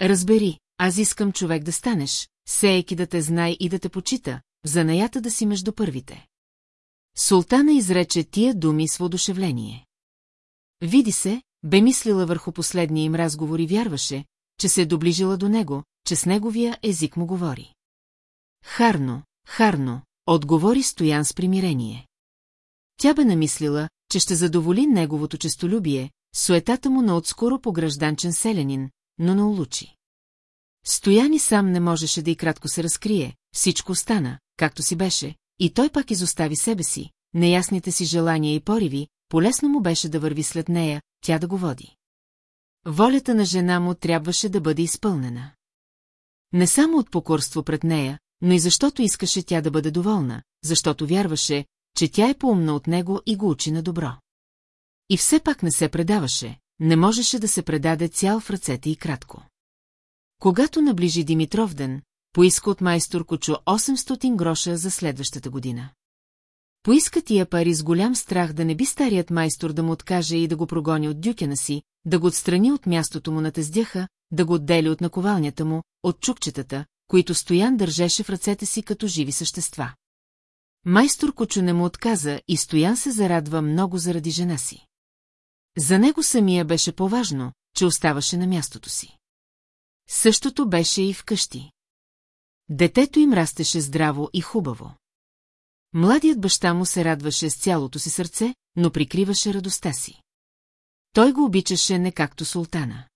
Разбери, аз искам човек да станеш, сееки да те знае и да те почита, в занаята да си между първите. Султана изрече тия думи с воодушевление. Види се, бе мислила върху последния им разговор и вярваше, че се е доближила до него, че с неговия език му говори. Харно, харно, отговори Стоян с примирение. Тя бе намислила, че ще задоволи неговото честолюбие, суетата му на отскоро по гражданчен селянин, но не улучи. Стояни сам не можеше да и кратко се разкрие, всичко стана, както си беше, и той пак изостави себе си, неясните си желания и пориви, полесно му беше да върви след нея, тя да го води. Волята на жена му трябваше да бъде изпълнена. Не само от покорство пред нея, но и защото искаше тя да бъде доволна, защото вярваше, че тя е поумна от него и го учи на добро. И все пак не се предаваше, не можеше да се предаде цял в ръцете и кратко. Когато наближи Димитровден, поиска от майстор Кочо 800 гроша за следващата година. Поиска тия пари с голям страх да не би старият майстор да му откаже и да го прогони от дюкена си, да го отстрани от мястото му на тездяха, да го отдели от наковалнята му, от чукчетата, които Стоян държеше в ръцете си като живи същества. Майстор Кочо не му отказа и Стоян се зарадва много заради жена си. За него самия беше по-важно, че оставаше на мястото си. Същото беше и вкъщи. Детето им растеше здраво и хубаво. Младият баща му се радваше с цялото си сърце, но прикриваше радостта си. Той го обичаше не както султана.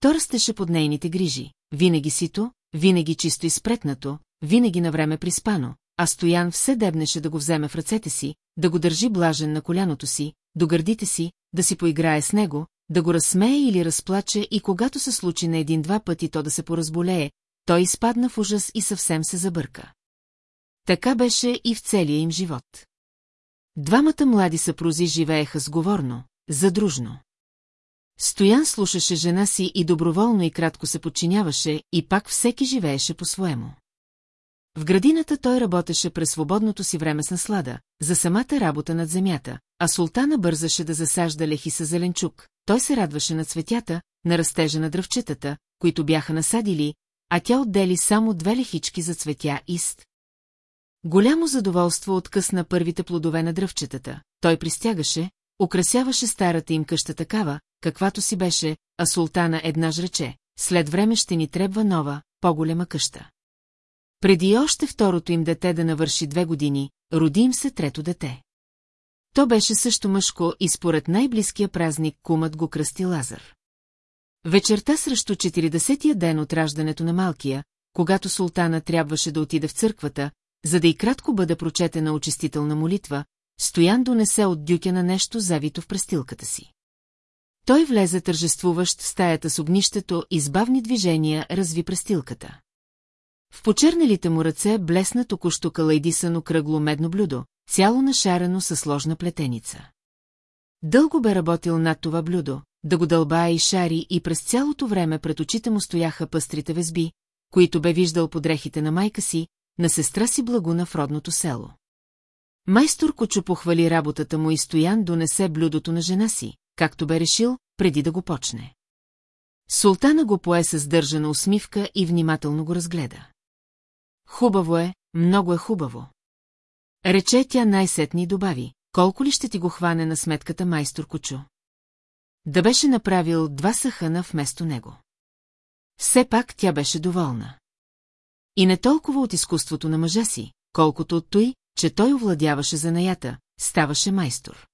То растеше под нейните грижи, винаги сито, винаги чисто изпретнато, винаги на време приспано, а Стоян все дебнеше да го вземе в ръцете си, да го държи блажен на коляното си, до гърдите си, да си поиграе с него, да го разсмее или разплаче и когато се случи на един-два пъти то да се поразболее, той изпадна в ужас и съвсем се забърка. Така беше и в целия им живот. Двамата млади съпрузи живееха сговорно, задружно. Стоян слушаше жена си и доброволно и кратко се подчиняваше, и пак всеки живееше по-своему. В градината той работеше през свободното си време с наслада, за самата работа над земята, а султана бързаше да засажда лехи с зеленчук, той се радваше на цветята, на растежа на дръвчетата, които бяха насадили, а тя отдели само две лехички за цветя ист. Голямо задоволство откъсна първите плодове на дръвчетата. Той пристягаше, украсяваше старата им къща такава, каквато си беше, а султана една жрече. След време ще ни трябва нова, по-голема къща. Преди още второто им дете да навърши две години, роди им се трето дете. То беше също мъжко и според най-близкия празник кумът го кръсти Лазар. Вечерта срещу 40-я ден от раждането на малкия, когато султана трябваше да отиде в църквата, за да и кратко бъде прочетена очистителна молитва, Стоян донесе от дюкена нещо завито в престилката си. Той влезе тържествуващ в стаята с огнището и с бавни движения разви престилката. В почернелите му ръце блесна току-що калайдисано кръгло медно блюдо, цяло нашарено със сложна плетеница. Дълго бе работил над това блюдо, да го дълбая и шари и през цялото време пред очите му стояха пъстрите везби, които бе виждал под дрехите на майка си, на сестра си Благуна в родното село. Майстор Кочо похвали работата му и Стоян донесе блюдото на жена си, както бе решил, преди да го почне. Султана го пое с държана усмивка и внимателно го разгледа. Хубаво е, много е хубаво. Рече тя най-сетни добави, колко ли ще ти го хване на сметката майстор Кочо? Да беше направил два съхана вместо него. Все пак тя беше доволна. И не толкова от изкуството на мъжа си, колкото от той, че той овладяваше занаята, ставаше майстор.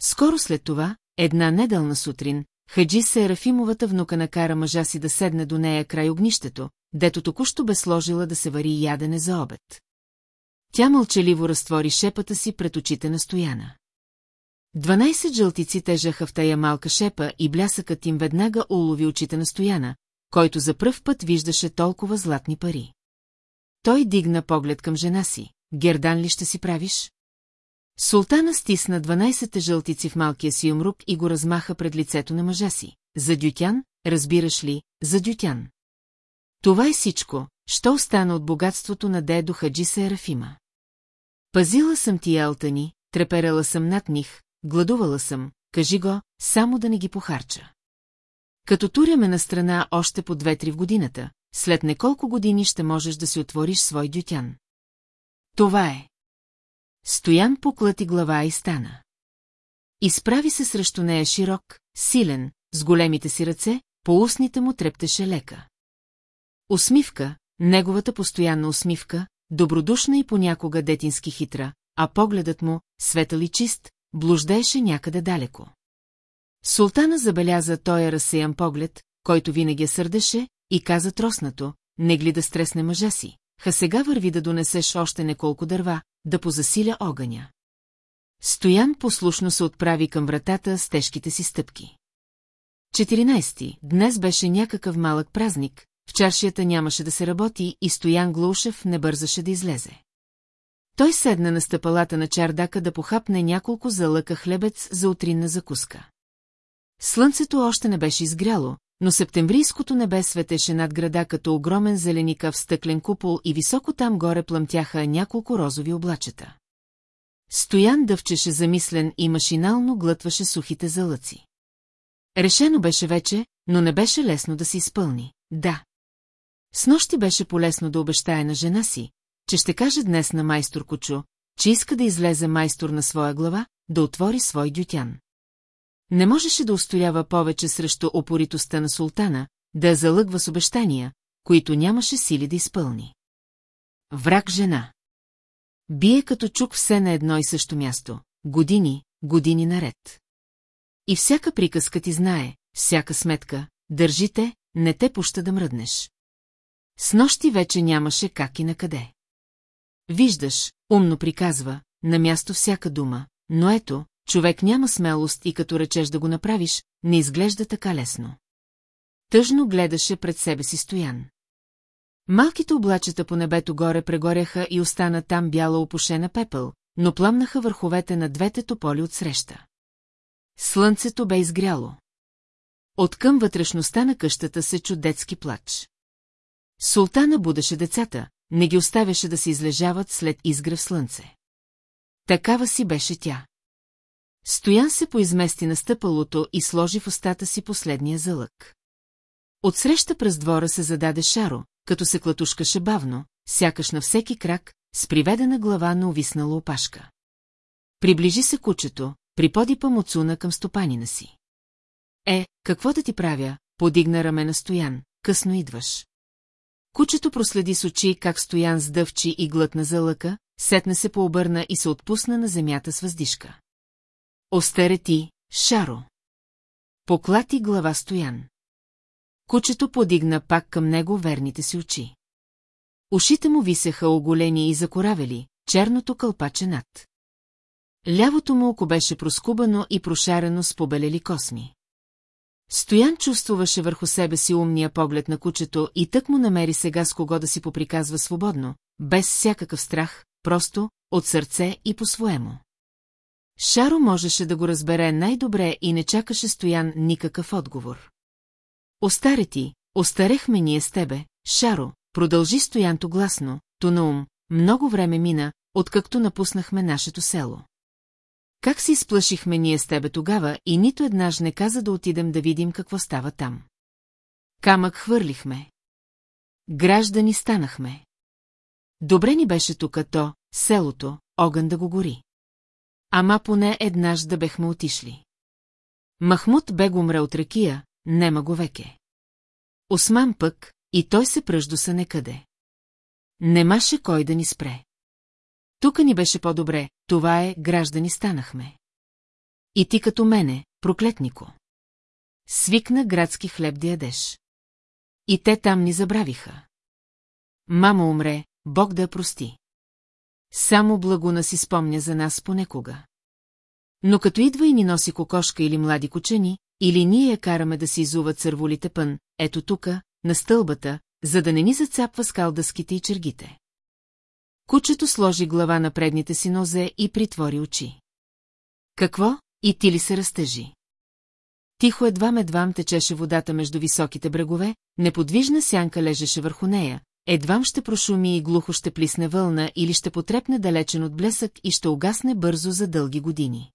Скоро след това, една недълна сутрин, Хаджи се Рафимовата внука накара мъжа си да седне до нея край огнището, дето току-що бе сложила да се вари ядене за обед. Тя мълчаливо разтвори шепата си пред очите на Стояна. Дванайсет жълтици тежаха в тая малка шепа и блясъкът им веднага улови очите на Стояна, който за пръв път виждаше толкова златни пари. Той дигна поглед към жена си. Гердан ли ще си правиш? Султана стисна 12 жълтици в малкия си умрук и го размаха пред лицето на мъжа си. За дютян, разбираш ли, за дютян. Това е всичко, що остана от богатството на дедо Хаджи Серафима. Пазила съм ти алтани, треперела съм над них, гладувала съм, кажи го, само да не ги похарча. Като туряме на страна още по две-три в годината, след неколко години ще можеш да си отвориш свой дютян. Това е. Стоян поклати глава и стана. Изправи се срещу нея широк, силен, с големите си ръце, по устните му трептеше лека. Усмивка, неговата постоянна усмивка, добродушна и понякога детински хитра, а погледът му, светъл и чист, блуждаеше някъде далеко. Султана забеляза тоя разсеян поглед, който винаги я сърдеше, и каза троснато, не гли да стресне мъжа си, ха сега върви да донесеш още неколко дърва, да позасиля огъня. Стоян послушно се отправи към вратата с тежките си стъпки. 14. Днес беше някакъв малък празник, в чаршията нямаше да се работи и Стоян Глушев не бързаше да излезе. Той седна на стъпалата на чардака да похапне няколко залъка хлебец за утринна закуска. Слънцето още не беше изгряло, но септемврийското небе светеше над града като огромен зеленикав стъклен купол и високо там горе плъмтяха няколко розови облачета. Стоян дъвчеше замислен и машинално глътваше сухите залъци. Решено беше вече, но не беше лесно да се изпълни. Да. С нощи беше полезно да обещае на жена си, че ще каже днес на майстор Кочо, че иска да излезе майстор на своя глава, да отвори свой дютян. Не можеше да устоява повече срещу опоритостта на султана, да я залъгва с обещания, които нямаше сили да изпълни. Враг жена. Бие като чук все на едно и също място, години, години наред. И всяка приказка ти знае, всяка сметка, държите, не те пуща да мръднеш. С нощи вече нямаше как и на къде. Виждаш, умно приказва, на място всяка дума, но ето, човек няма смелост и като речеш да го направиш, не изглежда така лесно. Тъжно гледаше пред себе си стоян. Малките облачета по небето горе прегоряха и остана там бяла опушена пепел, но пламнаха върховете на двете тополи от среща. Слънцето бе изгряло. Откъм вътрешността на къщата се чу детски плач. Султана будеше децата, не ги оставяше да се излежават след изгрев слънце. Такава си беше тя. Стоян се поизмести на стъпалото и сложи в устата си последния залък. Отсреща през двора се зададе Шаро, като се клатушкаше бавно, сякаш на всеки крак, с приведена глава на увиснала опашка. Приближи се кучето, приподи памуцуна към стопанина си. Е, какво да ти правя, подигна рамена Стоян, късно идваш. Кучето проследи с очи как Стоян сдъвчи и глътна за лъка, сетна се пообърна и се отпусна на земята с въздишка. Остаре ти, Шаро. Поклати глава Стоян. Кучето подигна пак към него верните си очи. Ушите му висеха оголени и закоравели, черното кълпаче над. Лявото му око беше проскубано и прошарено с побелели косми. Стоян чувствуваше върху себе си умния поглед на кучето и тък му намери сега с кого да си поприказва свободно, без всякакъв страх, просто, от сърце и по-своему. Шаро можеше да го разбере най-добре и не чакаше Стоян никакъв отговор. Остаре ти, остарехме ние с тебе, Шаро, продължи Стоянто гласно, то много време мина, откакто напуснахме нашето село. Как си изплашихме ние с тебе тогава и нито еднаж не каза да отидем да видим какво става там. Камък хвърлихме. Граждани станахме. Добре ни беше тук то, селото, огън да го гори. Ама поне еднаж да бехме отишли. Махмуд бе го умре от ракия, нема го веке. Осман пък, и той се пръждоса некъде. Немаше кой да ни спре. Тука ни беше по-добре, това е, граждани станахме. И ти като мене, проклетнико. Свикна градски хлеб да ядеш. И те там ни забравиха. Мама умре, Бог да я прости. Само благона си спомня за нас понекога. Но като идва и ни носи кокошка или млади кучени, или ние я караме да си изува църволите пън, ето тука, на стълбата, за да не ни зацапва скалдъските и чергите. Кучето сложи глава на предните си нозе и притвори очи. Какво? И ти ли се разтъжи? Тихо едвам-едвам течеше водата между високите брегове, неподвижна сянка лежеше върху нея, едвам ще прошуми и глухо ще плисне вълна или ще потрепне далечен от блесък и ще угасне бързо за дълги години.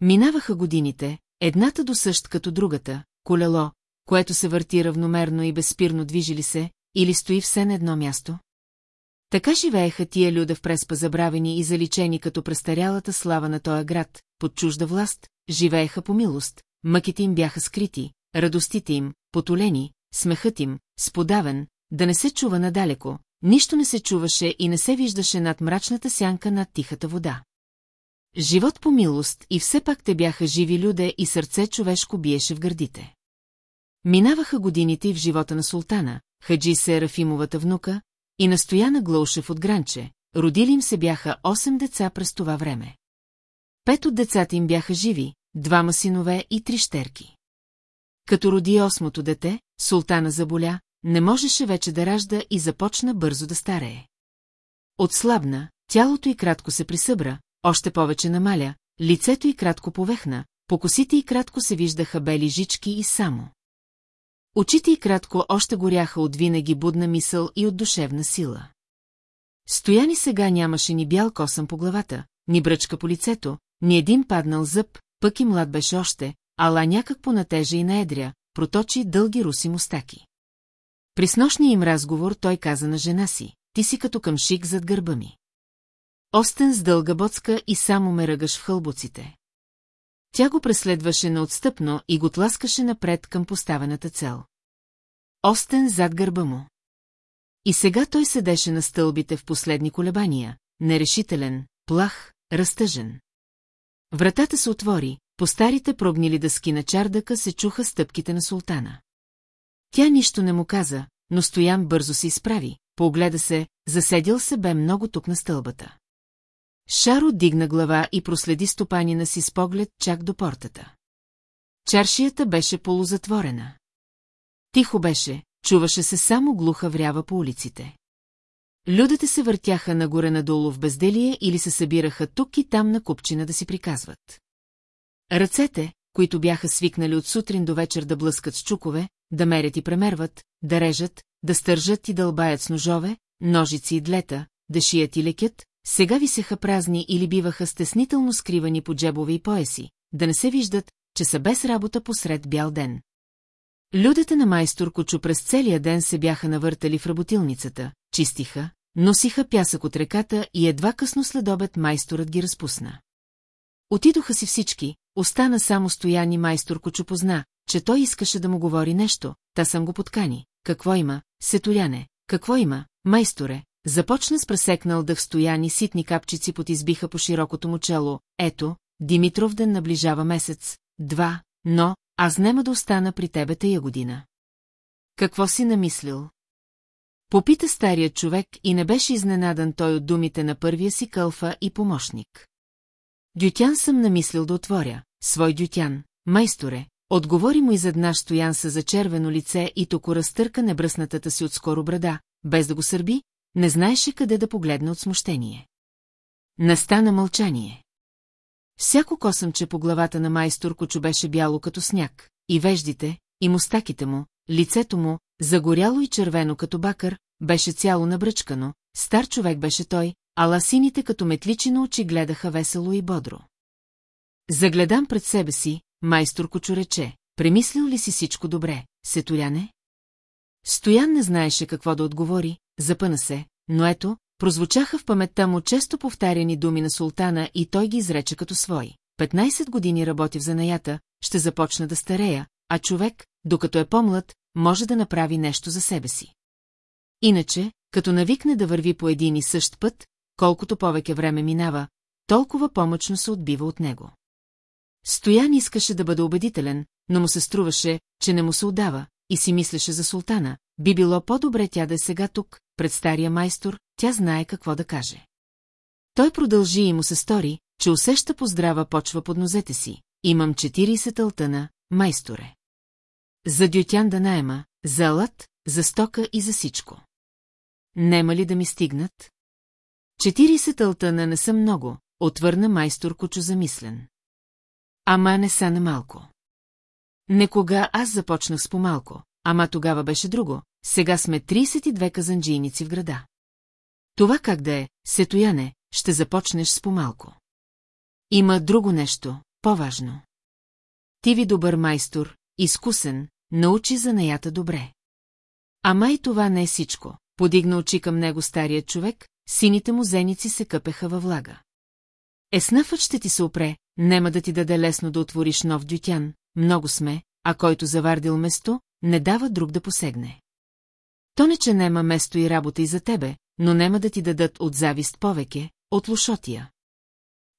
Минаваха годините, едната до същ като другата, колело, което се върти равномерно и безспирно движи ли се, или стои все на едно място? Така живееха тия люда в преспа забравени и заличени като престарялата слава на тоя град, под чужда власт, живееха по милост, мъките им бяха скрити, радостите им, потолени, смехът им, сподавен, да не се чува надалеко, нищо не се чуваше и не се виждаше над мрачната сянка над тихата вода. Живот по милост и все пак те бяха живи люде и сърце човешко биеше в гърдите. Минаваха годините и в живота на султана, Хаджи Серафимовата внука, и настояна Глоушев от Гранче, родили им се бяха 8 деца през това време. Пет от децата им бяха живи, двама синове и три щерки. Като роди осмото дете, султана заболя, не можеше вече да ражда и започна бързо да старее. Отслабна, тялото й кратко се присъбра, още повече намаля, лицето й кратко повехна, по косите й кратко се виждаха бели жички и само. Очите й кратко още горяха от винаги будна мисъл и от душевна сила. Стояни сега нямаше ни бял косъм по главата, ни бръчка по лицето, ни един паднал зъб, пък и млад беше още, ала някак понатежа и наедря, проточи дълги руси мустаки. При снощния им разговор той каза на жена си, ти си като къмшик зад гърба ми. Остен с дълга боцка и само ме ръгаш в хълбуците. Тя го преследваше неотстъпно и го тласкаше напред към поставената цел. Остен зад гърба му. И сега той седеше на стълбите в последни колебания, нерешителен, плах, разтъжен. Вратата се отвори, по старите прогнили дъски на чардъка се чуха стъпките на султана. Тя нищо не му каза, но Стоян бързо се изправи, погледа се, заседил се бе много тук на стълбата. Шаро дигна глава и проследи стопанина си с поглед чак до портата. Чаршията беше полузатворена. Тихо беше, чуваше се само глуха врява по улиците. Людите се въртяха нагоре-надолу в безделие или се събираха тук и там на купчина да си приказват. Ръцете, които бяха свикнали от сутрин до вечер да блъскат с чукове, да мерят и премерват, да режат, да стържат и дълбаят с ножове, ножици и длета, да шият и лекят, сега висеха празни или биваха стеснително скривани по джебове и поеси, да не се виждат, че са без работа посред бял ден. Людите на майстор Кочо през целия ден се бяха навъртали в работилницата, чистиха, носиха пясък от реката и едва късно следобед майсторът ги разпусна. Отидоха си всички, остана само стояни майстор Кочо позна, че той искаше да му говори нещо, та съм го подкани. Какво има, сетоляне, какво има, майсторе? Започна с пресекнал дъх стояни, ситни капчици потизбиха по широкото му чело. Ето, Димитров ден наближава месец, два, но аз нема да остана при тебе тая година. Какво си намислил? Попита старият човек и не беше изненадан той от думите на първия си кълфа и помощник. Дютян съм намислил да отворя, свой дютян, майсторе, отговори му изеднъж стоян са за червено лице и току разтърка небръснатата си отскоро брада, без да го сърби, не знаеше къде да погледне от смущение. Настана мълчание. Всяко косъмче по главата на майстор Кочо беше бяло като сняг, и веждите, и мустаките му, лицето му, загоряло и червено като бакър, беше цяло набръчкано, стар човек беше той, а ласините като метличи очи гледаха весело и бодро. Загледам пред себе си, майстор Кочо рече, премислил ли си всичко добре, сетоляне? Стоян не знаеше какво да отговори, запъна се, но ето, прозвучаха в паметта му често повтаряни думи на султана и той ги изрече като свои. 15 години работи в занаята, ще започна да старея, а човек, докато е по-млад, може да направи нещо за себе си. Иначе, като навикне да върви по един и същ път, колкото повече време минава, толкова помъчно се отбива от него. Стоян искаше да бъде убедителен, но му се струваше, че не му се отдава, и си мислеше за султана. Би било по-добре тя да е сега тук, пред стария майстор, тя знае какво да каже. Той продължи и му се стори, че усеща поздрава почва под нозете си. Имам 40 алтъна, майсторе. За дютян да найема, за алат, за стока и за всичко. Нема ли да ми стигнат? 40 алтъна не са много, отвърна майстор Кочо замислен. Ама не са на малко. Некога аз започнах с по-малко, ама тогава беше друго, сега сме 32 казанджийници в града. Това как да е, сетояне, ще започнеш с по-малко. Има друго нещо, по-важно. Ти ви добър майстор, изкусен, научи занаята добре. Ама и това не е всичко. Подигна очи към него старият човек, сините му зеници се къпеха във влага. Еснафът ще ти се опре, нема да ти даде лесно да отвориш нов дютян, много сме, а който завардил место, не дава друг да посегне. То не че нема место и работа и за тебе, но нема да ти дадат от завист повеке, от лошотия.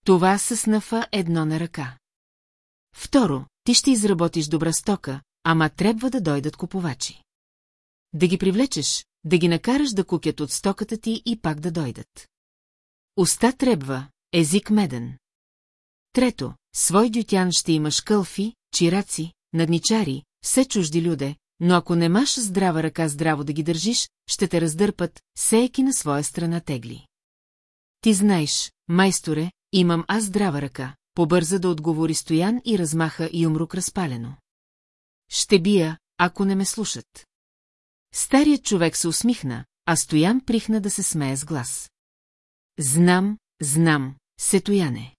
Това с снафа едно на ръка. Второ, ти ще изработиш добра стока, ама трябва да дойдат купувачи. Да ги привлечеш, да ги накараш да кукят от стоката ти и пак да дойдат. Уста трябва, език меден. Трето, свой дютян ще имаш кълфи, чираци, надничари, все чужди люде, но ако не маш здрава ръка здраво да ги държиш, ще те раздърпат, сееки на своя страна тегли. Ти знаеш, майсторе, имам аз здрава ръка, побърза да отговори Стоян и размаха и умрук разпалено. Ще бия, ако не ме слушат. Старият човек се усмихна, а Стоян прихна да се смее с глас. Знам, знам, Сетояне.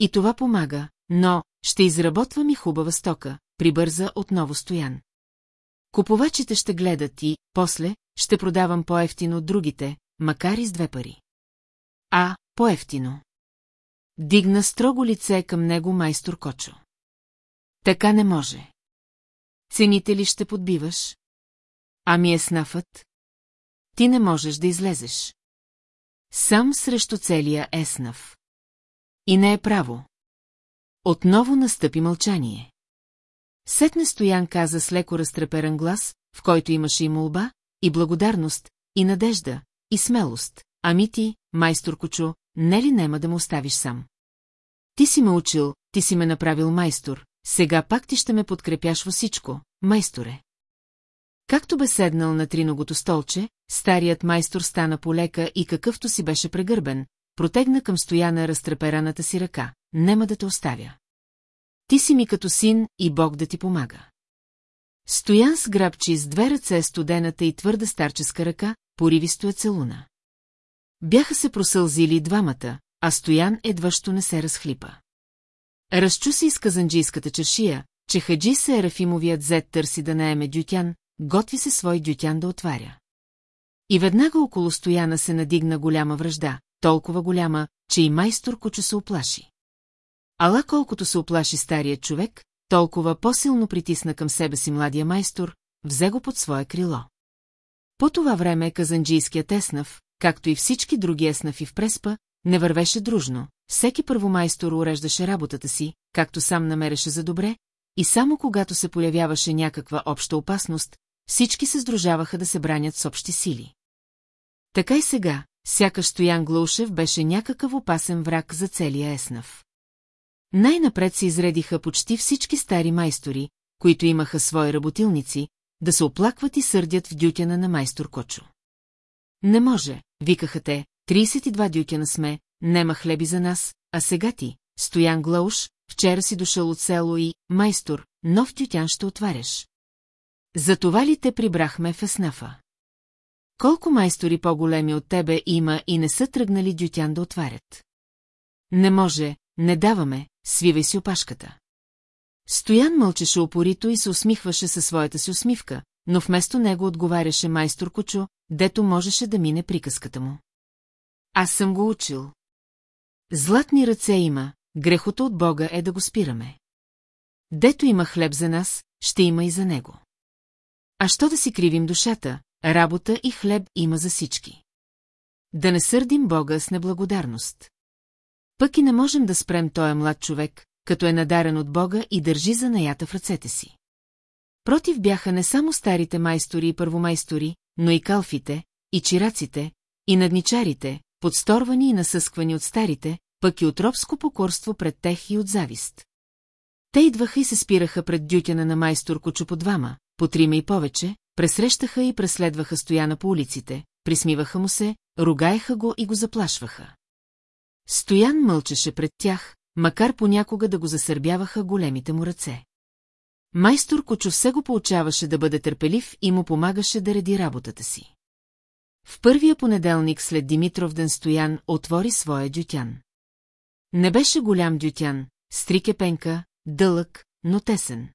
И това помага, но ще изработвам и хубава стока, прибърза отново Стоян. Купувачите ще гледат и, после, ще продавам по-ефтино от другите, макар и с две пари. А, по-ефтино. Дигна строго лице към него майстор Кочо. Така не може. Цените ли ще подбиваш? Ами е снафът? Ти не можеш да излезеш. Сам срещу целия еснав. И не е право. Отново настъпи мълчание. Сетне Стоян каза с леко разтреперан глас, в който имаше и молба, и благодарност, и надежда, и смелост. Ами ти, майстор Кочо, не ли нема да му оставиш сам? Ти си ме учил, ти си ме направил майстор, сега пак ти ще ме подкрепяш във всичко, майсторе. Както бе седнал на триногото столче, старият майстор стана полека и какъвто си беше прегърбен, протегна към стояна разтрепераната си ръка. Нема да те оставя. Ти си ми като син и Бог да ти помага. Стоян с грабчи с две ръце студената и твърда старческа ръка, поривисто е целуна. Бяха се просълзили двамата, а Стоян едващо не се разхлипа. Разчу се из казанджийската чершия, че Хаджи се Ерафимовият зет търси да наеме дютян, готви се свой дютян да отваря. И веднага около стояна се надигна голяма връжда, толкова голяма, че и майстор Кочо се оплаши. Ала колкото се оплаши старият човек, толкова по-силно притисна към себе си младия майстор, взе го под свое крило. По това време казанджийският еснав, както и всички други еснафи в Преспа, не вървеше дружно, всеки първомайстор уреждаше работата си, както сам намереше за добре, и само когато се появяваше някаква обща опасност, всички се сдружаваха да се бранят с общи сили. Така и сега, сякаш Стоян Глаушев беше някакъв опасен враг за целия Еснав. Най-напред се изредиха почти всички стари майстори, които имаха свои работилници, да се оплакват и сърдят в дютяна на майстор Кочо. Не може, викаха те, 32 дюкена сме, нема хлеби за нас, а сега ти, Стоян Глауш, вчера си дошъл от село и, майстор, нов тютян ще отваряш. За това ли те прибрахме в Еснафа? Колко майстори по-големи от тебе има и не са тръгнали дютян да отварят? Не може, не даваме, свивай си опашката. Стоян мълчеше опорито и се усмихваше със своята си усмивка, но вместо него отговаряше майстор Кочо, дето можеше да мине приказката му. Аз съм го учил. Златни ръце има, грехото от Бога е да го спираме. Дето има хлеб за нас, ще има и за него. А що да си кривим душата, работа и хлеб има за всички. Да не сърдим Бога с неблагодарност. Пък и не можем да спрем този млад човек, като е надарен от Бога и държи занаята в ръцете си. Против бяха не само старите майстори и първомайстори, но и калфите, и чираците, и надничарите, подсторвани и насъсквани от старите, пък и от робско покорство пред тех и от завист. Те идваха и се спираха пред дютяна на майстор Кочо по двама, по трима и повече, пресрещаха и преследваха стояна по улиците, присмиваха му се, ругаеха го и го заплашваха. Стоян мълчеше пред тях, макар понякога да го засърбяваха големите му ръце. Майстор Кочо все го получаваше да бъде търпелив и му помагаше да реди работата си. В първия понеделник след Димитров ден Стоян отвори своя дютян. Не беше голям дютян, стрикепенка, дълъг, но тесен.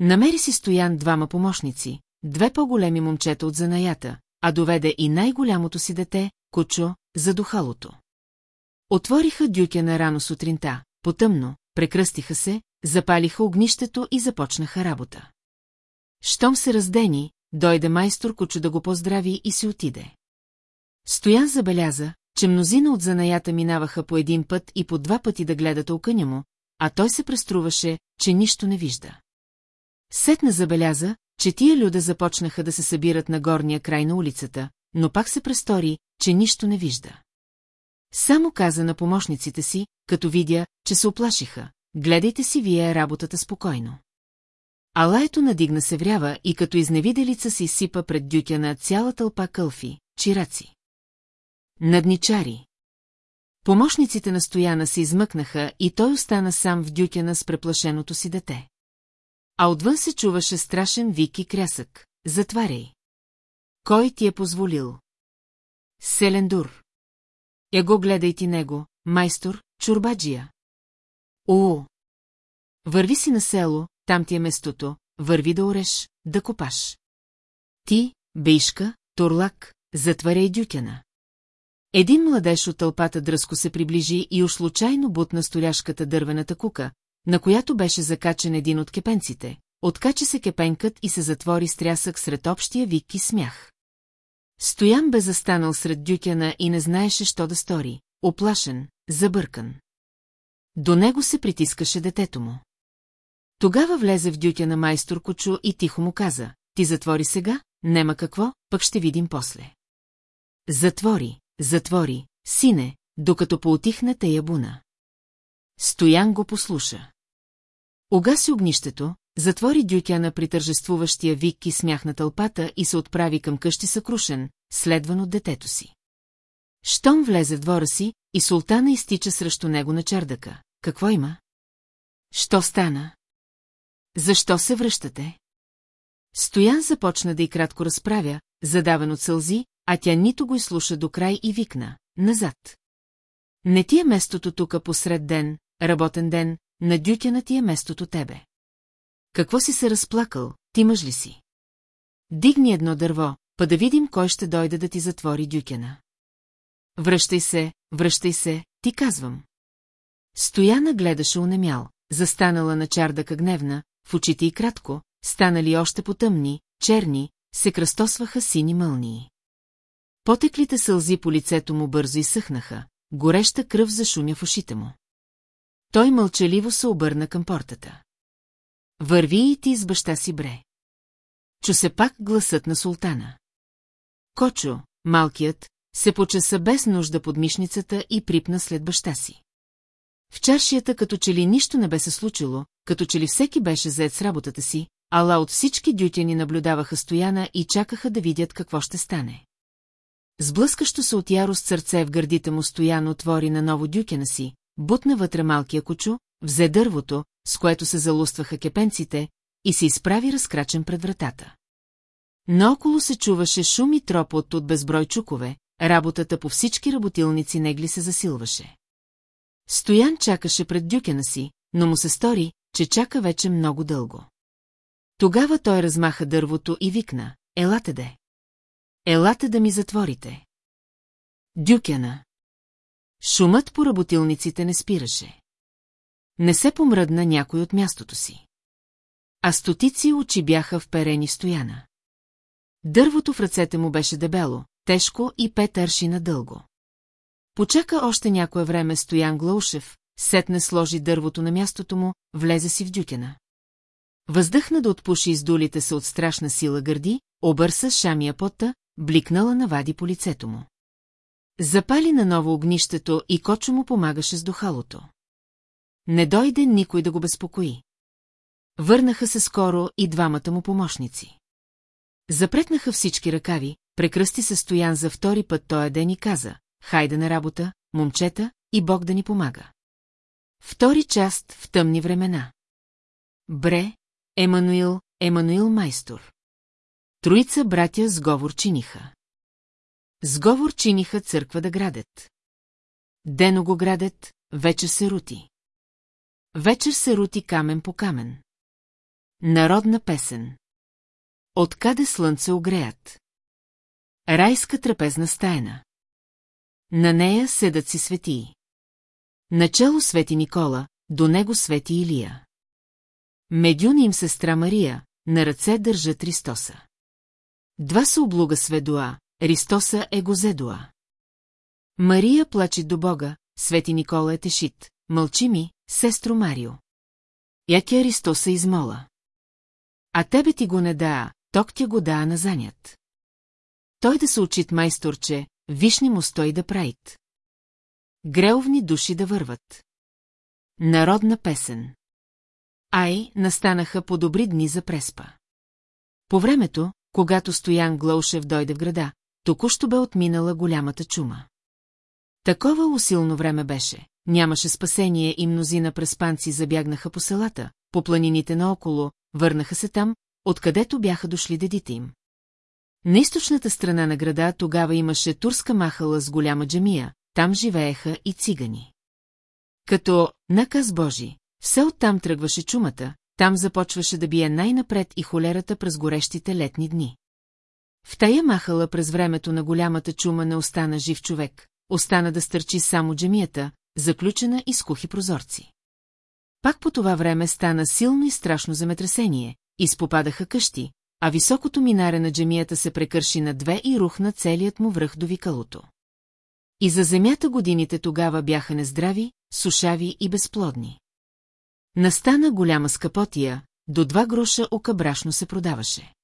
Намери си Стоян двама помощници, две по-големи момчета от занаята, а доведе и най-голямото си дете, Кочо, за духалото. Отвориха дюкена рано сутринта, потъмно, прекръстиха се, запалиха огнището и започнаха работа. Щом се раздени, дойде майстор Кочо да го поздрави и си отиде. Стоян забеляза, че мнозина от занаята минаваха по един път и по два пъти да гледат окъня му, а той се преструваше, че нищо не вижда. Сетна забеляза, че тия люда започнаха да се събират на горния край на улицата, но пак се престори, че нищо не вижда. Само каза на помощниците си, като видя, че се оплашиха. Гледайте си вие работата спокойно. Алаето надигна се врява и като изневиделица се изсипа пред дюкя на цяла тълпа кълфи, чираци. Надничари. Помощниците на Стояна се измъкнаха и той остана сам в дюкяна с преплашеното си дете. А отвън се чуваше страшен вик и крясък. Затваряй. Кой ти е позволил? Селендур. Я го гледай ти него, майстор, чурбаджия. О! Върви си на село, там ти е местото, върви да ореш, да копаш. Ти, бейшка, турлак, затваряй дюкена. Един младеж от тълпата дръско се приближи и уж случайно бутна столяшката дървената кука, на която беше закачен един от кепенците. Откача се кепенкът и се затвори с трясък сред общия вик и смях. Стоян бе застанал сред дюкяна и не знаеше, що да стори. Оплашен, забъркан. До него се притискаше детето му. Тогава влезе в дюкя на майстор Кочо и тихо му каза, ти затвори сега, нема какво, пък ще видим после. Затвори, затвори, сине, докато поотихне тая буна. Стоян го послуша. Огаси огнището, затвори дюкяна при тържествуващия вик и смях на тълпата и се отправи към къщи съкрушен, следван от детето си. Щом влезе в двора си, и султана изтича срещу него на чердака. Какво има? Що стана? Защо се връщате? Стоян започна да и кратко разправя, задавен от сълзи, а тя нито го изслуша до край и викна. Назад. Не ти е местото тука посред ден, работен ден, на дютяна ти е местото тебе. Какво си се разплакал, ти мъж ли си? Дигни едно дърво, па да видим кой ще дойде да ти затвори дюкена. Връщай се, връщай се, ти казвам. Стояна гледаше унемял, застанала на чардака гневна, в очите и кратко, станали още потъмни, черни, се кръстосваха сини мълнии. Потеклите сълзи по лицето му бързо изсъхнаха, гореща кръв зашумя в ушите му. Той мълчаливо се обърна към портата. Върви и ти с баща си бре. Чу се пак гласът на султана. Кочо, малкият, се почеса без нужда под мишницата и припна след баща си. В чаршията като че ли нищо не бе се случило, като че ли всеки беше заед с работата си, ала от всички дютяни наблюдаваха стояна и чакаха да видят какво ще стане. Сблъскащо се от ярост сърце в гърдите му стоян отвори на ново дюкена си, бутна вътре малкия кочу, взе дървото, с което се залустваха кепенците, и се изправи разкрачен пред вратата. Наоколо се чуваше шум и тропот от безброй чукове, работата по всички работилници негли се засилваше. Стоян чакаше пред дюкена си, но му се стори, че чака вече много дълго. Тогава той размаха дървото и викна, елате де. Елате да ми затворите. Дюкена. Шумът по работилниците не спираше. Не се помръдна някой от мястото си. А стотици очи бяха в стояна. Дървото в ръцете му беше дебело, тежко и пет аршина дълго. Почака още някое време Стоян Глаушев, сетне сложи дървото на мястото му, влезе си в дюкена. Въздъхна да отпуши издулите се от страшна сила гърди, обърса шамия пота, бликнала навади по лицето му. Запали наново огнището и Кочо му помагаше с духалото. Не дойде никой да го безпокои. Върнаха се скоро и двамата му помощници. Запретнаха всички ръкави, прекръсти се Стоян за втори път тоя ден и каза, хайде на работа, момчета, и Бог да ни помага. Втори част в тъмни времена. Бре, Емануил, Емануил майстор. Троица братя сговор чиниха. Сговор чиниха църква да градят. Дено го градят, вечер се рути. Вечер се рути камен по камен. Народна песен. Откъде слънце огреят? Райска трапезна стайна. На нея седат си светии. Начало свети Никола, до него свети Илия. Медюн им сестра Мария, на ръце държат Ристоса. Два са облуга сведуа, Ристоса е гозедуа. Мария плаче до Бога, Свети Никола е тешит, мълчи ми, сестро Марио. Яке Ристоса измола. А тебе ти го не да, ток ти го да на занят. Той да се учит майсторче, вишни му стой да правит. Греовни души да върват. Народна песен. Ай, настанаха по добри дни за преспа. По времето, когато Стоян Глаушев дойде в града, току-що бе отминала голямата чума. Такова усилно време беше, нямаше спасение и мнозина преспанци забягнаха по селата, по планините наоколо, върнаха се там, откъдето бяха дошли дедите им. На източната страна на града тогава имаше турска махала с голяма джамия, там живееха и цигани. Като наказ Божи, все оттам тръгваше чумата, там започваше да бие най-напред и холерата през горещите летни дни. В тая махала през времето на голямата чума не остана жив човек, остана да стърчи само джемията, заключена и с кухи прозорци. Пак по това време стана силно и страшно земетресение, изпопадаха къщи, а високото минаре на джемията се прекърши на две и рухна целият му връх до викалото. И за земята годините тогава бяха нездрави, сушави и безплодни. Настана голяма скъпотия, до два гроша ока брашно се продаваше.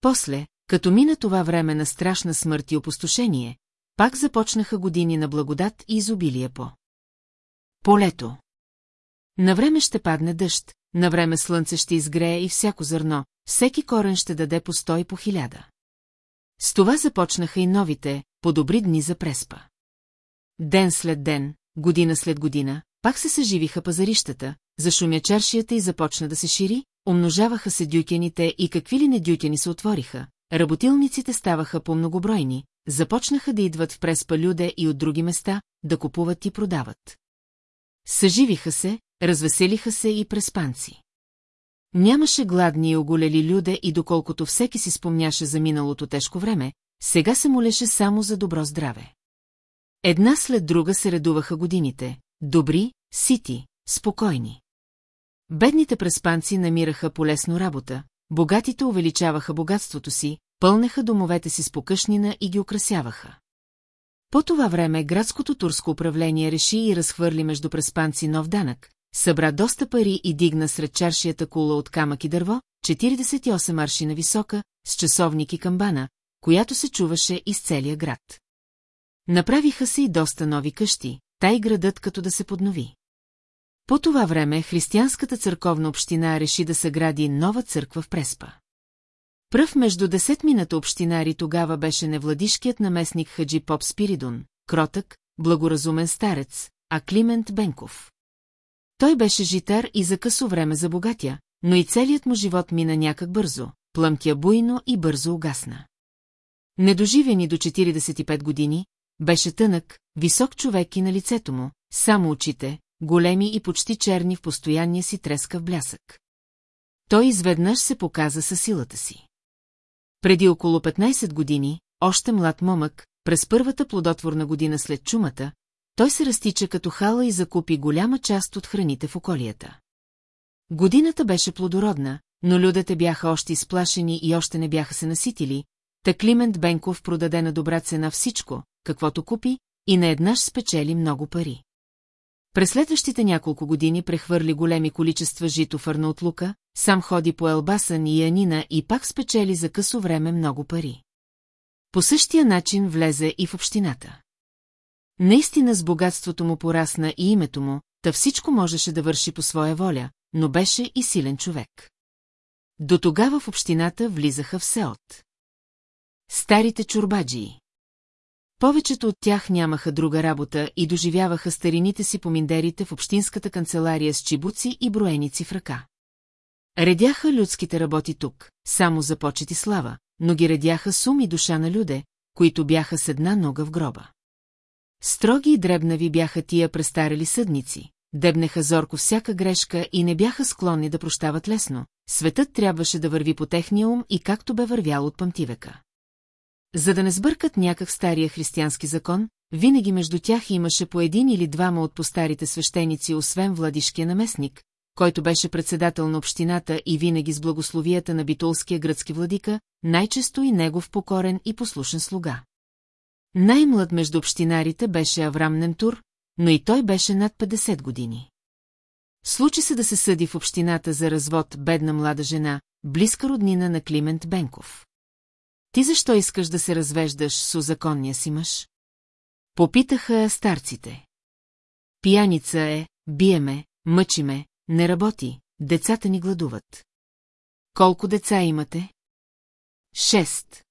После, като мина това време на страшна смърт и опустошение, пак започнаха години на благодат и изобилие по. Полето. Навреме ще падне дъжд, навреме слънце ще изгрее и всяко зърно, всеки корен ще даде по сто и по хиляда. С това започнаха и новите, по-добри дни за преспа. Ден след ден, година след година, пак се съживиха пазарищата, зашумя чершията и започна да се шири, умножаваха се дюкените и какви ли не дюкени се отвориха, работилниците ставаха по-многобройни, започнаха да идват в преспа люде и от други места, да купуват и продават. Съживиха се, развеселиха се и преспанци. Нямаше гладни и оголели люде и доколкото всеки си спомняше за миналото тежко време, сега се молеше само за добро здраве. Една след друга се редуваха годините, добри, сити, спокойни. Бедните преспанци намираха полезно работа, богатите увеличаваха богатството си, пълнеха домовете си с покъшнина и ги украсяваха. По това време градското турско управление реши и разхвърли между преспанци нов данък, събра доста пари и дигна сред чаршията кула от камък и дърво, 48 аршина висока, с часовник и камбана, която се чуваше из целия град. Направиха се и доста нови къщи, тай градът като да се поднови. По това време християнската църковна община реши да съгради нова църква в Преспа. Пръв между десетмината общинари тогава беше невладишкият наместник Хаджи Поп Спиридон, кротък, благоразумен старец, а Климент Бенков. Той беше житар и за късо време забогатя, но и целият му живот мина някак бързо, плъмтя буйно и бързо угасна. Недоживени до 45 години, беше тънък, висок човек и на лицето му, само очите, големи и почти черни в постоянния си трескав блясък. Той изведнъж се показа със силата си. Преди около 15 години, още млад момък, през първата плодотворна година след чумата, той се разтича като хала и закупи голяма част от храните в околията. Годината беше плодородна, но людите бяха още изплашени и още не бяха се наситили, та Климент Бенков продаде на добра цена всичко, каквото купи, и наеднъж спечели много пари. През следващите няколко години прехвърли големи количества жито в Арнаутлука, сам ходи по Елбасан и Янина и пак спечели за късо време много пари. По същия начин влезе и в общината. Наистина с богатството му порасна и името му, та всичко можеше да върши по своя воля, но беше и силен човек. До тогава в общината влизаха все от. Старите чурбаджии. Повечето от тях нямаха друга работа и доживяваха старините си по миндерите в общинската канцелария с чибуци и броеници в ръка. Редяха людските работи тук, само за почет и слава, но ги редяха с ум и душа на люде, които бяха с една нога в гроба. Строги и дребнави бяха тия престарели съдници, дебнеха зорко всяка грешка и не бяха склонни да прощават лесно, светът трябваше да върви по техния ум и както бе вървял от памтивека. За да не сбъркат някак стария християнски закон, винаги между тях имаше по един или двама от постарите свещеници, освен владишкия наместник, който беше председател на общината и винаги с благословията на битулския гръцки владика, най-често и негов покорен и послушен слуга. Най-млад между общинарите беше Аврам Нентур, но и той беше над 50 години. Случи се да се съди в общината за развод бедна млада жена, близка роднина на Климент Бенков. Ти защо искаш да се развеждаш с законния си мъж? Попитаха старците. Пияница е, биеме, мъчиме, не работи, децата ни гладуват. Колко деца имате? Шест.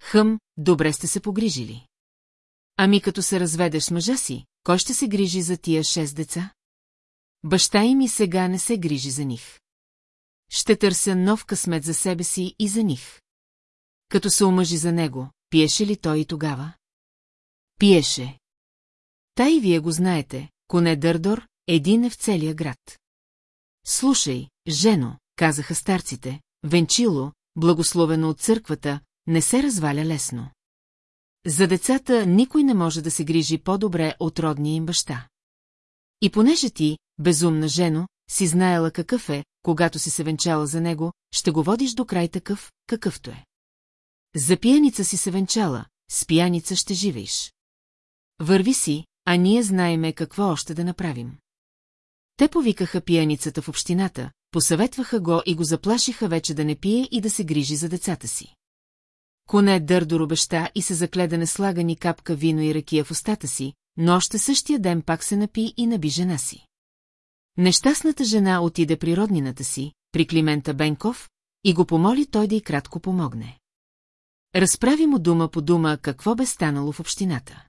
Хъм, добре сте се погрижили. Ами като се разведеш мъжа си, кой ще се грижи за тия шест деца? Баща им и сега не се грижи за них. Ще търся нов късмет за себе си и за них. Като се омъжи за него, пиеше ли той и тогава? Пиеше. Та и вие го знаете, коне Дърдор, един е в целия град. Слушай, жено, казаха старците, венчило, благословено от църквата, не се разваля лесно. За децата никой не може да се грижи по-добре от родния им баща. И понеже ти, безумна жено, си знаела какъв е, когато си се венчала за него, ще го водиш до край такъв, какъвто е. За пияница си се венчала, с пияница ще живееш. Върви си, а ние знаеме какво още да направим. Те повикаха пияницата в общината, посъветваха го и го заплашиха вече да не пие и да се грижи за децата си. Коне Дърдор обеща и се закле да не слага капка вино и ракия в устата си, но още същия ден пак се напи и наби жена си. Нещастната жена отиде при роднината си, при Климента Бенков, и го помоли той да й кратко помогне. Разправи му дума по дума какво бе станало в общината.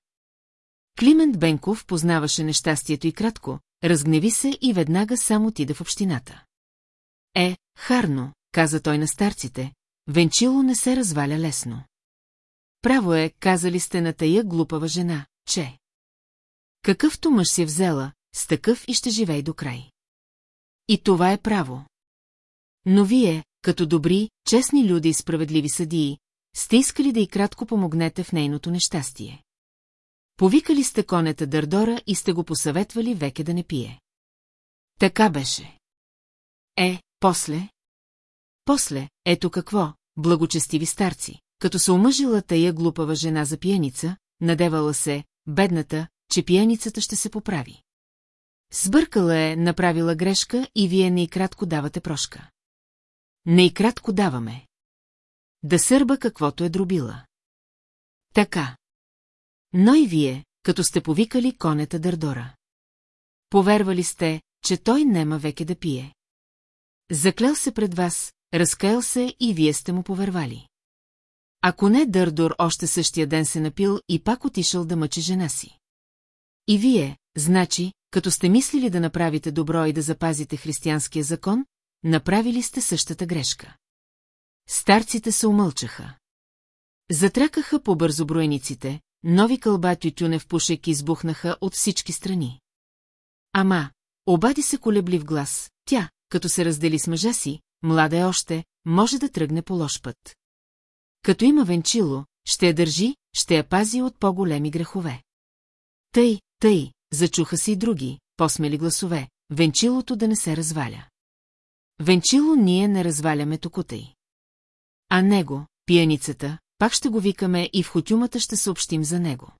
Климент Бенков познаваше нещастието и кратко, разгневи се и веднага само отида в общината. Е, харно, каза той на старците, венчило не се разваля лесно. Право е, казали сте на тая глупава жена, че... Какъвто мъж си е взела, с такъв и ще живей до край. И това е право. Но вие, като добри, честни люди и справедливи съдии, сте искали да и кратко помогнете в нейното нещастие. Повикали сте конета Дърдора и сте го посъветвали веке да не пие. Така беше. Е, после? После, ето какво, благочестиви старци, като се омъжила тая глупава жена за пиеница, надевала се, бедната, че пиеницата ще се поправи. Сбъркала е, направила грешка и вие не и кратко давате прошка. Не и кратко даваме. Да сърба каквото е дробила. Така. Но и вие, като сте повикали конета Дърдора. Повервали сте, че той нема веке да пие. Заклел се пред вас, разкаял се и вие сте му повервали. Ако не Дърдор още същия ден се напил и пак отишъл да мъчи жена си. И вие, значи, като сте мислили да направите добро и да запазите християнския закон, направили сте същата грешка. Старците се умълчаха. Затракаха по-бързо броениците, нови кълба тютюнев пушек избухнаха от всички страни. Ама, обади се колеблив глас, тя, като се раздели с мъжа си, млада е още, може да тръгне по лош път. Като има венчило, ще я държи, ще я пази от по-големи грехове. Тъй, тъй, зачуха се и други, посмели гласове, венчилото да не се разваля. Венчило ние не разваляме токутай. А него, пияницата, пак ще го викаме и в хотюмата ще съобщим за него.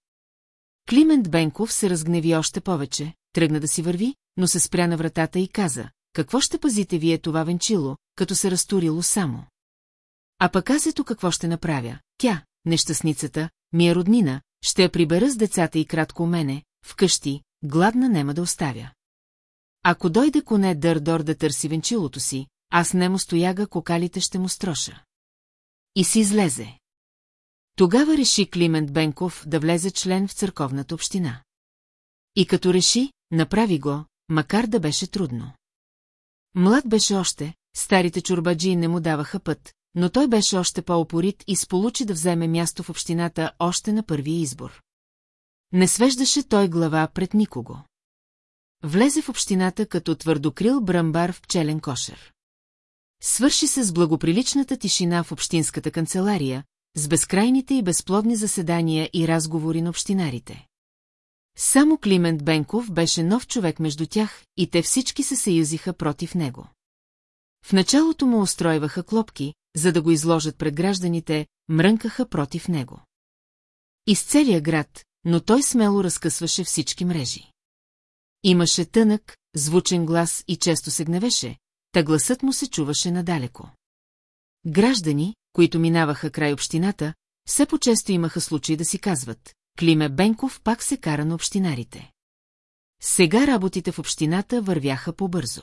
Климент Бенков се разгневи още повече, тръгна да си върви, но се спря на вратата и каза, какво ще пазите вие това венчило, като се разтурило само? А пък аз ето какво ще направя. Тя, нещастницата, ми е роднина, ще я прибера с децата и кратко у мене, вкъщи, гладна нема да оставя. Ако дойде коне Дърдор да търси венчилото си, аз не му стояга, кокалите ще му строша. И си излезе. Тогава реши Климент Бенков да влезе член в църковната община. И като реши, направи го, макар да беше трудно. Млад беше още, старите чурбаджи не му даваха път, но той беше още по-опорит и сполучи да вземе място в общината още на първия избор. Не свеждаше той глава пред никого. Влезе в общината като твърдокрил брамбар в пчелен кошер. Свърши се с благоприличната тишина в общинската канцелария, с безкрайните и безплодни заседания и разговори на общинарите. Само Климент Бенков беше нов човек между тях и те всички се съюзиха против него. В началото му устройваха клопки, за да го изложат пред гражданите, мрънкаха против него. Из целия град, но той смело разкъсваше всички мрежи. Имаше тънък, звучен глас и често се гневеше, та гласът му се чуваше надалеко. Граждани, които минаваха край общината, все по-често имаха случаи да си казват, Климе Бенков пак се кара на общинарите. Сега работите в общината вървяха по-бързо.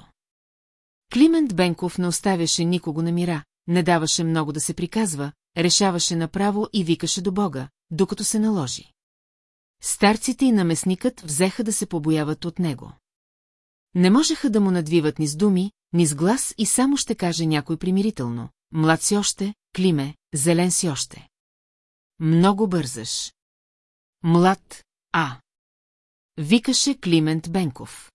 Климент Бенков не оставяше никого на мира, не даваше много да се приказва, решаваше направо и викаше до Бога, докато се наложи. Старците и наместникът взеха да се побояват от него. Не можеха да му надвиват ни с думи, ни с глас и само ще каже някой примирително. Млад си още, Климе, зелен си още. Много бързаш. Млад, а. Викаше Климент Бенков.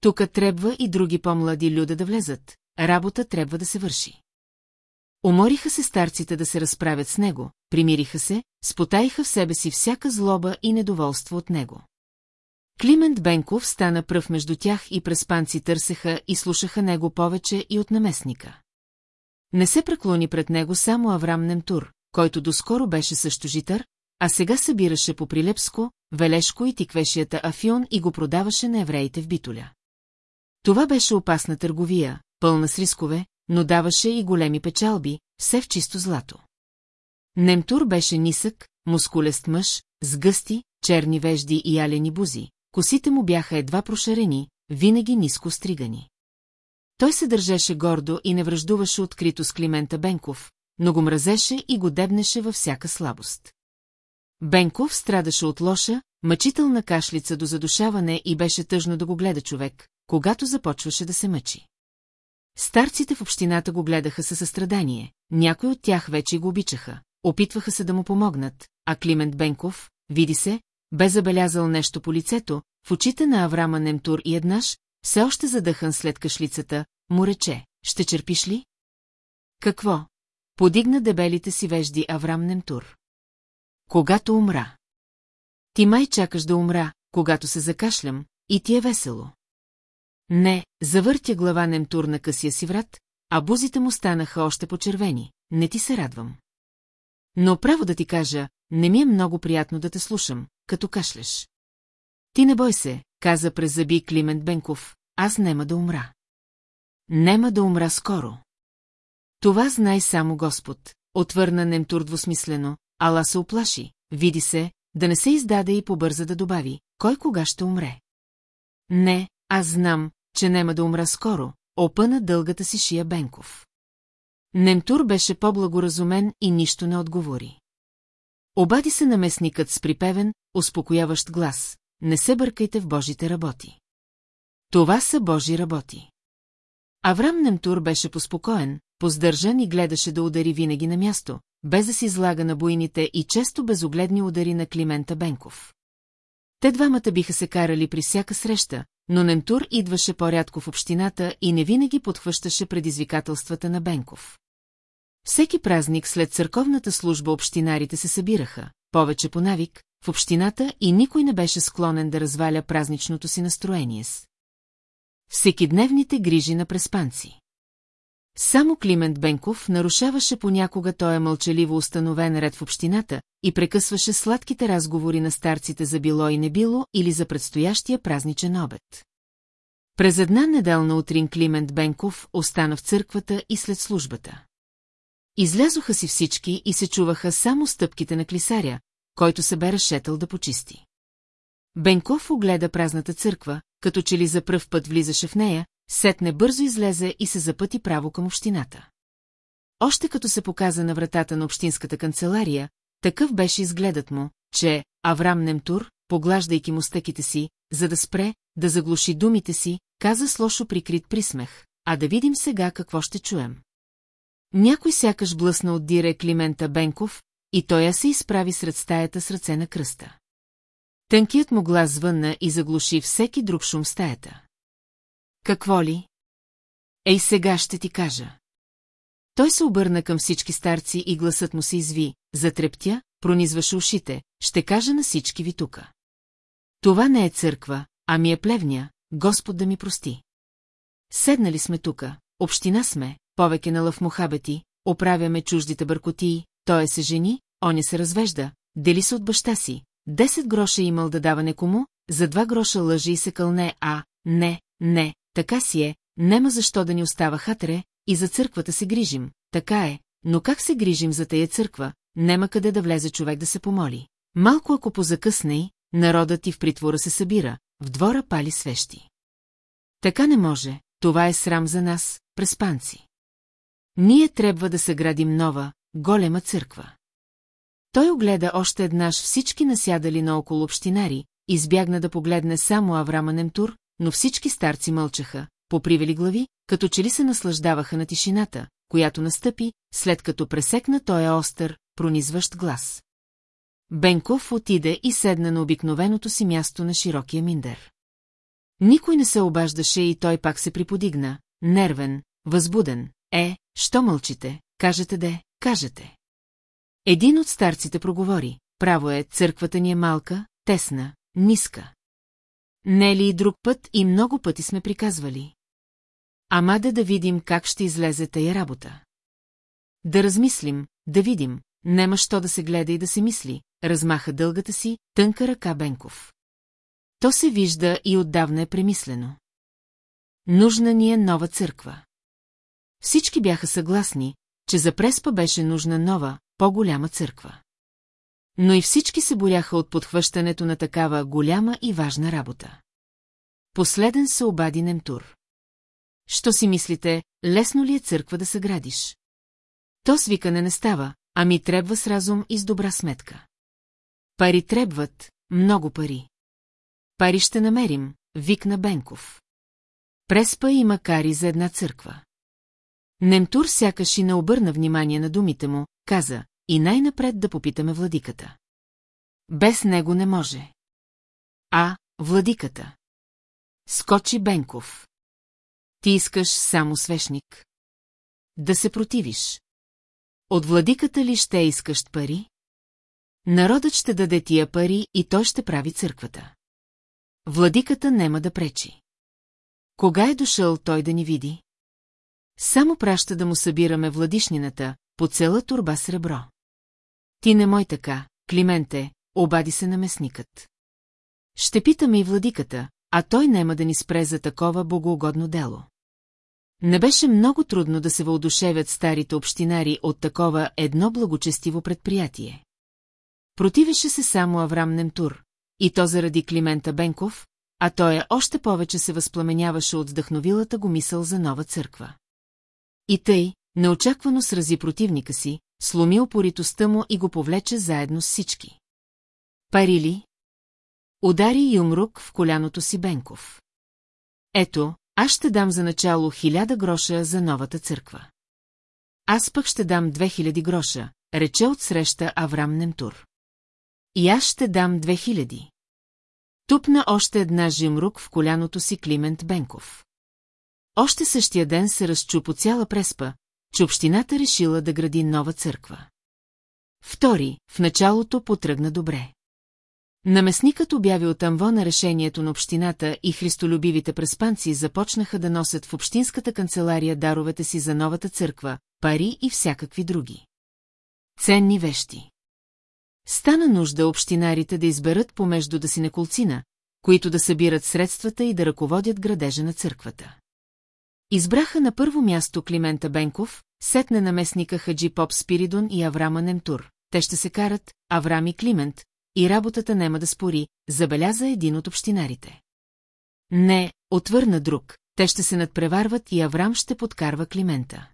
Тука трябва и други по-млади люда да влезат, работа трябва да се върши. Умориха се старците да се разправят с него, примириха се, спотаиха в себе си всяка злоба и недоволство от него. Климент Бенков стана пръв между тях и през панци търсеха и слушаха него повече и от наместника. Не се преклони пред него само Аврам Немтур, който доскоро беше също житър, а сега събираше по Прилепско, Велешко и тиквешията Афион и го продаваше на евреите в Битоля. Това беше опасна търговия, пълна с рискове, но даваше и големи печалби, все в чисто злато. Немтур беше нисък, мускулест мъж, с гъсти, черни вежди и алени бузи, косите му бяха едва прошарени, винаги ниско стригани. Той се държеше гордо и не връждуваше открито с Климента Бенков, но го мразеше и го дебнеше във всяка слабост. Бенков страдаше от лоша, мъчителна кашлица до задушаване и беше тъжно да го гледа човек, когато започваше да се мъчи. Старците в общината го гледаха със състрадание, някои от тях вече го обичаха, опитваха се да му помогнат, а Климент Бенков, види се, бе забелязал нещо по лицето, в очите на Аврама Немтур и еднаш, все още задъхан след кашлицата, му рече, ще черпиш ли? Какво? Подигна дебелите си вежди Аврам Немтур. Когато умра. Ти май чакаш да умра, когато се закашлям, и ти е весело. Не, завъртя глава Немтур на късия си врат, а бузите му станаха още почервени. Не ти се радвам. Но право да ти кажа, не ми е много приятно да те слушам, като кашлеш. Ти не бой се, каза през зъби Климент Бенков, аз нема да умра. Нема да умра скоро. Това знай само Господ, отвърна Немтур двусмислено, ала се оплаши, види се, да не се издаде и побърза да добави, кой кога ще умре. Не, аз знам, че нема да умра скоро, опъна дългата си шия Бенков. Немтур беше по-благоразумен и нищо не отговори. Обади се наместникът с припевен, успокояващ глас. Не се бъркайте в Божите работи. Това са Божи работи. Аврам Немтур беше поспокоен, поздържан и гледаше да удари винаги на място, без да си излага на буйните и често безогледни удари на Климента Бенков. Те двамата биха се карали при всяка среща, но Немтур идваше по-рядко в общината и не винаги подхващаше предизвикателствата на Бенков. Всеки празник след църковната служба общинарите се събираха, повече по навик, в общината и никой не беше склонен да разваля празничното си настроение с. Всекидневните грижи на преспанци. Само Климент Бенков нарушаваше понякога той мълчаливо установен ред в общината и прекъсваше сладките разговори на старците за било и не било или за предстоящия празничен обед. През една неделна утрин Климент Бенков остана в църквата и след службата. Излязоха си всички и се чуваха само стъпките на клисаря, който се бе разшетъл да почисти. Бенков огледа празната църква, като че ли за пръв път влизаше в нея, сетне бързо излезе и се запъти право към общината. Още като се показа на вратата на общинската канцелария, такъв беше изгледът му, че Аврам Немтур, поглаждайки му стъките си, за да спре, да заглуши думите си, каза с лошо прикрит присмех, а да видим сега какво ще чуем. Някой сякаш блъсна от дире Климента Бенков, и той я се изправи сред стаята с ръце на кръста. Тънкият му глас звънна и заглуши всеки друг шум в стаята. Какво ли? Ей сега ще ти кажа. Той се обърна към всички старци и гласът му се изви, затрептя, пронизваше ушите, ще кажа на всички ви тука. Това не е църква, а ми е плевня, Господ да ми прости. Седнали сме тука, община сме, повеке на лъв мухабети, оправяме чуждите бъркотии, той се жени, оня се развежда, дели се от баща си, 10 гроша имал да дава некому, за два гроша лъжи и се кълне, а, не, не, така си е, нема защо да ни остава хатре, и за църквата се грижим, така е, но как се грижим за тая църква, нема къде да влезе човек да се помоли. Малко ако позакъсне народът и в притвора се събира, в двора пали свещи. Така не може, това е срам за нас, преспанци. Ние трябва да съградим нова, голема църква. Той огледа още еднаш всички насядали наоколо общинари, избягна да погледне само Аврама Немтур, но всички старци мълчаха, попривели глави, като че ли се наслаждаваха на тишината, която настъпи, след като пресекна той остър, пронизващ глас. Бенков отиде и седна на обикновеното си място на широкия миндер. Никой не се обаждаше и той пак се приподигна, нервен, възбуден. Е, що мълчите, кажете де, кажете. Един от старците проговори. Право е, църквата ни е малка, тесна, ниска. Не ли и друг път и много пъти сме приказвали? Ама да да видим как ще излезе тая работа. Да размислим, да видим, нема що да се гледа и да се мисли, размаха дългата си, тънка ръка Бенков. То се вижда и отдавна е премислено. Нужна ни е нова църква. Всички бяха съгласни, че за Преспа беше нужна нова, по-голяма църква. Но и всички се боряха от подхващането на такава голяма и важна работа. Последен се обади Немтур. Що си мислите, лесно ли е църква да съградиш? То свикане не става, ами трябва с разум и с добра сметка. Пари трябват, много пари. Пари ще намерим, викна Бенков. Преспа има кари за една църква. Немтур сякаш и не обърна внимание на думите му, каза, и най-напред да попитаме владиката. Без него не може. А, владиката. Скочи Бенков. Ти искаш само свещник. да се противиш. От владиката ли ще искаш пари? Народът ще даде тия пари и той ще прави църквата. Владиката нема да пречи. Кога е дошъл той да ни види? Само праща да му събираме владишнината, по цела турба сребро. Ти не мой така, Клименте, обади се наместникът. Ще питаме и владиката, а той нема да ни спре за такова богоугодно дело. Не беше много трудно да се въодушевят старите общинари от такова едно благочестиво предприятие. Противеше се само Аврам Немтур, и то заради Климента Бенков, а той е още повече се възпламеняваше от вдъхновилата го мисъл за нова църква. И тъй, неочаквано срази противника си, сломи опоритостта му и го повлече заедно с всички. Парили? Удари юмрук в коляното си Бенков. Ето, аз ще дам за начало хиляда гроша за новата църква. Аз пък ще дам две хиляди гроша, рече отсреща Аврам Немтур. И аз ще дам две хиляди. Тупна още една жимрук в коляното си Климент Бенков. Още същия ден се разчу по цяла преспа, че общината решила да гради нова църква. Втори, в началото потръгна добре. Наместникът обяви от на решението на общината и христолюбивите преспанци започнаха да носят в общинската канцелария даровете си за новата църква, пари и всякакви други. Ценни вещи. Стана нужда общинарите да изберат помежду да си неколцина, които да събират средствата и да ръководят градежа на църквата. Избраха на първо място Климента Бенков, сетне наместника Хаджи Поп Спиридон и Аврама Немтур. Те ще се карат, Аврам и Климент, и работата нема да спори, забеляза един от общинарите. Не, отвърна друг, те ще се надпреварват и Аврам ще подкарва Климента.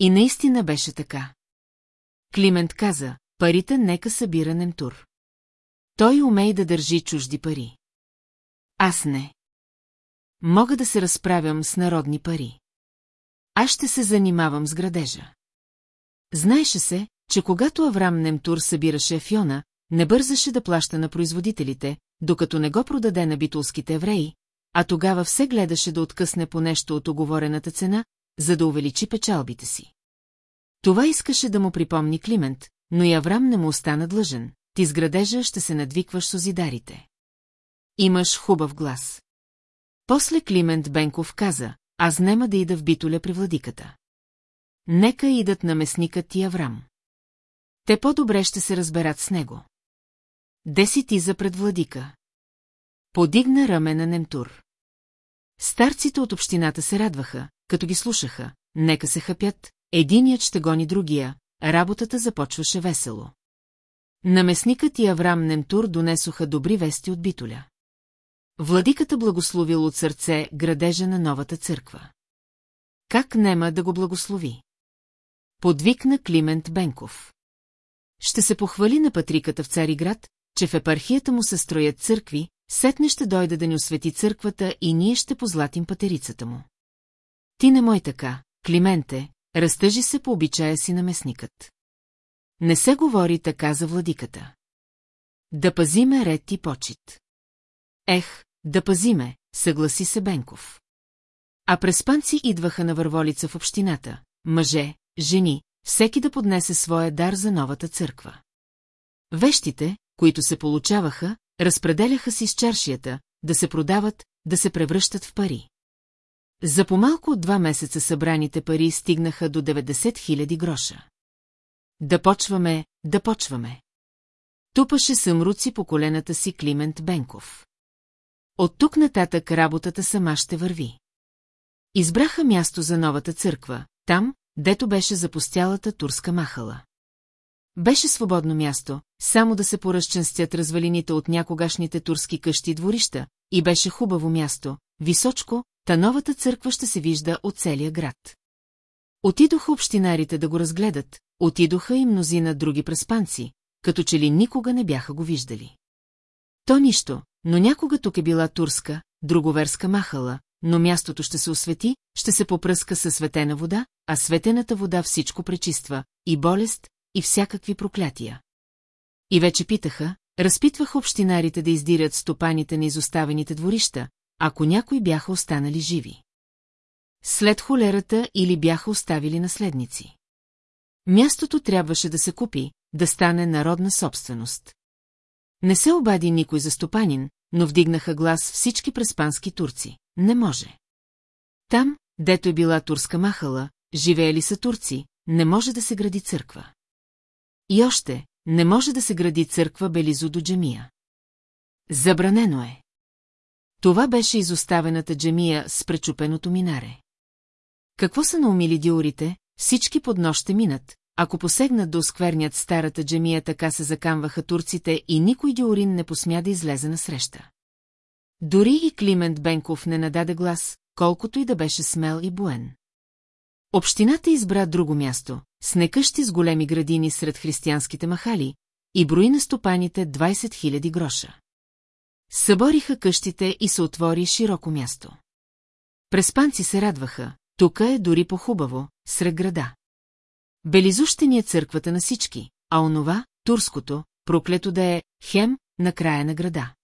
И наистина беше така. Климент каза, парите нека събира Немтур. Той умей да държи чужди пари. Аз не. Мога да се разправям с народни пари. Аз ще се занимавам с градежа. Знаеше се, че когато Аврам Немтур събираше Фиона, не бързаше да плаща на производителите, докато не го продаде на битулските евреи, а тогава все гледаше да откъсне по нещо от оговорената цена, за да увеличи печалбите си. Това искаше да му припомни Климент, но и Аврам не му остана длъжен. Ти с градежа ще се надвикваш с озидарите. Имаш хубав глас. После Климент Бенков каза, аз нема да ида в битоля при владиката. Нека идат на месникът и Аврам. Те по-добре ще се разберат с него. Деси ти за предвладика. Подигна рамена Немтур. Старците от общината се радваха, като ги слушаха. Нека се хъпят, единият ще гони другия, работата започваше весело. Наместникът и Аврам Немтур донесоха добри вести от Битоля. Владиката благословил от сърце градежа на новата църква. Как нема да го благослови? Подвикна Климент Бенков. Ще се похвали на патриката в Цариград, че в епархията му се строят църкви, сетне ще дойде да ни освети църквата и ние ще позлатим патерицата му. Ти не мой така, Клименте, разтъжи се по обичая си наместникът. Не се говори така за владиката. Да пазиме ред и почет. Ех, да пазиме, съгласи се Бенков. А преспанци идваха на върволица в общината, мъже, жени, всеки да поднесе своя дар за новата църква. Вещите, които се получаваха, разпределяха си с чаршията, да се продават, да се превръщат в пари. За помалко от два месеца събраните пари стигнаха до 90 000 гроша. Да почваме, да почваме. Тупаше съмруци по колената си Климент Бенков. От тук нататък работата сама ще върви. Избраха място за новата църква, там, дето беше запустялата турска махала. Беше свободно място, само да се поразченстят развалините от някогашните турски къщи и дворища, и беше хубаво място, височко, та новата църква ще се вижда от целия град. Отидоха общинарите да го разгледат, отидоха и мнозина други преспанци, като че ли никога не бяха го виждали. То нищо, но някога тук е била турска, друговерска махала, но мястото ще се освети, ще се попръска със светена вода, а светената вода всичко пречиства, и болест, и всякакви проклятия. И вече питаха, разпитваха общинарите да издирят стопаните на изоставените дворища, ако някои бяха останали живи. след холерата или бяха оставили наследници. Мястото трябваше да се купи, да стане народна собственост. Не се обади никой за стопанин, но вдигнаха глас всички преспански турци. Не може. Там, дето е била турска махала, живеели са турци, не може да се гради църква. И още, не може да се гради църква белизо до джемия. Забранено е. Това беше изоставената джемия с пречупеното минаре. Какво са наумили диорите, всички под нощ минат, ако посегнат да осквернят старата джемия, така се закамваха турците и никой диорин не посмя да излезе на среща. Дори и Климент Бенков не нададе глас, колкото и да беше смел и буен. Общината избра друго място, с некъщи с големи градини сред християнските махали, и брои на стопаните 20 000 гроша. Събориха къщите и се отвори широко място. Преспанци се радваха, тука е дори по-хубаво, сред града. Белизущен е църквата на всички, а онова, турското, проклето да е хем на края на града.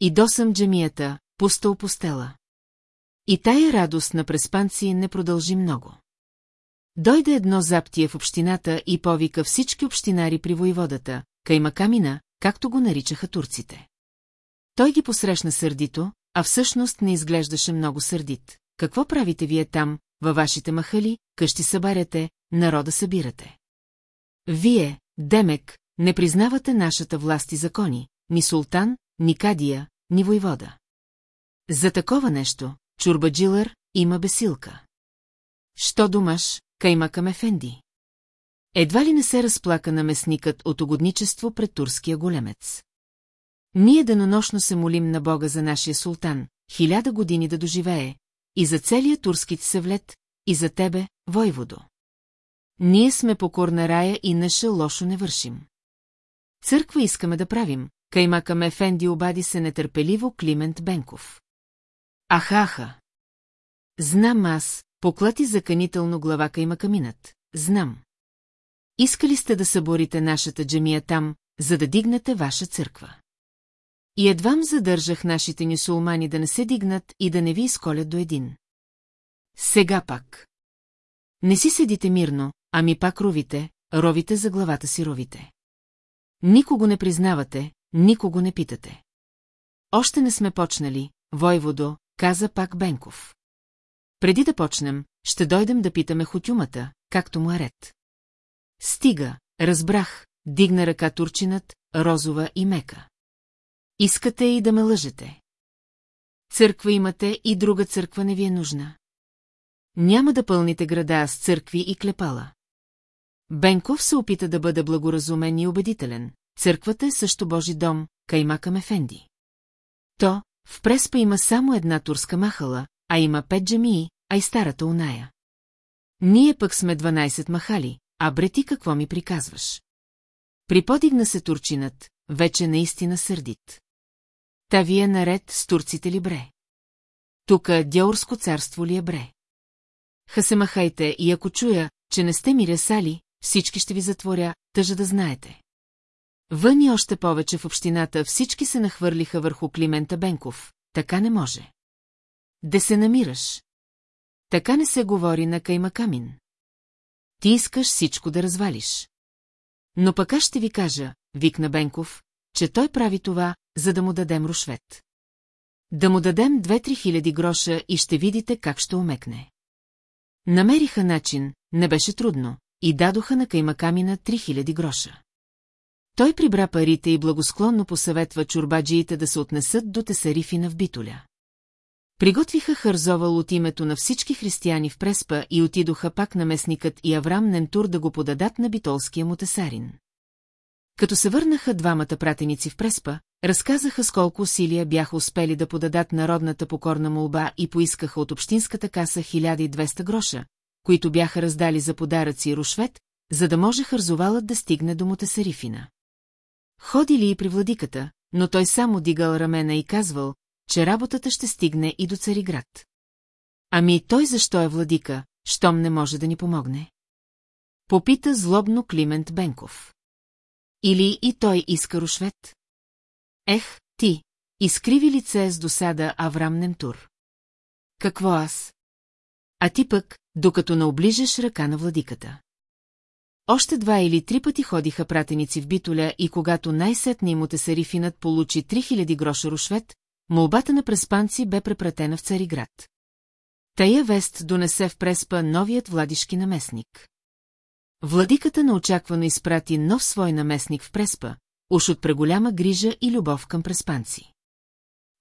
И досъм джемията, пуста опустела. И тая радост на преспанци не продължи много. Дойде едно заптие в общината и повика всички общинари при воеводата, Каймакамина, както го наричаха турците. Той ги посрещна сърдито, а всъщност не изглеждаше много сърдит. Какво правите вие там, във вашите махали, къщи събаряте, народа събирате? Вие, Демек, не признавате нашата власт и закони, ни султан, ни кадия, ни войвода. За такова нещо, чурбаджилър, има бесилка. Що думаш, Каймака Мефенди? Едва ли не се разплака наместникът от угодничество пред турския големец. Ние денонощно се молим на Бога за нашия султан, хиляда години да доживее, и за целия турски съвлет, и за тебе, войводо. Ние сме покорна рая и наша лошо не вършим. Църква искаме да правим, каймака Мефенди обади се нетърпеливо Климент Бенков. Аха-аха! Знам аз, поклати заканително глава каймакаминът. Знам. Искали сте да съборите нашата джемия там, за да дигнете ваша църква. И едвам задържах нашите нюсулмани да не се дигнат и да не ви изколят до един. Сега пак. Не си седите мирно, ами пак ровите, ровите за главата си ровите. Никого не признавате, никого не питате. Още не сме почнали, войводо, каза пак Бенков. Преди да почнем, ще дойдем да питаме хотюмата, както му е ред. Стига, разбрах, дигна ръка турчинът, розова и мека. Искате и да ме лъжете. Църква имате и друга църква не ви е нужна. Няма да пълните града с църкви и клепала. Бенков се опита да бъде благоразумен и убедителен. Църквата е също Божи дом, Каймака Мефенди. То, в Преспа има само една турска махала, а има пет джемии, а и старата уная. Ние пък сме 12 махали, а брети какво ми приказваш? Приподигна се турчинът, вече наистина сърдит. Та вие наред с турците ли бре? Тука Дяурско царство ли е бре? Ха се махайте и ако чуя, че не сте ми ресали, всички ще ви затворя, тъжа да знаете. Вън и още повече в общината всички се нахвърлиха върху Климента Бенков. Така не може. Де се намираш? Така не се говори на Каймакамин. Ти искаш всичко да развалиш. Но пък аз ще ви кажа, викна Бенков, че той прави това, за да му дадем рушвет. Да му дадем две-три хиляди гроша и ще видите как ще умекне. Намериха начин, не беше трудно, и дадоха на Каймакамина три хиляди гроша. Той прибра парите и благосклонно посъветва чурбаджиите да се отнесат до Тесарифина в Битоля. Приготвиха Харзовал от името на всички християни в Преспа и отидоха пак на местникът и Аврам Нентур да го подадат на битолския му тесарин. Като се върнаха двамата пратеници в Преспа, разказаха с колко усилия бяха успели да подадат народната покорна молба и поискаха от общинската каса 1200 гроша, които бяха раздали за подаръци и рушвет, за да може Харзовалът да стигне до Мутасарифина. Ходили и при владиката, но той само дигал рамена и казвал, че работата ще стигне и до Цариград. Ами той защо е владика, щом не може да ни помогне? Попита злобно Климент Бенков. Или и той иска рушвет? Ех, ти, изкриви лице с досада Аврам Немтур. Какво аз? а ти пък, докато не оближеш ръка на владиката. Още два или три пъти ходиха пратеници в Битоля и когато най-сетне им Сарифинът получи 3000 гроша рушвет, молбата на преспанци бе препратена в Цариград. Тая вест донесе в Преспа новият владишки наместник. Владиката неочаквано изпрати нов свой наместник в Преспа, уж от преголяма грижа и любов към преспанци.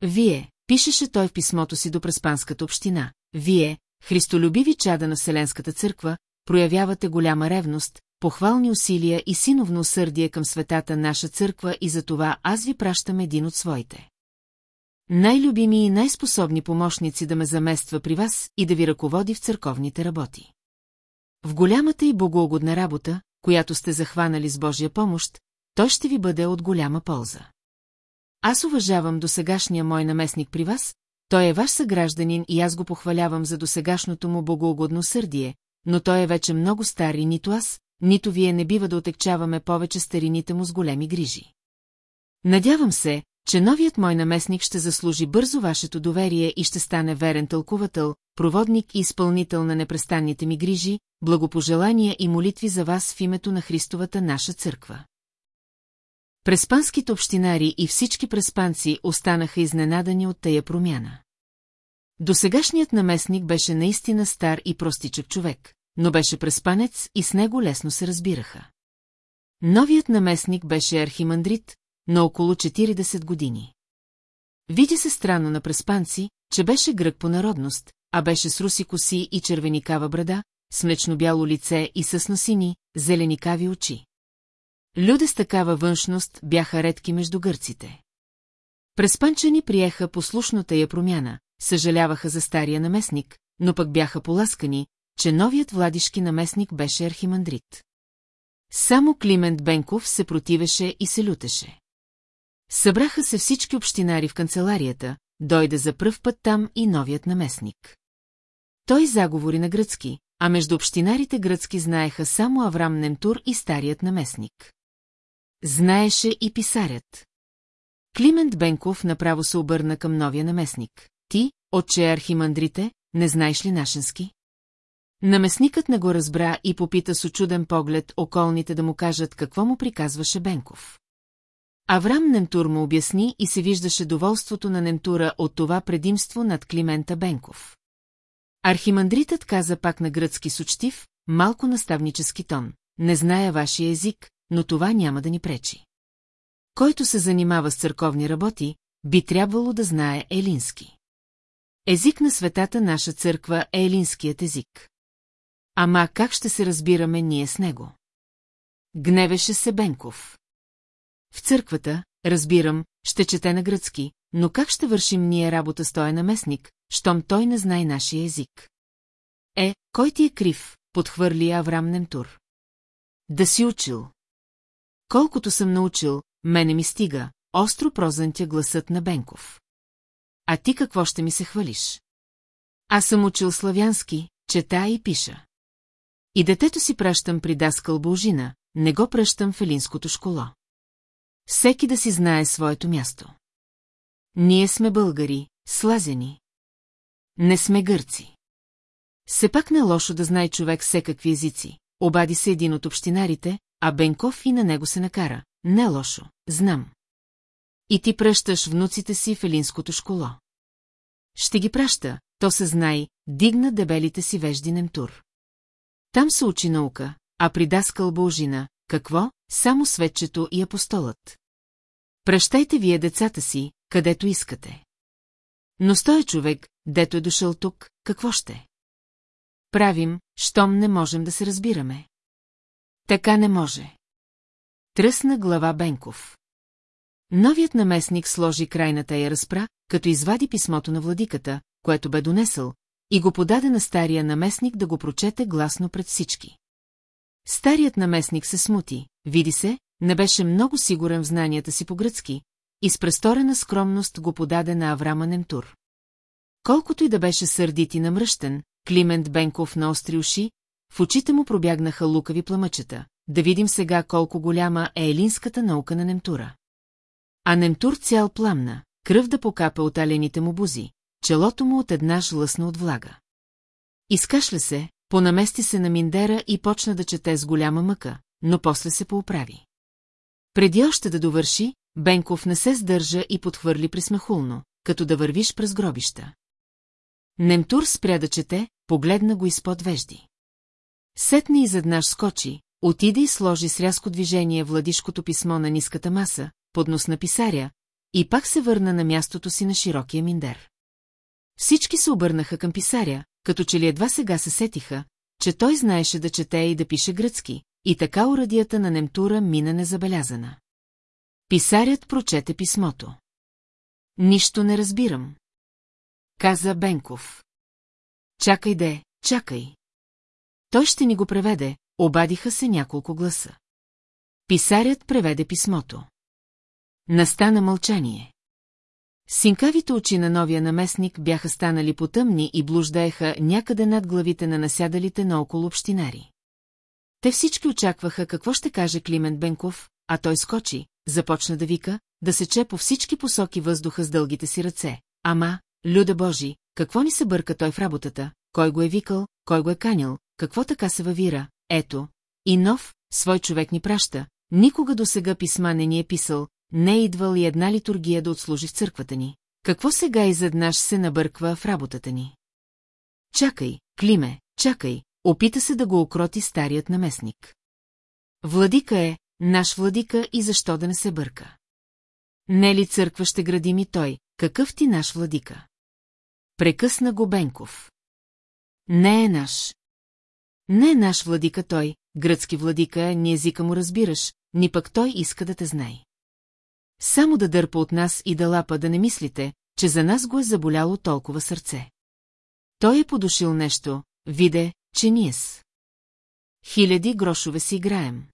Вие, пишеше той в писмото си до преспанската община, вие, христолюбиви чада на Вселенската църква, проявявате голяма ревност, похвални усилия и синовно усърдие към светата наша църква и за това аз ви пращам един от своите. Най-любими и най-способни помощници да ме замества при вас и да ви ръководи в църковните работи. В голямата и богоугодна работа, която сте захванали с Божия помощ, той ще ви бъде от голяма полза. Аз уважавам досегашния мой наместник при вас, той е ваш съгражданин и аз го похвалявам за досегашното му богоугодно сърдие, но той е вече много стар и нито аз, нито вие не бива да отекчаваме повече старините му с големи грижи. Надявам се, че новият мой наместник ще заслужи бързо вашето доверие и ще стане верен тълкувател, проводник и изпълнител на непрестанните ми грижи, благопожелания и молитви за вас в името на Христовата наша църква. Преспанските общинари и всички преспанци останаха изненадани от тая промяна. Досегашният наместник беше наистина стар и простичък човек, но беше преспанец и с него лесно се разбираха. Новият наместник беше архимандрит, на около 40 години. Види се странно на преспанци, че беше грък по народност, а беше с руси коси и червеникава брада, с млечно-бяло лице и с насини, зеленикави очи. Люде с такава външност бяха редки между гърците. Преспанчани приеха послушната я промяна, съжаляваха за стария наместник, но пък бяха поласкани, че новият владишки наместник беше архимандрит. Само Климент Бенков се противеше и се лютеше. Събраха се всички общинари в канцеларията, дойде за пръв път там и новият наместник. Той заговори на гръцки, а между общинарите гръцки знаеха само Аврам Немтур и старият наместник. Знаеше и писарят. Климент Бенков направо се обърна към новия наместник. Ти, отче архимандрите, не знаеш ли нашенски? Наместникът не го разбра и попита с очуден поглед околните да му кажат какво му приказваше Бенков. Аврам Немтур му обясни и се виждаше доволството на Немтура от това предимство над Климента Бенков. Архимандритът каза пак на гръцки с учтив, малко наставнически тон. Не зная вашия език, но това няма да ни пречи. Който се занимава с църковни работи, би трябвало да знае елински. Език на светата наша църква е елинският език. Ама как ще се разбираме ние с него? Гневеше се Бенков. В църквата, разбирам, ще чете на гръцки, но как ще вършим ние работа с този наместник, щом той не знае нашия език? Е, кой ти е крив, подхвърли Аврам Немтур. Да си учил. Колкото съм научил, мене ми стига, остро прозантя гласът на Бенков. А ти какво ще ми се хвалиш? Аз съм учил славянски, чета и пиша. И детето си пращам при Даскал Бължина, не го пращам в Елинското школо. Всеки да си знае своето място. Ние сме българи, слазени. Не сме гърци. Все пак не е лошо да знае човек всекакви езици. Обади се един от общинарите, а Бенков и на него се накара. Не е лошо, знам. И ти пръщаш внуците си в елинското школо. Ще ги праща, то се знай, дигна дебелите си вежди Немтур. Там се учи наука, а при Даскал Бължина, какво? Само светчето и апостолът. Пращайте вие децата си, където искате. Но стой човек, дето е дошъл тук, какво ще? Правим, щом не можем да се разбираме. Така не може. Тръсна глава Бенков. Новият наместник сложи край на тая разпра, като извади писмото на владиката, което бе донесъл, и го подаде на стария наместник да го прочете гласно пред всички. Старият наместник се смути, види се, не беше много сигурен в знанията си по-гръцки, и с престорена скромност го подаде на Аврама Немтур. Колкото и да беше сърдит и намръщен, Климент Бенков на остри уши, в очите му пробягнаха лукави пламъчета. Да видим сега колко голяма е елинската наука на Немтура. А Немтур цял пламна, кръв да покапа от алените му бузи, челото му от една жлъсна от влага. Изкашля се, понамести се на Миндера и почна да чете с голяма мъка, но после се поуправи. Преди още да довърши, Бенков не се сдържа и подхвърли присмехулно, като да вървиш през гробища. Немтур спря да чете, погледна го изпод вежди. Сетне изведнъж скочи, отиде и сложи с рязко движение владишкото писмо на ниската маса, поднос на писаря, и пак се върна на мястото си на широкия миндер. Всички се обърнаха към писаря, като че ли едва сега се сетиха, че той знаеше да чете и да пише гръцки, и така урадията на Немтура мина незабелязана. Писарят прочете писмото. Нищо не разбирам. Каза Бенков. Чакай де, чакай. Той ще ни го преведе, обадиха се няколко гласа. Писарят преведе писмото. Настана мълчание. Синкавите очи на новия наместник бяха станали потъмни и блуждаеха някъде над главите на насядалите наоколо общинари. Те всички очакваха какво ще каже Климент Бенков, а той скочи, започна да вика, да сече по всички посоки въздуха с дългите си ръце. Ама, люда Божи, какво ни се бърка той в работата, кой го е викал, кой го е канил, какво така се въвира, ето. И нов, свой човек ни праща, никога до сега писма не ни е писал, не е идвал и една литургия да отслужи в църквата ни. Какво сега изведнъж се набърква в работата ни? Чакай, Климе, чакай, опита се да го окроти старият наместник. Владика е, наш владика и защо да не се бърка? Не ли църква ще гради ми той, какъв ти наш владика? Прекъсна го Бенков. Не е наш. Не е наш владика той, гръцки владика, ни езика му разбираш, ни пък той иска да те знае. Само да дърпа от нас и да лапа да не мислите, че за нас го е заболяло толкова сърце. Той е подушил нещо, виде, че ние с. Хиляди грошове си играем.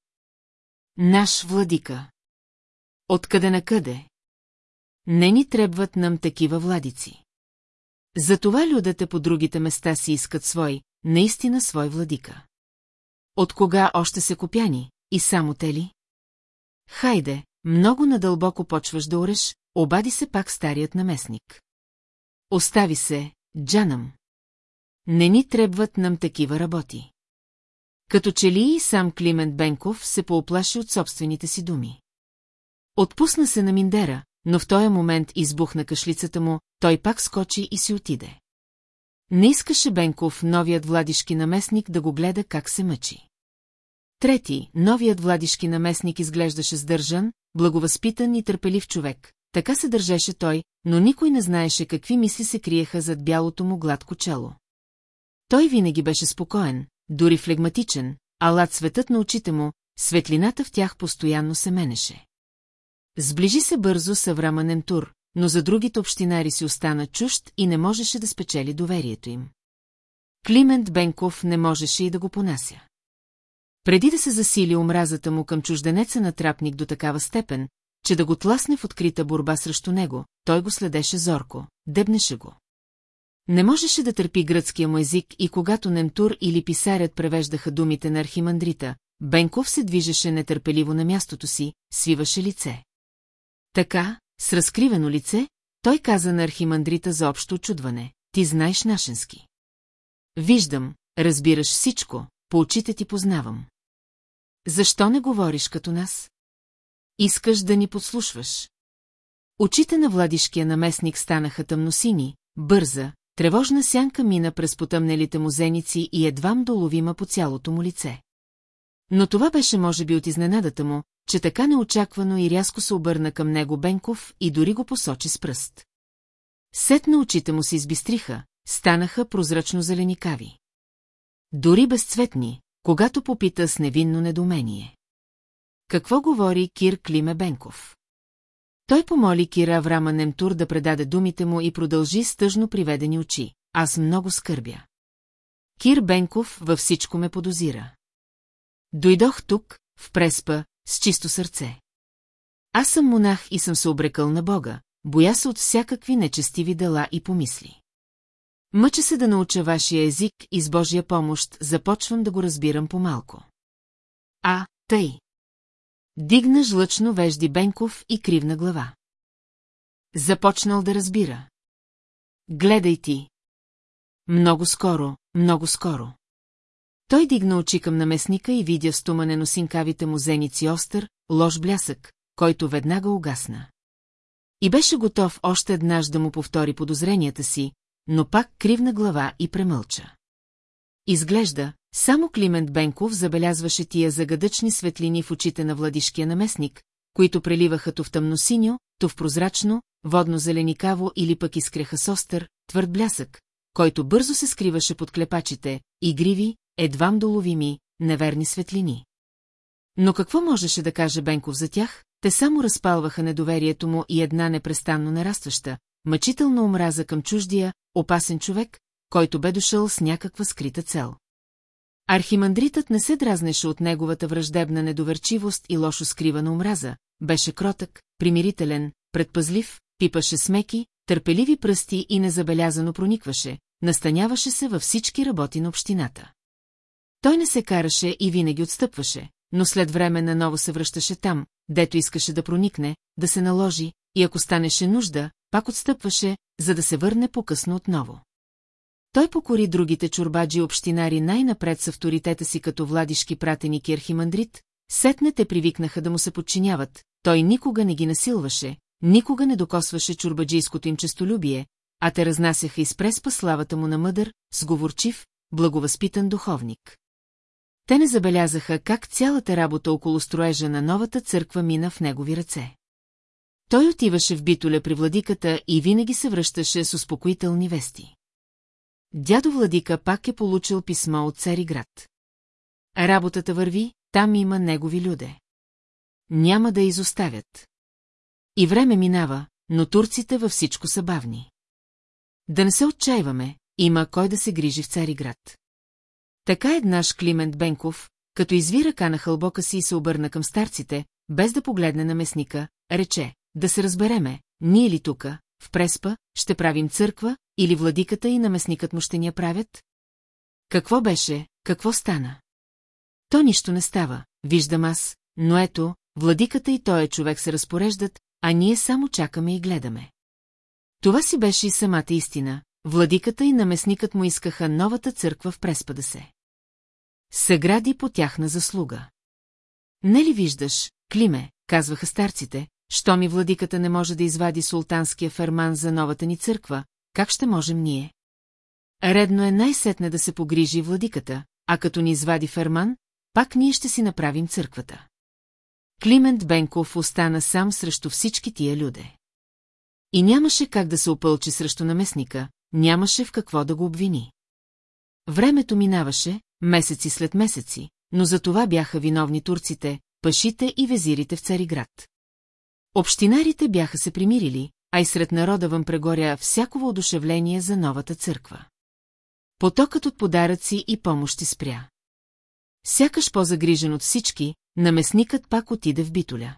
Наш владика. Откъде на къде? Не ни трябват нам такива владици. Затова людата по другите места си искат свой, наистина свой владика. От кога още се копяни, и само те ли? Хайде, много надълбоко почваш да ореш, обади се пак старият наместник. Остави се, Джанам. Не ни трябват нам такива работи. Като че ли и сам Климент Бенков се пооплаши от собствените си думи. Отпусна се на Миндера, но в този момент избухна кашлицата му, той пак скочи и си отиде. Не искаше Бенков, новият владишки наместник, да го гледа как се мъчи. Трети, новият владишки наместник изглеждаше сдържан, благовъзпитан и търпелив човек. Така се държеше той, но никой не знаеше какви мисли се криеха зад бялото му гладко чело. Той винаги беше спокоен, дори флегматичен, ала цветът на очите му, светлината в тях постоянно се менеше. Сближи се бързо с Аврама Немтур, но за другите общинари си остана чужд и не можеше да спечели доверието им. Климент Бенков не можеше и да го понася. Преди да се засили омразата му към чужденеца на трапник до такава степен, че да го тласне в открита борба срещу него, той го следеше зорко, дебнеше го. Не можеше да търпи гръцкия му език и когато Немтур или писарят превеждаха думите на архимандрита, Бенков се движеше нетърпеливо на мястото си, свиваше лице. Така, с разкривено лице, той каза на архимандрита за общо очудване. Ти знаеш нашенски. Виждам, разбираш всичко, по очите ти познавам. Защо не говориш като нас? Искаш да ни подслушваш. Очите на владишкия наместник станаха тъмносини, бърза, тревожна сянка мина през потъмнелите му зеници и едвам доловима по цялото му лице. Но това беше може би от изненадата му, че така неочаквано и рязко се обърна към него Бенков и дори го посочи с пръст. Сет на очите му се избистриха, станаха прозрачно зеленикави. Дори безцветни, когато попита с невинно недоумение. Какво говори Кир Климе Бенков? Той помоли Кира Аврама Немтур да предаде думите му и продължи с тъжно приведени очи. Аз много скърбя. Кир Бенков във всичко ме подозира. Дойдох тук, в Преспа, с чисто сърце. Аз съм монах и съм се обрекал на Бога, боя се от всякакви нечестиви дела и помисли. Мъча се да науча вашия език и с Божия помощ започвам да го разбирам по-малко. А, тъй. Дигна жлъчно вежди Бенков и кривна глава. Започнал да разбира. Гледай ти. Много скоро, много скоро. Той дигна очи към наместника и видя в стуманено синкавите му зеници остър, лош блясък, който веднага угасна. И беше готов още еднаж да му повтори подозренията си, но пак кривна глава и премълча. Изглежда, само Климент Бенков забелязваше тия загадъчни светлини в очите на владишкия наместник, които преливаха то в тъмносиньо, то в прозрачно, водно-зеленикаво или пък изкреха с остър, твърд блясък, който бързо се скриваше под клепачите, игриви, едвам доловими, неверни светлини. Но какво можеше да каже Бенков за тях? Те само разпалваха недоверието му и една непрестанно нарастваща, мъчителна омраза към чуждия, опасен човек, който бе дошъл с някаква скрита цел. Архимандритът не се дразнеше от неговата враждебна недоверчивост и лошо скривана омраза, беше кротък, примирителен, предпазлив, пипаше смеки, търпеливи пръсти и незабелязано проникваше, настаняваше се във всички работи на общината. Той не се караше и винаги отстъпваше, но след време наново се връщаше там, дето искаше да проникне, да се наложи, и ако станеше нужда, пак отстъпваше, за да се върне по-късно отново. Той покори другите чурбаджи общинари най-напред с авторитета си като владишки пратеник и архимандрит, сетне привикнаха да му се подчиняват, той никога не ги насилваше, никога не докосваше чурбаджийското им честолюбие, а те разнасяха из преспа славата му на мъдър, сговорчив, благовъзпитан духовник. Те не забелязаха как цялата работа около строежа на новата църква мина в негови ръце. Той отиваше в битоля при владиката и винаги се връщаше с успокоителни вести. Дядо Владика пак е получил писмо от Цариград. Работата върви, там има негови люде. Няма да изоставят. И време минава, но турците във всичко са бавни. Да не се отчаиваме, има кой да се грижи в Цариград. Така еднаш Климент Бенков, като изви ръка на хълбока си и се обърна към старците, без да погледне на местника, рече, да се разбереме, ние ли тука, в Преспа, ще правим църква, или владиката и наместникът му ще ни я правят? Какво беше, какво стана? То нищо не става, виждам аз, но ето, владиката и той човек се разпореждат, а ние само чакаме и гледаме. Това си беше и самата истина, владиката и наместникът му искаха новата църква в Преспа да се. Съгради по тяхна заслуга. Не ли виждаш, Климе, казваха старците, що ми владиката не може да извади султанския ферман за новата ни църква, как ще можем ние? Редно е най-сетне да се погрижи владиката, а като ни извади ферман, пак ние ще си направим църквата. Климент Бенков остана сам срещу всички тия люде. И нямаше как да се опълчи срещу наместника, нямаше в какво да го обвини. Времето минаваше, месеци след месеци, но за това бяха виновни турците, пашите и везирите в Цариград. Общинарите бяха се примирили, а и сред народа вън прегоря всяково одушевление за новата църква. Потокът от подаръци и помощи спря. Сякаш по-загрижен от всички, наместникът пак отиде в Битоля.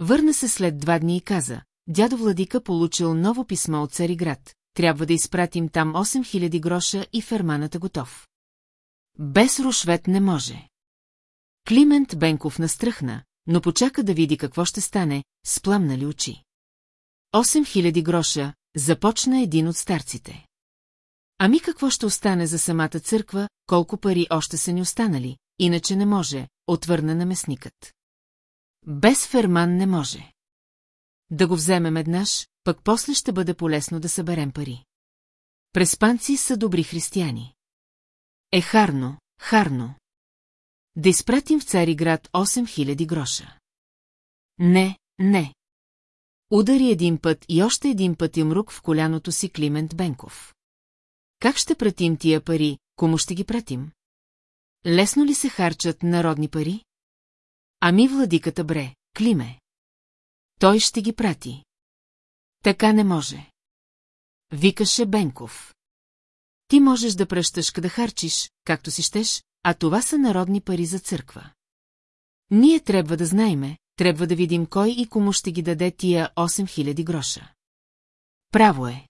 Върна се след два дни и каза, дядо Владика получил ново писмо от Цариград, трябва да изпратим там 8000 гроша и ферманата готов. Без рушвет не може. Климент Бенков настръхна, но почака да види какво ще стане, с пламнали очи. 8000 гроша, започна един от старците. Ами какво ще остане за самата църква, колко пари още са ни останали, иначе не може, отвърна наместникът. Без ферман не може. Да го вземем еднаш, пък после ще бъде полезно да съберем пари. Преспанци са добри християни. Е харно, харно. Да изпратим в Цариград 8000 гроша. Не, не. Удари един път и още един път им рук в коляното си Климент Бенков. Как ще пратим тия пари, кому ще ги пратим? Лесно ли се харчат народни пари? Ами владиката бре, Климе. Той ще ги прати. Така не може. Викаше Бенков. Ти можеш да пръщаш да харчиш, както си щеш, а това са народни пари за църква. Ние трябва да знаеме, трябва да видим кой и кому ще ги даде тия 8000 гроша. Право е.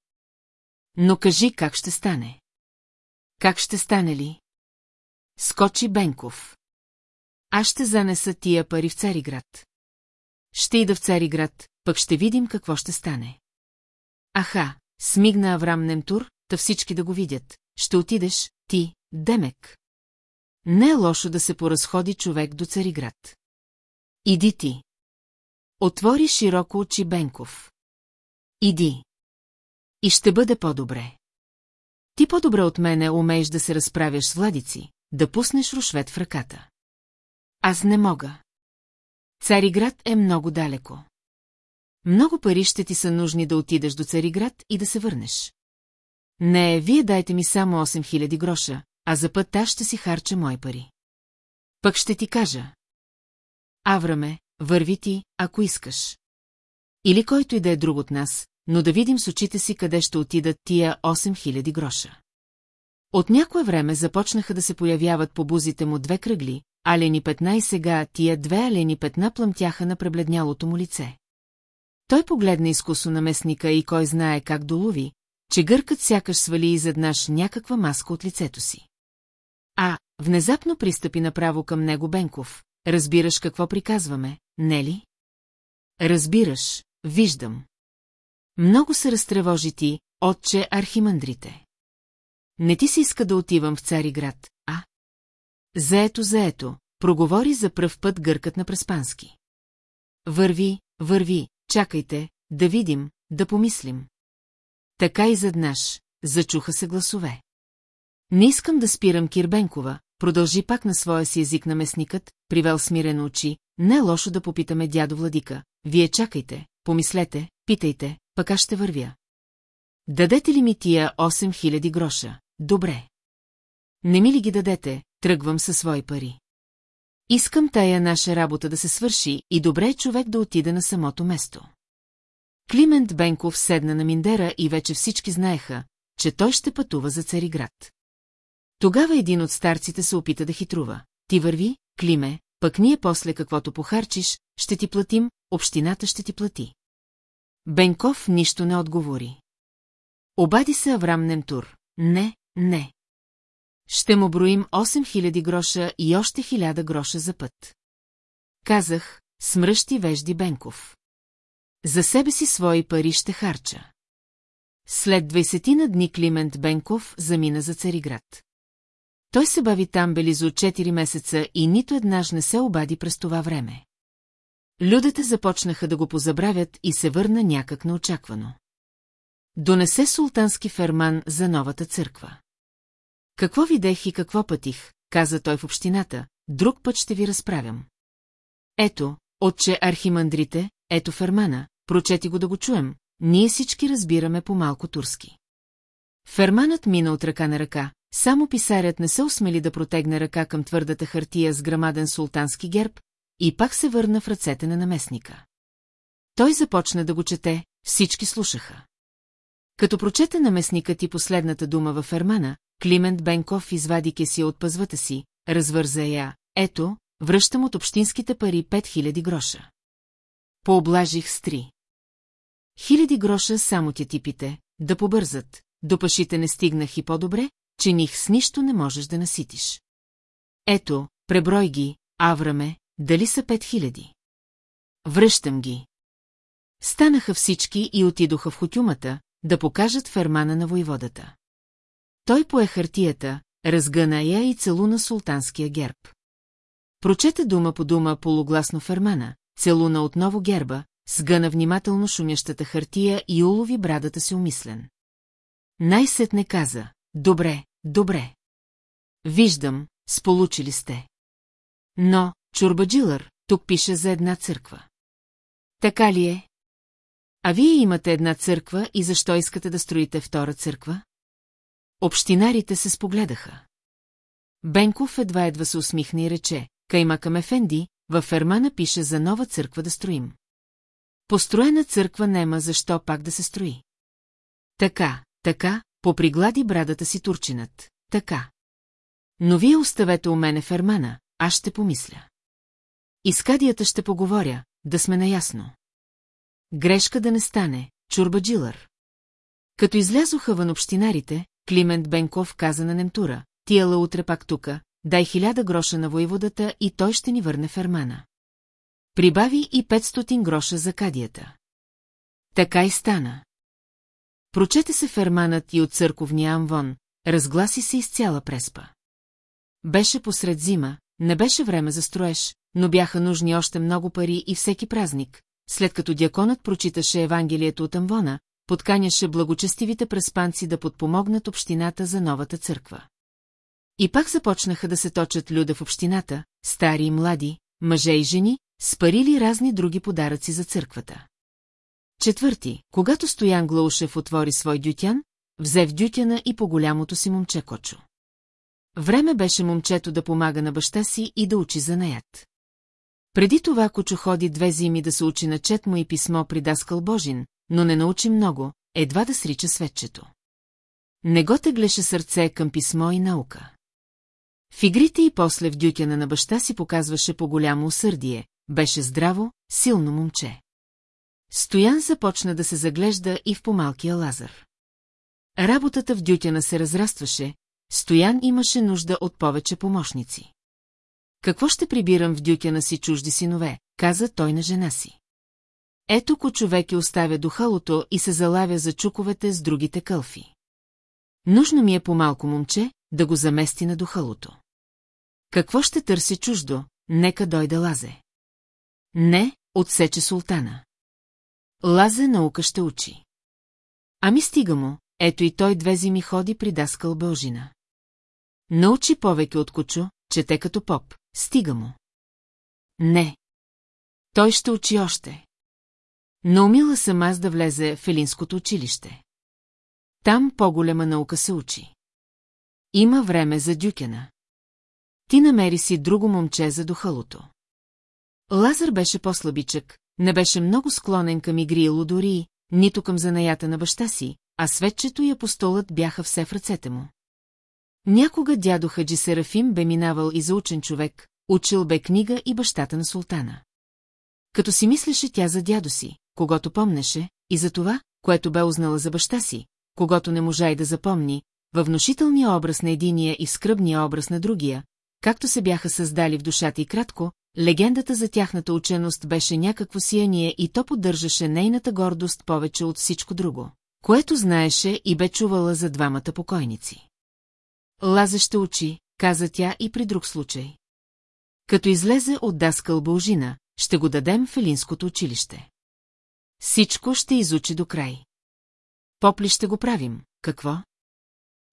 Но кажи как ще стане. Как ще стане ли? Скочи Бенков. Аз ще занеса тия пари в Цариград. Ще ида в Цариград, пък ще видим какво ще стане. Аха, смигна Аврам Немтур, та всички да го видят. Ще отидеш, ти, Демек. Не е лошо да се поразходи човек до Цариград. Иди ти. Отвори широко очи Бенков. Иди. И ще бъде по-добре. Ти по-добре от мене умееш да се разправяш с владици, да пуснеш рушвет в ръката. Аз не мога. Цариград е много далеко. Много пари ще ти са нужни да отидеш до Цариград и да се върнеш. Не, вие дайте ми само 8000 гроша, а за път аз ще си харча мои пари. Пък ще ти кажа. Авраме, върви ти, ако искаш. Или който и да е друг от нас, но да видим с очите си къде ще отидат тия 8000 гроша. От някое време започнаха да се появяват по бузите му две кръгли, алени петна и сега тия две алени петна плъмтяха на пребледнялото му лице. Той погледна изкусо на местника и кой знае как долови, че гъркът сякаш свали изеднъж някаква маска от лицето си. А, внезапно пристъпи направо към него Бенков. Разбираш какво приказваме, не ли? Разбираш, виждам. Много се разтревожи ти, отче архимандрите. Не ти се иска да отивам в Цариград, а? Заето, заето, проговори за пръв път гъркът на преспански. Върви, върви, чакайте, да видим, да помислим. Така и заднаш, зачуха се гласове. Не искам да спирам Кирбенкова, продължи пак на своя си език на местникът, привел смирено очи, не е лошо да попитаме дядо Владика. Вие чакайте, помислете, питайте, пък ще вървя. Дадете ли ми тия 8000 гроша? Добре. Не ми ли ги дадете, тръгвам със свои пари. Искам тая наша работа да се свърши и добре е човек да отиде на самото место. Климент Бенков седна на Миндера и вече всички знаеха, че той ще пътува за Цариград. Тогава един от старците се опита да хитрува. Ти върви, Климе, пък ние после каквото похарчиш, ще ти платим, общината ще ти плати. Бенков нищо не отговори. Обади се Аврам Немтур. Не, не. Ще му броим 8000 гроша и още 1000 гроша за път. Казах, смръщи вежди Бенков. За себе си свои пари ще харча. След 20 на дни Климент Бенков замина за Цариград. Той се бави там белизо 4 месеца и нито еднаж не се обади през това време. Людите започнаха да го позабравят и се върна някак неочаквано. Донесе султански ферман за новата църква. Какво видех и какво пътих, каза той в общината, друг път ще ви разправям. Ето, отче архимандрите, ето фермана, прочети го да го чуем, ние всички разбираме по малко турски. Ферманът мина от ръка на ръка, само писарят не се усмели да протегне ръка към твърдата хартия с грамаден султански герб и пак се върна в ръцете на наместника. Той започна да го чете, всички слушаха. Като прочете наместникът и последната дума във фермана, Климент Бенков извади кесия от пъзвата си, развърза я, ето, връщам от общинските пари 5000 гроша. Пооблажих с три. Хиляди гроша само тя типите, да побързат, до пашите не стигнах и по-добре, че них с нищо не можеш да наситиш. Ето, преброй ги, Авраме, дали са пет хиляди. Връщам ги. Станаха всички и отидоха в хотюмата, да покажат фермана на войводата. Той пое хартията, разгъна я и целуна султанския герб. Прочете дума по дума полугласно фермана, целуна отново герба, сгъна внимателно шумящата хартия и улови брадата си умислен. Най-сетне каза, добре, добре. Виждам, сполучили сте. Но, Чурбаджилър, тук пише за една църква. Така ли е? А вие имате една църква и защо искате да строите втора църква? Общинарите се спогледаха. Бенков едва-едва се усмихна и рече, Каймакам Ефенди, във фермана пише за нова църква да строим. Построена църква нема защо пак да се строи. Така, така, поприглади брадата си турчинът, така. Но вие оставете у мене фермана, аз ще помисля. Искадията ще поговоря, да сме наясно. Грешка да не стане, чурбаджилър. Като излязоха вън общинарите, Климент Бенков каза на Немтура, тияла утре пак тука, дай хиляда гроша на воеводата и той ще ни върне фермана. Прибави и 500 гроша за кадията. Така и стана. Прочете се ферманът и от църковния амвон, разгласи се из цяла преспа. Беше посред зима, не беше време за строеж, но бяха нужни още много пари и всеки празник, след като дяконът прочиташе Евангелието от Амвона, подканяше благочестивите преспанци да подпомогнат общината за новата църква. И пак започнаха да се точат люда в общината, стари и млади, мъже и жени, спарили разни други подаръци за църквата. Четвърти, когато Стоян Глаушев отвори свой дютян, взе в дютяна и по голямото си момче Кочо. Време беше момчето да помага на баща си и да учи занаят. Преди това Кочо ходи две зими да се учи на четмо и писмо при Даскал Божин, но не научи много, едва да срича светчето. Не го теглеше сърце към писмо и наука. В игрите и после в дюкяна на баща си показваше по-голямо усърдие, беше здраво, силно момче. Стоян започна да се заглежда и в помалкия лазар. Работата в дютяна се разрастваше, Стоян имаше нужда от повече помощници. Какво ще прибирам в дюкяна си чужди синове, каза той на жена си. Ето ко човек оставя духалото и се залавя за чуковете с другите кълфи. Нужно ми е по-малко момче, да го замести на духалото. Какво ще търси чуждо, нека дойде Лазе. Не, отсече султана. Лазе наука ще учи. Ами стига му, ето и той две зими ходи при даскал Бължина. Научи повече от кучо, чете като поп, стига му. Не. Той ще учи още. Наумила съм аз да влезе в Елинското училище. Там по-голема наука се учи. Има време за Дюкена. Ти намери си друго момче за духалото. Лазар беше по-слабичък, не беше много склонен към игри и лудори, нито към занаята на баща си, а светчето и апостолът бяха все в ръцете му. Някога дядо Хаджи Серафим бе минавал и за учен човек, учил бе книга и бащата на султана. Като си мислеше тя за дядо си, когато помнеше, и за това, което бе узнала за баща си, когато не можа и да запомни, във внушителния образ на единия и в скръбния образ на другия, както се бяха създали в душата и кратко, легендата за тяхната ученост беше някакво сияние и то поддържаше нейната гордост повече от всичко друго, което знаеше и бе чувала за двамата покойници. Лазе ще учи, каза тя и при друг случай. Като излезе от даскал Бължина, ще го дадем в Елинското училище. Всичко ще изучи до край. Попли ще го правим, какво?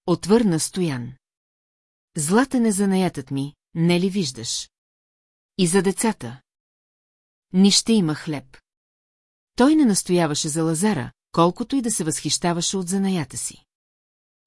Отвърна Стоян. Златен е занаятът ми, не ли виждаш? И за децата. Ни ще има хлеб. Той не настояваше за Лазара, колкото и да се възхищаваше от занаята си.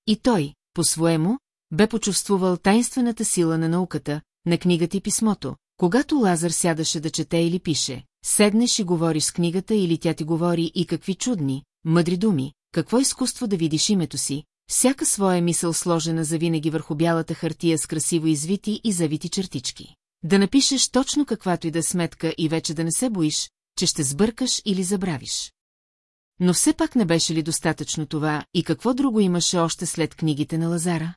И той, по-своему, бе почувствувал тайнствената сила на науката, на книгата и писмото, когато Лазар сядаше да чете или пише, седнеш и говориш с книгата или тя ти говори и какви чудни, мъдри думи, какво изкуство да видиш името си, всяка своя мисъл сложена завинаги върху бялата хартия с красиво извити и завити чертички. Да напишеш точно каквато и да е сметка и вече да не се боиш, че ще сбъркаш или забравиш. Но все пак не беше ли достатъчно това и какво друго имаше още след книгите на Лазара?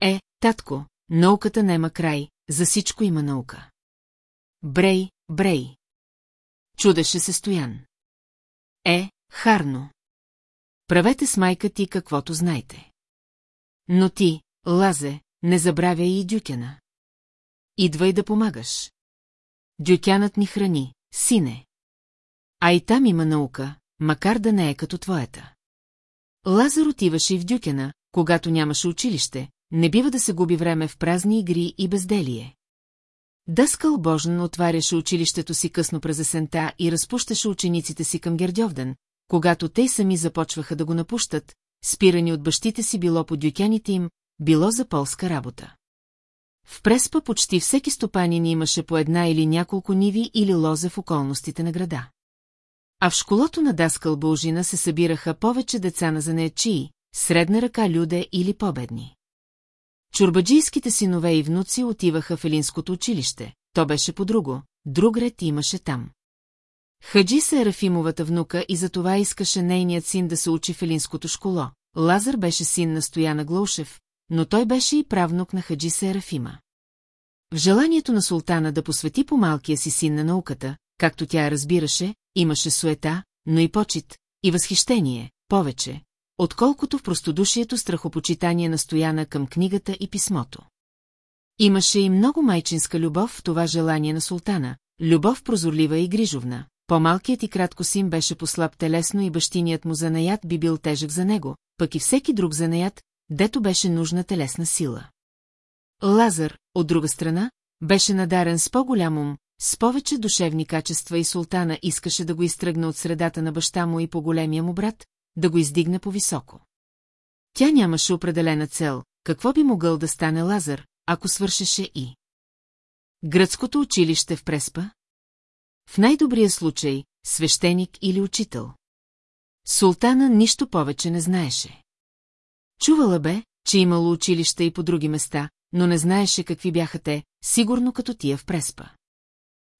Е, татко, науката нема край, за всичко има наука. Брей, брей. Чудеше се Стоян. Е, харно. Правете с майка ти каквото знаете. Но ти, Лазе, не забравяй и Дюкена. Идвай да помагаш. Дюкянът ни храни, сине. А и там има наука, макар да не е като твоята. Лазар отиваше и в Дюкена, когато нямаше училище, не бива да се губи време в празни игри и безделие. Дъскал Божен отваряше училището си късно през есента и разпущаше учениците си към Гердьовден, когато те сами започваха да го напущат, спирани от бащите си било по дюкяните им, било за полска работа. В Преспа почти всеки стопанин имаше по една или няколко ниви или лозе в околностите на града. А в школото на Даскал Бължина се събираха повече деца на занечии, средна ръка люде или победни. Чурбаджийските синове и внуци отиваха в Елинското училище, то беше по-друго, друг ред имаше там. Хаджи се Рафимовата внука и затова искаше нейният син да се учи в Елинското школо. Лазар беше син на Стояна Глаушев, но той беше и правнук на Хаджи Серафима. В желанието на султана да посвети по малкия си син на науката, както тя разбираше, имаше суета, но и почет, и възхищение, повече, отколкото в простодушието страхопочитание на Стояна към книгата и писмото. Имаше и много майчинска любов в това желание на султана, любов прозорлива и грижовна. По-малкият и кратко син беше послаб телесно и бащиният му занаят би бил тежък за него, пък и всеки друг занаят, дето беше нужна телесна сила. Лазар, от друга страна, беше надарен с по-голям ум, с повече душевни качества и султана искаше да го изтръгне от средата на баща му и по големия му брат, да го издигне по-високо. Тя нямаше определена цел, какво би могъл да стане Лазар, ако свършеше и. Гръцкото училище в Преспа? В най-добрия случай, свещеник или учител. Султана нищо повече не знаеше. Чувала бе, че имало училища и по други места, но не знаеше какви бяха те, сигурно като тия в Преспа.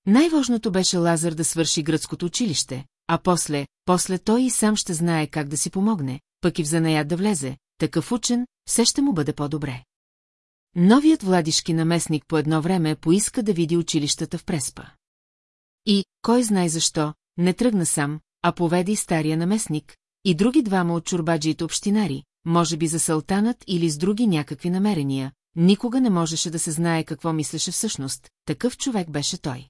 Най-важното беше Лазар да свърши гръцкото училище, а после, после той и сам ще знае как да си помогне, пък и в занаят да влезе, такъв учен, все ще му бъде по-добре. Новият владишки наместник по едно време поиска да види училищата в Преспа. И, кой знае защо, не тръгна сам, а поведе и стария наместник, и други двама от чурбаджиите общинари, може би за салтанът или с други някакви намерения, никога не можеше да се знае какво мислеше всъщност, такъв човек беше той.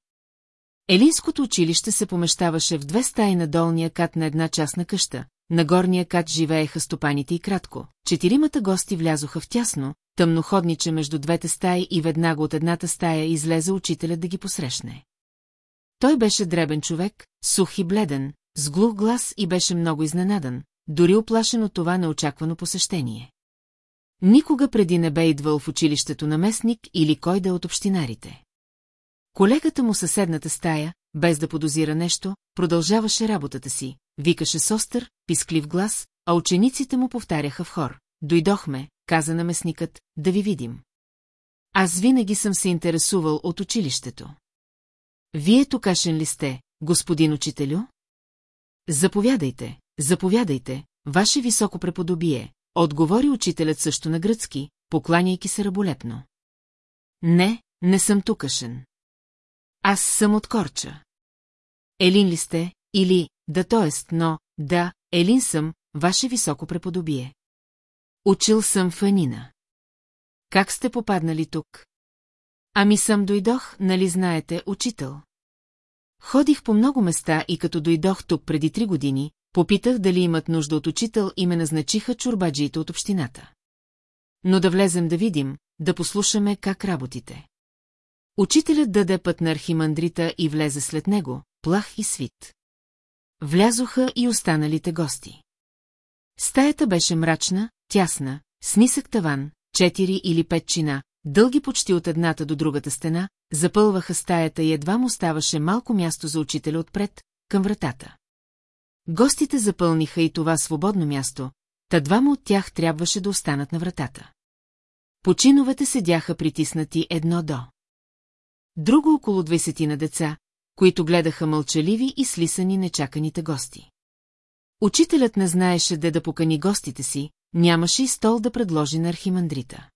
Елинското училище се помещаваше в две стаи на долния кат на една частна къща, на горния кат живееха стопаните и кратко. Четиримата гости влязоха в тясно, тъмноходниче между двете стаи и веднага от едната стая излезе учителят да ги посрещне. Той беше дребен човек, сух и бледен, с глух глас и беше много изненадан, дори оплашен от това неочаквано посещение. Никога преди не бе идвал в училището на местник или кой да е от общинарите. Колегата му съседната стая, без да подозира нещо, продължаваше работата си, викаше с остър, писклив глас, а учениците му повтаряха в хор. Дойдохме, каза наместникът, да ви видим. Аз винаги съм се интересувал от училището. Вие токашен ли сте, господин учителю? Заповядайте, заповядайте, ваше високо преподобие, отговори учителят също на гръцки, покланяйки се раболепно. Не, не съм тукашен. Аз съм от Корча. Елин ли сте, или, да тоест, но, да, Елин съм, ваше високо преподобие. Учил съм в Анина. Как сте попаднали тук? Ами съм дойдох, нали знаете, учител. Ходих по много места и като дойдох тук преди три години, попитах дали имат нужда от учител и ме назначиха чурбаджиите от общината. Но да влезем да видим, да послушаме как работите. Учителят даде път на архимандрита и влезе след него, плах и свит. Влязоха и останалите гости. Стаята беше мрачна, тясна, с нисък таван, четири или пет чина, дълги почти от едната до другата стена, запълваха стаята и едва му оставаше малко място за учителя отпред, към вратата. Гостите запълниха и това свободно място, та двама от тях трябваше да останат на вратата. Починовете седяха притиснати едно до. Друго около двайсетина деца, които гледаха мълчаливи и слисани нечаканите гости. Учителят не знаеше де да покани гостите си, нямаше и стол да предложи на архимандрита.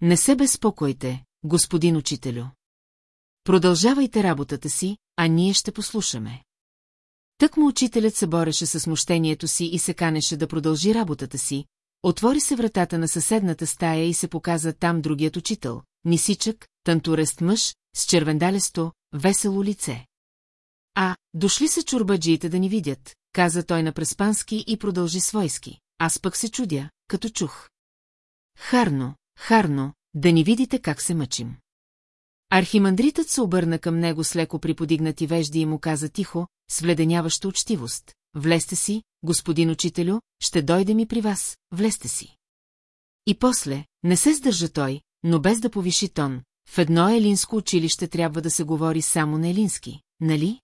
Не се безпокойте, господин учителю. Продължавайте работата си, а ние ще послушаме. Тък му учителят се бореше с смущението си и се канеше да продължи работата си, отвори се вратата на съседната стая и се показа там другият учител, нисичък, тантурест мъж, с червендалесто, весело лице. А, дошли се чурбаджиите да ни видят, каза той на преспански и продължи свойски. Аз пък се чудя, като чух. Харно, харно, да ни видите как се мъчим. Архимандритът се обърна към него с леко приподигнати вежди и му каза тихо, с вледеняваща учтивост. Влезте си, господин учителю, ще дойде ми при вас, влезте си. И после, не се сдържа той, но без да повиши тон, в едно елинско училище трябва да се говори само на елински, нали?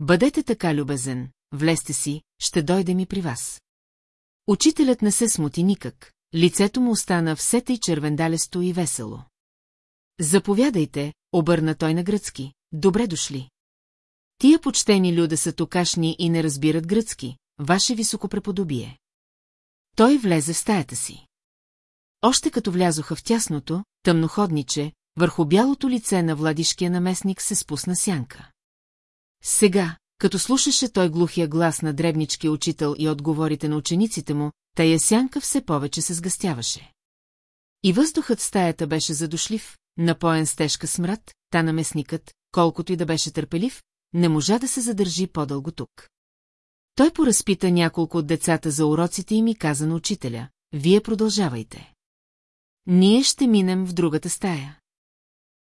Бъдете така любезен, влезте си, ще дойде ми при вас. Учителят не се смути никак, лицето му остана все тъй червендалесто и весело. Заповядайте, обърна той на гръцки, добре дошли. Тия почтени люда са токашни и не разбират гръцки, ваше високопреподобие. Той влезе в стаята си. Още като влязоха в тясното, тъмноходниче, върху бялото лице на владишкия наместник се спусна сянка. Сега, като слушаше той глухия глас на дребничкия учител и отговорите на учениците му, тая сянка все повече се сгъстяваше. И въздухът в стаята беше задушлив, напоен с тежка смрад, та наместникът, колкото и да беше търпелив, не можа да се задържи по-дълго тук. Той поразпита няколко от децата за уроците и ми каза на учителя, вие продължавайте. Ние ще минем в другата стая.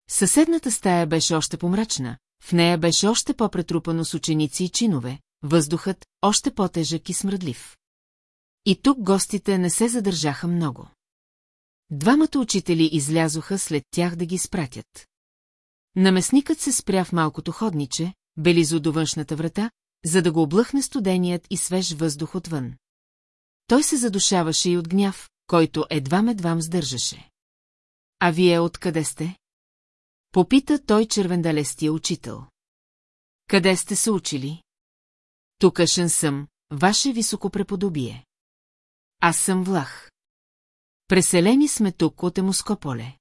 Съседната стая беше още помрачна, в нея беше още по-претрупано с ученици и чинове, въздухът още по-тежък и смръдлив. И тук гостите не се задържаха много. Двамата учители излязоха след тях да ги спратят. Наместникът се спря в малкото ходниче, белизо до външната врата, за да го облъхне студеният и свеж въздух отвън. Той се задушаваше и от гняв, който едва-медвам сдържаше. А вие откъде сте? Попита той червендалестия учител. Къде сте се учили? Тукашен съм, ваше високопреподобие. Аз съм влах. Преселени сме тук от Емоскополе.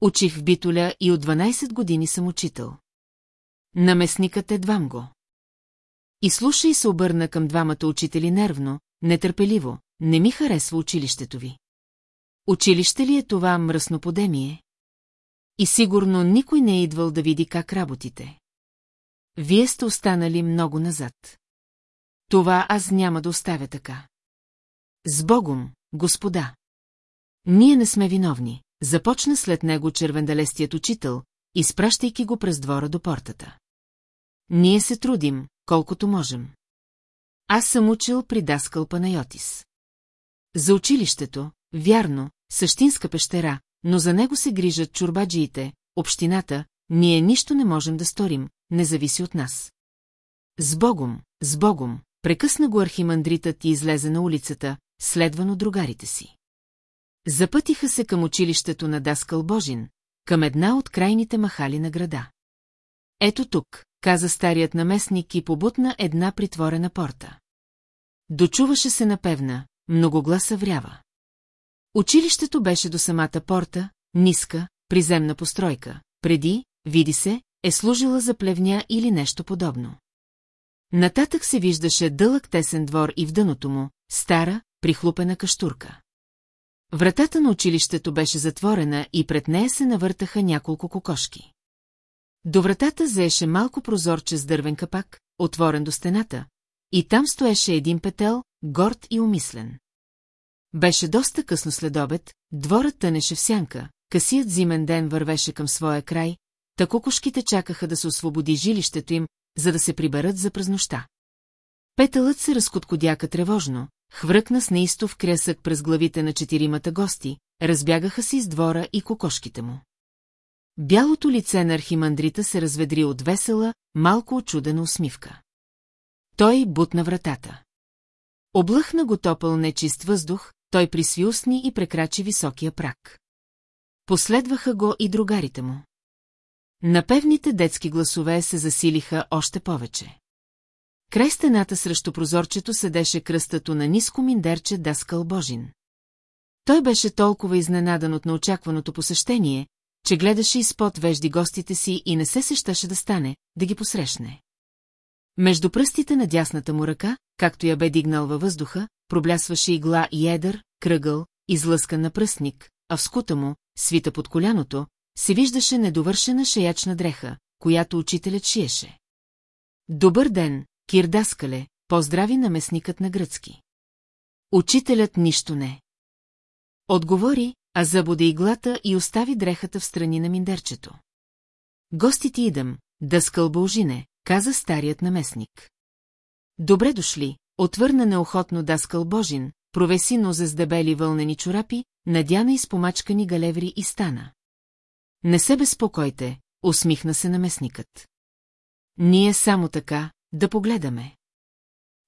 Учих в Битоля и от 12 години съм учител. Наместникът едвам го. И слуша и се обърна към двамата учители нервно, нетърпеливо, не ми харесва училището ви. Училище ли е това мръсно подемие? И сигурно никой не е идвал да види как работите. Вие сте останали много назад. Това аз няма да оставя така. С Богом, господа! Ние не сме виновни, започна след него червендалестият учител, изпращайки го през двора до портата. Ние се трудим, колкото можем. Аз съм учил при Даскал Панайотис. За училището, вярно, същинска пещера, но за него се грижат чурбаджиите, общината, ние нищо не можем да сторим, не зависи от нас. С Богом, с Богом, прекъсна го архимандритът и излезе на улицата, следвано другарите си. Запътиха се към училището на Даскал Божин, към една от крайните махали на града. Ето тук, каза старият наместник и побутна една притворена порта. Дочуваше се напевна, многогласа врява. Училището беше до самата порта, ниска, приземна постройка. Преди, види се, е служила за плевня или нещо подобно. Нататък се виждаше дълъг тесен двор и в дъното му, стара, прихлупена каштурка. Вратата на училището беше затворена и пред нея се навъртаха няколко кокошки. До вратата заеше малко прозорче с дървен капак, отворен до стената, и там стоеше един петел, горд и умислен. Беше доста късно след обед, дворът тънеше в сянка, късият зимен ден вървеше към своя край, та кукушките чакаха да се освободи жилището им, за да се приберат за празнощта. Петълът се разкоткодяка тревожно, хвръкна с неистов крясък през главите на четиримата гости, разбягаха се из двора и кокошките му. Бялото лице на архимандрита се разведри от весела, малко очудена усмивка. Той бутна вратата. Облъхна го топъл нечист въздух, той присви устни и прекрачи високия прак. Последваха го и другарите му. Напевните детски гласове се засилиха още повече. Край стената срещу прозорчето седеше кръстато на ниско миндерче Даскал Божин. Той беше толкова изненадан от неочакваното посещение, че гледаше изпод вежди гостите си и не се сещаше да стане, да ги посрещне. Между пръстите на дясната му ръка, както я бе дигнал във въздуха, проблясваше игла и едър, кръгъл, излъскан на пръстник, а в скута му, свита под коляното, се виждаше недовършена шеячна дреха, която учителят шиеше. Добър ден, Кирдаскале, поздрави наместникът на гръцки. Учителят нищо не. Отговори, а забуде иглата и остави дрехата в страни на миндерчето. Гостите идам, да скълбължине, каза старият наместник. Добре дошли, отвърна неохотно Даскал Божин, провеси нозе с дебели вълнени чорапи, надяна и спомачкани галеври и стана. Не се безпокойте, усмихна се наместникът. Ние само така, да погледаме.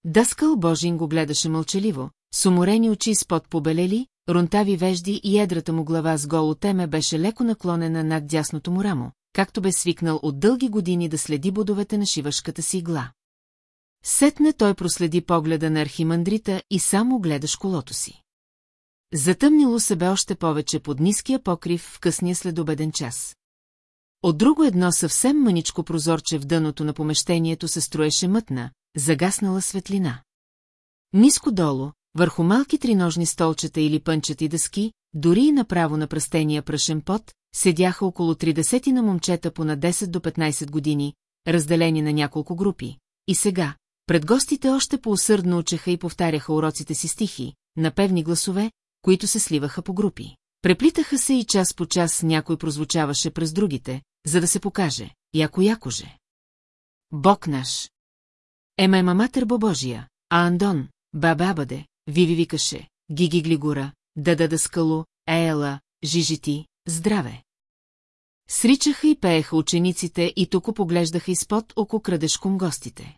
Даскал Божин го гледаше мълчаливо, с уморени очи изпод побелели, рунтави вежди и едрата му глава с голо теме беше леко наклонена над дясното му рамо, както бе свикнал от дълги години да следи бодовете на шивашката си игла. Сетне той проследи погледа на архимандрита и само гледа школото си. Затъмнило се бе още повече под ниския покрив в късния следобеден час. От друго едно съвсем мъничко прозорче в дъното на помещението се строеше мътна, загаснала светлина. Ниско долу, върху малки триножни столчета или пънчета и дъски, дори и направо на пръстения прашен пот, седяха около 30 на момчета по на 10 до 15 години, разделени на няколко групи. И сега, пред гостите още поусърдно учеха и повтаряха уроците си стихи, напевни гласове, които се сливаха по групи. Преплитаха се и час по час някой прозвучаваше през другите, за да се покаже, яко-якоже. Бог наш! Ема маматър Божия, а Андон, баба Абаде, Виви викаше, Гиги Глигура, Дада Даскалу, Еела, Жижити, здраве! Сричаха и пееха учениците и тук поглеждаха изпод око крадешком гостите.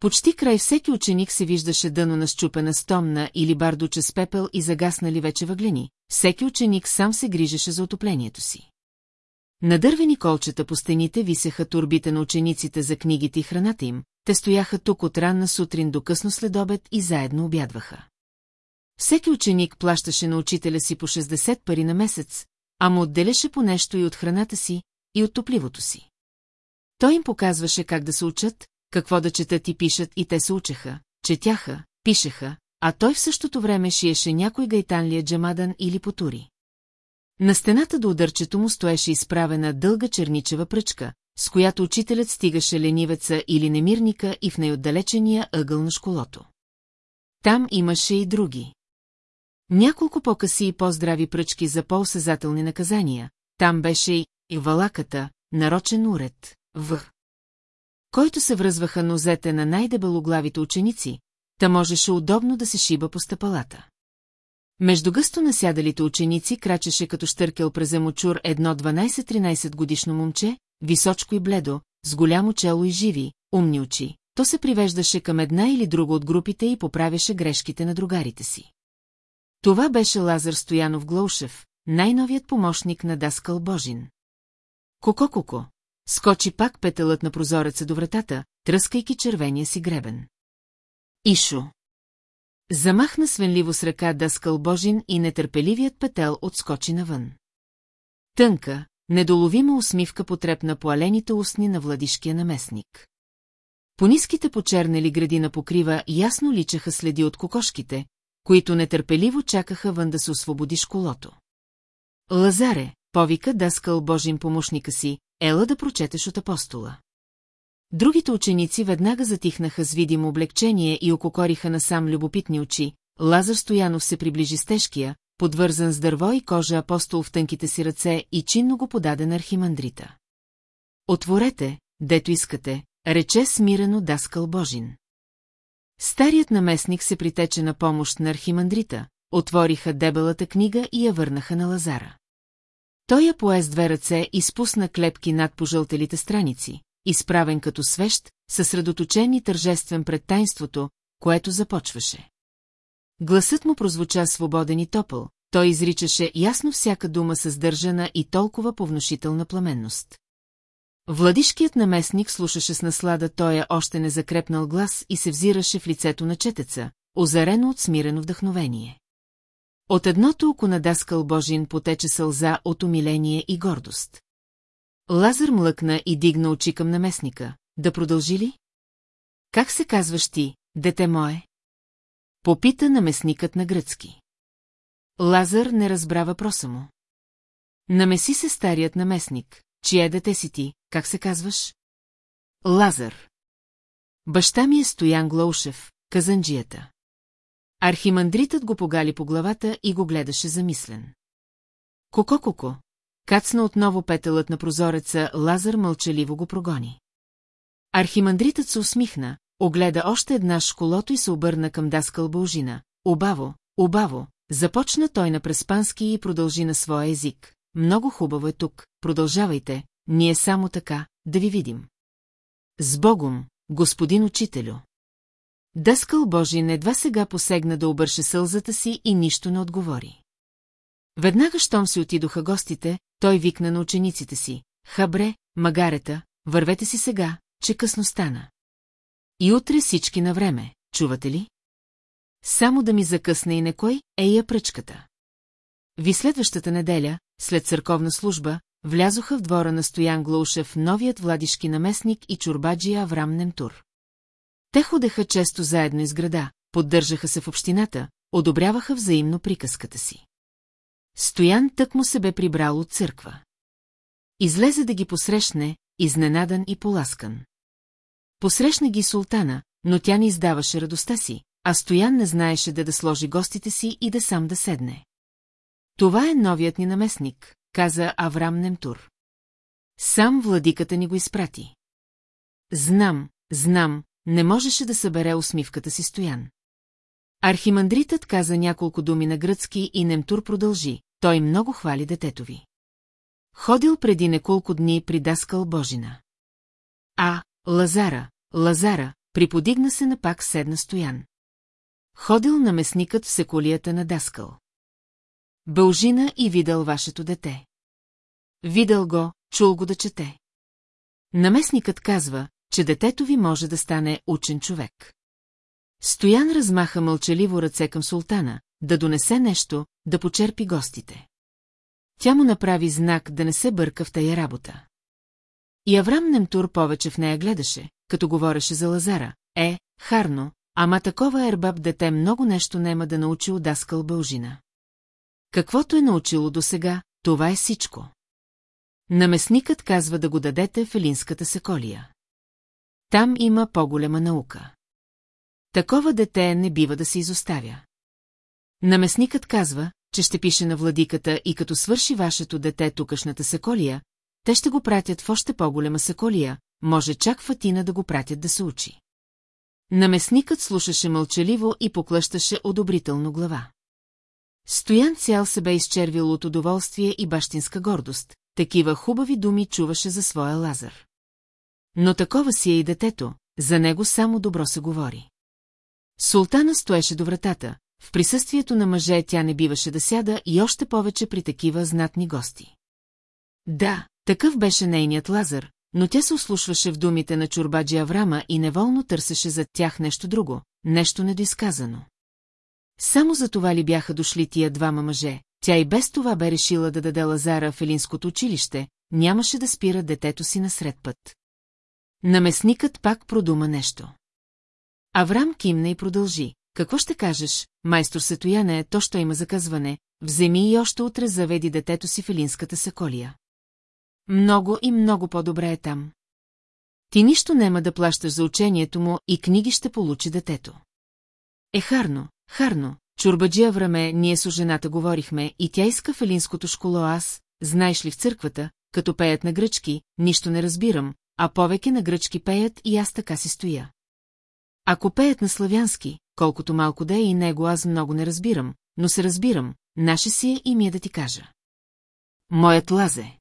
Почти край всеки ученик се виждаше дъно на щупена стомна или бардуче с пепел и загаснали вече въглени. Всеки ученик сам се грижеше за отоплението си. На дървени колчета по стените висеха турбите на учениците за книгите и храната им, те стояха тук от ранна сутрин до късно следобед и заедно обядваха. Всеки ученик плащаше на учителя си по 60 пари на месец, а му отделяше по нещо и от храната си, и от топливото си. Той им показваше как да се учат, какво да четат и пишат и те се учеха, четяха, пишеха, а той в същото време шиеше някой гайтанлия джамадан или потури. На стената до ударчето му стоеше изправена дълга черничева пръчка, с която учителят стигаше ленивеца или немирника и в най-отдалечения ъгъл на школото. Там имаше и други. Няколко по-къси и по-здрави пръчки за по-осезателни наказания, там беше и валаката, нарочен уред, в който се връзваха нозете на най-дебелоглавите ученици, та можеше удобно да се шиба по стъпалата. Между гъсто насядалите ученици крачеше като штъркел през емочур едно 12-13 годишно момче, височко и бледо, с голямо чело и живи, умни очи. То се привеждаше към една или друга от групите и поправяше грешките на другарите си. Това беше Лазар Стоянов Глаушев, най-новият помощник на Даскал Божин. Коко-коко, скочи пак петелът на прозореца до вратата, тръскайки червения си гребен. Ишо. Замахна свенливо с ръка Даскал Божин и нетърпеливият петел отскочи навън. Тънка, недоловима усмивка потрепна по алените устни на владишкия наместник. По ниските почернели гради на покрива ясно личаха следи от кокошките, които нетърпеливо чакаха вън да се освободи школото. Лазаре, повика даскал Божин помощника си, ела да прочетеш от апостола. Другите ученици веднага затихнаха с видимо облегчение и ококориха насам любопитни очи. Лазар Стоянов се приближи с тежкия, подвързан с дърво и кожа апостол в тънките си ръце и чинно го подаде на архимандрита. Отворете, дето искате, рече смирено Даскал Божин. Старият наместник се притече на помощ на архимандрита, отвориха дебелата книга и я върнаха на Лазара. Той я пое с две ръце и спусна клепки над пожълтелите страници, изправен като свещ, съсредоточен и тържествен пред тайнството, което започваше. Гласът му прозвуча свободен и топъл, той изричаше ясно всяка дума създържана и толкова повнушителна пламенност. Владишкият наместник слушаше с наслада тоя още незакрепнал глас и се взираше в лицето на четеца, озарено от смирено вдъхновение. От едното око на Даскал Божин потече сълза от умиление и гордост. Лазар млъкна и дигна очи към наместника. Да продължи ли? Как се казваш ти, дете мое? Попита наместникът на гръцки. Лазар не разбра въпроса му. Намеси се старият наместник. Чие дете си ти, как се казваш? Лазар. Баща ми е Стоян Глаушев, казанджията. Архимандритът го погали по главата и го гледаше замислен. Коко-коко, кацна отново петелът на прозореца, Лазар мълчаливо го прогони. Архимандритът се усмихна, огледа още една школото и се обърна към Даскал Бължина. Обаво, обаво, започна той на преспански и продължи на своя език. Много хубаво е тук, продължавайте, ние само така, да ви видим. С Богом, господин учителю. Дъскал Божин едва сега посегна да обърше сълзата си и нищо не отговори. Веднага, щом си отидоха гостите, той викна на учениците си. Хабре, магарета, вървете си сега, че късно стана. И утре всички на време, чувате ли? Само да ми закъсне и некой, е я пръчката. Ви следващата неделя, след църковна служба, влязоха в двора на Стоян Глаушев новият владишки наместник и чурбаджи Аврам Немтур. Те ходеха често заедно из града, поддържаха се в общината, одобряваха взаимно приказката си. Стоян тък му се бе прибрал от църква. Излезе да ги посрещне, изненадан и поласкан. Посрещна ги султана, но тя не издаваше радостта си, а Стоян не знаеше да да сложи гостите си и да сам да седне. Това е новият ни наместник, каза Аврам Немтур. Сам владиката ни го изпрати. Знам, знам, не можеше да събере усмивката си Стоян. Архимандритът каза няколко думи на гръцки и Немтур продължи. Той много хвали детето ви. Ходил преди неколко дни при Даскал Божина. А, Лазара, Лазара, приподигна се на пак седна стоян. Ходил на месникът в секолията на Даскал. Бължина и видал вашето дете. Видал го, чул го да чете. Наместникът казва, че детето ви може да стане учен човек. Стоян размаха мълчаливо ръце към султана, да донесе нещо, да почерпи гостите. Тя му направи знак да не се бърка в тая работа. И Аврам Немтур повече в нея гледаше, като говореше за Лазара. Е, харно, ама такова ербаб дете много нещо нема да научи от Даскал Бължина. Каквото е научило досега, това е всичко. Наместникът казва да го дадете в Елинската секолия. Там има по-голема наука. Такова дете не бива да се изоставя. Наместникът казва, че ще пише на владиката и като свърши вашето дете тукашната секолия, те ще го пратят в още по-голема секолия, може чак в Атина да го пратят да се учи. Наместникът слушаше мълчаливо и поклъщаше одобрително глава. Стоян цял се бе изчервил от удоволствие и бащинска гордост, такива хубави думи чуваше за своя Лазар. Но такова си е и детето, за него само добро се говори. Султана стоеше до вратата, в присъствието на мъже тя не биваше да сяда и още повече при такива знатни гости. Да, такъв беше нейният Лазар, но тя се ослушваше в думите на чурбаджи Аврама и неволно търсеше зад тях нещо друго, нещо недоизказано. Само за това ли бяха дошли тия двама мъже, тя и без това бе решила да даде Лазара в Елинското училище, нямаше да спира детето си насред път. Наместникът пак продума нещо. Аврам кимна и продължи. Какво ще кажеш, майстор Сетояне, то, що има заказване, вземи и още утре заведи детето си в Елинската секолия. Много и много по-добре е там. Ти нищо нема да плащаш за учението му и книги ще получи детето. Е, Харно, Харно, чурбаджия време, ние с жената говорихме и тя иска в елинското школо аз, знаеш ли в църквата, като пеят на гръчки, нищо не разбирам, а повеке на гръчки пеят и аз така си стоя. Ако пеят на славянски, колкото малко да е и него аз много не разбирам, но се разбирам, наше си е и ми е да ти кажа. Моят лазе.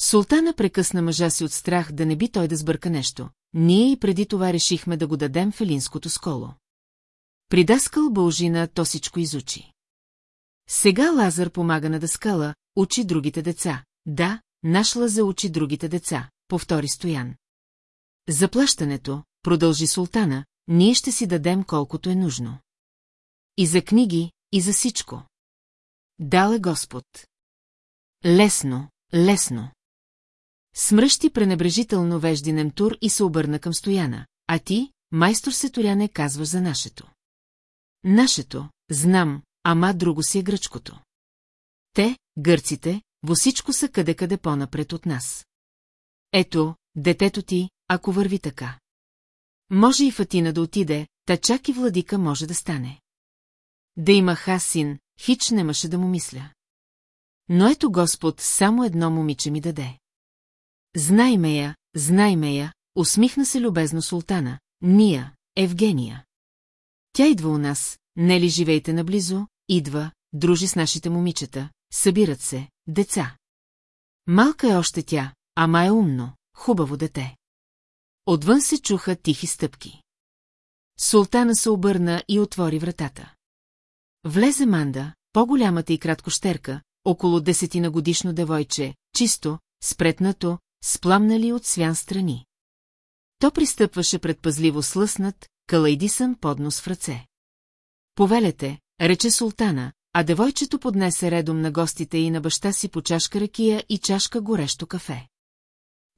Султана прекъсна мъжа си от страх да не би той да сбърка нещо. Ние и преди това решихме да го дадем в елинското сколо. Придаскал Бължина, то всичко изучи. Сега Лазар помага на дъскала, учи другите деца. Да, наш Лазе учи другите деца, повтори Стоян. Заплащането, продължи султана, ние ще си дадем колкото е нужно. И за книги, и за всичко. Дал е Господ. Лесно, лесно. Смръщи пренебрежително вежди Немтур и се обърна към Стояна. А ти, майстор Сеторяне, казваш за нашето. Нашето, знам, ама друго си е гръчкото. Те, гърците, во всичко са къде-къде по-напред от нас. Ето, детето ти, ако върви така. Може и Фатина да отиде, та чак и владика може да стане. Да има хасин, хич немаше да му мисля. Но ето Господ само едно момиче ми даде. Знай ме я, знай ме я, усмихна се любезно султана, Ния, Евгения. Тя идва у нас, не ли живейте наблизо, идва, дружи с нашите момичета, събират се, деца. Малка е още тя, ама е умно, хубаво дете. Отвън се чуха тихи стъпки. Султана се обърна и отвори вратата. Влезе Манда, по-голямата и краткощерка, около десетина годишно девойче, чисто, спретнато, спламнали от свян страни. То пристъпваше предпазливо слъснат, калайдисан поднос в ръце. Повелете, рече султана, а девойчето поднесе редом на гостите и на баща си по чашка ракия и чашка горещо кафе.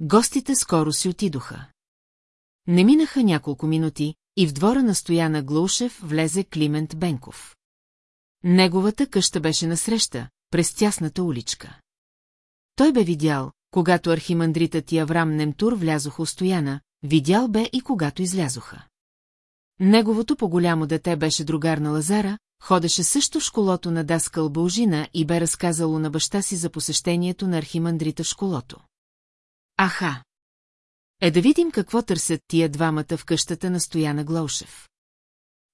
Гостите скоро си отидоха. Не минаха няколко минути и в двора на Стояна Глушев влезе Климент Бенков. Неговата къща беше насреща, през тясната уличка. Той бе видял, когато архимандритът и Аврам Немтур влязоха у Стояна, видял бе и когато излязоха. Неговото по-голямо дете беше другар на Лазара, ходеше също в школото на Даскал Бължина и бе разказало на баща си за посещението на архимандрита в школото. Аха! Е да видим какво търсят тия двамата в къщата на Стояна Глаушев.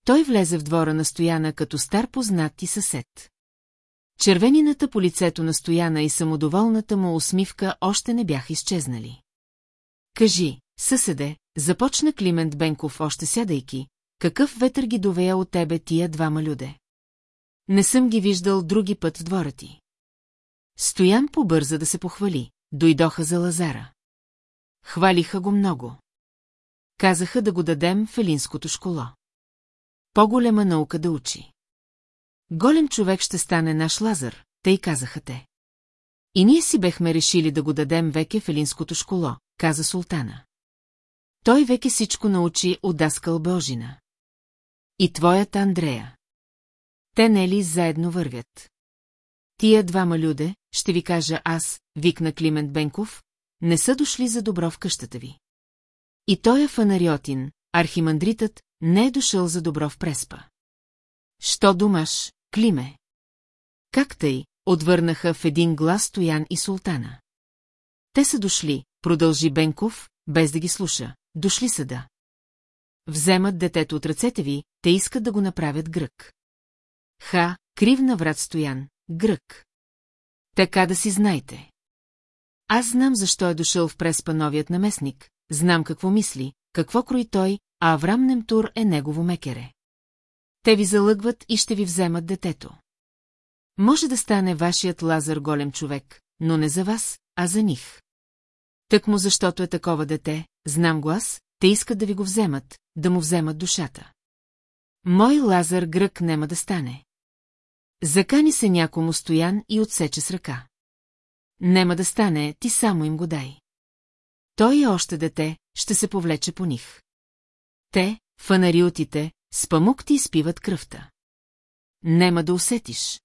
Той влезе в двора на Стояна като стар познат и съсед. Червенината по лицето на Стояна и самодоволната му усмивка още не бяха изчезнали. Кажи, съседе, започна Климент Бенков още сядайки, какъв ветър ги довея от тебе тия двама люде? Не съм ги виждал други път в двора ти. Стоян побърза да се похвали. Дойдоха за Лазара. Хвалиха го много. Казаха да го дадем в Елинското школо. По-голема наука да учи. Голем човек ще стане наш Лазар, тъй казаха те. И ние си бехме решили да го дадем веке в Елинското школо, каза султана. Той веке всичко научи от Даскал Божина. И твоята Андрея. Те не ли заедно вървят? Тия двама люде, ще ви кажа аз, викна Климент Бенков, не са дошли за добро в къщата ви. И той е фанариотин, архимандритът, не е дошъл за добро в преспа. Що думаш, Климе? Как тъй, отвърнаха в един глас Стоян и Султана. Те са дошли, продължи Бенков, без да ги слуша. Дошли са да. Вземат детето от ръцете ви, те искат да го направят грък. Ха, кривна врат Стоян, грък. Така да си знайте. Аз знам защо е дошъл в преспа новият наместник, знам какво мисли, какво крои той, а Аврам Немтур е негово мекере. Те ви залъгват и ще ви вземат детето. Може да стане вашият Лазар голем човек, но не за вас, а за них. Тък му защото е такова дете, знам го аз, те искат да ви го вземат, да му вземат душата. Мой Лазар грък нема да стане. Закани се някому стоян и отсече с ръка. Нема да стане, ти само им го дай. Той е още дете, ще се повлече по них. Те, фанариотите, с памук ти изпиват кръвта. Нема да усетиш.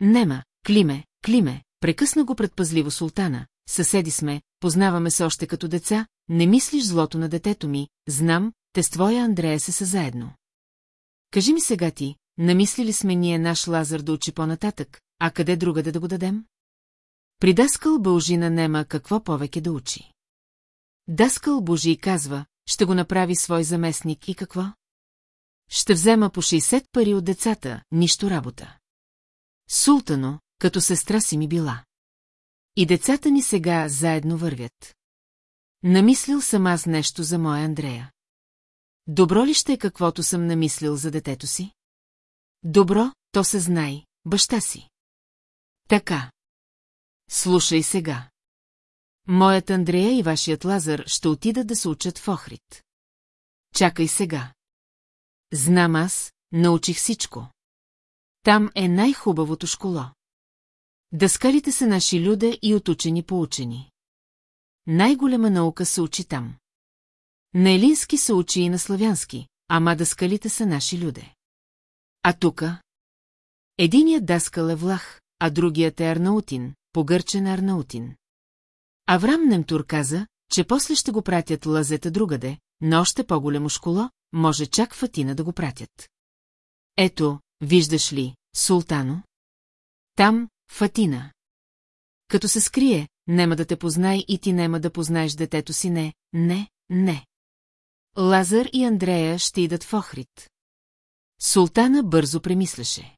Нема, Климе, Климе, прекъсна го предпазливо султана, съседи сме, познаваме се още като деца, не мислиш злото на детето ми, знам, те с твоя Андрея се са заедно. Кажи ми сега ти, намислили сме ние наш Лазар да учи по-нататък, а къде другаде да го дадем? При Даскал Бължина нема какво повеке да учи. Даскал Божи казва, ще го направи свой заместник и какво? Ще взема по 60 пари от децата, нищо работа. Султано, като сестра си ми била. И децата ни сега заедно вървят. Намислил съм аз нещо за моя Андрея. Добро ли ще е каквото съм намислил за детето си? Добро, то се знай, баща си. Така. Слушай сега. Моят Андрея и вашият Лазар ще отидат да се учат в Охрид. Чакай сега. Знам аз, научих всичко. Там е най-хубавото школо. Дъскалите са наши люде и отучени поучени. Най-голема наука се учи там. На елински се учи и на славянски, ама дъскалите са наши люде. А тука? Единият даскал е влах, а другият е Арнаутин, погърчен Арнаутин. Аврам Немтур каза, че после ще го пратят лазета другаде, но още по-голямо школо, може чак Фатина да го пратят. Ето, виждаш ли, султано? Там, Фатина. Като се скрие, нема да те познай и ти нема да познаеш детето си, не, не, не. Лазар и Андрея ще идат в Охрид. Султана бързо премисляше.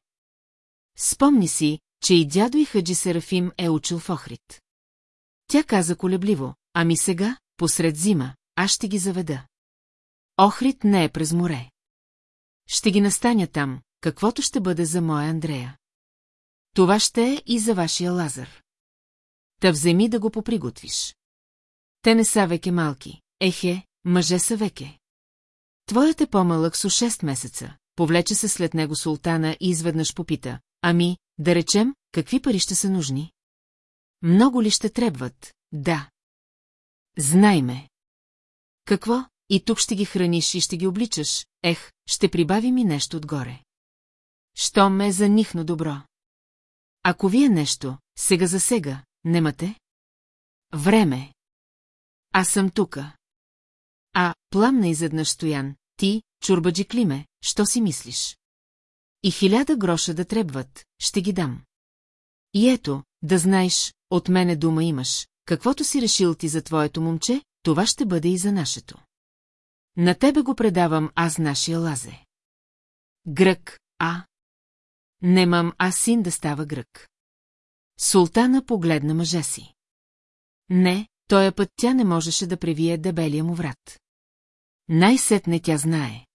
Спомни си, че и дядо и Хаджи Серафим е учил в Охрид. Тя каза колебливо, ами сега, посред зима, аз ще ги заведа. Охрид не е през море. Ще ги настаня там, каквото ще бъде за моя Андрея. Това ще е и за вашия Лазар. Та вземи да го поприготвиш. Те не са веке малки. Ехе, мъже са веке. Твоят е по-малък со 6 месеца. Повлече се след него султана и изведнъж попита. ами, да речем, какви пари ще са нужни? Много ли ще трябват? Да. Знай ме. Какво? И тук ще ги храниш и ще ги обличаш, ех, ще прибави ми нещо отгоре. Що ме е занихно добро? Ако вие нещо, сега за сега, немате? Време. Аз съм тука. А, пламна изведнъж стоян, ти, чурбаджи Климе, що си мислиш? И хиляда гроша да требват, ще ги дам. И ето, да знаеш, от мене дума имаш, каквото си решил ти за твоето момче, това ще бъде и за нашето. На тебе го предавам аз нашия лазе. Грък, а? Немам аз син да става грък. Султана погледна мъжа си. Не, тоя път тя не можеше да превие дебелия му врат. Най-сетне тя знае.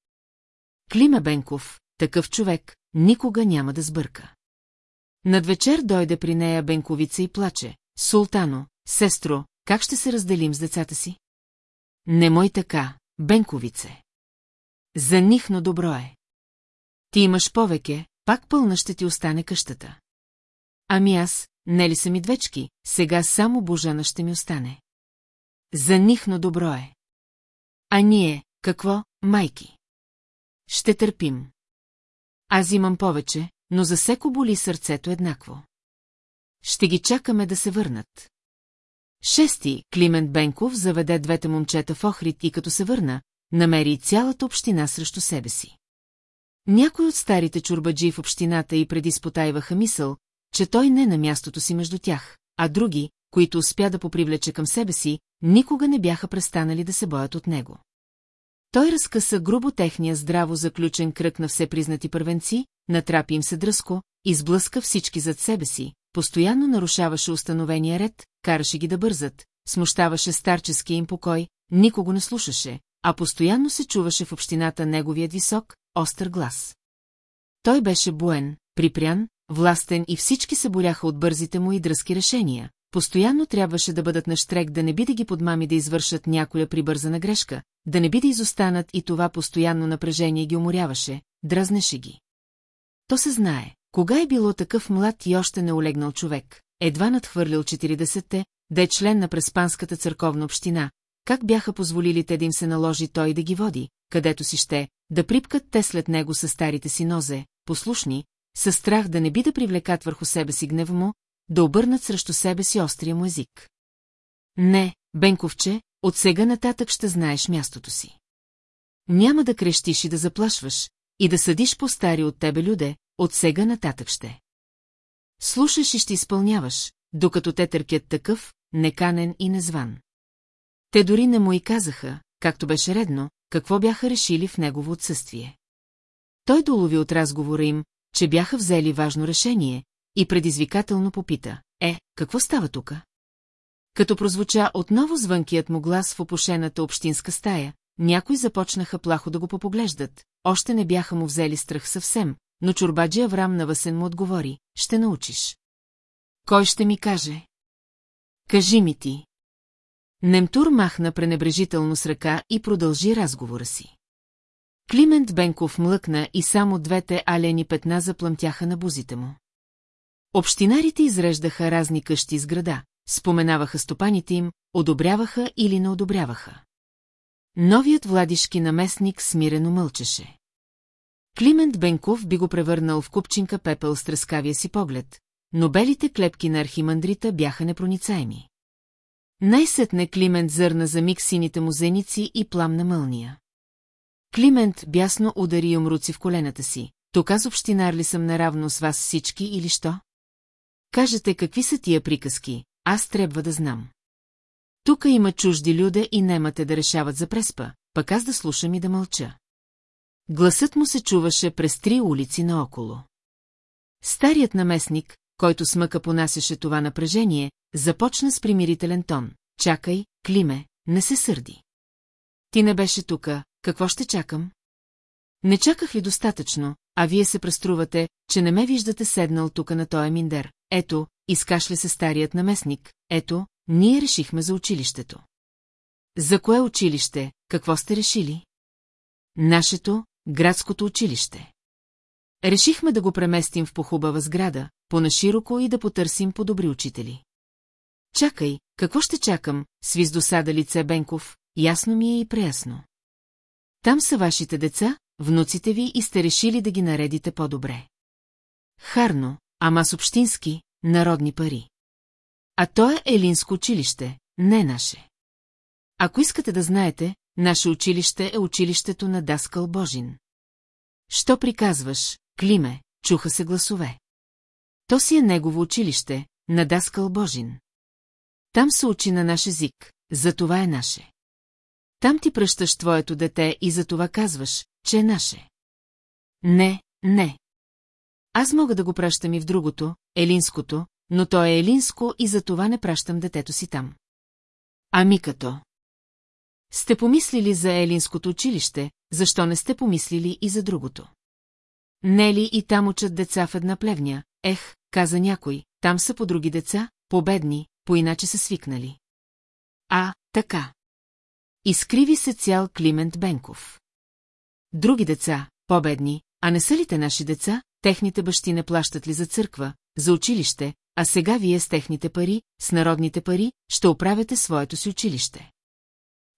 Клима Бенков, такъв човек, никога няма да сбърка. Над вечер дойде при нея Бенковица и плаче. Султано, сестро, как ще се разделим с децата си? Не мой така, Бенковице. Занихно добро е. Ти имаш повеке, пак пълна ще ти остане къщата. Ами аз, не ли са ми двечки, сега само Божана ще ми остане. Занихно добро е. А ние, какво, майки? Ще търпим. Аз имам повече, но за секо боли сърцето еднакво. Ще ги чакаме да се върнат. Шести, Климент Бенков заведе двете момчета в Охрид и като се върна, намери цялата община срещу себе си. Някой от старите чурбаджи в общината и преди спотайваха мисъл, че той не е на мястото си между тях, а други, които успя да попривлече към себе си, никога не бяха престанали да се боят от него. Той разкъса грубо техния здраво заключен кръг на все признати първенци, натрапи им се дръско, изблъска всички зад себе си, постоянно нарушаваше установения ред, караше ги да бързат, смущаваше старческия им покой, никого не слушаше, а постоянно се чуваше в общината неговият висок, остър глас. Той беше буен, припрян, властен и всички се боряха от бързите му и дръзки решения. Постоянно трябваше да бъдат на штрек, да не би да ги подмами да извършат някоя прибързана грешка, да не би да изостанат и това постоянно напрежение ги уморяваше, дразнеше ги. То се знае, кога е било такъв млад и още не олегнал човек, едва надхвърлил 40-те, да е член на Преспанската църковна община, как бяха позволили те да им се наложи той да ги води, където си ще, да припкат те след него с старите си нозе, послушни, със страх да не би да привлекат върху себе си гнев му, да обърнат срещу себе си острия му език. Не, Бенковче, от сега нататък ще знаеш мястото си. Няма да крещиш и да заплашваш, и да съдиш по стари от тебе люде, от сега нататък ще. Слушаш и ще изпълняваш, докато те търпят такъв, неканен и незван. Те дори не му и казаха, както беше редно, какво бяха решили в негово отсъствие. Той долови от разговора им, че бяха взели важно решение, и предизвикателно попита, е, какво става тука? Като прозвуча отново звънкият му глас в опушената общинска стая, някои започнаха плахо да го попоглеждат, още не бяха му взели страх съвсем, но чурбаджи Аврам навъсен му отговори, ще научиш. Кой ще ми каже? Кажи ми ти. Немтур махна пренебрежително с ръка и продължи разговора си. Климент Бенков млъкна и само двете алени петна заплъмтяха на бузите му. Общинарите изреждаха разни къщи с града, споменаваха стопаните им, одобряваха или не одобряваха. Новият владишки наместник смирено мълчеше. Климент Бенков би го превърнал в купчинка пепел с трескавия си поглед, но белите клепки на архимандрита бяха непроницаеми. Най-сетне Климент зърна за миг сините му зеници и пламна мълния. Климент бясно удари умруци в колената си. Тук аз общинар ли съм наравно с вас всички или що? Кажете какви са тия приказки, аз трябва да знам. Тука има чужди люде и немате да решават за преспа, пък аз да слушам и да мълча. Гласът му се чуваше през три улици наоколо. Старият наместник, който смъка понасяше това напрежение, започна с примирителен тон. Чакай, Климе, не се сърди. Ти не беше тука, какво ще чакам? Не чаках ли достатъчно, а вие се преструвате, че не ме виждате седнал тука на тоя миндер. Ето, изкашля се старият наместник, ето, ние решихме за училището. За кое училище, какво сте решили? Нашето, градското училище. Решихме да го преместим в похубава сграда, по-нашироко и да потърсим по-добри учители. Чакай, какво ще чакам, с досада лице Бенков, ясно ми е и преясно. Там са вашите деца, внуците ви и сте решили да ги наредите по-добре. Харно, ама с общински, народни пари. А то е Елинско училище, не наше. Ако искате да знаете, наше училище е училището на Даскал Божин. Що приказваш, Климе, чуха се гласове. То си е негово училище, на Даскал Божин. Там се учи на наш език, за това е наше. Там ти пръщаш твоето дете и за това казваш, че е наше. Не, не. Аз мога да го пращам и в другото, елинското, но то е елинско и за това не пращам детето си там. Ами като? Сте помислили за елинското училище, защо не сте помислили и за другото? Не ли и там учат деца в една плевня? Ех, каза някой, там са по други деца, победни, по-иначе са свикнали. А, така. Изкриви се цял Климент Бенков. Други деца, победни, а не са ли те наши деца, техните бащи не плащат ли за църква, за училище, а сега вие с техните пари, с народните пари, ще оправяте своето си училище.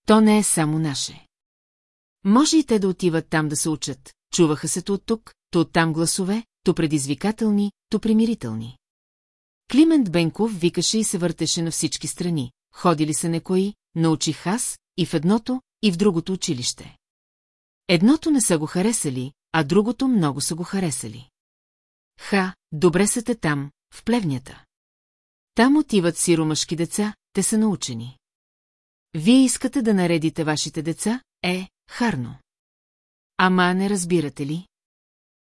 То не е само наше. Може и те да отиват там да се учат, чуваха се то от тук, то оттам гласове, то предизвикателни, то примирителни. Климент Бенков викаше и се въртеше на всички страни. Ходили се некои, научих аз, и в едното, и в другото училище. Едното не са го харесали, а другото много са го харесали. Ха, добре са те там, в плевнята. Там отиват сиромашки деца, те са научени. Вие искате да наредите вашите деца? Е, харно. Ама не разбирате ли?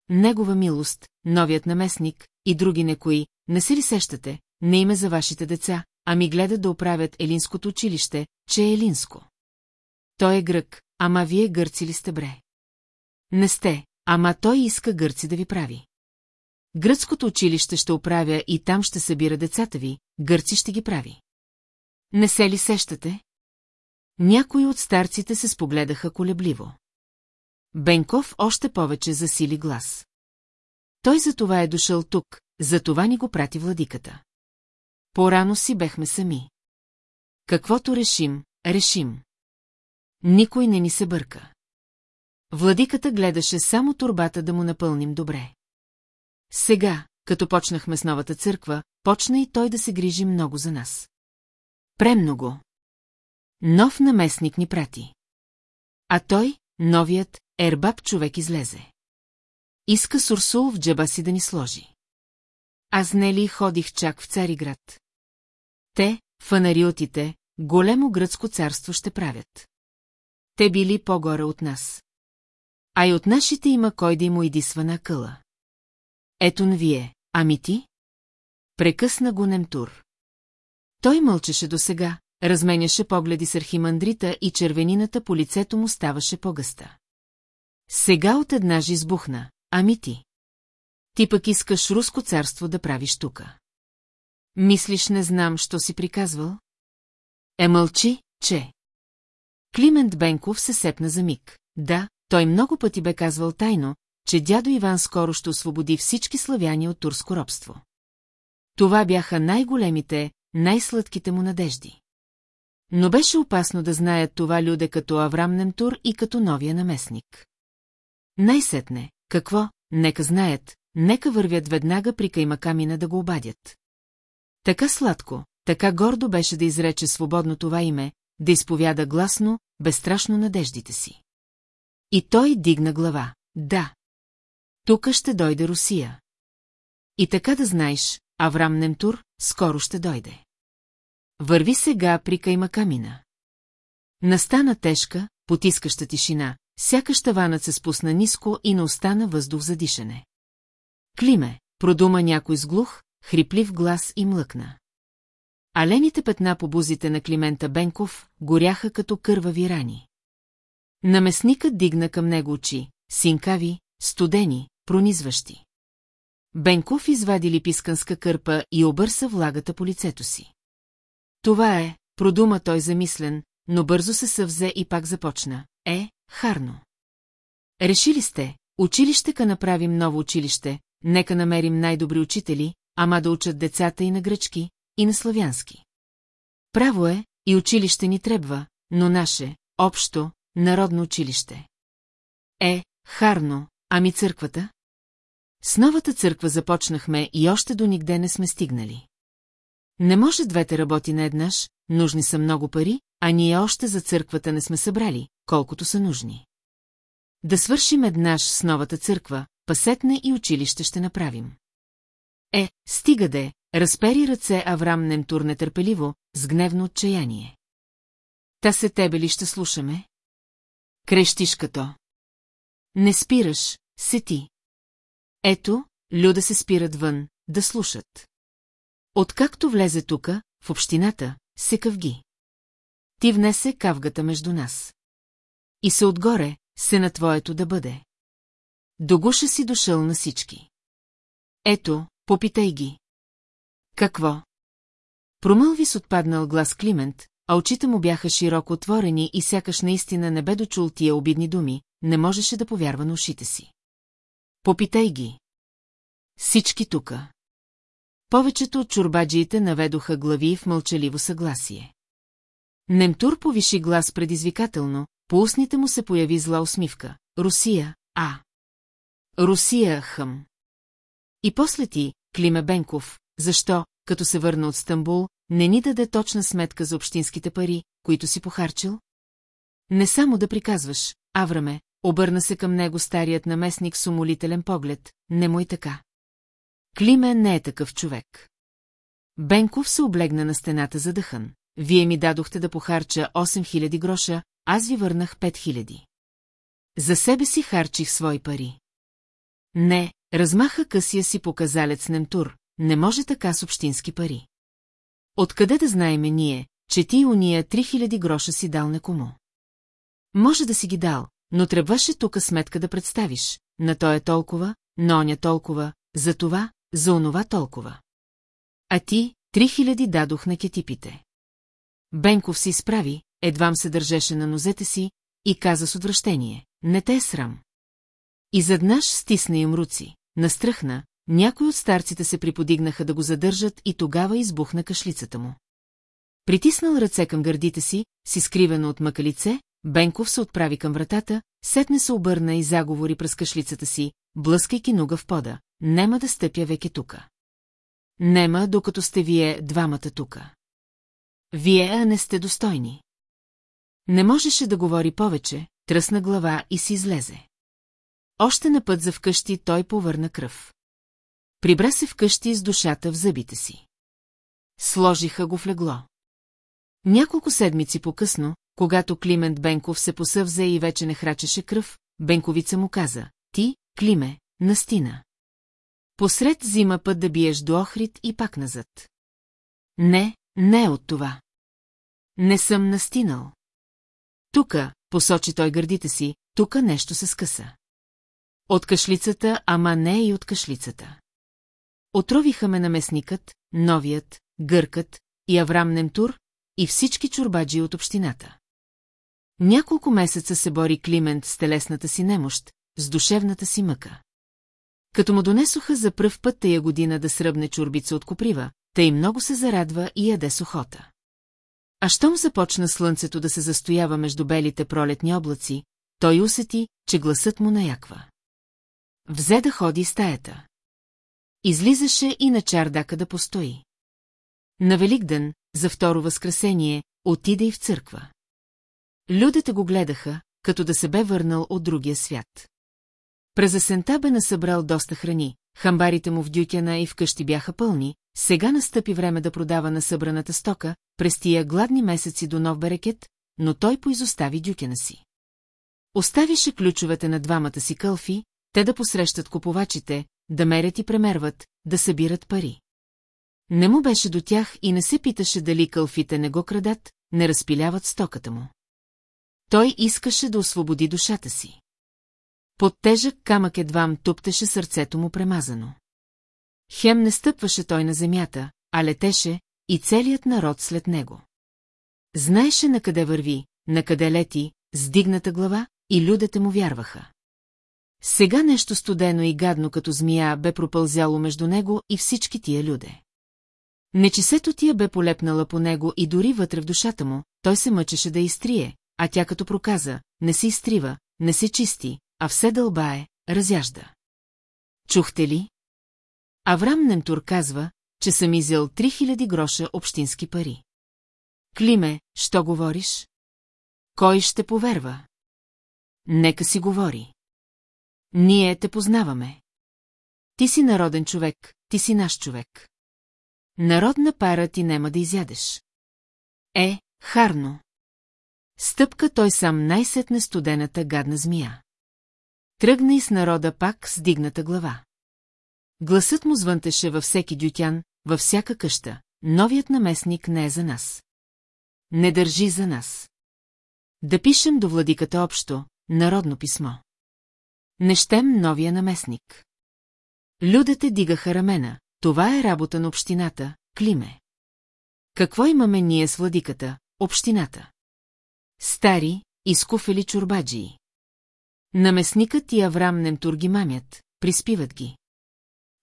Негова милост, новият наместник и други некои, не се ли сещате, не име за вашите деца, ами гледат да оправят Елинското училище, че е Елинско. Той е грък, ама вие гърци ли сте бре? Не сте, ама той иска гърци да ви прави. Гръцкото училище ще оправя и там ще събира децата ви, гърци ще ги прави. Не се ли сещате? Някои от старците се спогледаха колебливо. Бенков още повече засили глас. Той за това е дошъл тук, за това ни го прати владиката. Порано си бехме сами. Каквото решим, решим. Никой не ни се бърка. Владиката гледаше само турбата да му напълним добре. Сега, като почнахме с новата църква, почна и той да се грижи много за нас. Премного. Нов наместник ни прати. А той, новият, ербаб човек излезе. Иска Сурсул в джаба си да ни сложи. Аз не ли ходих чак в Цариград? Те, фанариотите, големо гръцко царство ще правят. Те били по-горе от нас. А и от нашите има кой да му идисва на къла. Ето на вие, ами ти? Прекъсна го Немтур. Той мълчеше досега, разменяше погледи с архимандрита и червенината по лицето му ставаше по-гъста. Сега от една избухна, ами ти. Ти пък искаш руско царство да правиш тука. Мислиш, не знам, що си приказвал? Е мълчи, че... Климент Бенков се сепна за миг. Да, той много пъти бе казвал тайно, че дядо Иван скоро ще освободи всички славяни от турско робство. Това бяха най-големите, най-сладките му надежди. Но беше опасно да знаят това люде като Аврам Немтур и като новия наместник. Най-сетне, какво, нека знаят, нека вървят веднага при Каймакамина да го обадят. Така сладко, така гордо беше да изрече свободно това име, да изповяда гласно, безстрашно надеждите си. И той дигна глава. Да. Тука ще дойде Русия. И така да знаеш, Аврам Немтур скоро ще дойде. Върви сега при Каймакамина. Настана тежка, потискаща тишина, сякаш таванът се спусна ниско и не остана въздух за дишане. Климе, продума някой с глух, хриплив глас и млъкна. Алените петна по бузите на Климента Бенков горяха като кървави рани. Наместникът дигна към него очи, синкави, студени, пронизващи. Бенков извади липисканска кърпа и обърса влагата по лицето си. Това е, продума той замислен, но бързо се съвзе и пак започна. Е, харно. Решили сте, училище ка направим ново училище, нека намерим най-добри учители, ама да учат децата и на гръчки, и на славянски. Право е, и училище ни трябва, но наше, общо, народно училище. Е, харно, ами църквата? С новата църква започнахме и още до нигде не сме стигнали. Не може двете работи на нужни са много пари, а ние още за църквата не сме събрали, колкото са нужни. Да свършим еднаш с новата църква, пасетне и училище ще направим. Е, стига де, разпери ръце Аврам Немтур нетърпеливо, с гневно отчаяние. Та се тебе ли ще слушаме? Крещиш като. Не спираш, се ти. Ето, люда се спират вън, да слушат. Откакто влезе тука, в общината, се къвги. Ти внесе кавгата между нас. И се отгоре, се на твоето да бъде. До гуша си дошъл на всички. Ето, попитай ги. Какво? Промълви с отпаднал глас Климент, а очите му бяха широко отворени и сякаш наистина не бе дочул тия обидни думи, не можеше да повярва на ушите си. Попитай ги. Всички тука. Повечето от чурбаджиите наведоха глави в мълчаливо съгласие. Немтур повиши глас предизвикателно, по устните му се появи зла усмивка. Русия, а. Русия, хъм. И после ти, Климе Бенков, защо, като се върна от Стамбул, не ни даде точна сметка за общинските пари, които си похарчил? Не само да приказваш, Авраме, обърна се към него старият наместник с умолителен поглед, не му и така. Климе не е такъв човек. Бенков се облегна на стената задъхан. Вие ми дадохте да похарча 8000 гроша, аз ви върнах 5000. За себе си харчих свои пари. Не, размаха късия си показалец Немтур, не може така с общински пари. Откъде да знаеме ние, че ти уния 3000 гроша си дал некому? Може да си ги дал, но трябваше тука сметка да представиш. На той е толкова, на оня толкова, за това, за онова толкова. А ти, 3000 дадох на кетипите. Бенков се изправи, едвам се държеше на нозете си и каза с отвращение. Не те е срам. И заднаш стисна им руци, настръхна, някои от старците се приподигнаха да го задържат и тогава избухна кашлицата му. Притиснал ръце към гърдите си, си скривено от мъка лице, Бенков се отправи към вратата, сетне се обърна и заговори през кашлицата си, блъскайки нога в пода. Нема да стъпя веке тука. Нема, докато сте вие двамата тука. Вие не сте достойни. Не можеше да говори повече, тръсна глава и си излезе. Още на път за вкъщи той повърна кръв. Прибра се вкъщи с душата в зъбите си. Сложиха го в легло. Няколко седмици по-късно, когато Климент Бенков се посъвзе и вече не храчеше кръв, Бенковица му каза, ти, Климе, настина. Посред зима път да биеш до Охрид и пак назад. Не, не от това. Не съм настинал. Тука, посочи той гърдите си, тука нещо се скъса. От кашлицата, ама не и от кашлицата. Отровиха ме наместникът, новият, гъркът и Аврам Немтур и всички чурбаджи от общината. Няколко месеца се бори Климент с телесната си немощ, с душевната си мъка. Като му донесоха за пръв път тая година да сръбне чурбица от коприва, тъй много се зарадва и яде сухота. А щом започна слънцето да се застоява между белите пролетни облаци, той усети, че гласът му наяква. Взе да ходи стаята. Излизаше и на чардака да постои. На Великден, за второ възкресение, отида и в църква. Людите го гледаха, като да се бе върнал от другия свят. През есента бе насъбрал доста храни, хамбарите му в дюкяна и вкъщи бяха пълни, сега настъпи време да продава на събраната стока, през тия гладни месеци до нов берекет, но той поизостави дюкена си. Оставише ключовете на двамата си кълфи, те да посрещат купувачите, да мерят и премерват, да събират пари. Не му беше до тях и не се питаше дали кълфите не го крадат, не разпиляват стоката му. Той искаше да освободи душата си. Под тежък камък едвам туптеше сърцето му премазано. Хем не стъпваше той на земята, а летеше и целият народ след него. Знаеше на къде върви, на къде лети, с глава и людите му вярваха. Сега нещо студено и гадно като змия бе пропълзяло между него и всички тия люде. Нечисето тия бе полепнала по него и дори вътре в душата му, той се мъчеше да изтрие, а тя като проказа, не се изтрива, не се чисти, а все дълбае, разяжда. Чухте ли? Аврам Немтур казва, че съм изял 3000 гроша общински пари. Климе, що говориш? Кой ще поверва? Нека си говори. Ние те познаваме. Ти си народен човек, ти си наш човек. Народна пара ти нема да изядеш. Е, харно. Стъпка той сам най-сетне студената гадна змия. Тръгна и с народа пак с дигната глава. Гласът му звънтеше във всеки дютян, във всяка къща. Новият наместник не е за нас. Не държи за нас. Да пишем до владиката общо, народно писмо. Не щем новия наместник. Людите дигаха рамена. Това е работа на общината, Климе. Какво имаме ние с владиката, общината? Стари, изкуфели чурбаджии. Наместникът и Аврам Немтур мамят, приспиват ги.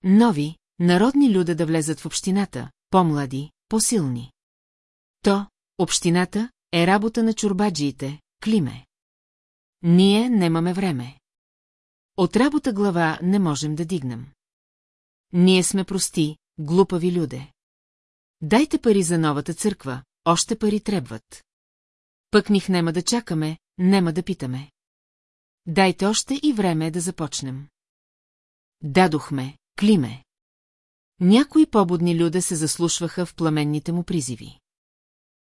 Нови, народни люда да влезат в общината, по-млади, по-силни. То, общината, е работа на чурбаджиите, Климе. Ние немаме време. От работа глава не можем да дигнем. Ние сме прости, глупави люде. Дайте пари за новата църква, още пари трябват. Пък них нема да чакаме, нема да питаме. Дайте още и време да започнем. Дадохме, Климе. Някои побудни люде се заслушваха в пламенните му призиви.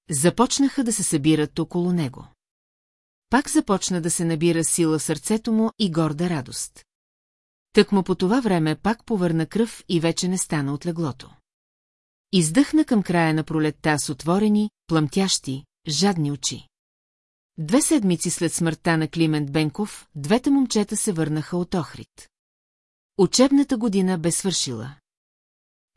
Започнаха да се събират около него. Пак започна да се набира сила сърцето му и горда радост. Тък му по това време пак повърна кръв и вече не стана от леглото. Издъхна към края на пролетта с отворени, плъмтящи, жадни очи. Две седмици след смъртта на Климент Бенков, двете момчета се върнаха от Охрид. Учебната година бе свършила.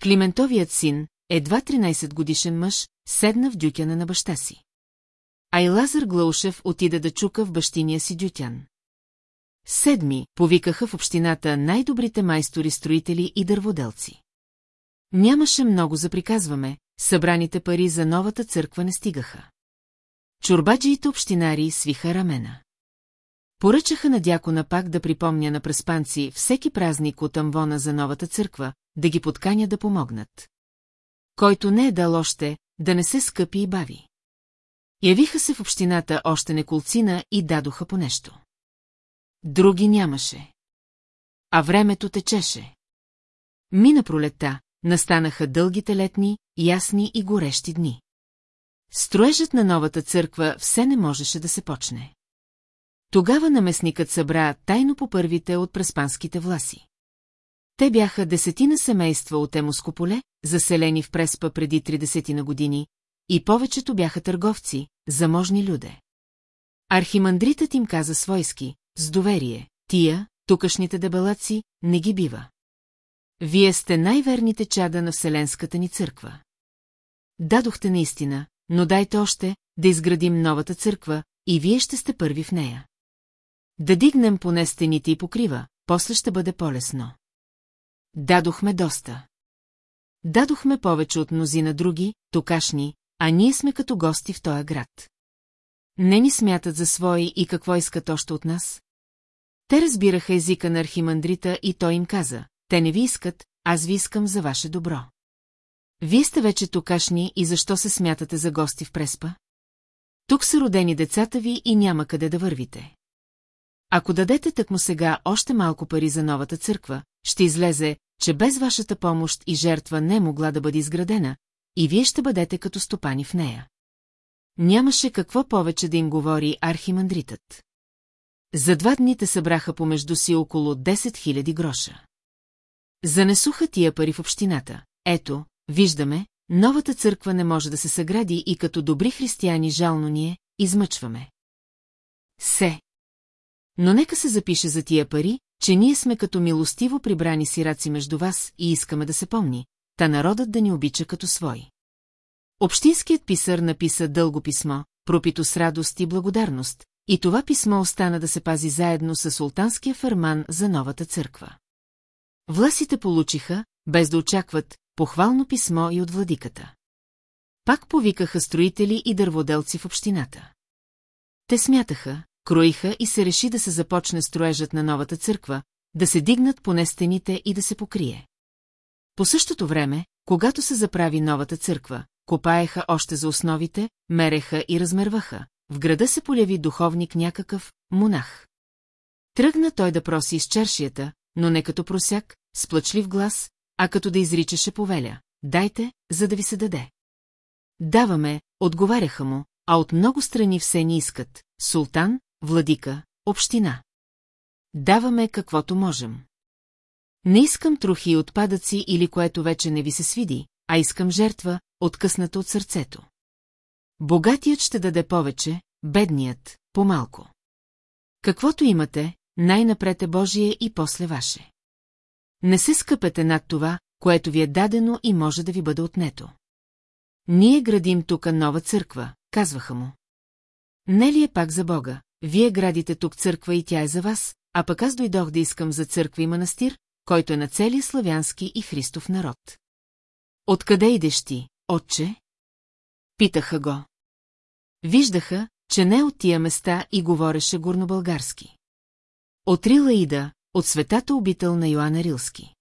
Климентовият син, едва 13 годишен мъж, седна в дюкяна на баща си. А и Глаушев отида да чука в бащиния си дютян. Седми повикаха в общината най-добрите майстори-строители и дърводелци. Нямаше много за приказваме, събраните пари за новата църква не стигаха. Чурбаджиите общинари свиха рамена. Поръчаха на дякона пак да припомня на преспанци всеки празник от амвона за новата църква, да ги подканя да помогнат. Който не е дал още, да не се скъпи и бави. Явиха се в общината още неколцина и дадоха по нещо. Други нямаше. А времето течеше. Мина пролетта, настанаха дългите летни, ясни и горещи дни. Строежът на новата църква все не можеше да се почне. Тогава наместникът събра тайно по първите от преспанските власи. Те бяха десетина семейства от Емоско поле, заселени в Преспа преди 30 на години, и повечето бяха търговци, заможни люде. Архимандритът им каза свойски, с доверие, тия, тукашните дебелаци, не ги бива. Вие сте най-верните чада на Вселенската ни църква. Дадохте наистина, но дайте още, да изградим новата църква, и вие ще сте първи в нея. Да дигнем поне стените и покрива, после ще бъде по-лесно. Дадохме доста. Дадохме повече от мнозина други, токашни, а ние сме като гости в този град. Не ни смятат за свои и какво искат още от нас? Те разбираха езика на архимандрита и той им каза, те не ви искат, аз ви искам за ваше добро. Вие сте вече токашни и защо се смятате за гости в Преспа? Тук са родени децата ви и няма къде да вървите. Ако дадете тъкмо сега още малко пари за новата църква, ще излезе, че без вашата помощ и жертва не могла да бъде изградена, и вие ще бъдете като стопани в нея. Нямаше какво повече да им говори архимандритът. За два дни те събраха помежду си около 10 000 гроша. Занесуха тия пари в общината. Ето, виждаме, новата църква не може да се съгради и като добри християни жално ние, измъчваме. Се. Но нека се запише за тия пари, че ние сме като милостиво прибрани сираци между вас и искаме да се помни, та народът да ни обича като свой. Общинският писар написа дълго писмо, пропито с радост и благодарност, и това писмо остана да се пази заедно с султанския ферман за новата църква. Власите получиха, без да очакват, похвално писмо и от владиката. Пак повикаха строители и дърводелци в общината. Те смятаха, кроиха и се реши да се започне строежът на новата църква, да се дигнат поне стените и да се покрие. По същото време, когато се заправи новата църква, копаеха още за основите, мереха и размерваха. В града се поляви духовник някакъв, монах. Тръгна той да проси из чершията, но не като просяк, с плачлив глас, а като да изричаше повеля. Дайте, за да ви се даде. Даваме, отговаряха му, а от много страни все ни искат. Султан, владика, община. Даваме каквото можем. Не искам трохи и отпадъци или което вече не ви се свиди, а искам жертва, откъсната от сърцето. Богатият ще даде повече, бедният – по-малко. Каквото имате, най-напред е Божие и после ваше. Не се скъпете над това, което ви е дадено и може да ви бъде отнето. Ние градим тука нова църква, казваха му. Не ли е пак за Бога? Вие градите тук църква и тя е за вас, а пък аз дойдох да искам за църква и манастир, който е на целия славянски и Христов народ. Откъде идеш ти, отче? Питаха го. Виждаха, че не от тия места и говореше горнобългарски. От Рила Ида, от светата обител на Йоанна Рилски.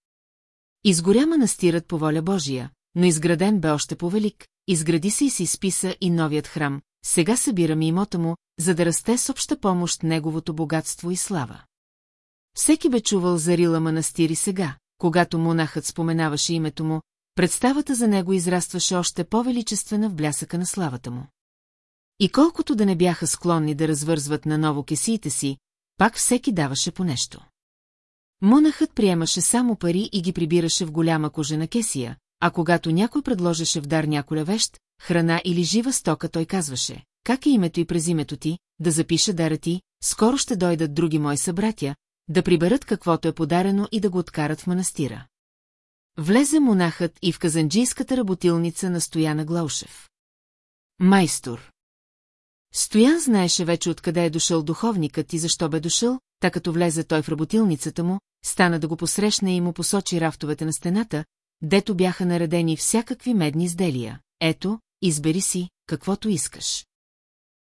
Изгоря манастирът по воля Божия, но изграден бе още повелик, изгради се и се изписа и новият храм, сега събираме имота му, за да расте с обща помощ неговото богатство и слава. Всеки бе чувал за Рила манастир и сега, когато монахът споменаваше името му, представата за него израстваше още по-величествена в блясъка на славата му. И колкото да не бяха склонни да развързват на ново кесиите си, пак всеки даваше по нещо. Монахът приемаше само пари и ги прибираше в голяма кожена кесия, а когато някой предложеше в дар няколя вещ, храна или жива стока, той казваше, как е името и през името ти, да запиша дара ти, скоро ще дойдат други мои събратя, да приберат каквото е подарено и да го откарат в манастира. Влезе монахът и в казанджийската работилница на Стояна Глаушев. Майстор. Стоян знаеше вече откъде е дошъл духовникът и защо бе дошъл, така като влезе той в работилницата му, стана да го посрещне и му посочи рафтовете на стената, дето бяха наредени всякакви медни изделия. Ето, избери си, каквото искаш.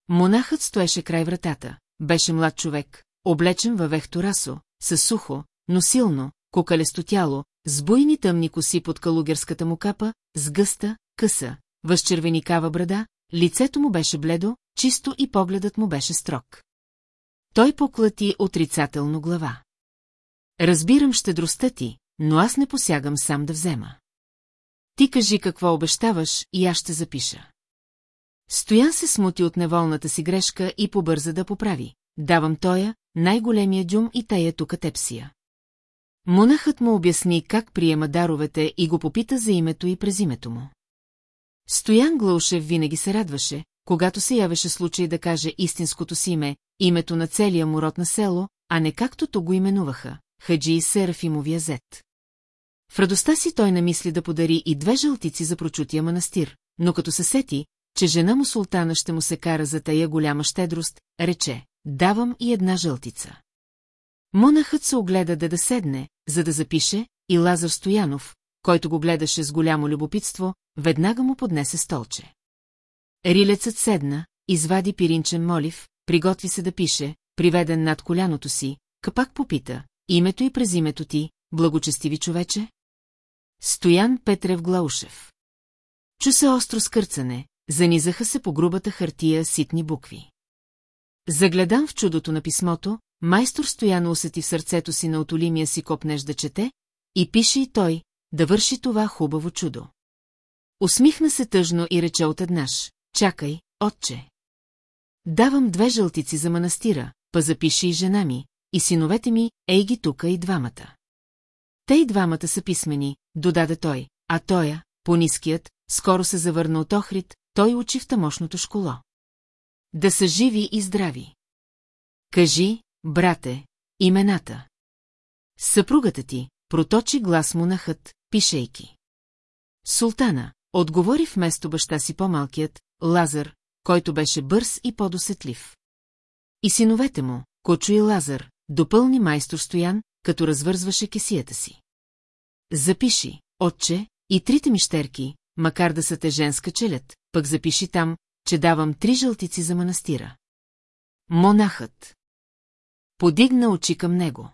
Монахът стоеше край вратата. Беше млад човек, облечен във вехторасо, със сухо, но силно, кокалесто тяло, с буйни тъмни коси под калугерската му капа, с гъста, къса, възчервеникава брада, лицето му беше бледо, чисто и погледът му беше строг. Той поклати отрицателно глава. Разбирам щедростта ти, но аз не посягам сам да взема. Ти кажи какво обещаваш и аз ще запиша. Стоян се смути от неволната си грешка и побърза да поправи. Давам тоя, най-големия дюм и тая тука тепсия. Монахът му обясни как приема даровете и го попита за името и през името му. Стоян Глаушев винаги се радваше, когато се явеше случай да каже истинското си име, името на целия му род на село, а не както то го именуваха, Хаджи и Серафимовия зет. В радостта си той намисли да подари и две жълтици за прочутия манастир, но като се сети, че жена му султана ще му се кара за тая голяма щедрост, рече, давам и една жълтица. Монахът се огледа да да седне, за да запише, и Лазар Стоянов, който го гледаше с голямо любопитство, веднага му поднесе столче. Рилецът седна, извади пиринчен молив, приготви се да пише, приведен над коляното си, капак попита, името и през името ти, благочестиви човече? Стоян Петрев Глаушев. Чу се остро скърцане, занизаха се по грубата хартия ситни букви. Загледан в чудото на писмото, майстор Стоян усети в сърцето си на отолимия си копнеж да чете, и пише и той, да върши това хубаво чудо. Усмихна се тъжно и рече отеднъж, чакай, отче. Давам две жълтици за манастира, па запиши и жена ми, и синовете ми, ей ги тука и двамата. Те и двамата са писмени, додаде той, а тоя, по-ниският, скоро се завърна от Охрид, той учи в тамошното школо. Да са живи и здрави. Кажи, брате, имената. Съпругата ти, проточи глас му нахът, пишейки. Султана, отговори вместо баща си по-малкият, Лазар, който беше бърз и по-досетлив. и синовете му, Кочо и Лазар, допълни майстор Стоян, като развързваше кесията си. Запиши, отче, и трите мищерки, макар да са те женска челят, пък запиши там, че давам три жълтици за манастира. Монахът. Подигна очи към него.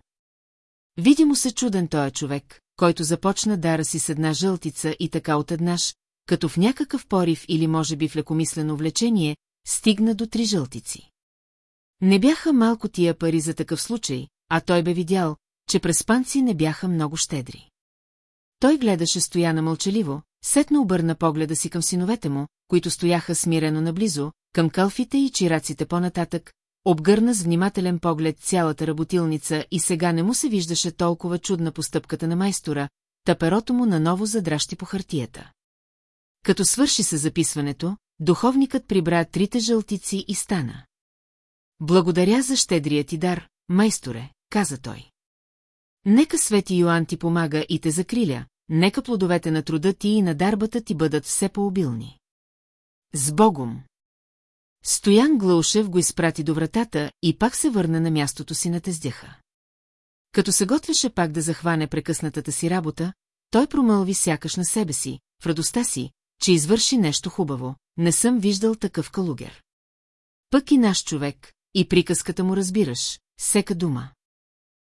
Види му се чуден той човек, който започна дара си с една жълтица и така отеднаш, като в някакъв порив или може би в лекомислено влечение, стигна до три жълтици. Не бяха малко тия пари за такъв случай, а той бе видял, че през панци не бяха много щедри. Той гледаше стояна мълчаливо, сетно обърна погледа си към синовете му, които стояха смирено наблизо, към калфите и чираците по-нататък, обгърна с внимателен поглед цялата работилница и сега не му се виждаше толкова чудна постъпката на майстора, таперото му наново задращи по хартията. Като свърши се записването, духовникът прибра трите жълтици и стана. Благодаря за щедрия ти дар, майсторе, каза той. Нека Свети Йоан ти помага и те закриля, нека плодовете на труда ти и на дарбата ти бъдат все по-обилни. С Богом! Стоян Глаушев го изпрати до вратата и пак се върна на мястото си на тездяха. Като се готвеше пак да захване прекъснатата си работа, той промълви сякаш на себе си, в радостта си, че извърши нещо хубаво. Не съм виждал такъв калугер. Пък и наш човек, и приказката му разбираш, сека дума.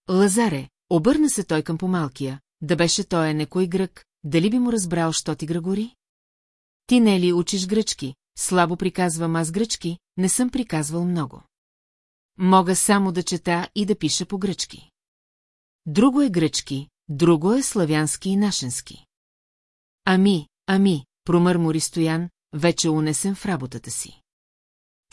Лазаре, обърна се той към помалкия, да беше той е некой грък, дали би му разбрал, що ти грагори? Ти не ли учиш гръчки, слабо приказвам аз гръчки, не съм приказвал много. Мога само да чета и да пиша по гръчки. Друго е гръчки, друго е славянски и нашенски. Ами, ами, промърмори Стоян, вече унесен в работата си.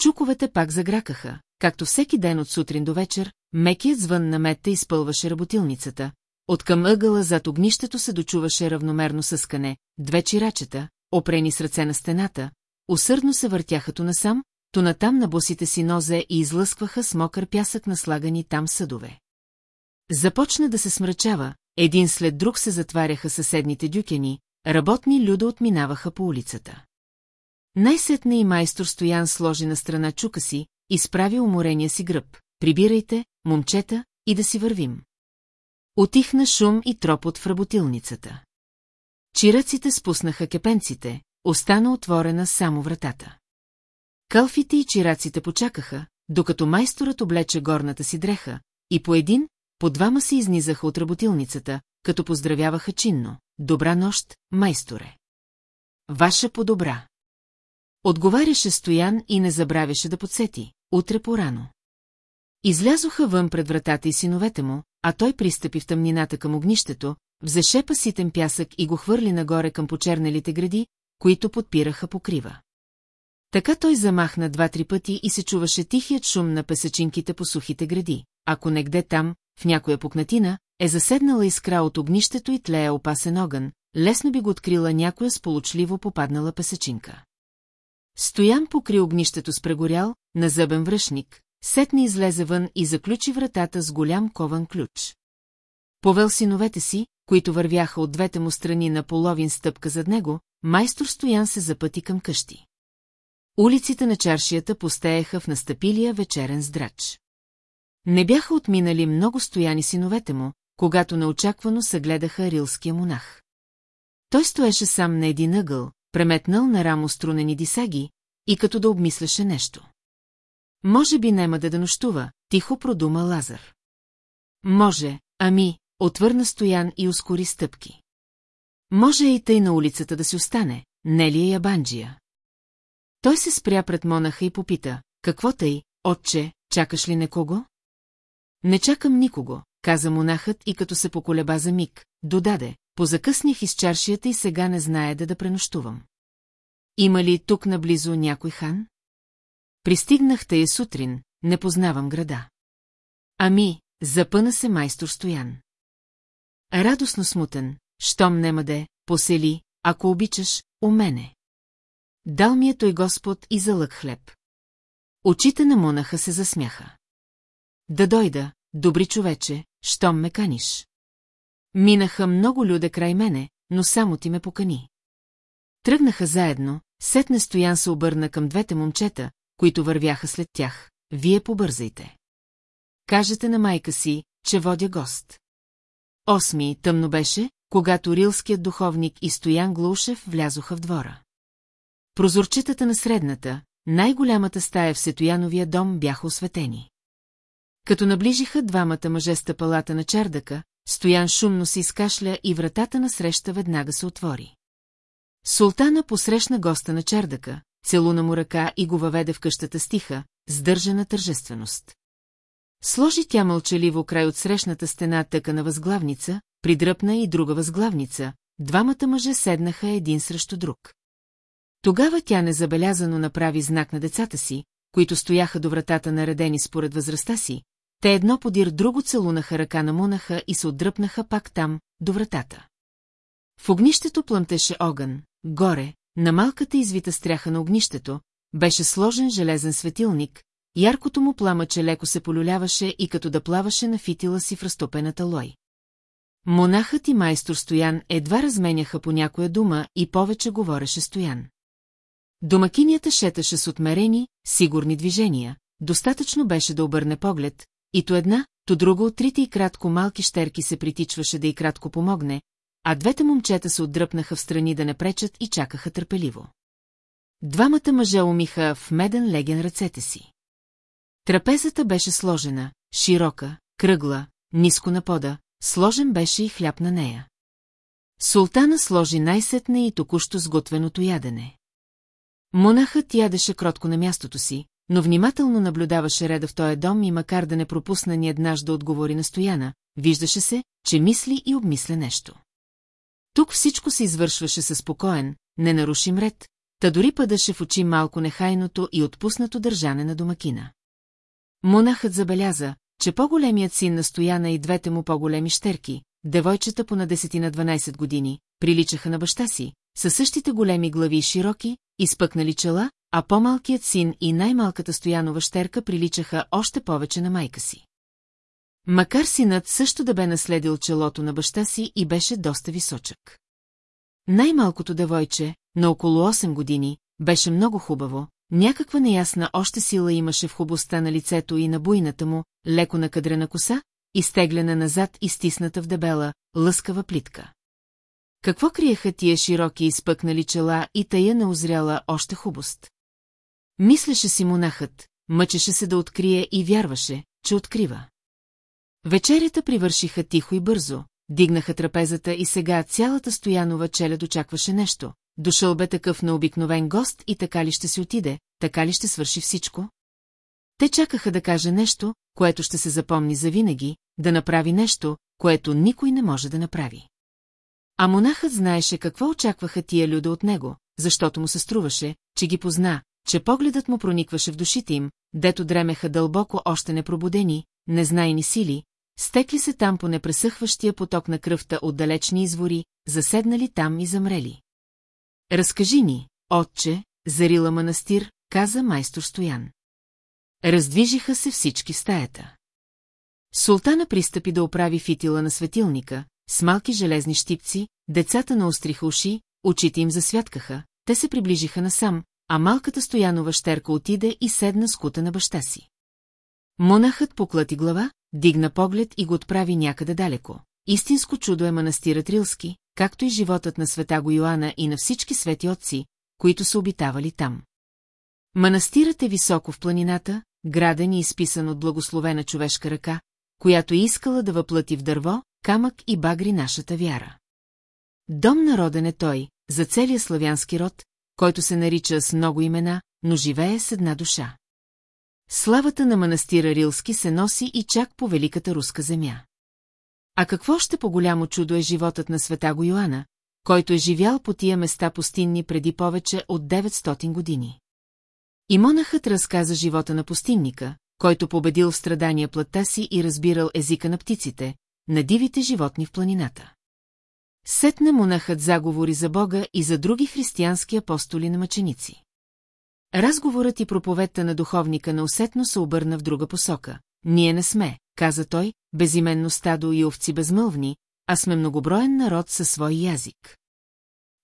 Чуковете пак загракаха, както всеки ден от сутрин до вечер, мекият звън на метта изпълваше работилницата, от към ъгъла зад огнището се дочуваше равномерно съскане, две чирачета, опрени с ръце на стената, усърдно се въртяха то насам, то натам на босите си нозе и излъскваха с мокър пясък на слагани там съдове. Започна да се смрачава, един след друг се затваряха съседните дюкени, работни люда отминаваха по улицата. Най-сетне и майстор Стоян сложи на страна чука си, изправи уморения си гръб. Прибирайте, момчета, и да си вървим. Отихна шум и тропот в работилницата. Чираците спуснаха кепенците, остана отворена само вратата. Кълфите и чираците почакаха, докато майсторът облече горната си дреха, и по един, по двама се изнизаха от работилницата, като поздравяваха чинно. Добра нощ, майсторе. Ваша по-добра. Отговаряше Стоян и не забравяше да подсети. Утре порано. Излязоха вън пред вратата и синовете му, а той пристъпи в тъмнината към огнището, взе паситен пясък и го хвърли нагоре към почернелите гради, които подпираха покрива. Така той замахна два-три пъти и се чуваше тихият шум на песечинките по сухите гради. Ако негде там, в някоя пукнатина, е заседнала искра от огнището и тлея опасен огън, лесно би го открила някоя сполучливо попаднала песечинка. Стоян покри огнището с прегорял, на зъбен връшник, сетне излезе вън и заключи вратата с голям кован ключ. Повел синовете си, които вървяха от двете му страни на половин стъпка зад него, майстор Стоян се запъти към къщи. Улиците на чаршията постееха в настъпилия вечерен здрач. Не бяха отминали много стояни синовете му, когато неочаквано съгледаха рилския монах. Той стоеше сам на един ъгъл, преметнал на рамо струнени дисаги и като да обмисляше нещо. Може би нема да нощува, тихо продума Лазар. Може, ами, отвърна Стоян и ускори стъпки. Може и тъй на улицата да си остане, не ли е ябанджия? Той се спря пред монаха и попита, какво тъй, отче, чакаш ли некого? Не чакам никого, каза монахът и като се поколеба за миг, додаде, позакъснях из чаршията и сега не знае да да пренощувам. Има ли тук наблизо някой хан? Пристигнах тъй сутрин, не познавам града. Ами, запъна се майстор Стоян. Радостно смутен, щом нема де, посели, ако обичаш, у мене. Дал ми е той Господ и залък хлеб. Очите на монаха се засмяха. Да дойда, добри човече, щом ме каниш. Минаха много люде край мене, но само ти ме покани. Тръгнаха заедно, сетне Стоян се обърна към двете момчета, които вървяха след тях. вие побързайте. Кажете на майка си, че водя гост. Осми тъмно беше, когато рилският духовник и Стоян Глушев влязоха в двора. Прозорчетата на средната, най-голямата стая в Сетояновия дом бяха осветени. Като наближиха двамата мъже стъпалата на чардака, Стоян шумно се изкашля и вратата на среща веднага се отвори. Султана посрещна госта на чардака, целуна му ръка и го въведе в къщата стиха, сдържана тържественост. Сложи тя мълчаливо край от срещната стена тъка на възглавница, придръпна и друга възглавница, двамата мъже седнаха един срещу друг. Тогава тя незабелязано направи знак на децата си, които стояха до вратата наредени според възрастта си, те едно подир друго целунаха ръка на Мунаха и се отдръпнаха пак там, до вратата. В огнището плъмтеше огън, горе, на малката извита стряха на огнището, беше сложен железен светилник, яркото му пламъче леко се полюляваше и като да плаваше на фитила си в разтопената лой. Монахът и майстор Стоян едва разменяха по някоя дума и повече говореше Стоян. Домакинята шеташе с отмерени, сигурни движения, достатъчно беше да обърне поглед, и то една, то друга от трите и кратко малки щерки се притичваше да и кратко помогне, а двете момчета се отдръпнаха в страни да не пречат и чакаха търпеливо. Двамата мъже умиха в меден леген ръцете си. Трапезата беше сложена, широка, кръгла, ниско на пода, сложен беше и хляб на нея. Султана сложи най-сетне и току-що сготвеното ядене. Монахът ядеше кротко на мястото си, но внимателно наблюдаваше реда в този дом и макар да не пропусна ни еднаж да отговори на стояна, виждаше се, че мисли и обмисля нещо. Тук всичко се извършваше със спокоен, ненарушим ред, та дори падаше в очи малко нехайното и отпуснато държане на домакина. Монахът забеляза, че по-големият син на Стояна и двете му по-големи щерки, девойчета по на 10 на 12 години, приличаха на баща си, със същите големи глави и широки, изпъкнали чела, а по-малкият син и най-малката Стоянова щерка приличаха още повече на майка си. Макар синът също да бе наследил челото на баща си и беше доста височък. Най-малкото девойче, на около 8 години, беше много хубаво, някаква неясна още сила имаше в хубостта на лицето и на буйната му, леко накадрена коса, изтеглена назад и стисната в дебела, лъскава плитка. Какво криеха тия широки изпъкнали чела и тая неозряла още хубост? Мислеше си монахът, мъчеше се да открие и вярваше, че открива. Вечерята привършиха тихо и бързо, дигнаха трапезата и сега цялата стоянова челя дочакваше нещо. Дошъл бе такъв на обикновен гост и така ли ще си отиде, така ли ще свърши всичко? Те чакаха да каже нещо, което ще се запомни завинаги, да направи нещо, което никой не може да направи. А монахът знаеше какво очакваха тия люда от него, защото му се струваше, че ги позна, че погледът му проникваше в душите им, дето дремеха дълбоко още непробудени, незнайни сили, стекли се там по непресъхващия поток на кръвта от далечни извори, заседнали там и замрели. Разкажи ни, отче, зарила манастир, каза майстор Стоян. Раздвижиха се всички в стаята. Султана пристъпи да оправи фитила на светилника, с малки железни щипци, децата наостриха уши, очите им засвяткаха, те се приближиха насам, а малката Стоянова щерка отиде и седна с кута на баща си. Монахът поклати глава, дигна поглед и го отправи някъде далеко. Истинско чудо е манастирът Рилски, както и животът на света го Йоанна и на всички свети отци, които са обитавали там. Манастирът е високо в планината, граден и изписан от благословена човешка ръка, която е искала да въплати в дърво, камък и багри нашата вяра. Дом народен е той, за целия славянски род, който се нарича с много имена, но живее с една душа. Славата на манастира Рилски се носи и чак по великата руска земя. А какво ще по-голямо чудо е животът на света го Йоанна, който е живял по тия места пустинни преди повече от 900 години. И монахът разказа живота на пустинника, който победил в страдания плътта си и разбирал езика на птиците, на дивите животни в планината. Сетне монахът заговори за Бога и за други християнски апостоли на мъченици. Разговорът и проповедта на духовника неусетно се обърна в друга посока. Ние не сме, каза той, безименно стадо и овци безмълвни, а сме многоброен народ със свой язик.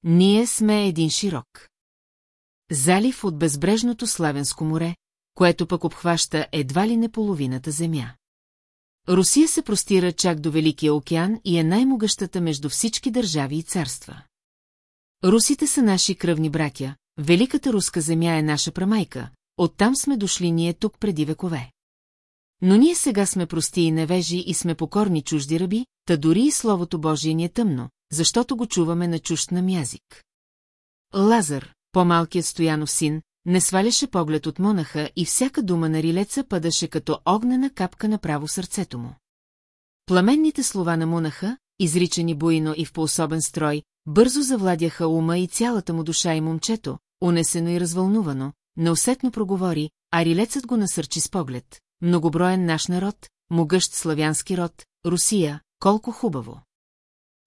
Ние сме един широк. Залив от безбрежното Славенско море, което пък обхваща едва ли не половината земя. Русия се простира чак до Великия океан и е най-могъщата между всички държави и царства. Русите са наши кръвни братя, Великата руска земя е наша прамайка, оттам сме дошли ние тук преди векове. Но ние сега сме прости и невежи и сме покорни чужди раби, та дори и Словото Божие ни е тъмно, защото го чуваме на чужд нам язик. Лазар, по-малкият Стоянов син, не сваляше поглед от монаха и всяка дума на рилеца падаше като огнена капка направо сърцето му. Пламенните слова на монаха, изричани буйно и в поособен строй, бързо завладяха ума и цялата му душа и момчето, унесено и развълнувано, неусетно проговори, а рилецът го насърчи с поглед. Многоброен наш народ, могъщ славянски род, Русия, колко хубаво.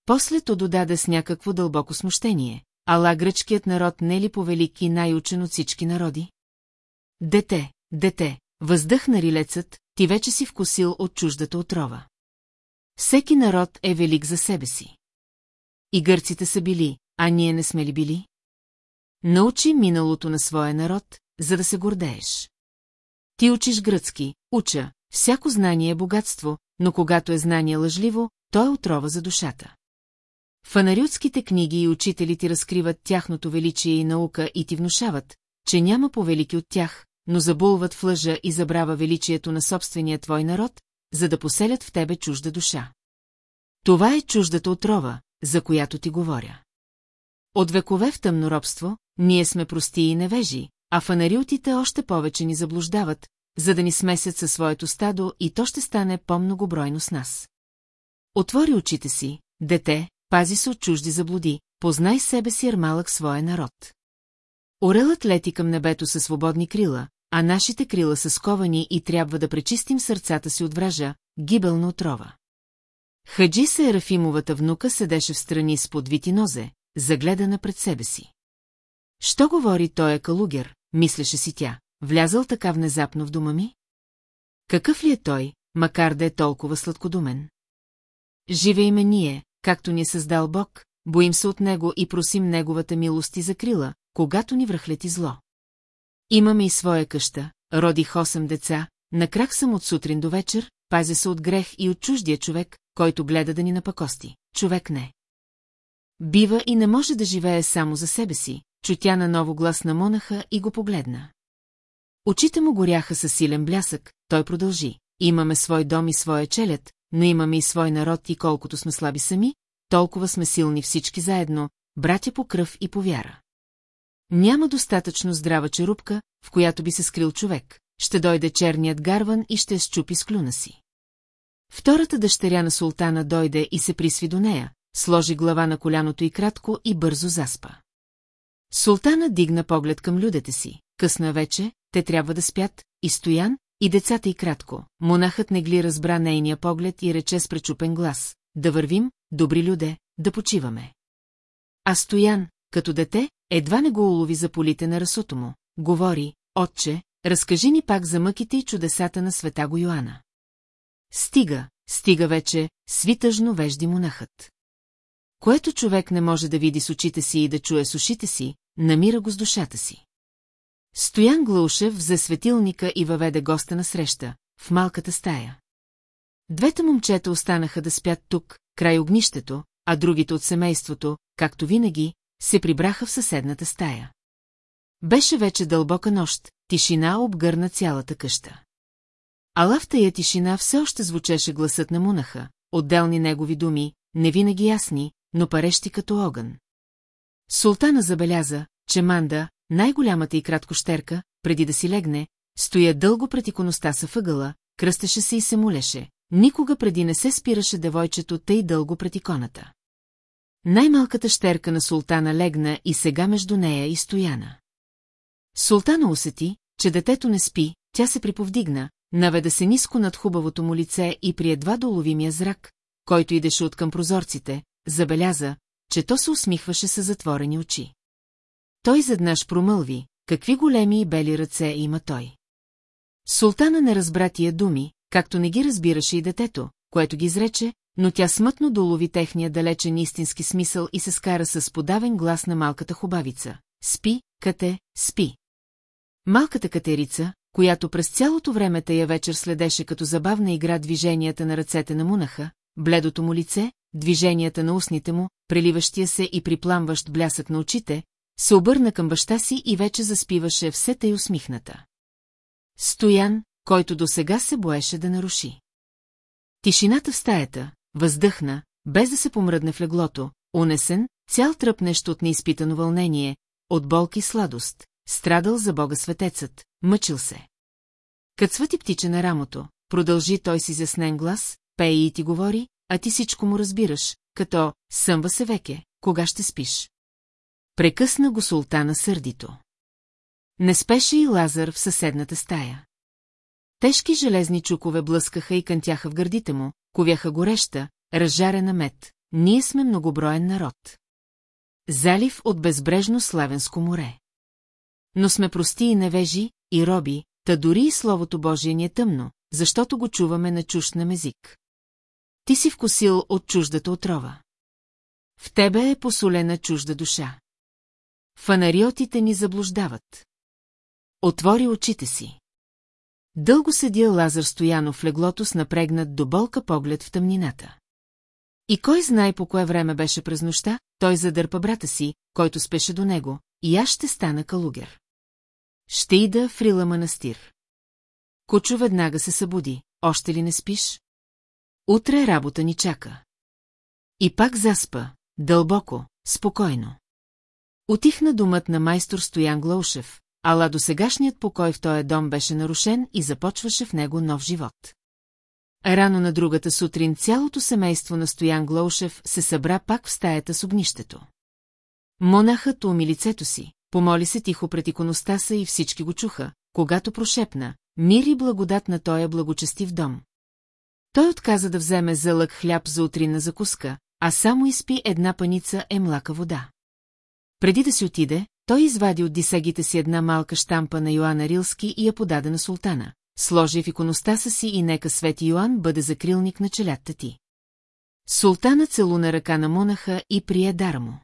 После то додаде с някакво дълбоко смущение. Ала гръцкият народ не е ли повелик и най-учен от всички народи? Дете, дете, въздъхна рилецът, ти вече си вкусил от чуждата отрова. Всеки народ е велик за себе си. И гърците са били, а ние не сме ли били? Научи миналото на своя народ, за да се гордееш. Ти учиш гръцки, уча, всяко знание е богатство, но когато е знание лъжливо, то е отрова за душата. Фанарютските книги и учители ти разкриват тяхното величие и наука и ти внушават, че няма повелики от тях, но забулват в лъжа и забрава величието на собствения твой народ, за да поселят в тебе чужда душа. Това е чуждата отрова, за която ти говоря. От векове в тъмно робство, ние сме прости и невежи, а фанариотите още повече ни заблуждават, за да ни смесят със своето стадо и то ще стане по-многобройно с нас. Отвори очите си, дете, пази се от чужди заблуди, познай себе си ермалък своя народ. Орелът лети към небето със свободни крила, а нашите крила са сковани и трябва да пречистим сърцата си от вража, гибелна отрова. Хаджи се Ерафимовата внука седеше в страни с подвити нозе, загледана пред себе си. Що говори той е калугер, мислеше си тя, влязъл така внезапно в дома ми? Какъв ли е той, макар да е толкова сладкодумен? Живей ме ние, както ни е създал Бог, боим се от него и просим неговата милост и закрила, когато ни връхлети зло. Имаме и своя къща, родих 8 деца, на крак съм от сутрин до вечер, пазя се от грех и от чуждия човек, който гледа да ни напакости. Човек не. Бива и не може да живее само за себе си, чутя на ново глас на монаха и го погледна. Очите му горяха със силен блясък, той продължи. Имаме свой дом и своя челят, но имаме и свой народ и колкото сме слаби сами, толкова сме силни всички заедно, братя по кръв и по вяра. Няма достатъчно здрава черупка, в която би се скрил човек. Ще дойде черният гарван и ще щупи с клюна си. Втората дъщеря на султана дойде и се присви до нея, сложи глава на коляното и кратко и бързо заспа. Султана дигна поглед към людете си. Късно е вече, те трябва да спят, и стоян, и децата и кратко. Монахът негли разбра нейния поглед и рече с пречупен глас. Да вървим, добри люде, да почиваме. А Стоян, като дете, едва не го улови за полите на расото му. Говори, отче, разкажи ни пак за мъките и чудесата на света го Йоанна. Стига, стига вече, свитъжно вежди монахът. Което човек не може да види с очите си и да чуе с ушите си, намира го с душата си. Стоян Глаушев взе светилника и въведе госта на среща, в малката стая. Двете момчета останаха да спят тук, край огнището, а другите от семейството, както винаги, се прибраха в съседната стая. Беше вече дълбока нощ, тишина обгърна цялата къща. Ала в тая тишина все още звучеше гласът на Мунаха, отделни негови думи, не винаги ясни, но парещи като огън. Султана забеляза, че Манда, най-голямата и краткощерка, преди да си легне, стоя дълго пред иконостаса въгъла, кръстеше се и се молеше. Никога преди не се спираше девойчето тъй дълго пред иконата. Най-малката щерка на султана легна и сега между нея и стояна. Султана усети, че детето не спи, тя се приповдигна, наведа се ниско над хубавото му лице и при едва доловимия зрак, който идеше от към прозорците, забеляза, че то се усмихваше с затворени очи. Той заднъж промълви, какви големи и бели ръце има той. Султана не разбра тия думи, както не ги разбираше и детето, което ги изрече, но тя смътно долови техния далечен истински смисъл и се скара с подавен глас на малката хубавица. Спи, кате, спи. Малката катерица, която през цялото време тая вечер следеше като забавна игра движенията на ръцете на Мунаха, бледото му лице, движенията на устните му, преливащия се и припламващ блясък на очите, се обърна към баща си и вече заспиваше все тъй усмихната. Стоян, който до сега се боеше да наруши. Тишината в стаята, въздъхна, без да се помръдне в леглото, унесен, цял тръпнещ от неизпитано вълнение, от болки сладост, страдал за Бога светецът, мъчил се. Кацва ти птиче на рамото, продължи той си заснен глас, пее и ти говори, а ти всичко му разбираш, като съмва се веке, кога ще спиш. Прекъсна го султана сърдито. Не спеше и Лазар в съседната стая. Тежки железни чукове блъскаха и кънтяха в гърдите му, ковяха гореща, разжарена мед. Ние сме многоброен народ. Залив от безбрежно славенско море. Но сме прости и невежи, и роби, та дори и Словото Божие ни е тъмно, защото го чуваме на чужд на език. Ти си вкусил от чуждата отрова. В тебе е посолена чужда душа. Фанариотите ни заблуждават. Отвори очите си. Дълго седя Лазар Стоянов в леглото с напрегнат до болка поглед в тъмнината. И кой знае по кое време беше през нощта, той задърпа брата си, който спеше до него, и аз ще стана калугер. Ще ида в Рила манастир. Кучо веднага се събуди. Още ли не спиш? Утре работа ни чака. И пак заспа, дълбоко, спокойно. Отихна думът на майстор Стоян Глаушев, ала до сегашният покой в този дом беше нарушен и започваше в него нов живот. Рано на другата сутрин цялото семейство на Стоян Глаушев се събра пак в стаята с огнището. Монахът уми лицето си, помоли се тихо пред иконостаса и всички го чуха, когато прошепна «Мир и благодат на тоя благочестив дом». Той отказа да вземе зълък хляб за утринна закуска, а само изпи една паница е млака вода. Преди да си отиде, той извади от дисегите си една малка штампа на Йоанна Рилски и я подаде на султана. Сложи в иконостаса си и нека Свети Йоан бъде закрилник на челята ти. Султана целуна ръка на монаха и прие дара му.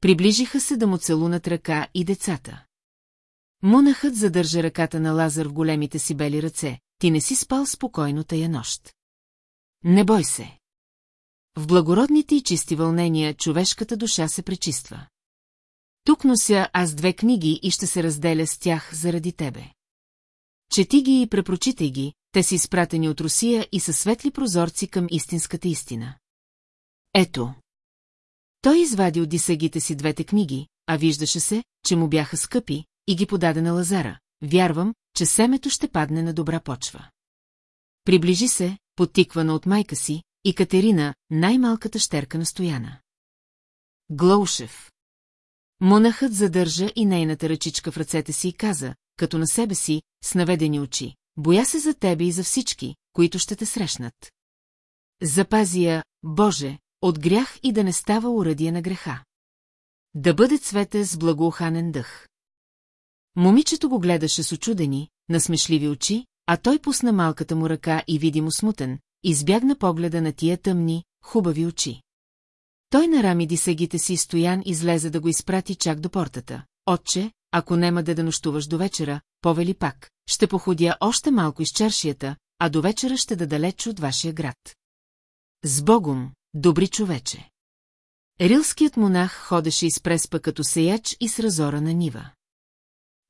Приближиха се да му целунат ръка и децата. Монахът задържа ръката на Лазар в големите си бели ръце. Ти не си спал спокойно тая нощ. Не бой се. В благородните и чисти вълнения човешката душа се пречиства. Тук нося аз две книги и ще се разделя с тях заради тебе. Чети ги и препрочитай ги, те са изпратени от Русия и са светли прозорци към истинската истина. Ето. Той извади от дисагите си двете книги, а виждаше се, че му бяха скъпи, и ги подаде на Лазара. Вярвам, че семето ще падне на добра почва. Приближи се, потиквана от майка си, и Катерина, най-малката щерка на Стояна. Глоушев. Монахът задържа и нейната ръчичка в ръцете си и каза, като на себе си, с наведени очи, боя се за тебе и за всички, които ще те срещнат. Запази я, Боже, от грях и да не става уръдие на греха. Да бъде цвете с благоуханен дъх. Момичето го гледаше с очудени, насмешливи очи, а той пусна малката му ръка и видимо смутен, избягна погледа на тия тъмни, хубави очи. Той нарами дисегите си и Стоян излезе да го изпрати чак до портата. Отче, ако нема да нощуваш до вечера, повели пак, ще походя още малко из чершията, а до вечера ще да далеч от вашия град. С Богом, добри човече. Рилският монах ходеше из преспа като сеяч и с разора на нива.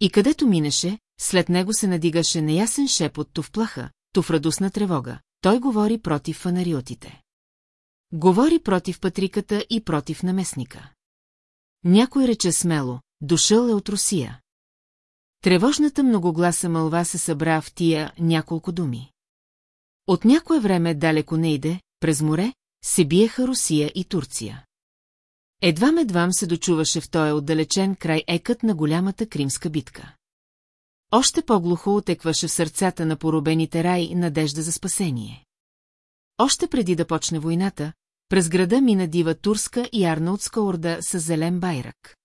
И където минеше, след него се надигаше неясен шепот то в плаха, то в радостна тревога. Той говори против фанариотите. Говори против патриката и против наместника. Някой рече смело, дошъл е от Русия. Тревожната многогласа мълва се събра в тия няколко думи. От някое време далеко не иде, през море, се биеха Русия и Турция. Едва медвам се дочуваше в този отдалечен край екът на голямата кримска битка. Още по-глухо отекваше в сърцата на поробените рай надежда за спасение. Още преди да почне войната, през града мина дива турска и арнаутска орда с зелен байрак.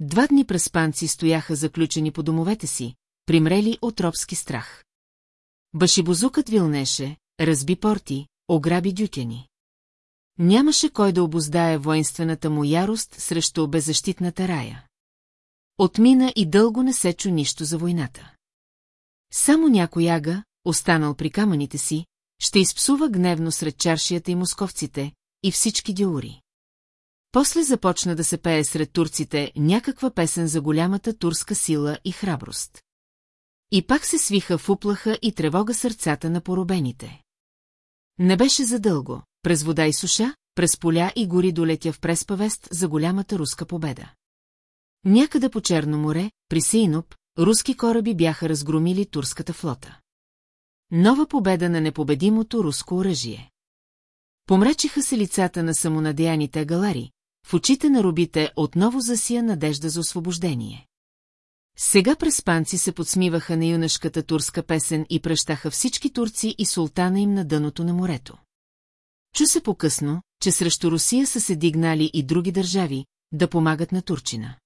Два дни преспанци стояха заключени по домовете си, примрели от робски страх. Башибозукът вилнеше, разби порти, ограби дютяни. Нямаше кой да обоздае воинствената му ярост срещу беззащитната рая. Отмина и дълго не се чу нищо за войната. Само някой ага, останал при камъните си, ще изпсува гневно сред чаршията и московците, и всички дюри. После започна да се пее сред турците някаква песен за голямата турска сила и храброст. И пак се свиха в уплаха и тревога сърцата на поробените. Не беше задълго, през вода и суша, през поля и гори долетя в преспавест за голямата руска победа. Някъде по Черно море, при Сейнуп, руски кораби бяха разгромили турската флота. Нова победа на непобедимото руско оръжие. Помречиха се лицата на самонадеяните галари, в очите на робите отново засия надежда за освобождение. Сега преспанци се подсмиваха на юнашката турска песен и пръщаха всички турци и султана им на дъното на морето. Чу се по-късно, че срещу Русия са се дигнали и други държави, да помагат на Турчина.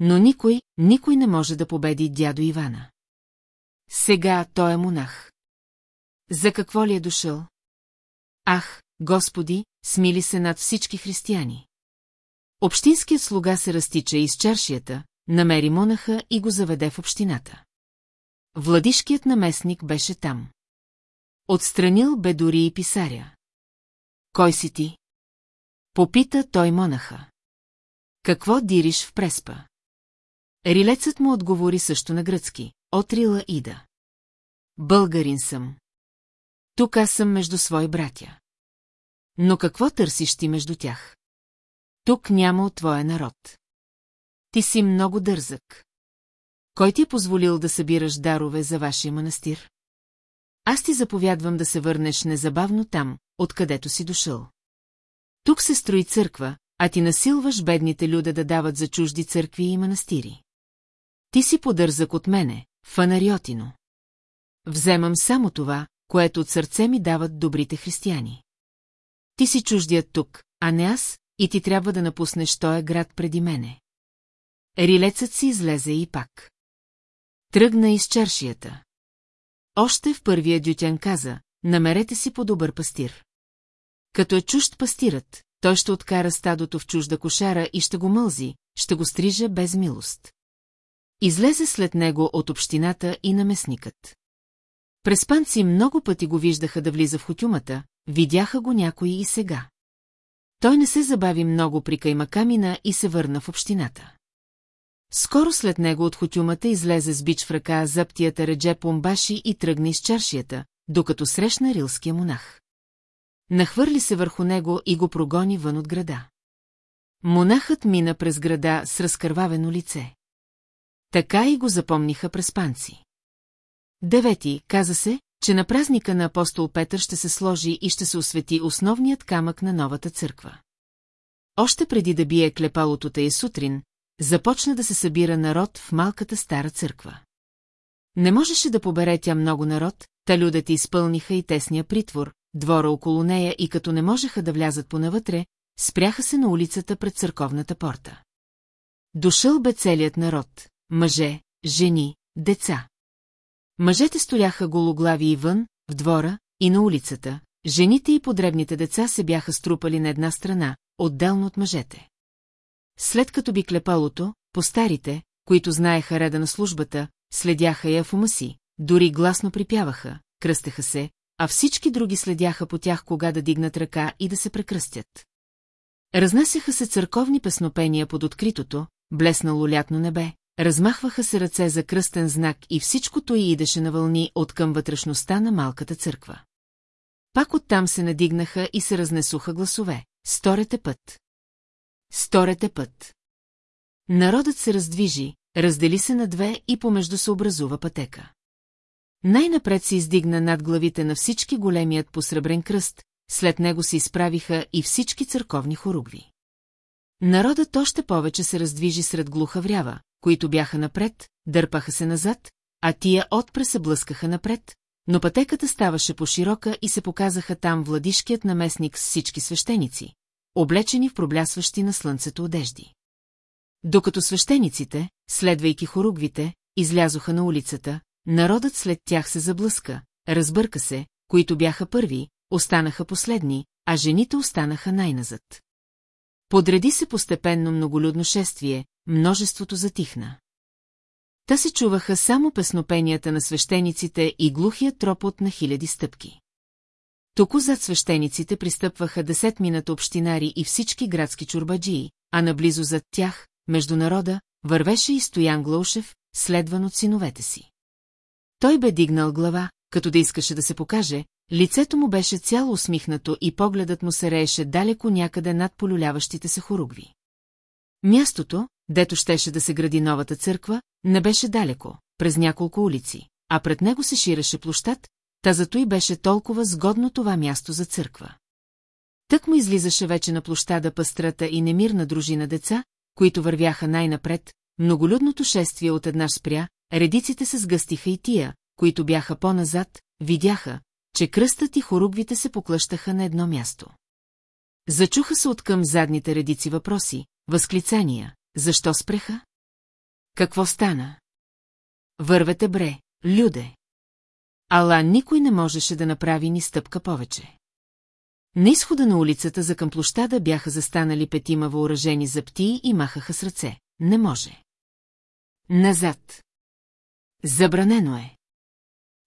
Но никой, никой не може да победи дядо Ивана. Сега той е монах. За какво ли е дошъл? Ах, Господи, смили се над всички християни. Общинският слуга се разтича из чаршията, намери монаха и го заведе в общината. Владишкият наместник беше там. Отстранил бе дори и писаря. Кой си ти? Попита той монаха. Какво дириш в преспа? Рилецът му отговори също на гръцки. Отрила Ида. Българин съм. Тук аз съм между свои братя. Но какво търсиш ти между тях? Тук няма от твоя народ. Ти си много дързък. Кой ти е позволил да събираш дарове за вашия манастир? Аз ти заповядвам да се върнеш незабавно там, откъдето си дошъл. Тук се строи църква, а ти насилваш бедните люда да дават за чужди църкви и манастири. Ти си подързък от мене, фанариотино. Вземам само това, което от сърце ми дават добрите християни. Ти си чуждият тук, а не аз, и ти трябва да напуснеш тоя град преди мене. Рилецът си излезе и пак. Тръгна из чаршията. Още в първия дютян каза, намерете си по-добър пастир. Като е чужд пастират, той ще откара стадото в чужда кошара и ще го мълзи, ще го стрижа без милост. Излезе след него от общината и наместникът. Преспанци много пъти го виждаха да влиза в хотюмата, видяха го някои и сега. Той не се забави много при Каймакамина и се върна в общината. Скоро след него от хотюмата излезе с бич в ръка заптията Редже Помбаши и тръгна из чаршията, докато срещна рилския монах. Нахвърли се върху него и го прогони вън от града. Монахът мина през града с разкървавено лице. Така и го запомниха през. Девети, каза се, че на празника на апостол Петър ще се сложи и ще се освети основният камък на новата църква. Още преди да бие клепалото тъй сутрин, започна да се събира народ в малката стара църква. Не можеше да побере тя много народ, та людите изпълниха и тесния притвор, двора около нея и като не можеха да влязат понавътре, спряха се на улицата пред църковната порта. Дошъл бе целият народ, мъже, жени, деца. Мъжете стояха гологлави и вън, в двора, и на улицата, жените и подребните деца се бяха струпали на една страна, отделно от мъжете. След като би клепалото, по-старите, които знаеха реда на службата, следяха я в ума си, дори гласно припяваха, кръстеха се, а всички други следяха по тях кога да дигнат ръка и да се прекръстят. Разнасяха се църковни песнопения под откритото, блеснало лятно небе, размахваха се ръце за кръстен знак и всичкото й идеше на вълни от към вътрешността на малката църква. Пак оттам се надигнаха и се разнесуха гласове. Сторете път. Сторете път. Народът се раздвижи, раздели се на две и помежду се образува пътека. Най-напред се издигна над главите на всички големият посребрен кръст, след него се изправиха и всички църковни хоругви. Народът още повече се раздвижи сред глуха врява, които бяха напред, дърпаха се назад, а тия отпре се блъскаха напред, но пътеката ставаше по-широка и се показаха там владишкият наместник с всички свещеници, облечени в проблясващи на слънцето одежди. Докато свещениците, следвайки хоругвите, излязоха на улицата, народът след тях се заблъска, разбърка се, които бяха първи, останаха последни, а жените останаха най-назад. Подреди се постепенно многолюдно шествие, множеството затихна. Та се чуваха само песнопенията на свещениците и глухия тропот на хиляди стъпки. Току зад свещениците пристъпваха десетмината общинари и всички градски чурбаджии, а наблизо зад тях, между народа, вървеше и Стоян Глаушев, следван от синовете си. Той бе дигнал глава, като да искаше да се покаже, лицето му беше цяло усмихнато и погледът му се рееше далеко някъде над полюляващите се хоругви. Мястото, дето щеше да се гради новата църква, не беше далеко, през няколко улици, а пред него се ширеше площад, та зато и беше толкова сгодно това място за църква. Тък му излизаше вече на площада пъстрата и немирна дружина деца, които вървяха най-напред, многолюдното шествие от една спря, редиците се сгъстиха и тия, които бяха по-назад, видяха, че кръстът и хоругвите се поклъщаха на едно място. Зачуха се откъм задните редици въпроси, възклицания. Защо спреха? Какво стана? Вървете бре, люде. Ала никой не можеше да направи ни стъпка повече. На изхода на улицата за към площада бяха застанали петима въоръжени заптии и махаха с ръце. Не може. Назад. Забранено е.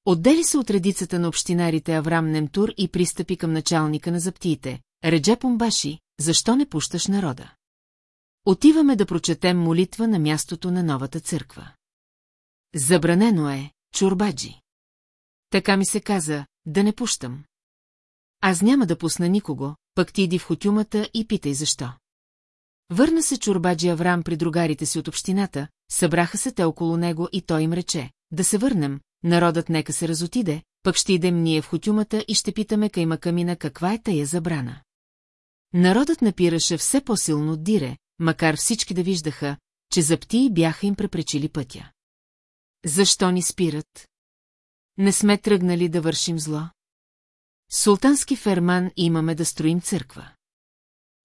Отдели се от редицата на общинарите Аврам Немтур и пристъпи към началника на заптиите. Редже Помбаши, защо не пущаш народа? Отиваме да прочетем молитва на мястото на новата църква. Забранено е, чурбаджи. Така ми се каза, да не пущам. Аз няма да пусна никого, пък ти иди в хотюмата и питай защо. Върна се чурбаджи Аврам при другарите си от общината, събраха се те около него и той им рече, да се върнем, народът нека се разотиде, пък ще идем ние в хотюмата и ще питаме кайма камина каква е тая забрана. Народът напираше все по-силно от дире, макар всички да виждаха, че заптии бяха им препречили пътя. Защо ни спират? Не сме тръгнали да вършим зло? Султански ферман имаме да строим църква.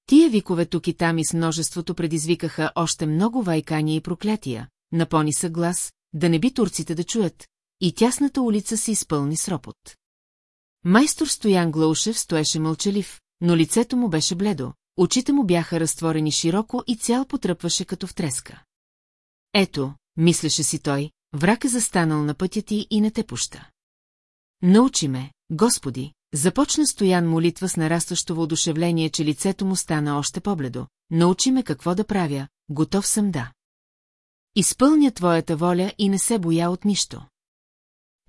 Тия викове тук и там и с множеството предизвикаха още много вайкания и проклятия, напони са глас, да не би турците да чуят, и тясната улица се изпълни с ропот. Майстор Стоян Глаушев стоеше мълчалив, но лицето му беше бледо, очите му бяха разтворени широко и цял потръпваше като в треска. Ето, мислеше си той, враг е застанал на пътя ти и не те пуща. Научи ме, Господи, започна Стоян молитва с нарастващо воодушевление, че лицето му стана още по-бледо. Научи ме какво да правя, готов съм да. Изпълня твоята воля и не се боя от нищо.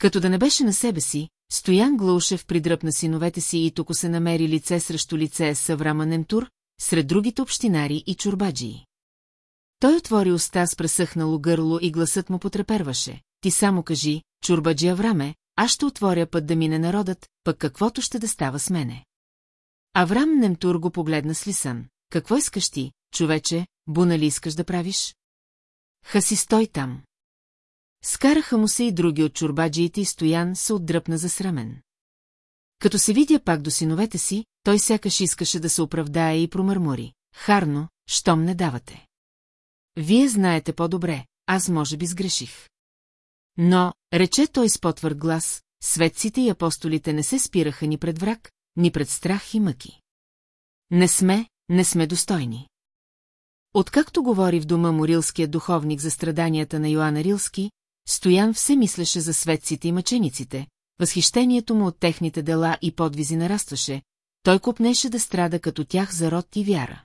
Като да не беше на себе си, Стоян Глаушев придръпна синовете си и тук се намери лице срещу лице с Аврама Немтур, сред другите общинари и чурбаджии. Той отвори уста с пресъхнало гърло и гласът му потреперваше. Ти само кажи, чурбаджи Авраме, аз ще отворя път да мине народът, пък каквото ще да става с мене. Аврам Немтур го погледна с лисън. Какво искаш ти, човече, буна ли искаш да правиш? Хаси стой там. Скараха му се и други от чурбаджиите и Стоян се отдръпна засрамен. Като се видя пак до синовете си, той сякаш искаше да се оправдае и промърмори. Харно, щом не давате. Вие знаете по-добре, аз може би сгреших. Но, рече той с потвърд глас, светците и апостолите не се спираха ни пред враг, ни пред страх и мъки. Не сме, не сме достойни. Откакто говори в дома му рилският духовник за страданията на Йоанна Рилски, Стоян все мислеше за светците и мъчениците, възхищението му от техните дела и подвизи нарастваше, той купнеше да страда като тях за род и вяра.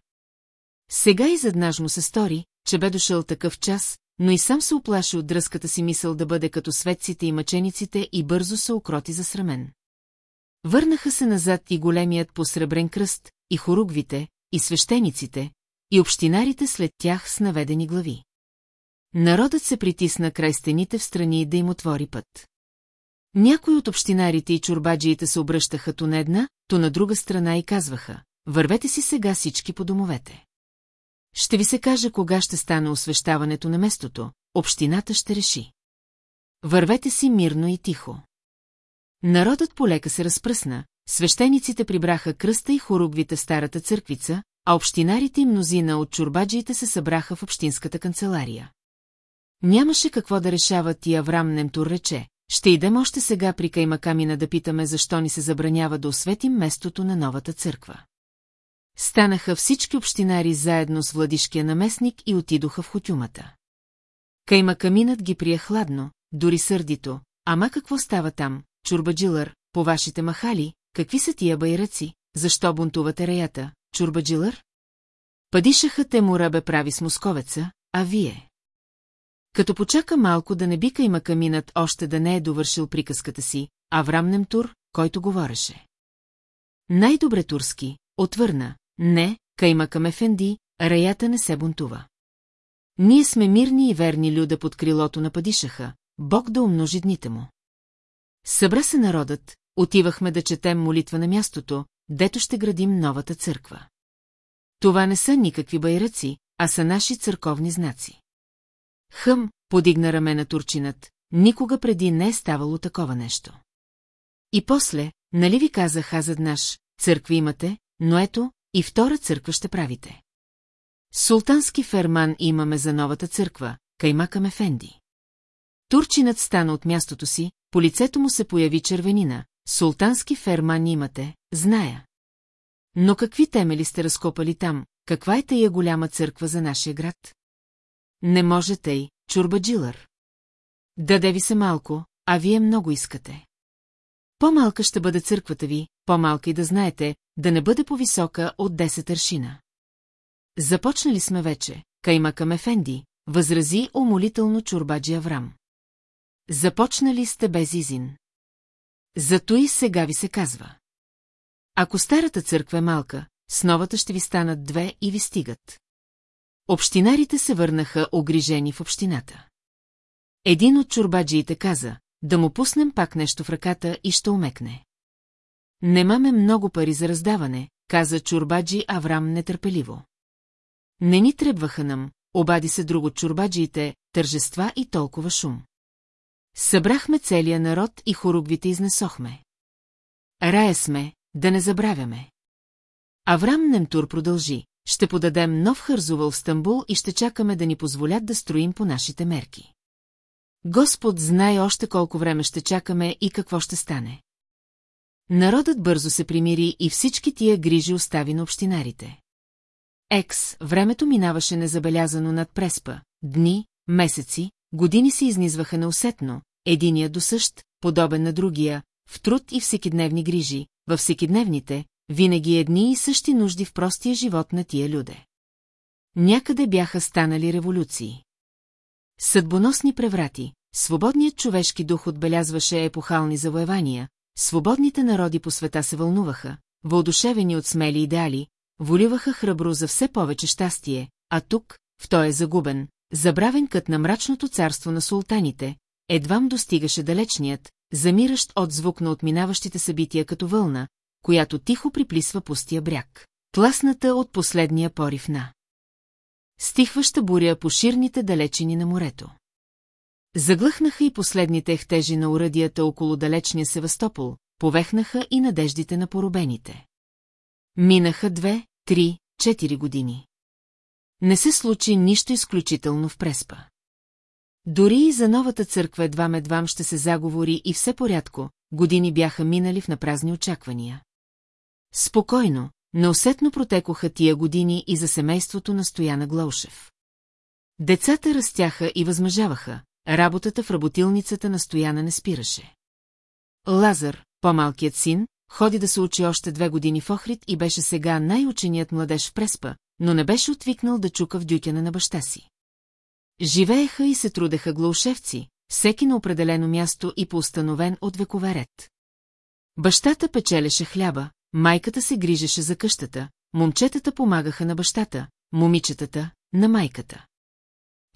Сега изеднъж му се стори, че бе дошъл такъв час, но и сам се оплаши от дръзката си мисъл да бъде като светците и мъчениците и бързо се окроти за срамен. Върнаха се назад и големият посребрен кръст, и хоругвите, и свещениците, и общинарите след тях с наведени глави. Народът се притисна край стените в страни да им отвори път. Някои от общинарите и чурбаджиите се обръщаха то на една, то на друга страна и казваха, вървете си сега всички по домовете. Ще ви се каже кога ще стане освещаването на местото, общината ще реши. Вървете си мирно и тихо. Народът полека се разпръсна, свещениците прибраха кръста и хоругвите в старата църквица, а общинарите и мнозина от чурбаджиите се събраха в общинската канцелария. Нямаше какво да решават и Аврам Немтур рече, ще идем още сега при Каймакамина да питаме защо ни се забранява да осветим местото на новата църква. Станаха всички общинари заедно с владишкия наместник и отидоха в хотюмата. Кайма каминът ги прие хладно, дори сърдито. Ама какво става там, чурбаджилър, по вашите махали, какви са тия байраци, защо бунтувате раята, чурбаджилър? Падишаха те му ръбе прави с московеца, а вие? Като почака малко да не бика има каминът още да не е довършил приказката си, Аврам Немтур, който говореше. Най-добре турски, отвърна, не, кайма към Ефенди, раята не се бунтува. Ние сме мирни и верни люда под крилото на падишаха, Бог да умножи дните му. Събра се народът, отивахме да четем молитва на мястото, дето ще градим новата църква. Това не са никакви байраци, а са наши църковни знаци. Хъм, подигна рамена турчинът, никога преди не е ставало такова нещо. И после, нали ви казах аз наш, църкви имате, но ето, и втора църква ще правите. Султански ферман имаме за новата църква, Каймака Мефенди. Турчинът стана от мястото си, по лицето му се появи червенина. Султански ферман имате, зная. Но какви темели сте разкопали там, каква е тая голяма църква за нашия град? Не може тъй, чурбаджилър. Даде ви се малко, а вие много искате. По-малка ще бъде църквата ви, по-малка и да знаете, да не бъде по-висока от 10 аршина. Започнали сме вече, Каймака Мефенди, възрази умолително чурбаджи Аврам. Започнали сте без изин. Зато и сега ви се казва. Ако старата църква е малка, с новата ще ви станат две и ви стигат. Общинарите се върнаха огрижени в общината. Един от чурбаджиите каза, да му пуснем пак нещо в ръката и ще умекне. Немаме много пари за раздаване, каза чурбаджи Аврам нетърпеливо. Не ни требваха нам, обади се друго чурбаджиите, тържества и толкова шум. Събрахме целия народ и хоругвите изнесохме. Рая сме, да не забравяме. Аврам Немтур продължи. Ще подадем нов хързувал в Стамбул и ще чакаме да ни позволят да строим по нашите мерки. Господ знае още колко време ще чакаме и какво ще стане. Народът бързо се примири и всички тия грижи остави на общинарите. Екс, времето минаваше незабелязано над Преспа. Дни, месеци, години се изнизваха неусетно, единия до същ, подобен на другия, в труд и всекидневни грижи, във всекидневните, винаги едни и същи нужди в простия живот на тия люде. Някъде бяха станали революции. Съдбоносни преврати, свободният човешки дух отбелязваше епохални завоевания, свободните народи по света се вълнуваха, въодушевени от смели идеали, воливаха храбро за все повече щастие, а тук, в той е загубен, забравен кът на мрачното царство на султаните, едвам достигаше далечният, замиращ от звук на отминаващите събития като вълна, която тихо приплисва пустия бряг, тласната от последния порив на. Стихваща буря по ширните далечини на морето. Заглъхнаха и последните ехтежи на уръдията около далечния Севастопол, повехнаха и надеждите на поробените. Минаха две, три, четири години. Не се случи нищо изключително в Преспа. Дори и за новата църква едвам-едвам ще се заговори и все порядко, години бяха минали в напразни очаквания. Спокойно, неусетно протекоха тия години и за семейството на Стояна Глаушев. Децата растяха и възмъжаваха, работата в работилницата на Стояна не спираше. Лазар, по-малкият син, ходи да се учи още две години в Охрид и беше сега най-ученият младеж в Преспа, но не беше отвикнал да чука в дюкена на баща си. Живееха и се трудеха глаушевци, всеки на определено място и по установен от векове ред. Бащата печелеше хляба, майката се грижеше за къщата, момчетата помагаха на бащата, момичетата – на майката.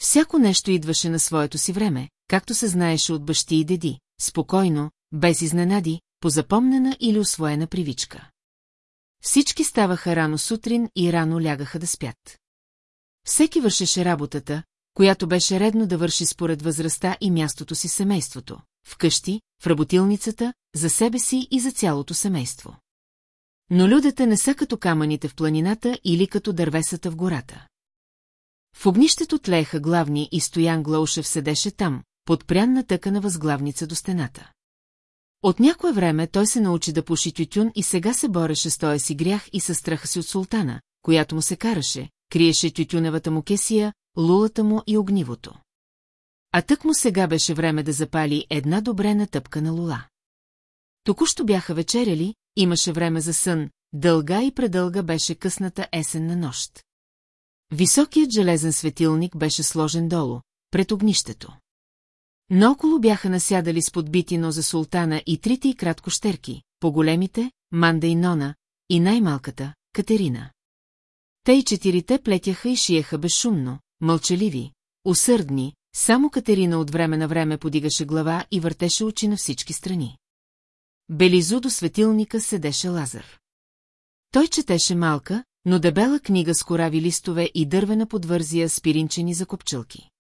Всяко нещо идваше на своето си време, както се знаеше от бащи и деди, спокойно, без изненади, по запомнена или освоена привичка. Всички ставаха рано сутрин и рано лягаха да спят. Всеки вършеше работата, която беше редно да върши според възрастта и мястото си семейството, вкъщи, в работилницата, за себе си и за цялото семейство. Но людите не са като камъните в планината или като дървесата в гората. В огнището тлееха главни и Стоян Глаушев седеше там, подпрян на тъка на възглавница до стената. От някое време той се научи да пуши тютюн и сега се бореше с тоя си грях и със страха си от султана, която му се караше, криеше тютюневата му кесия, лулата му и огнивото. а тък му сега беше време да запали една добре натъпкана лула. Току-що бяха вечеряли, имаше време за сън, дълга и предълга беше късната есенна нощ. Високият железен светилник беше сложен долу, пред огнището. Наоколо бяха насядали с подбитино за султана и трите и кратко щерки, по-големите, Манда и Нона, и най-малката, Катерина. Те и четирите плетяха и шиеха безшумно, мълчаливи, усърдни, само Катерина от време на време подигаше глава и въртеше очи на всички страни. Белизу до светилника седеше Лазар. Той четеше малка, но дебела книга с корави листове и дървена подвързия с пиринчени за копчилки.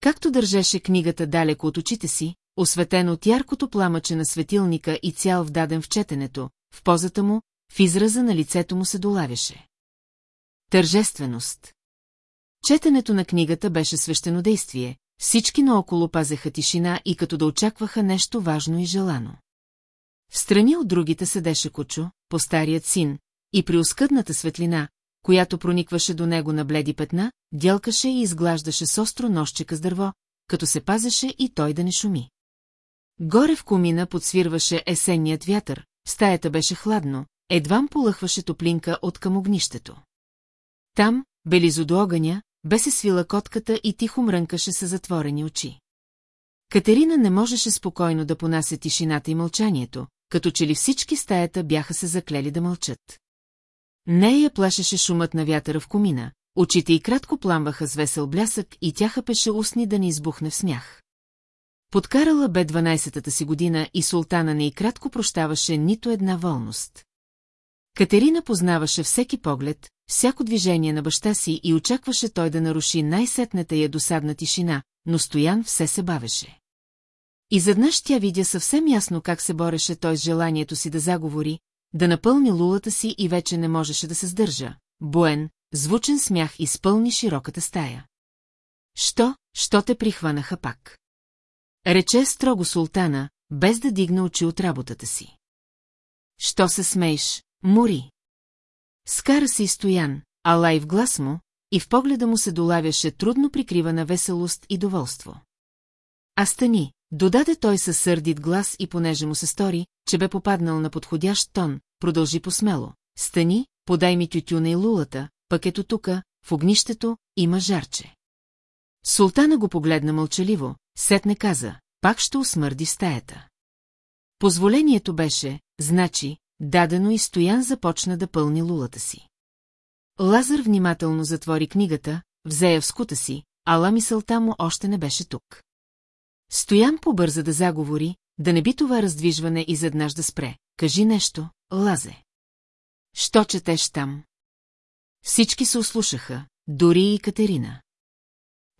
Както държеше книгата далеко от очите си, осветен от яркото пламъче на светилника и цял вдаден в четенето, в позата му, в израза на лицето му се долавяше. Тържественост. Четенето на книгата беше свещенодействие, всички наоколо пазеха тишина и като да очакваха нещо важно и желано. Страни от другите седеше Кочо, по-старият син, и при оскъдната светлина, която проникваше до него на бледи петна, дялкаше и изглаждаше с остро нощчека с дърво, като се пазеше и той да не шуми. Горе в комина подсвирваше есенният вятър, стаята беше хладно, едвам полъхваше топлинка от към огнището. Там, белизо до огъня, бе се свила котката и тихо мрънкаше с затворени очи. Катерина не можеше спокойно да понася тишината и мълчанието, като че ли всички стаята бяха се заклели да мълчат. Нея плашеше шумът на вятъра в комина, очите й кратко пламваха с весел блясък и тя хапеше устни да не избухне в смях. Подкарала бе 12-та си година и султана не и кратко прощаваше нито една волност. Катерина познаваше всеки поглед, всяко движение на баща си и очакваше той да наруши най-сетната я досадна тишина, но Стоян все се бавеше. И заднъж тя видя съвсем ясно как се бореше той с желанието си да заговори, да напълни лулата си и вече не можеше да се сдържа. Буен, звучен смях изпълни широката стая. Що, що те прихванаха пак? Рече строго султана, без да дигна очи от работата си. Що се смееш, Мури? Скара се и стоян, ала и в глас му, и в погледа му се долавяше трудно прикривана веселост и доволство. А стани, додаде той със сърдит глас и понеже му се стори, че бе попаднал на подходящ тон, продължи посмело. Стани, подай ми тютюна и лулата, пък ето тука, в огнището, има жарче. Султана го погледна мълчаливо, сетне каза, пак ще усмърди стаята. Позволението беше, значи, дадено и Стоян започна да пълни лулата си. Лазар внимателно затвори книгата, взе я в скута си, ала мисълта му още не беше тук. Стоян побърза да заговори, да не би това раздвижване изведнъж да спре. Кажи нещо, Лазе. Що четеш там? Всички се услушаха, дори и Катерина.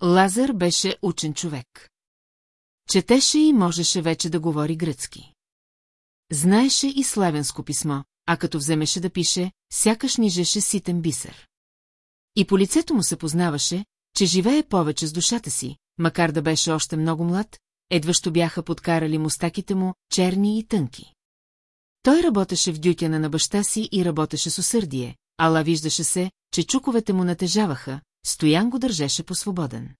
Лазар беше учен човек. Четеше и можеше вече да говори гръцки. Знаеше и славянско писмо, а като вземеше да пише, сякаш нижеше ситен бисер. И по лицето му се познаваше, че живее повече с душата си, макар да беше още много млад, едващо бяха подкарали мустаките му, черни и тънки. Той работеше в дютяна на баща си и работеше с усърдие, ала виждаше се, че чуковете му натежаваха, Стоян го държеше по-свободен.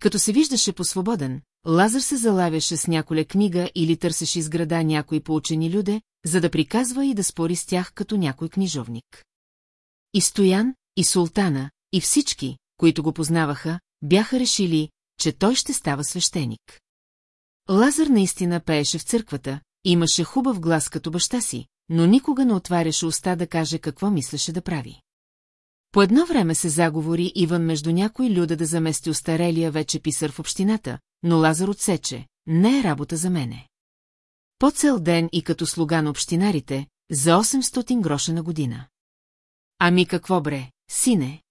Като се виждаше по-свободен, Лазар се залавяше с няколя книга или търсеше из града някои поучени люде, за да приказва и да спори с тях като някой книжовник. И Стоян, и Султана, и всички, които го познаваха, бяха решили, че той ще става свещеник. Лазар наистина пееше в църквата, имаше хубав глас като баща си, но никога не отваряше уста да каже какво мислеше да прави. По едно време се заговори Иван между някой люда да замести устарелия вече писар в общината, но Лазар отсече, не е работа за мене. По цел ден и като слуга на общинарите, за 800 гроша на година. Ами какво бре, сине?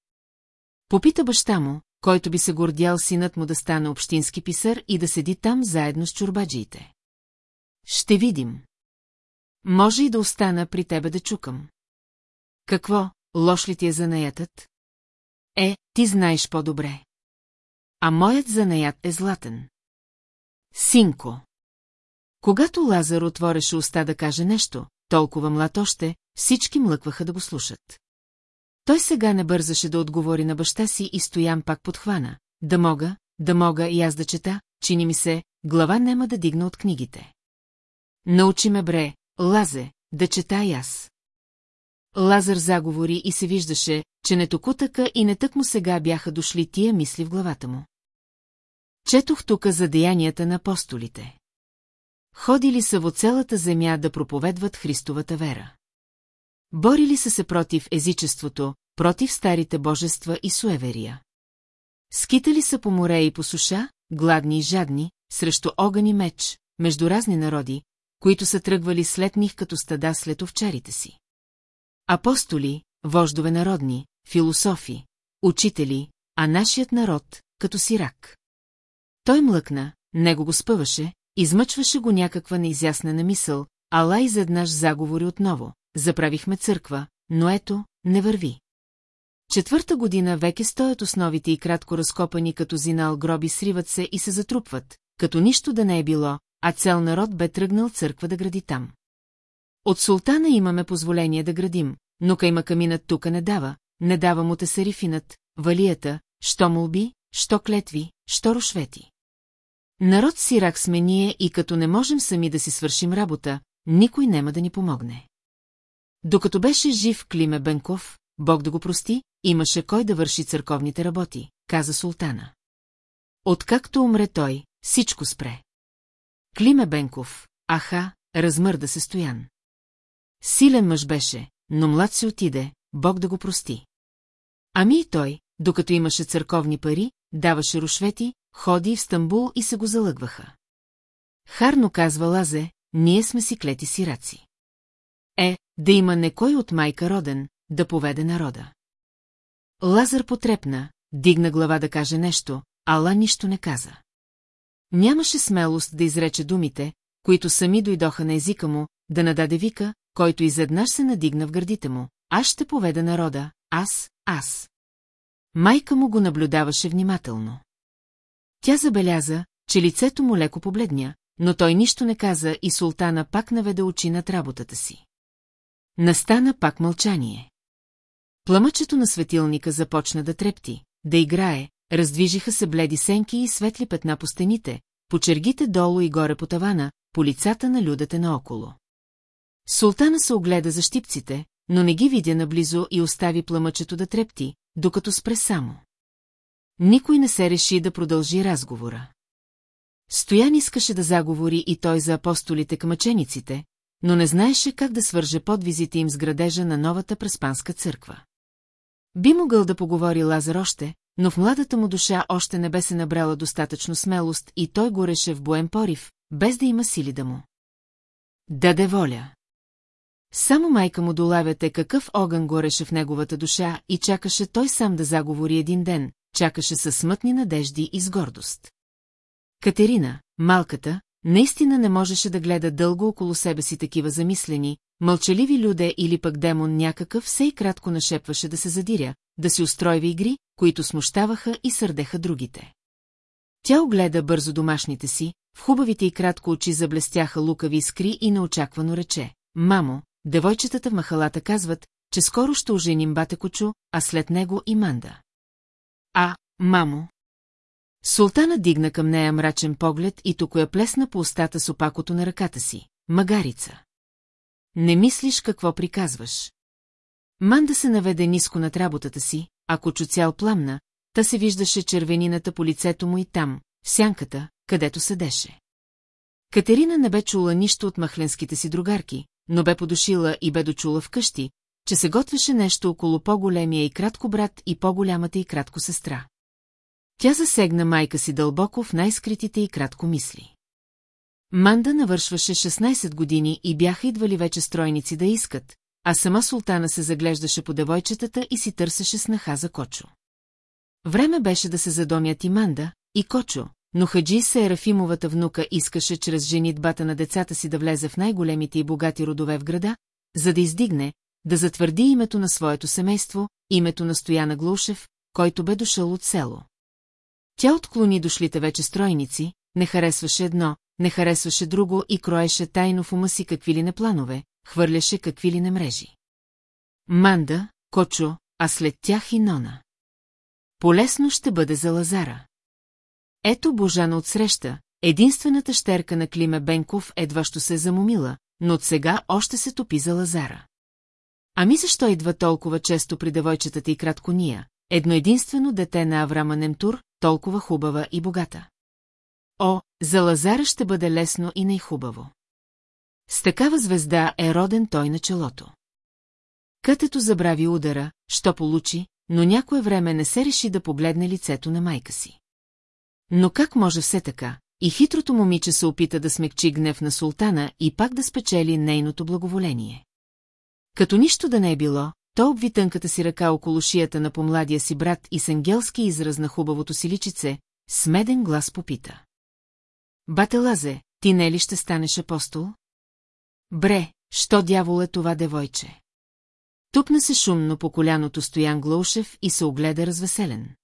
Попита баща му, който би се гордял синът му да стане общински писар и да седи там заедно с чурбаджиите. Ще видим. Може и да остана при тебе да чукам. Какво, лош ли ти е занаятът? Е, ти знаеш по-добре. А моят занаят е златен. Синко. Когато Лазар отвореше уста да каже нещо, толкова млад още, всички млъкваха да го слушат. Той сега не бързаше да отговори на баща си и Стоян пак подхвана. Да мога, да мога и аз да чета, чини ми се, глава нема да дигна от книгите. Научи ме, бре, Лазе, да чета и аз. Лазар заговори и се виждаше, че не токутъка и не тък му сега бяха дошли тия мисли в главата му. Четох тука за деянията на апостолите. Ходили са во цялата земя да проповедват Христовата вера. Борили са се против езичеството, против старите божества и суеверия. Скитали са по море и по суша, гладни и жадни, срещу огън и меч, между разни народи, които са тръгвали след них като стада след овчарите си. Апостоли, вождове народни, философи, учители, а нашият народ, като сирак. Той млъкна, него го спъваше, измъчваше го някаква неизяснена мисъл, ала изведнъж заговори отново. Заправихме църква, но ето, не върви. Четвърта година веке стоят основите и кратко разкопани като зинал гроби сриват се и се затрупват, като нищо да не е било, а цял народ бе тръгнал църква да гради там. От султана имаме позволение да градим, но кайма каминът тука не дава, не дава му те сарифинът, валията, що молби, що клетви, що рушвети. Народ сирак сме ние и като не можем сами да си свършим работа, никой няма да ни помогне. Докато беше жив Климе Бенков, Бог да го прости, имаше кой да върши църковните работи, каза султана. Откакто умре той, всичко спре. Климе Бенков, аха, размърда се Стоян. Силен мъж беше, но млад се отиде, Бог да го прости. Ами и той, докато имаше църковни пари, даваше рушвети, ходи в Стамбул и се го залъгваха. Харно казва Лазе, ние сме си клети сираци. Е, да има некой от майка роден, да поведе народа. Лазар потрепна, дигна глава да каже нещо, ала нищо не каза. Нямаше смелост да изрече думите, които сами дойдоха на езика му, да нададе вика, който изеднъж се надигна в гърдите му. Аз ще поведа народа, аз, аз. Майка му го наблюдаваше внимателно. Тя забеляза, че лицето му леко побледня, но той нищо не каза и султана пак наведе очи над работата си. Настана пак мълчание. Пламъчето на светилника започна да трепти, да играе, раздвижиха се бледи сенки и светли петна по стените, по чергите долу и горе по тавана, по лицата на людите наоколо. Султана се огледа за щипците, но не ги видя наблизо и остави пламъчето да трепти, докато спре само. Никой не се реши да продължи разговора. Стоян искаше да заговори и той за апостолите към мъчениците, но не знаеше как да свърже подвизите им с градежа на новата преспанска църква. Би могъл да поговори Лазар още, но в младата му душа още не бе се набрала достатъчно смелост и той гореше в боен порив, без да има сили да му. Даде воля. Само майка му долавяте какъв огън гореше в неговата душа и чакаше той сам да заговори един ден, чакаше със смътни надежди и с гордост. Катерина, малката, наистина не можеше да гледа дълго около себе си такива замислени, мълчаливи люде или пък демон някакъв все и кратко нашепваше да се задиря, да си устройва игри, които смущаваха и сърдеха другите. Тя огледа бързо домашните си, в хубавите и кратко очи заблестяха лукави искри и неочаквано рече. Мамо, девойчетата в махалата казват, че скоро ще оженим бате Кочу, а след него и Манда. А, мамо. Султана дигна към нея мрачен поглед и тук я плесна по устата с опакото на ръката си. Магарица. Не мислиш какво приказваш. Манда се наведе ниско над работата си, ако чу цял пламна, та се виждаше червенината по лицето му и там, в сянката, където седеше. Катерина не бе чула нищо от махленските си другарки, но бе подушила и бе дочула вкъщи, че се готвеше нещо около по-големия и кратко брат и по-голямата и кратко сестра. Тя засегна майка си дълбоко в най-скритите и кратко мисли. Манда навършваше 16 години и бяха идвали вече стройници да искат, а сама султана се заглеждаше по девойчетата и си търсеше снаха за Кочо. Време беше да се задомят и Манда, и Кочо, но Хаджи Серафимовата внука искаше чрез женитбата на децата си да влезе в най-големите и богати родове в града, за да издигне, да затвърди името на своето семейство, името на Стояна Глушев, който бе дошъл от село. Тя отклони дошлите вече стройници, не харесваше едно, не харесваше друго и кроеше тайно в ума си какви ли не планове, хвърляше какви ли не мрежи. Манда, Кочо, а след тях и Нона. Полесно ще бъде за Лазара. Ето Божана отсреща, единствената щерка на Климе Бенков едва що се замомила, но от сега още се топи за Лазара. Ами защо идва толкова често при девойчетата и кратко ния, едно единствено дете на Аврама Немтур, толкова хубава и богата? О, за Лазара ще бъде лесно и най-хубаво. С такава звезда е роден той на челото. Кътето забрави удара, що получи, но някое време не се реши да погледне лицето на майка си. Но как може все така? И хитрото момиче се опита да смекчи гнев на султана и пак да спечели нейното благоволение. Като нищо да не е било, то обви тънката си ръка около шията на помладия си брат и с ангелски израз на хубавото си личице, с меден глас попита. Бате Лазе, ти не ли ще станеш апостол? Бре, що дявол е това девойче? Тупна се шумно по коляното Стоян Глоушев и се огледа развеселен.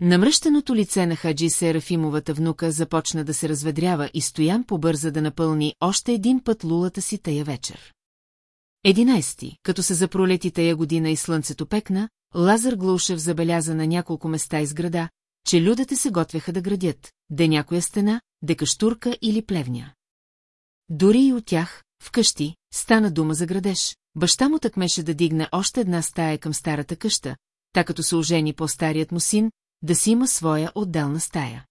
Намръщеното лице на Хаджи Серафимовата внука започна да се разведрява и Стоян побърза да напълни още един път лулата си тая вечер. Единайсти, като се запролети тая година и слънцето пекна, Лазар Глушев забеляза на няколко места из града, че людите се готвеха да градят, де някоя стена, де каштурка или плевня. Дори и от тях, вкъщи, стана дума за градеж, баща му тъкмеше да дигне още една стая към старата къща, така като се ожени по-старият му син, да си има своя отделна стая.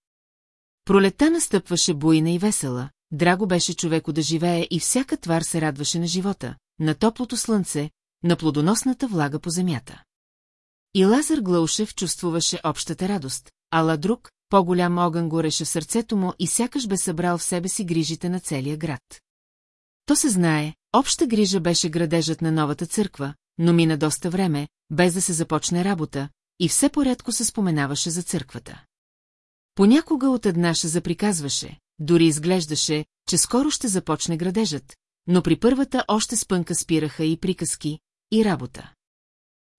Пролетта настъпваше буйна и весела, драго беше човеко да живее и всяка твар се радваше на живота, на топлото слънце, на плодоносната влага по земята. И Лазар Глаушев чувствуваше общата радост, ала друг, по-голям огън гореше в сърцето му и сякаш бе събрал в себе си грижите на целия град. То се знае, обща грижа беше градежът на новата църква, но мина доста време, без да се започне работа, и все порядко се споменаваше за църквата. Понякога от една ще заприказваше, дори изглеждаше, че скоро ще започне градежът, но при първата още спънка спираха и приказки, и работа.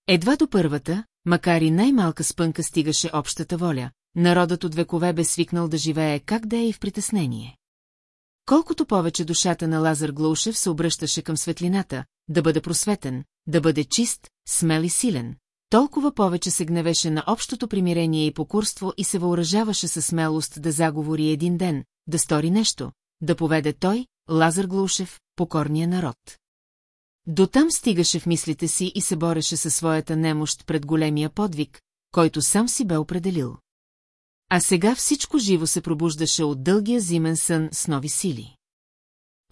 Едва до първата, макар и най-малка спънка стигаше общата воля, народът от векове бе свикнал да живее как да е и в притеснение. Колкото повече душата на Лазар Глушев се обръщаше към светлината, да бъде просветен, да бъде чист, смел и силен, толкова повече се гневеше на общото примирение и покурство и се въоръжаваше със смелост да заговори един ден, да стори нещо, да поведе той, Лазар Глушев, покорния народ. До там стигаше в мислите си и се бореше със своята немощ пред големия подвиг, който сам си бе определил. А сега всичко живо се пробуждаше от дългия зимен сън с нови сили.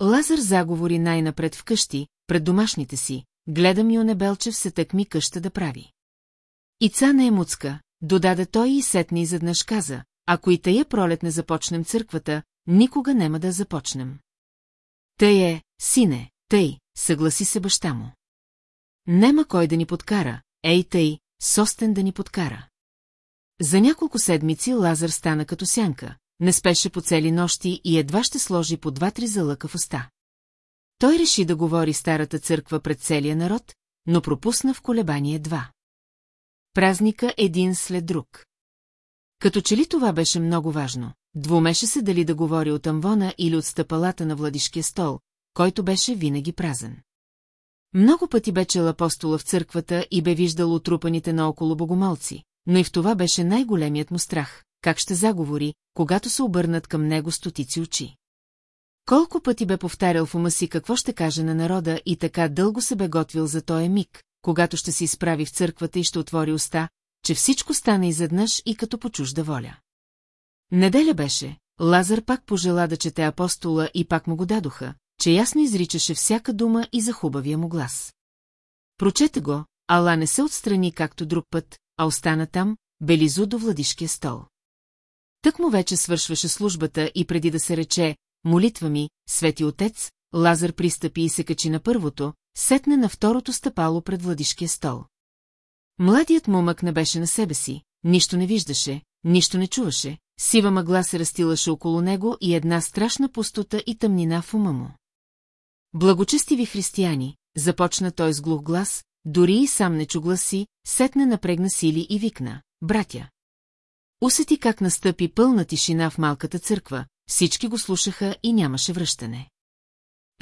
Лазар заговори най-напред вкъщи, пред домашните си, гледам и Белчев се тъкми къща да прави. Ица не е муцка, додаде той и сетне изведнъж каза, ако и тая пролет не започнем църквата, никога няма да започнем. Тъй е, сине, тъй, съгласи се баща му. Нема кой да ни подкара, ей тъй, состен да ни подкара. За няколко седмици Лазар стана като сянка, не спеше по цели нощи и едва ще сложи по два-три залъка в уста. Той реши да говори старата църква пред целия народ, но пропусна в колебание два. Празника един след друг. Като че ли това беше много важно, двумеше се дали да говори от амвона или от стъпалата на Владишкия стол, който беше винаги празен. Много пъти бе чел апостола в църквата и бе виждал отрупаните наоколо богомолци, но и в това беше най-големият му страх, как ще заговори, когато се обърнат към него стотици очи. Колко пъти бе повтарял в ума си какво ще каже на народа и така дълго се бе готвил за този миг, когато ще се изправи в църквата и ще отвори уста, че всичко стане изведнъж и като по чужда воля. Неделя беше, Лазар пак пожела да чете апостола и пак му го дадоха, че ясно изричаше всяка дума и за хубавия му глас. Прочете го, ала не се отстрани както друг път, а остана там, белизо до владишкия стол. Тък му вече свършваше службата и преди да се рече «Молитва ми, свети отец», Лазар пристъпи и се качи на първото, сетне на второто стъпало пред владишкия стол. Младият момък не беше на себе си, нищо не виждаше, нищо не чуваше, сива мъгла се растилаше около него и една страшна пустота и тъмнина в ума му. Благочестиви християни, започна той с глух глас, дори и сам не чу гласи, сетне напрегна сили и викна, братя. Усети как настъпи пълна тишина в малката църква, всички го слушаха и нямаше връщане.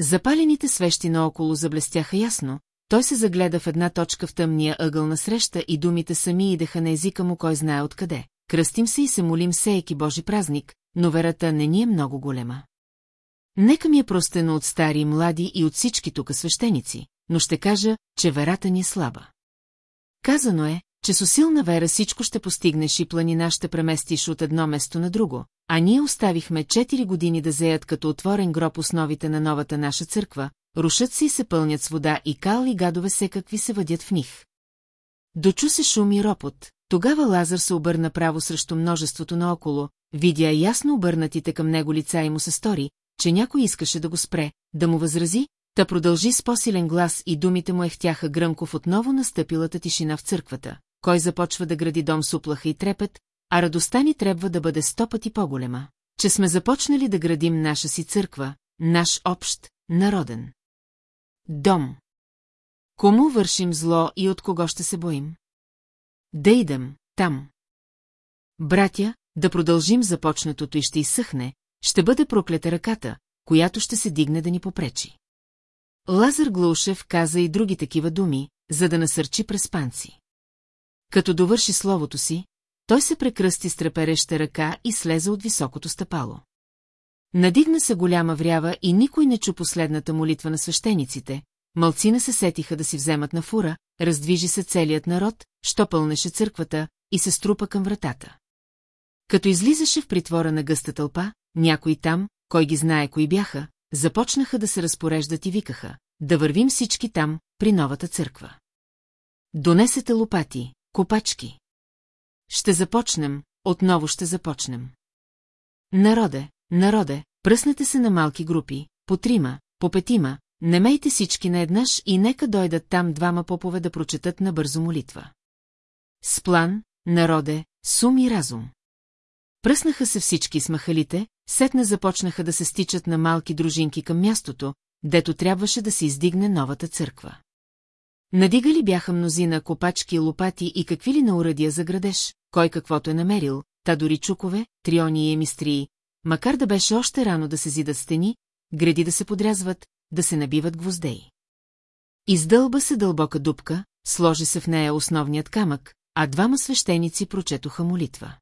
Запалените свещи наоколо заблестяха ясно, той се загледа в една точка в тъмния ъгъл на среща и думите сами идеха на езика му кой знае откъде. кръстим се и се молим всеки Божи празник, но верата не ни е много голема. Нека ми е простено от стари и млади и от всички тук свещеници, но ще кажа, че верата ни е слаба. Казано е, че с усилна вера всичко ще постигнеш и планина ще преместиш от едно место на друго, а ние оставихме 4 години да зеят като отворен гроб основите на новата наша църква, рушат се и се пълнят с вода и кал и гадове се какви се въдят в них. Дочу се шум и ропот, тогава Лазар се обърна право срещу множеството наоколо, видя ясно обърнатите към него лица и му се стори, че някой искаше да го спре, да му възрази, та продължи с по-силен глас и думите му ехтяха гръмко в отново настъпилата тишина в църквата. Кой започва да гради дом с уплаха и трепет, а радостта ни трябва да бъде сто пъти по-голема, че сме започнали да градим наша си църква, наш общ, народен. Дом. Кому вършим зло и от кого ще се боим? Да идем, там. Братя, да продължим започнатото и ще изсъхне, ще бъде проклета ръката, която ще се дигне да ни попречи. Лазар Глушев каза и други такива думи, за да насърчи преспанци. Като довърши словото си, той се прекръсти с трепереща ръка и слезе от високото стъпало. Надигна се голяма врява и никой не чу последната молитва на свещениците, мълцина се сетиха да си вземат на фура, раздвижи се целият народ, що пълнеше църквата и се струпа към вратата. Като излизаше в притвора на гъста тълпа, някой там, кой ги знае кои бяха, започнаха да се разпореждат и викаха, да вървим всички там, при новата църква. Донесете лопати, копачки. Ще започнем, отново ще започнем. Народе, народе, пръснете се на малки групи, по трима, по петима, не мейте всички наеднъж и нека дойдат там двама попове да прочетат на бързо молитва. С план, народе, сум и разум. Пръснаха се всички с махалите, сетне започнаха да се стичат на малки дружинки към мястото, дето трябваше да се издигне новата църква. Надигали бяха мнозина копачки, лопати и какви ли на уръдия за градеж, кой каквото е намерил, та дори чукове, триони и емистрии, макар да беше още рано да се зидат стени, гради да се подрязват, да се набиват гвоздеи. Издълба се дълбока дупка, сложи се в нея основният камък, а двама свещеници прочетоха молитва.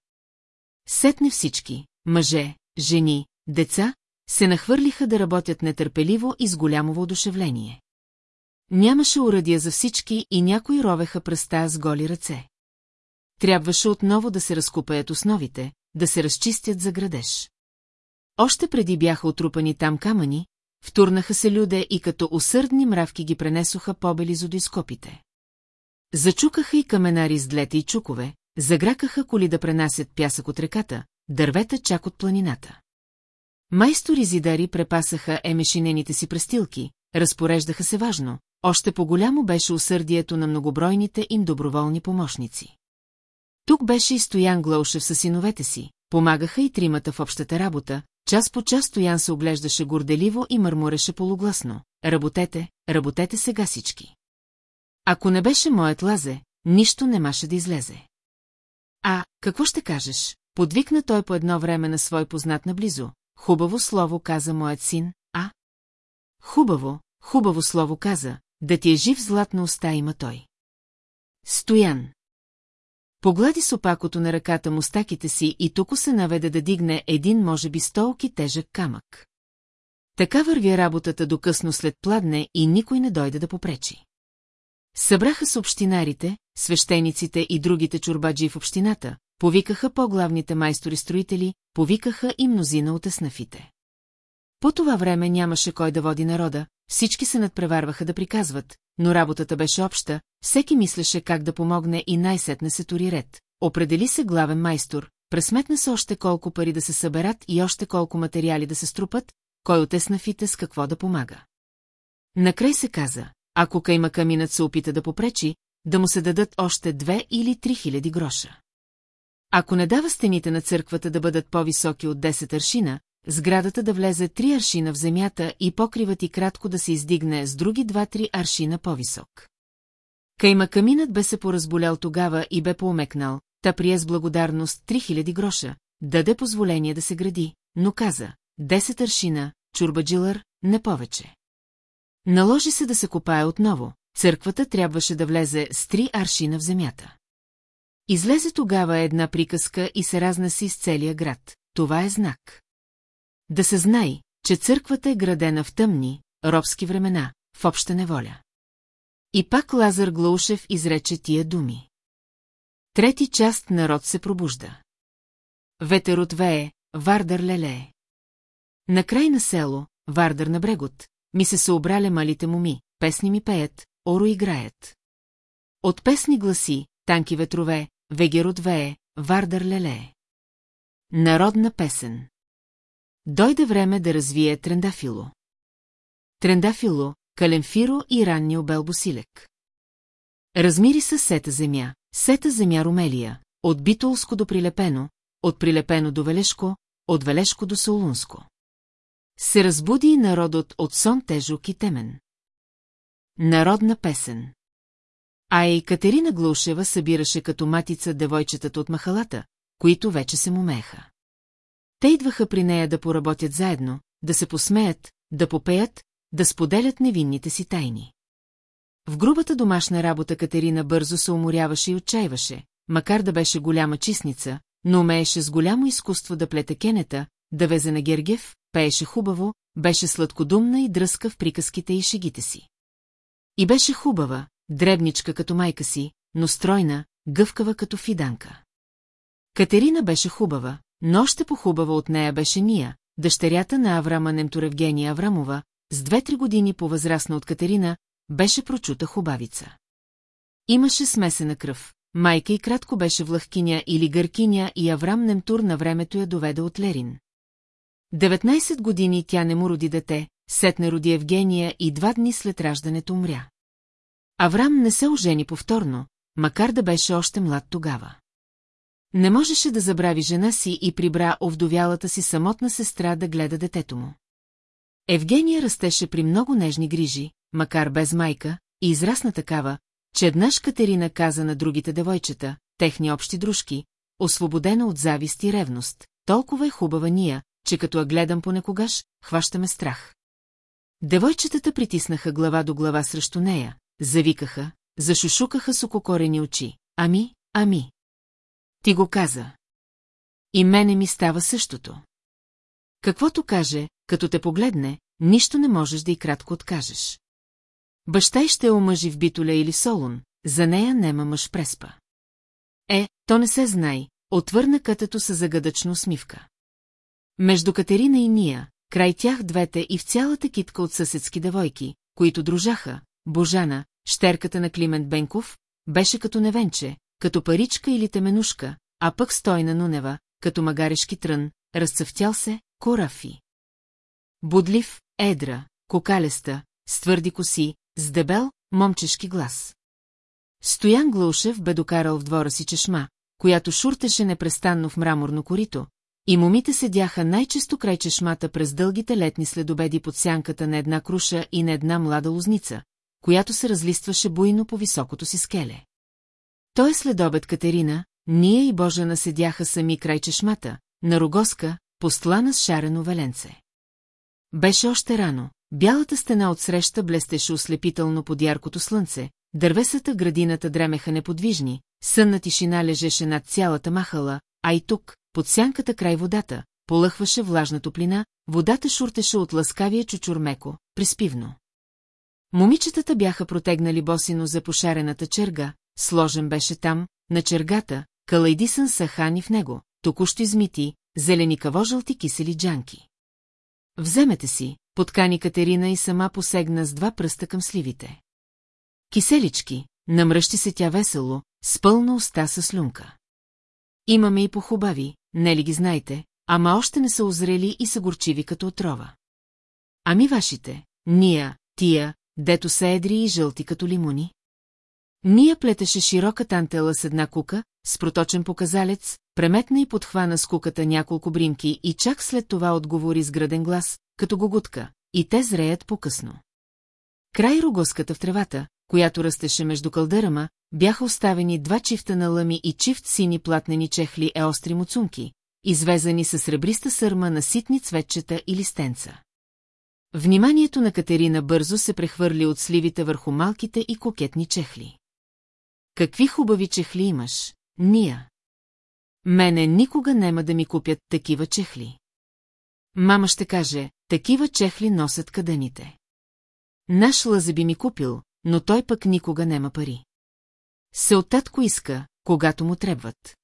Сетне всички, мъже, жени, деца, се нахвърлиха да работят нетърпеливо и с голямо воодушевление. Нямаше уръдия за всички и някои ровеха пръста с голи ръце. Трябваше отново да се разкупаят основите, да се разчистят за градеж. Още преди бяха отрупани там камъни, втурнаха се люде и като усърдни мравки ги пренесоха побелизо до изкопите. Зачукаха и каменари с длета и чукове, загракаха коли да пренасят пясък от реката, дървета чак от планината. Майстори зидари препасаха емешинените си престилки, разпореждаха се важно, още по-голямо беше усърдието на многобройните им доброволни помощници. Тук беше и Стоян Глаушев със синовете си, помагаха и тримата в общата работа, час по час Стоян се оглеждаше горделиво и мърмореше полугласно. Работете, работете сега всички. Ако не беше моят лазе, нищо не маше да излезе. А, какво ще кажеш? Подвикна той по едно време на свой познат наблизо. Хубаво слово каза моят син, а? Хубаво, хубаво слово каза, да ти е жив златна уста има той. Стоян. Поглади с опакото на ръката му стаките си и тук се наведе да дигне един, може би, столки тежък камък. Така върви работата до късно след пладне и никой не дойде да попречи. Събраха с общинарите, свещениците и другите чурбаджи в общината, повикаха по-главните майстори-строители, повикаха и мнозина от еснафите. По това време нямаше кой да води народа, всички се надпреварваха да приказват, но работата беше обща, всеки мислеше как да помогне и най-сетне се тори ред. Определи се главен майстор, пресметна се още колко пари да се съберат и още колко материали да се струпат, кой от еснафите с какво да помага. Накрай се каза, ако кайма каминът се опита да попречи, да му се дадат още две или три хиляди гроша. Ако не дава стените на църквата да бъдат по-високи от 10 аршина, сградата да влезе три аршина в земята и покривът и кратко да се издигне с други два-три аршина по-висок. Кайма каминът бе се поразболял тогава и бе поумекнал, та прие с благодарност 3000 гроша, даде позволение да се гради, но каза, 10 аршина, чурбаджилър, не повече. Наложи се да се копае отново, църквата трябваше да влезе с три аршина в земята. Излезе тогава една приказка и се разнеси с целия град. Това е знак. Да се знай, че църквата е градена в тъмни, робски времена, в обща неволя. И пак Лазар Глаушев изрече тия думи. Трети част народ се пробужда. Ветер вее, Вардър лелее. На край на село, Вардър на брегот, ми се съобраля малите моми, песни ми пеят, оро играят. От песни гласи, танки ветрове, вегерот вее, Вардър лелее. Народна песен. Дойде време да развие Трендафило. Трендафило, Каленфиро и ранния Белбосилек. Размири се сета земя, сета земя Румелия, от Битолско до Прилепено, от Прилепено до Велешко, от Велешко до Солунско. Се разбуди народът от сон тежок и темен. Народна песен. А и Катерина Глушева събираше като матица девойчетата от махалата, които вече се мумееха. Те идваха при нея да поработят заедно, да се посмеят, да попеят, да споделят невинните си тайни. В грубата домашна работа Катерина бързо се уморяваше и отчаиваше, макар да беше голяма чистница, но умееше с голямо изкуство да плете кенета, да везе на Гергев, пееше хубаво, беше сладкодумна и дръска в приказките и шегите си. И беше хубава, дребничка като майка си, но стройна, гъвкава като фиданка. Катерина беше хубава, но още по-хубава от нея беше Ния, дъщерята на Аврама Немторевгения Аврамова, с две-три години по-възрастна от Катерина, беше прочута хубавица. Имаше смесена кръв. Майка и кратко беше влахкиня или гъркиня и Аврам Немтур на времето я доведе от Лерин. 19 години тя не му роди дете, сетне роди Евгения и два дни след раждането умря. Аврам не се ожени повторно, макар да беше още млад тогава. Не можеше да забрави жена си и прибра овдовялата си самотна сестра да гледа детето му. Евгения растеше при много нежни грижи, макар без майка, и израсна такава, че еднъж Катерина каза на другите девойчета, техни общи дружки, освободена от завист и ревност, толкова е хубава ния, че като я гледам понекогаш, хващаме страх. Девойчетата притиснаха глава до глава срещу нея, завикаха, зашушукаха с ококорени очи. Ами, ами. Ти го каза. И мене ми става същото. Каквото каже, като те погледне, нищо не можеш да и кратко откажеш. Баща й ще омъжи в Битоля или Солун, за нея нема мъж преспа. Е, то не се знай, отвърна кътето с загадъчна усмивка. Между Катерина и Ния, край тях двете и в цялата китка от съседски девойки, които дружаха, Божана, щерката на Климент Бенков, беше като невенче, като паричка или теменушка, а пък стойна Нунева, като магарешки трън, разцъфтял се, корафи. Будлив, едра, кокалеста, с твърди коси, с дебел, момчешки глас. Стоян Глаушев бе докарал в двора си чешма, която шуртеше непрестанно в мраморно корито, и момите седяха най-често край чешмата през дългите летни следобеди под сянката на една круша и на една млада лозница, която се разлистваше буйно по високото си скеле. Той е следобед Катерина, ние и Божена седяха сами край чешмата, на рогоска, постлана с шарено веленце. Беше още рано, бялата стена отсреща блестеше ослепително под яркото слънце, дървесата градината дремеха неподвижни, сънна тишина лежеше над цялата махала, а и тук, под сянката край водата, полъхваше влажна топлина, водата шуртеше от ласкавия чучурмеко, приспивно. Момичетата бяха протегнали босино за пошарената черга, сложен беше там, на чергата, калайдисън сахани в него, току-що измити, зеленикаво-жълти кисели джанки. Вземете си, подкани Катерина и сама посегна с два пръста към сливите. Киселички, намръщи се тя весело, с пълна уста със слюнка. Имаме и похубави, не ли ги знаете, ама още не са озрели и са горчиви като отрова. Ами вашите, ния, тия, дето са едри и жълти като лимуни? Ния плетеше широка тантела с една кука, с проточен показалец, преметна и подхвана с куката няколко бримки и чак след това отговори с граден глас, като гогутка, и те зреят по-късно. Край рогоската в тревата, която растеше между кълдърама, бяха оставени два чифта на лъми и чифт сини платнени чехли е остри муцунки, извезани с сребриста сърма на ситни цветчета и листенца. Вниманието на Катерина бързо се прехвърли от сливите върху малките и кокетни чехли. Какви хубави чехли имаш, Ния. Мене никога нема да ми купят такива чехли. Мама ще каже, такива чехли носят кадените. Наш лъзе би ми купил, но той пък никога нема пари. Се от татко иска, когато му трябват.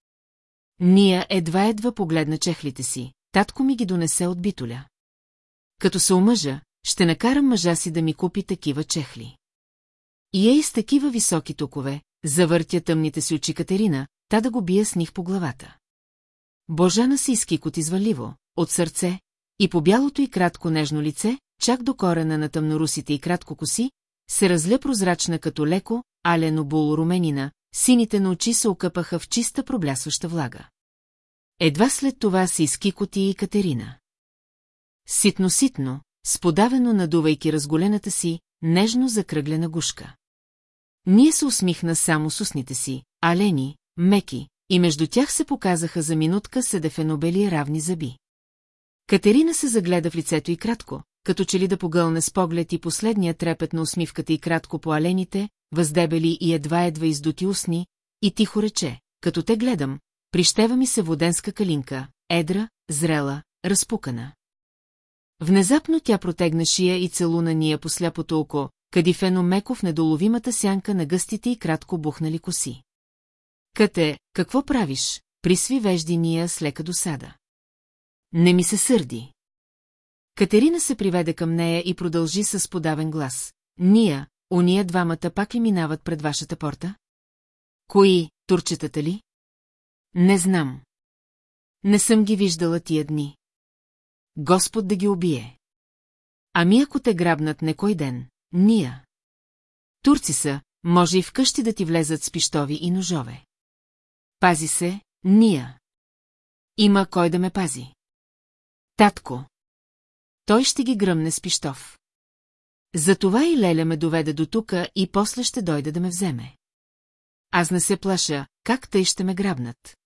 Ния едва-едва погледна чехлите си, татко ми ги донесе от битоля. Като се омъжа, ще накарам мъжа си да ми купи такива чехли. И ей с такива високи токове, завъртя тъмните си очи Катерина, та да го бия с них по главата. Божана си изкикот изваливо, от сърце, и по бялото и кратко нежно лице, чак до корена на тъмнорусите и кратко коси, се разля прозрачна като леко, алено руменина, сините на очи се окъпаха в чиста проблясваща влага. Едва след това се изкикоти и Катерина. Ситно-ситно, сподавено надувайки разголената си, нежно закръглена гушка. Ние се усмихна само с устните си, алени, меки, и между тях се показаха за минутка седефенобели равни зъби. Катерина се загледа в лицето и кратко, като че ли да погълне с поглед и последния трепет на усмивката и кратко по алените, въздебели и едва-едва издути устни, и тихо рече, като те гледам, прищева ми се воденска калинка, едра, зрела, разпукана. Внезапно тя протегна шия и целуна ния по сляпото око, кадифено меко в недоловимата сянка на гъстите и кратко бухнали коси. Кате, какво правиш? Присви вежди ния с лека досада. Не ми се сърди. Катерина се приведе към нея и продължи с подавен глас. Ния, уния двамата пак ли минават пред вашата порта? Кои, турчетата ли? Не знам. Не съм ги виждала тия дни. Господ да ги убие. Ами ако те грабнат некой ден, ния. Турци са, може и вкъщи да ти влезат с пищови и ножове. Пази се, ния. Има кой да ме пази. Татко. Той ще ги гръмне с пищов. Затова и Леля ме доведе до тука и после ще дойде да ме вземе. Аз не се плаша, как тъй ще ме грабнат.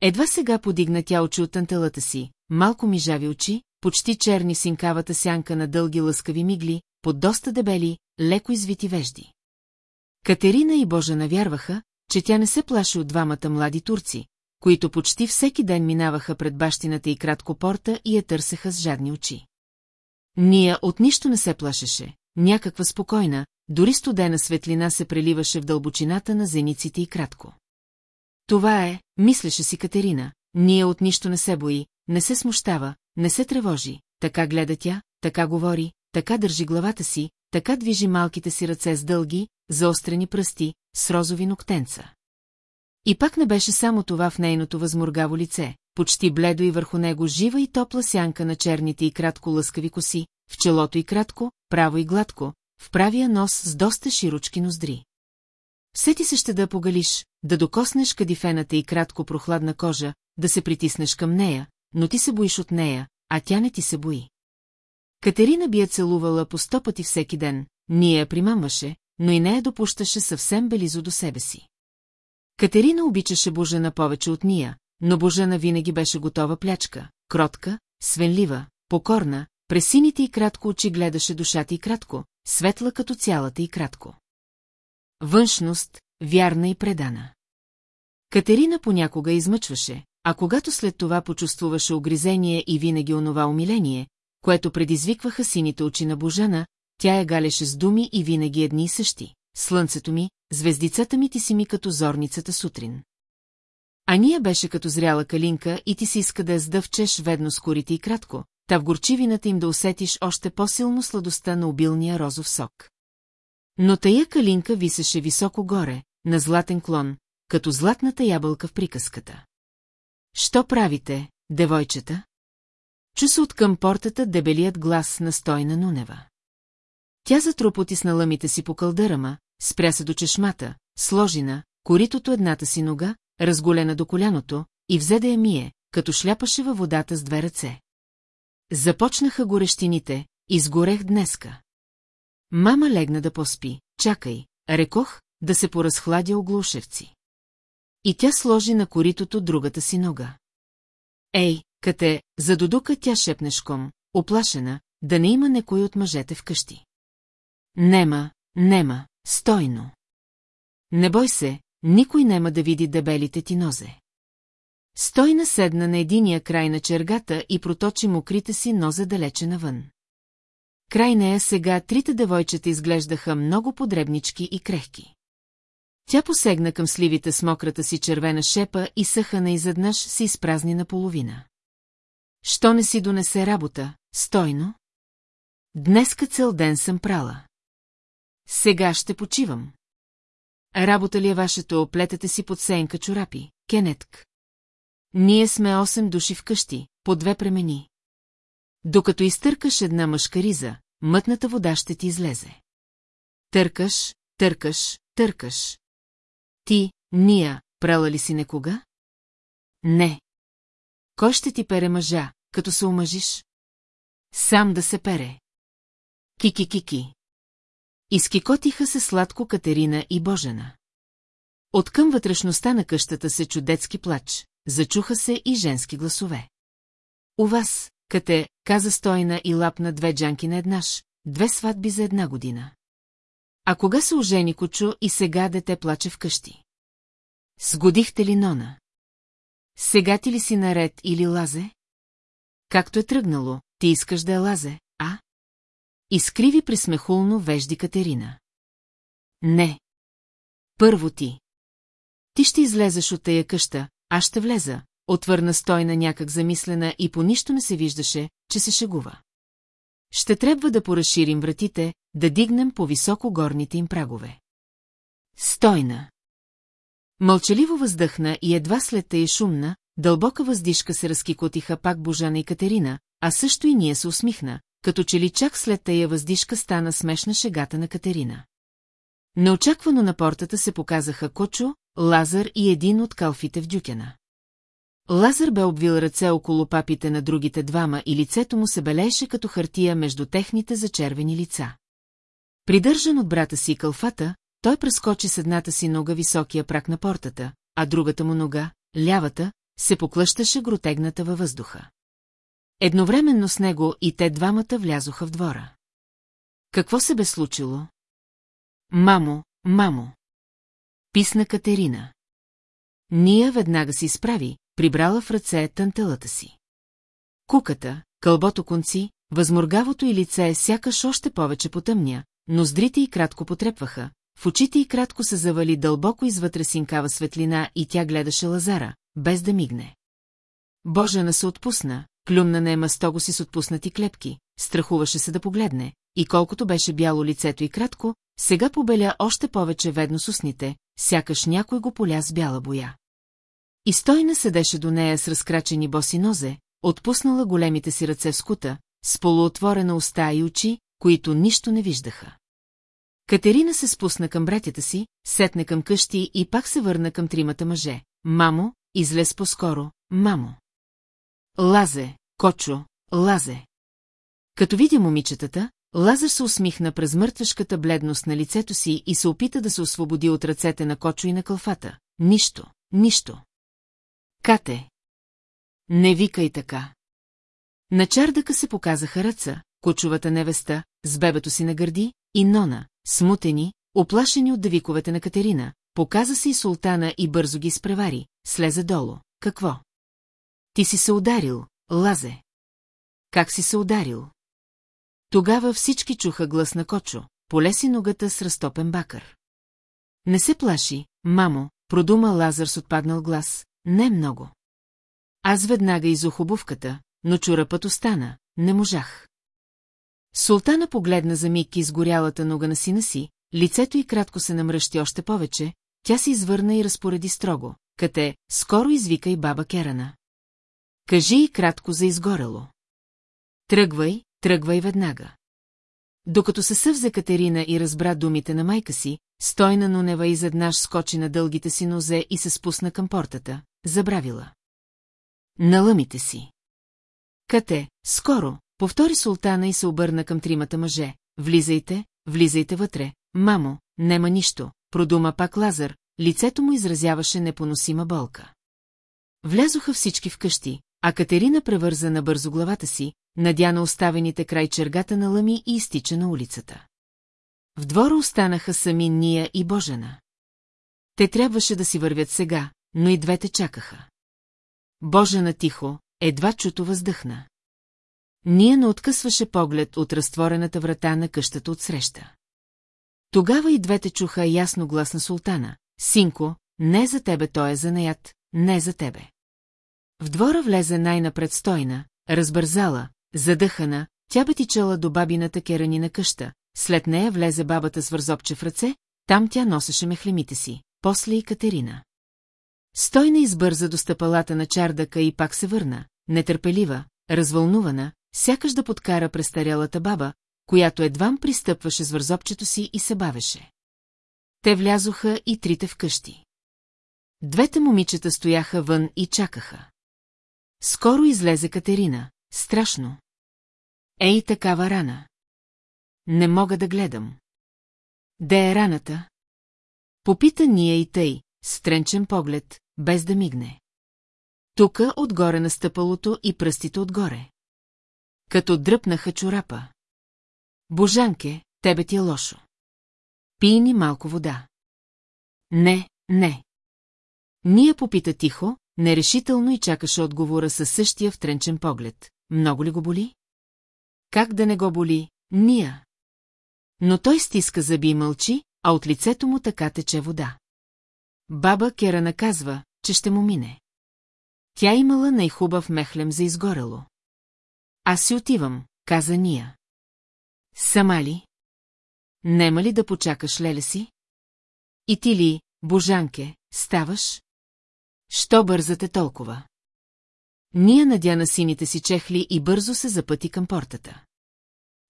Едва сега подигна тя очи от антелата си, малко ми жави очи, почти черни синкавата сянка на дълги лъскави мигли, под доста дебели, леко извити вежди. Катерина и Божа навярваха, че тя не се плаши от двамата млади турци, които почти всеки ден минаваха пред бащината и кратко порта и я търсеха с жадни очи. Ния от нищо не се плашеше, някаква спокойна, дори студена светлина се преливаше в дълбочината на зениците и кратко. Това е, мислеше си Катерина, Ния от нищо не се бои, не се смущава, не се тревожи, така гледа тя, така говори, така държи главата си, така движи малките си ръце с дълги, заострени пръсти, с розови ноктенца. И пак не беше само това в нейното възморгаво лице, почти бледо и върху него жива и топла сянка на черните и кратко лъскави коси, в челото и кратко, право и гладко, в правия нос с доста широчки ноздри. Все ти се ще да погалиш, да докоснеш кадифената и кратко прохладна кожа, да се притиснеш към нея, но ти се боиш от нея, а тя не ти се бои. Катерина би я целувала по сто пъти всеки ден, ние я примамваше, но и не я допущаше съвсем белизо до себе си. Катерина обичаше Божена повече от ния, но Божена винаги беше готова плячка, кротка, свенлива, покорна, през сините и кратко очи гледаше душата и кратко, светла като цялата и кратко. Външност, вярна и предана. Катерина понякога измъчваше, а когато след това почувствуваше огризение и винаги онова умиление, което предизвикваха сините очи на Божана, тя я галеше с думи и винаги едни и същи. Слънцето ми, звездицата ми ти си ми като зорницата сутрин. А ние беше като зряла калинка и ти си иска да я сдъвчеш ведно с корите и кратко, та в горчивината им да усетиш още по-силно сладостта на обилния розов сок. Но тая калинка висеше високо горе, на златен клон, като златната ябълка в приказката. Що правите, девойчета? Чу се от към портата дебелият глас на стойна Нунева. Тя затрупоти с налъмите си по кълдърама, спря се до чешмата, сложи на коритото едната си нога, разголена до коляното, и взе да я мие, като шляпаше във водата с две ръце. Започнаха горещините, изгорех днеска. Мама легна да поспи, чакай, рекох, да се поразхладя оглушевци. И тя сложи на коритото другата си нога. Ей, кате, за додука тя шепнешком, оплашена, да не има некой от мъжете вкъщи. Нема, нема, стойно. Не бой се, никой нема да види дебелите ти нозе. Стой наседна на единия край на чергата и проточи мокрите си нозе далече навън. Край нея сега трите девойчета изглеждаха много подребнички и крехки. Тя посегна към сливите с мократа си червена шепа и съхана изведнъж се изпразни наполовина. Що не си донесе работа, стойно? Днеска цел ден съм прала. Сега ще почивам. Работа ли е вашето, оплетете си под сенка чорапи, Кенетк? Ние сме осем души вкъщи, по две премени. Докато изтъркаш една мъжкариза, мътната вода ще ти излезе. Търкаш, търкаш, търкаш. Ти, Ния, прала ли си некога? Не. Кой ще ти пере мъжа, като се омъжиш? Сам да се пере. Ки-ки-ки-ки. Изкикотиха се сладко Катерина и Божена. Откъм вътрешността на къщата се чудецки плач, зачуха се и женски гласове. У вас, кате, каза стойна и лапна две джанки на еднаш, две сватби за една година. А кога се ожени кучо и сега дете плаче вкъщи? Сгодихте ли Нона? Сега ти ли си наред или лазе? Както е тръгнало, ти искаш да е лазе, а? Изкриви присмехулно вежди Катерина. Не. Първо ти. Ти ще излезеш от тая къща, аз ще влеза, отвърна стойна някак замислена и по нищо не се виждаше, че се шегува. Ще трябва да поразширим вратите, да дигнем по-високо горните им прагове. Стойна. Мълчаливо въздъхна и едва след тая шумна, дълбока въздишка се разкикотиха пак Божана и Катерина, а също и ние се усмихна, като че ли чак след тая въздишка стана смешна шегата на Катерина. Неочаквано на портата се показаха Кочо, Лазар и един от калфите в дюкена. Лазар бе обвил ръце около папите на другите двама и лицето му се белееше като хартия между техните зачервени лица. Придържан от брата си кълфата, той прескочи с едната си нога високия прак на портата, а другата му нога, лявата, се поклъщаше гротегната във въздуха. Едновременно с него и те двамата влязоха в двора. Какво се бе случило? Мамо, мамо! Писна Катерина. Ния веднага се изправи, прибрала в ръце тантелата си. Куката, кълбото конци, възморгавото и лице сякаш още повече потъмня, ноздрите й кратко потрепваха, в очите й кратко се завали дълбоко извътре синкава светлина и тя гледаше Лазара, без да мигне. Божена се отпусна, клюмна на емастого си с отпуснати клепки, страхуваше се да погледне, и колкото беше бяло лицето и кратко, сега побеля още повече ведно с устните, сякаш някой го поля с бяла боя. И стойна седеше до нея с разкрачени боси нозе, отпуснала големите си ръце в скута, с полуотворена уста и очи, които нищо не виждаха. Катерина се спусна към братята си, сетне към къщи и пак се върна към тримата мъже. Мамо, излез по-скоро, мамо. Лазе, кочо, лазе. Като видя момичетата, Лазар се усмихна през мъртвешката бледност на лицето си и се опита да се освободи от ръцете на Кочо и на кълфата. Нищо, нищо. Кате. Не викай така. На чардака се показаха ръца, кочовата невеста, с бебето си на гърди, и Нона, смутени, оплашени от давиковете на Катерина. Показа се и султана и бързо ги изпревари, слезе долу. Какво? Ти си се ударил, Лазе. Как си се ударил? Тогава всички чуха глас на Кочо, полеси ногата с разтопен бакър. Не се плаши, мамо, продума Лазар с отпаднал глас, не много. Аз веднага изох обувката, но чурапът остана, не можах. Султана погледна за миг изгорялата нога на сина си, лицето й кратко се намръщи още повече, тя се извърна и разпореди строго. Кате, скоро извикай баба Керана. Кажи и кратко за изгорело. Тръгвай, тръгвай веднага. Докато се съвзе Катерина и разбра думите на майка си, стойна Нунева изеднъж скочи на дългите си нозе и се спусна към портата. Забравила. На лъмите си. Кате, скоро, повтори султана и се обърна към тримата мъже. Влизайте, влизайте вътре. Мамо, нема нищо, продума пак Лазар, лицето му изразяваше непоносима болка. Влязоха всички вкъщи, а Катерина превърза на бързо главата си, надя на оставените край чергата на лъми и изтича на улицата. В двора останаха сами Ния и Божена. Те трябваше да си вървят сега, но и двете чакаха. Божена тихо, едва чуто въздъхна. Ние не откъсваше поглед от разтворената врата на къщата от среща. Тогава и двете чуха ясно глас на султана. Синко, не за тебе той е занаят, не за тебе. В двора влезе най-напред стойна, разбързала, задъхана, тя бе тичала до бабината керанина къща, след нея влезе бабата с вързопче в ръце, там тя носеше мехлемите си, после и Катерина. Стойна избърза до стъпалата на чардака и пак се върна, нетърпелива, развълнувана, сякаш да подкара престарялата баба, която едвам пристъпваше с вързопчето си и се бавеше. Те влязоха и трите вкъщи. Двете момичета стояха вън и чакаха. Скоро излезе Катерина. Страшно. Ей, такава рана. Не мога да гледам. Де е раната? Попита ние и тъй, с тренчен поглед, без да мигне. Тука отгоре на стъпалото и пръстите отгоре. Като дръпнаха чорапа. Божанке, тебе ти е лошо. Пий ни малко вода. Не, не. Ния попита тихо, нерешително и чакаше отговора със същия втренчен поглед. Много ли го боли? Как да не го боли, Ния? Но той стиска зъби и мълчи, а от лицето му така тече вода. Баба Кера наказва, че ще му мине. Тя имала най-хубав мехлем за изгорело. Аз си отивам, каза Ния. Сама ли? Нема ли да почакаш леле си? И ти ли, Божанке, ставаш? Що бързате толкова? Ния надя на сините си чехли и бързо се запъти към портата.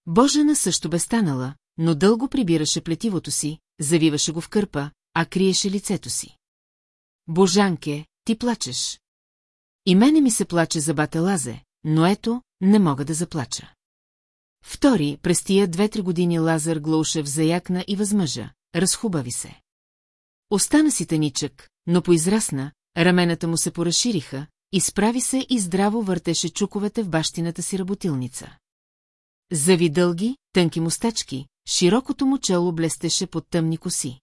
Божена също бе станала, но дълго прибираше плетивото си, завиваше го в кърпа, а криеше лицето си. Божанке, ти плачеш. И мене ми се плаче за бате Лазе, но ето, не мога да заплача. Втори, през тия две-три години Лазар Глоушев заякна и възмъжа, разхубави се. Остана си таничък, но поизрасна, рамената му се поразшириха, изправи се и здраво въртеше чуковете в бащината си работилница. Зави дълги, тънки мустачки, широкото му чело блестеше под тъмни коси.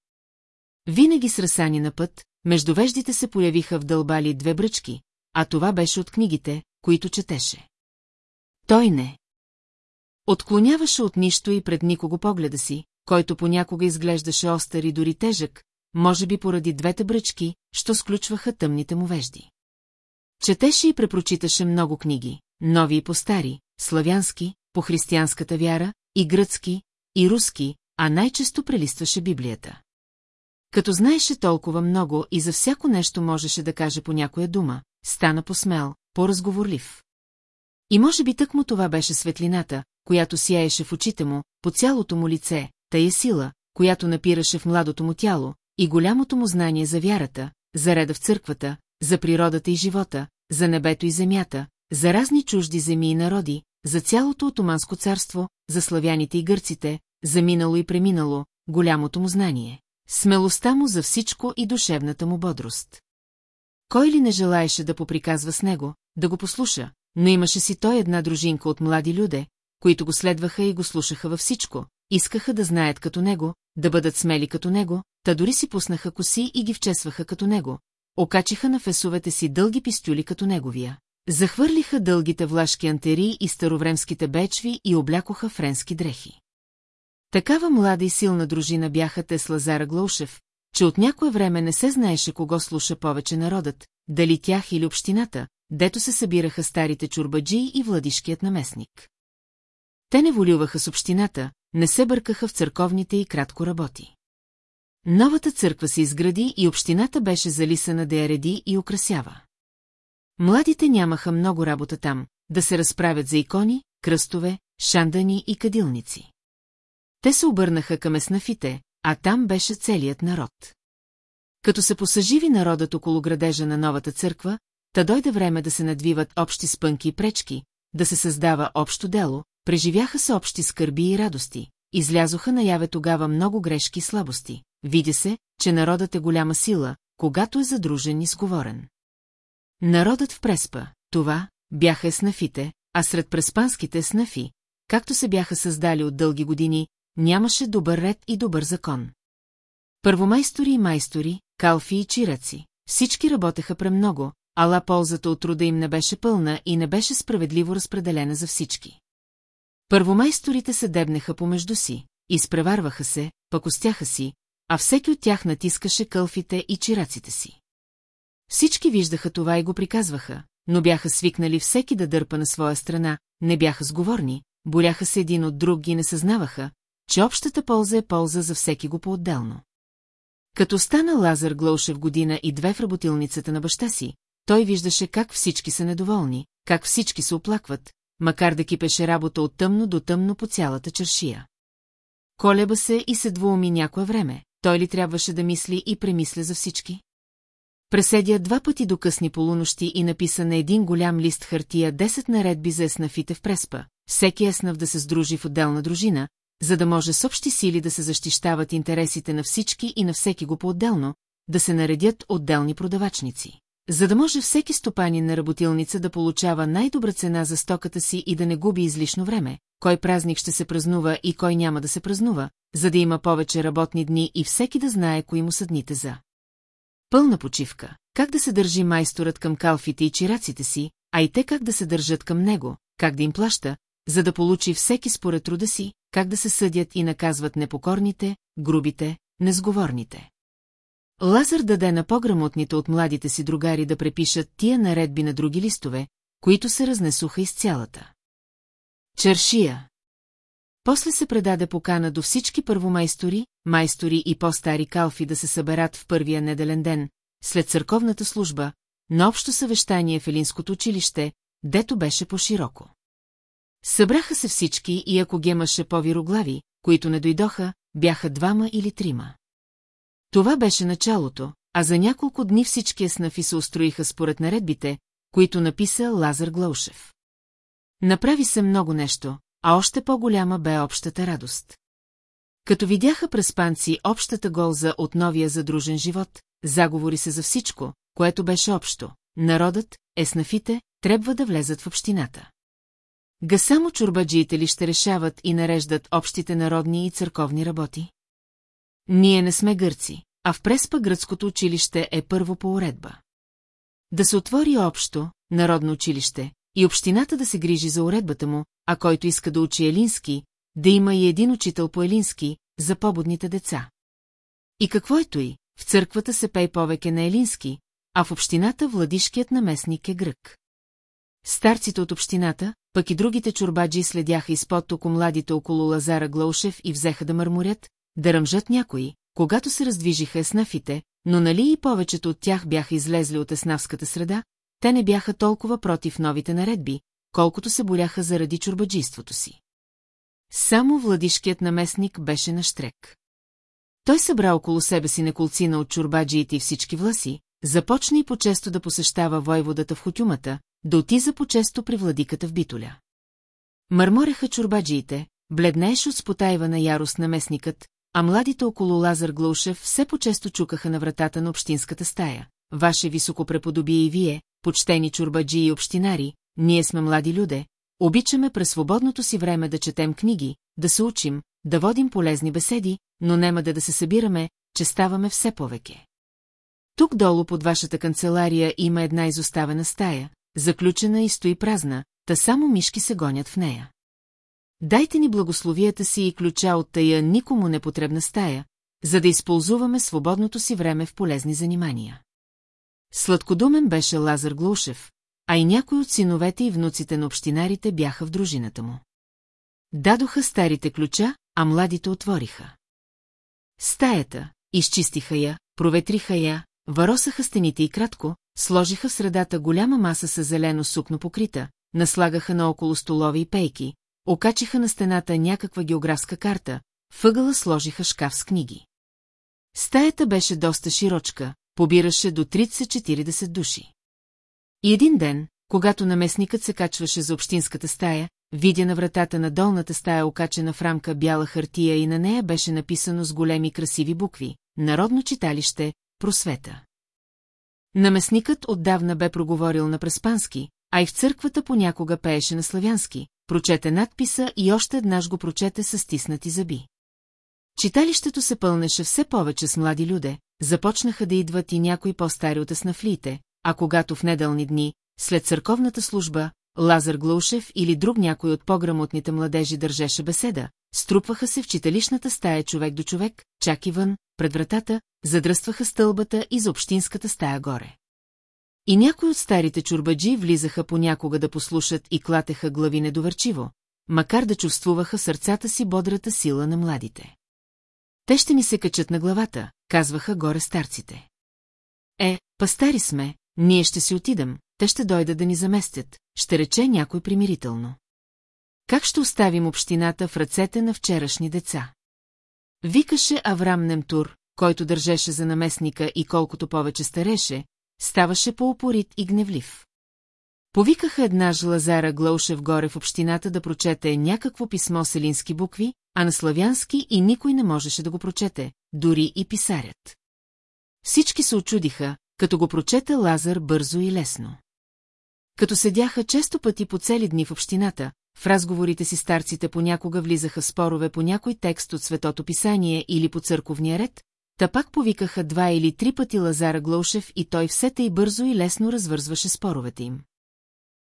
Винаги с разсани на път, между веждите се появиха в дълбали две бръчки, а това беше от книгите, които четеше. Той не. Отклоняваше от нищо и пред никого погледа си, който понякога изглеждаше остър и дори тежък, може би поради двете бръчки, що сключваха тъмните му вежди. Четеше и препрочиташе много книги, нови и по-стари, славянски, по християнската вяра, и гръцки, и руски, а най-често прелистваше Библията. Като знаеше толкова много и за всяко нещо можеше да каже по някоя дума, стана посмел, по-разговорлив. И може би тък му това беше светлината, която сияеше в очите му, по цялото му лице, тая сила, която напираше в младото му тяло, и голямото му знание за вярата, за реда в църквата, за природата и живота, за небето и земята, за разни чужди земи и народи, за цялото отоманско царство, за славяните и гърците, за минало и преминало, голямото му знание, смелостта му за всичко и душевната му бодрост. Кой ли не желаеше да поприказва с него, да го послуша, но имаше си той една дружинка от млади люде, които го следваха и го слушаха във всичко, искаха да знаят като него, да бъдат смели като него, та дори си пуснаха коси и ги вчесваха като него, окачиха на фесовете си дълги пистюли като неговия. Захвърлиха дългите влашки антери и старовремските бечви и облякоха френски дрехи. Такава млада и силна дружина бяха те с Лазара Глоушев, че от някое време не се знаеше кого слуша повече народът, дали тях или общината, дето се събираха старите чурбаджи и владишкият наместник. Те не волюваха с общината, не се бъркаха в църковните и кратко работи. Новата църква се изгради и общината беше залисана да я реди и украсява. Младите нямаха много работа там, да се разправят за икони, кръстове, шандани и кадилници. Те се обърнаха към еснафите, а там беше целият народ. Като се посъживи народът около градежа на новата църква, та дойде време да се надвиват общи спънки и пречки, да се създава общо дело, преживяха се общи скърби и радости, излязоха наяве тогава много грешки и слабости. Видя се, че народът е голяма сила, когато е задружен и сговорен. Народът в Преспа, това, бяха еснафите, а сред преспанските снафи, както се бяха създали от дълги години, нямаше добър ред и добър закон. Първомайстори и майстори, калфи и чираци. Всички работеха премного, ала ползата от труда им не беше пълна и не беше справедливо разпределена за всички. Първомайсторите се дебнеха помежду си, изпреварваха се, пакостяха си, а всеки от тях натискаше кълфите и чираците си. Всички виждаха това и го приказваха, но бяха свикнали всеки да дърпа на своя страна, не бяха сговорни, боляха се един от друг и не съзнаваха, че общата полза е полза за всеки го по-отделно. Като стана Лазар Глоушев година и две в работилницата на баща си, той виждаше как всички са недоволни, как всички се оплакват, макар да кипеше работа от тъмно до тъмно по цялата чершия. Колеба се и се двууми някое време, той ли трябваше да мисли и премисля за всички? Преседя два пъти до късни полунощи и написа на един голям лист хартия 10 наредби за еснафите в Преспа, всеки еснав да се сдружи в отделна дружина, за да може с общи сили да се защищават интересите на всички и на всеки го по-отделно, да се наредят отделни продавачници. За да може всеки стопанин на работилница да получава най-добра цена за стоката си и да не губи излишно време, кой празник ще се празнува и кой няма да се празнува, за да има повече работни дни и всеки да знае кои му са дните за. Пълна почивка, как да се държи майсторът към калфите и чираците си, а и те как да се държат към него, как да им плаща, за да получи всеки според труда си, как да се съдят и наказват непокорните, грубите, несговорните. Лазар даде на по-грамотните от младите си другари да препишат тия наредби на други листове, които се разнесуха из цялата. Чершия. После се предаде покана до всички първомайстори, майстори и по-стари калфи да се съберат в първия неделен ден, след църковната служба, на общо съвещание в Елинското училище, дето беше по-широко. Събраха се всички и ако гемаше по-вироглави, които не дойдоха, бяха двама или трима. Това беше началото, а за няколко дни всички еснафи се устроиха според наредбите, които написа Лазар Глаушев. Направи се много нещо, а още по-голяма бе общата радост. Като видяха през панци общата голза от новия задружен живот, заговори се за всичко, което беше общо. Народът, еснафите, трябва да влезат в общината. Га само чурбаджиите ли ще решават и нареждат общите народни и църковни работи? Ние не сме гърци, а в Преспа гръцкото училище е първо по уредба. Да се отвори общо, народно училище, и общината да се грижи за уредбата му, а който иска да учи елински, да има и един учител по елински, за побудните деца. И какво ето и, в църквата се пей повеке на елински, а в общината владишкият наместник е грък. Старците от общината, пък и другите чурбаджи следяха изпод токо младите около Лазара Глаушев и взеха да мърморят, да ръмжат някои, когато се раздвижиха еснафите, но нали и повечето от тях бяха излезли от еснавската среда, те не бяха толкова против новите наредби, колкото се боляха заради чурбаджийството си. Само владишкият наместник беше на штрек. Той събра около себе си неколцина от чурбаджиите и всички власи, започна и по-често да посещава войводата в хотюмата, да отиза по-често при владиката в битоля. Мърмореха чурбаджиите, бледнееше от спотаива ярост наместникът, а младите около Лазар Глушев все по-често чукаха на вратата на общинската стая. Ваше високопреподобие и вие, почтени чурбаджи и общинари, ние сме млади люде, обичаме през свободното си време да четем книги, да се учим, да водим полезни беседи, но нема да да се събираме, че ставаме все повеке. Тук долу под вашата канцелария има една изоставена стая, заключена и стои празна, та само мишки се гонят в нея. Дайте ни благословията си и ключа от тая никому непотребна стая, за да използваме свободното си време в полезни занимания. Сладкодумен беше Лазар Глушев, а и някои от синовете и внуците на общинарите бяха в дружината му. Дадоха старите ключа, а младите отвориха. Стаята, изчистиха я, проветриха я, варосаха стените и кратко, сложиха в средата голяма маса с зелено сукно покрита, наслагаха наоколо столови и пейки, окачиха на стената някаква географска карта, въгъла сложиха шкаф с книги. Стаята беше доста широчка, побираше до 30-40 души. И един ден, когато наместникът се качваше за общинската стая, видя на вратата на долната стая окачена в рамка бяла хартия и на нея беше написано с големи красиви букви «Народно читалище, просвета». Наместникът отдавна бе проговорил на преспански, а и в църквата понякога пееше на славянски, прочете надписа и още еднаж го прочете с стиснати зъби. Читалището се пълнеше все повече с млади люде, започнаха да идват и някои по-стари от еснафлиите, а когато в неделни дни, след църковната служба, Лазар Глушев или друг някой от по-грамотните младежи държеше беседа, струпваха се в читалищната стая човек до човек, чак и вън, пред вратата, задръстваха стълбата и общинската стая горе. И някои от старите чурбаджи влизаха понякога да послушат и клатеха глави недоверчиво, макар да чувствуваха сърцата си бодрата сила на младите. Те ще ни се качат на главата, казваха горе старците. Е, пастари сме, ние ще си отидем, те ще дойдат да ни заместят, ще рече някой примирително. Как ще оставим общината в ръцете на вчерашни деца? Викаше Аврам Немтур, който държеше за наместника и колкото повече стареше, ставаше по-упорит и гневлив. Повикаха една Лазара Глаушев горе в общината да прочете някакво писмо с елински букви, а на славянски и никой не можеше да го прочете, дори и писарят. Всички се очудиха, като го прочете Лазар бързо и лесно. Като седяха често пъти по цели дни в общината, в разговорите си старците понякога влизаха спорове по някой текст от Светото писание или по църковния ред, та пак повикаха два или три пъти Лазара Глоушев и той все и бързо и лесно развързваше споровете им.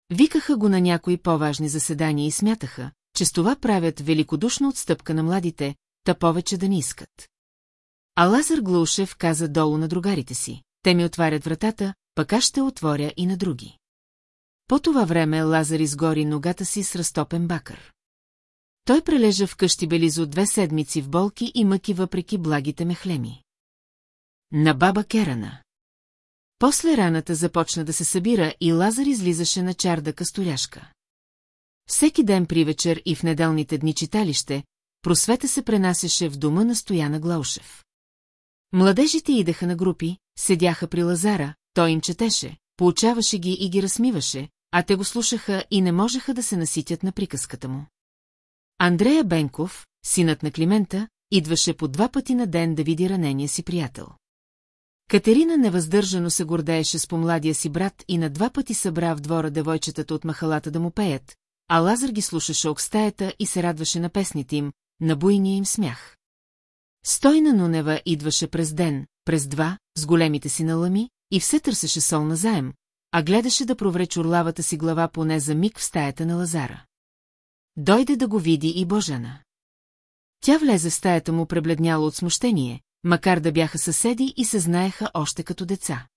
Викаха го на някои по-важни заседания и смятаха, че с това правят великодушна отстъпка на младите, та повече да не искат. А Лазар Глушев каза долу на другарите си, те ми отварят вратата, пък аз ще отворя и на други. По това време Лазар изгори ногата си с разтопен бакър. Той прележа в къщи белизо две седмици в болки и мъки въпреки благите мехлеми. На баба Керана. После раната започна да се събира и Лазар излизаше на чардака столяшка. Всеки ден при вечер и в неделните дни читалище, просвета се пренасяше в дома на Стояна Глаушев. Младежите идеха на групи, седяха при Лазара, той им четеше, получаваше ги и ги размиваше, а те го слушаха и не можеха да се наситят на приказката му. Андрея Бенков, синът на Климента, идваше по два пъти на ден да види ранения си приятел. Катерина невъздържано се гордееше с помладия си брат и на два пъти събра в двора девойчетата от махалата да му пеят, а Лазар ги слушаше ок стаята и се радваше на песните им, на буйния им смях. Стойна Нунева идваше през ден, през два, с големите си налами, и все търсеше сол на заем, а гледаше да провре чурлавата си глава поне за миг в стаята на Лазара. Дойде да го види и Божана. Тя влезе в стаята му пребледняла от смущение, макар да бяха съседи и се знаеха още като деца.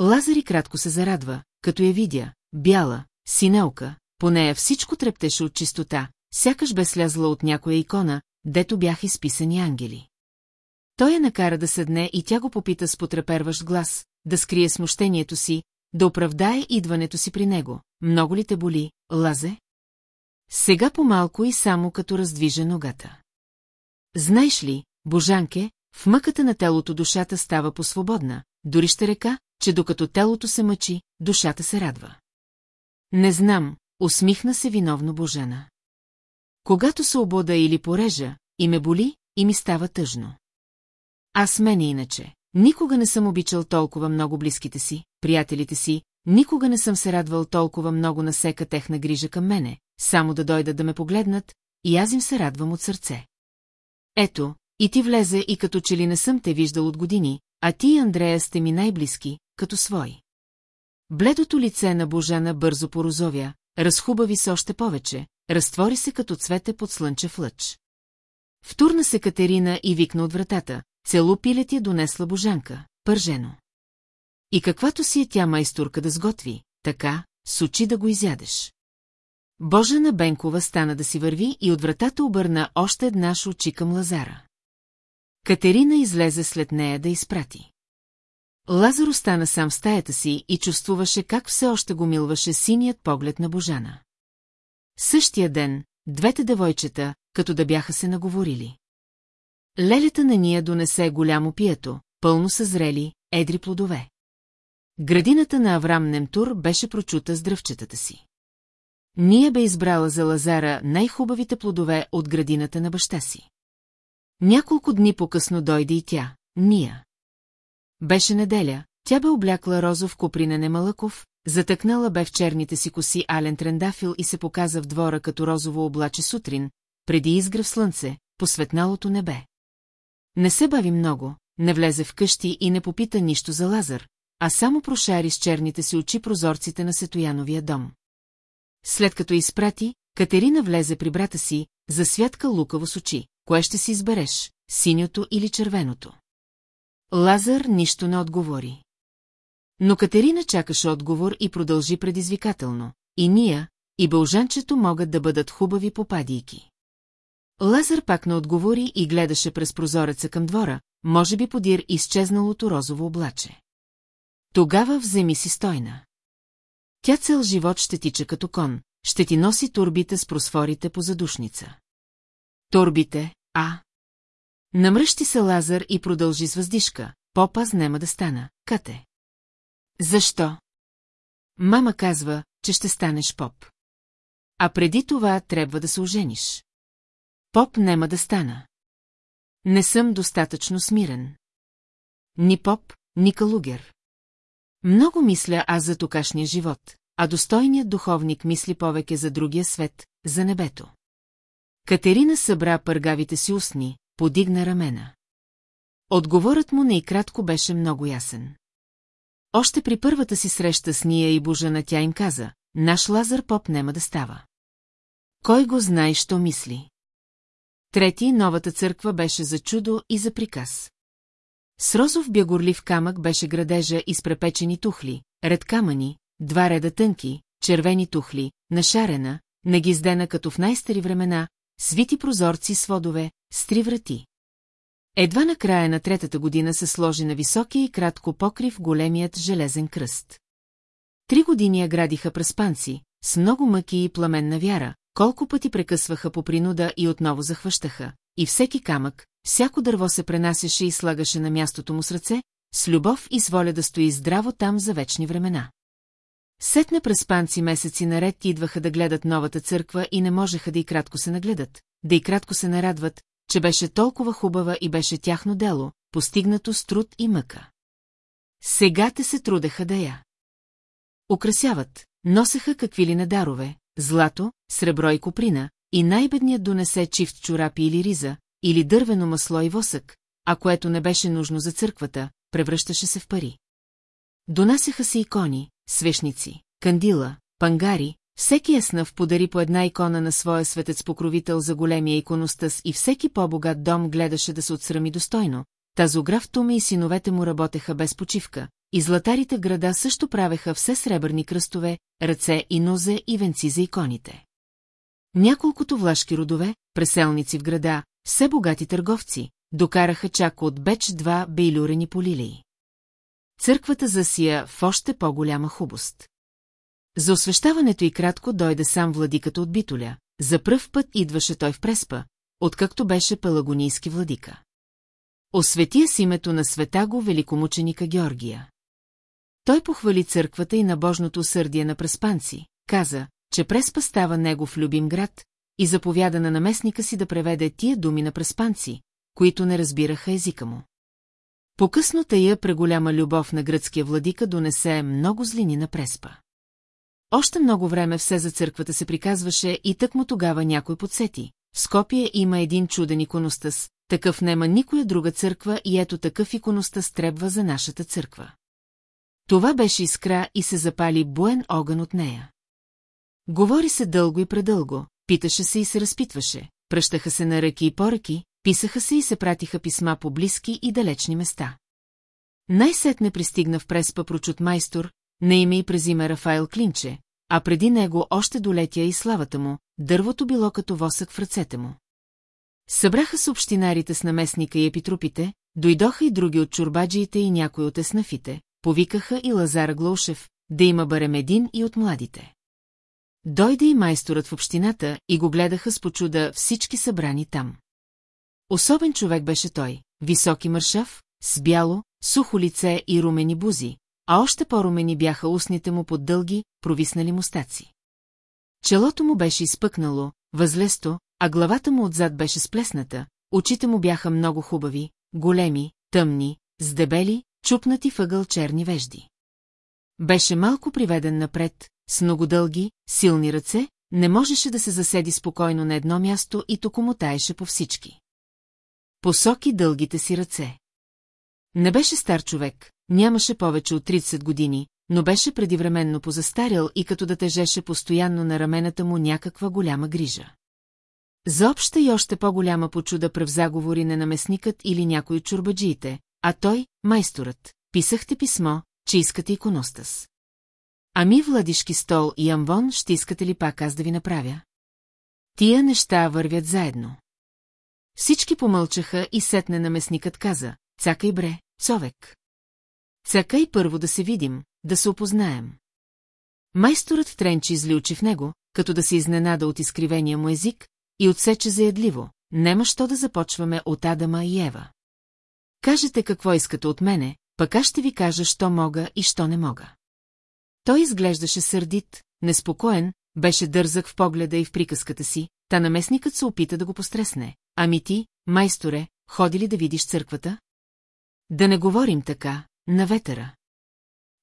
Лазари кратко се зарадва, като я видя, бяла, синелка, по нея всичко трептеше от чистота, сякаш бе слязла от някоя икона, дето бяха изписани ангели. Той я накара да седне и тя го попита с потреперващ глас, да скрие смущението си, да оправдае идването си при него. Много ли те боли, Лазе? Сега по-малко и само като раздвижа ногата. Знаеш ли, Божанке, в мъката на телото душата става по-свободна, дори ще река, че докато телото се мъчи, душата се радва. Не знам, усмихна се виновно Божана. Когато се обода или порежа, и ме боли, и ми става тъжно. Аз мене иначе. Никога не съм обичал толкова много близките си, приятелите си, никога не съм се радвал толкова много на сека техна грижа към мене, само да дойдат да ме погледнат, и аз им се радвам от сърце. Ето, и ти влезе и като че ли не съм те виждал от години, а ти и Андрея сте ми най-близки, като свои. Бледото лице на Божана бързо порозовя, разхубави се още повече, разтвори се като цвете под слънчев лъч. Втурна се Катерина и викна от вратата, цело пилет я донесла Божанка, пържено. И каквато си е тя майсторка да сготви, така, с очи да го изядеш. Божана Бенкова стана да си върви и от вратата обърна още една очи към Лазара. Катерина излезе след нея да изпрати. Лазар остана сам в стаята си и чувствуваше как все още го милваше синият поглед на Божана. Същия ден, двете девойчета, като да бяха се наговорили. Лелята на ния донесе голямо пието, пълно съзрели, едри плодове. Градината на Аврам Немтур беше прочута с дръвчетата си. Ния бе избрала за Лазара най-хубавите плодове от градината на баща си. Няколко дни по-късно дойде и тя, Ния. Беше неделя, тя бе облякла розов купринен Малъков, затъкнала бе в черните си коси Ален Трендафил и се показа в двора като розово облаче сутрин, преди изгръв слънце, по светналото небе. не се бави много, не влезе в къщи и не попита нищо за Лазар, а само прошари с черните си очи прозорците на Сетояновия дом. След като изпрати, Катерина влезе при брата си, засвятка лукаво с очи. Кое ще си избереш, синьото или червеното? Лазар нищо не отговори. Но Катерина чакаше отговор и продължи предизвикателно. И ния, и бължанчето могат да бъдат хубави попадийки. Лазар пак не отговори и гледаше през прозореца към двора, може би подир изчезналото розово облаче. Тогава вземи си стойна. Тя цел живот ще тича като кон, ще ти носи турбите с просфорите по задушница. Турбите, а? Намръщи се Лазар и продължи с въздишка. Попаз нема да стана, кате. Защо? Мама казва, че ще станеш поп. А преди това трябва да се ожениш. Поп нема да стана. Не съм достатъчно смирен. Ни поп, ни калугер. Много мисля аз за токашния живот, а достойният духовник мисли повеке за другия свет, за небето. Катерина събра пъргавите си устни, подигна рамена. Отговорът му не и кратко беше много ясен. Още при първата си среща с Ния и Божана тя им каза, наш Лазар Поп нема да става. Кой го знае, що мисли? Трети, новата църква беше за чудо и за приказ. С розов бягорлив камък беше градежа из препечени тухли, ред камъни, два реда тънки, червени тухли, нашарена, нагиздена като в най-стари времена, свити прозорци с водове, с три врати. Едва на края на третата година се сложи на високия и кратко покрив големият железен кръст. Три години я градиха през панци, с много мъки и пламенна вяра, колко пъти прекъсваха по принуда и отново захващаха, и всеки камък, всяко дърво се пренасяше и слагаше на мястото му с ръце, с любов и с воля да стои здраво там за вечни времена. Сетне през панци месеци наред идваха да гледат новата църква и не можеха да и кратко се нагледат, да и кратко се нарадват, че беше толкова хубава и беше тяхно дело, постигнато с труд и мъка. Сега те се трудеха да я. Украсяват, носеха какви ли надарове, злато, сребро и коприна, и най-бедният донесе чифт чорапи или риза, или дървено масло и восък, а което не беше нужно за църквата, превръщаше се в пари. Донасяха се икони, свещници, кандила, пангари, всеки яснав подари по една икона на своя светец-покровител за големия иконостъс и всеки по-богат дом гледаше да се отсрами достойно. Тазограф Туме и синовете му работеха без почивка, и златарите в града също правеха все сребърни кръстове, ръце и нозе и венци за иконите. Няколкото влашки родове, преселници в града, все богати търговци, докараха чак от Беч два бейлюрени по лилии. Църквата засия в още по-голяма хубост. За освещаването и кратко дойде сам владиката от Битоля, за пръв път идваше той в Преспа, откакто беше пелагонийски владика. Осветия с името на света го великомученика Георгия. Той похвали църквата и набожното усърдие на преспанци, каза, че Преспа става негов любим град и заповяда на наместника си да преведе тия думи на преспанци, които не разбираха езика му. По-късно тая преголяма любов на гръцкия владика донесе много злини на Преспа. Още много време все за църквата се приказваше и тък му тогава някой подсети. В Скопие има един чуден иконостас, такъв нема никоя друга църква и ето такъв иконостас трябва за нашата църква. Това беше искра и се запали буен огън от нея. Говори се дълго и предълго, питаше се и се разпитваше, пръщаха се на ръки и поръки, писаха се и се пратиха писма по близки и далечни места. Най-сетне пристигна в Преспа прочут майстор, на име и презиме Рафаел Клинче, а преди него още долетя и славата му, дървото било като восък в ръцете му. Събраха се общинарите с наместника и епитрупите, дойдоха и други от чурбаджиите и някои от еснафите, повикаха и Лазара Глоушев, да има барем един и от младите. Дойде и майсторът в общината и го гледаха с почуда всички събрани там. Особен човек беше той, високи мършав, с бяло, сухо лице и румени бузи, а още по-румени бяха устните му под дълги, провиснали мустаци. Челото му беше изпъкнало, възлесто, а главата му отзад беше сплесната, очите му бяха много хубави, големи, тъмни, с дебели, чупнати въгъл черни вежди. Беше малко приведен напред, с много дълги, силни ръце, не можеше да се заседи спокойно на едно място и току мотаеше по всички. посоки дългите си ръце. Не беше стар човек, нямаше повече от 30 години, но беше предивременно позастарял и като да тежеше постоянно на рамената му някаква голяма грижа. За обща и още по-голяма почуда превза говори на наместникът или някой от чурбаджиите, а той, майсторът, писахте писмо, че искате иконостас. Ами Владишки стол и амвон ще искате ли пак аз да ви направя? Тия неща вървят заедно. Всички помълчаха и сетне наместникът каза, цакай бре, човек. Цакай първо да се видим, да се опознаем. Майсторът тренчи изли очи в него, като да се изненада от изкривения му език, и отсече заядливо, нема що да започваме от Адама и Ева. Кажете какво искате от мене, пък аз ще ви кажа, що мога и що не мога. Той изглеждаше сърдит, неспокоен, беше дързък в погледа и в приказката си, та наместникът се опита да го постресне. Ами ти, майсторе, ходи ли да видиш църквата? Да не говорим така, на ветера.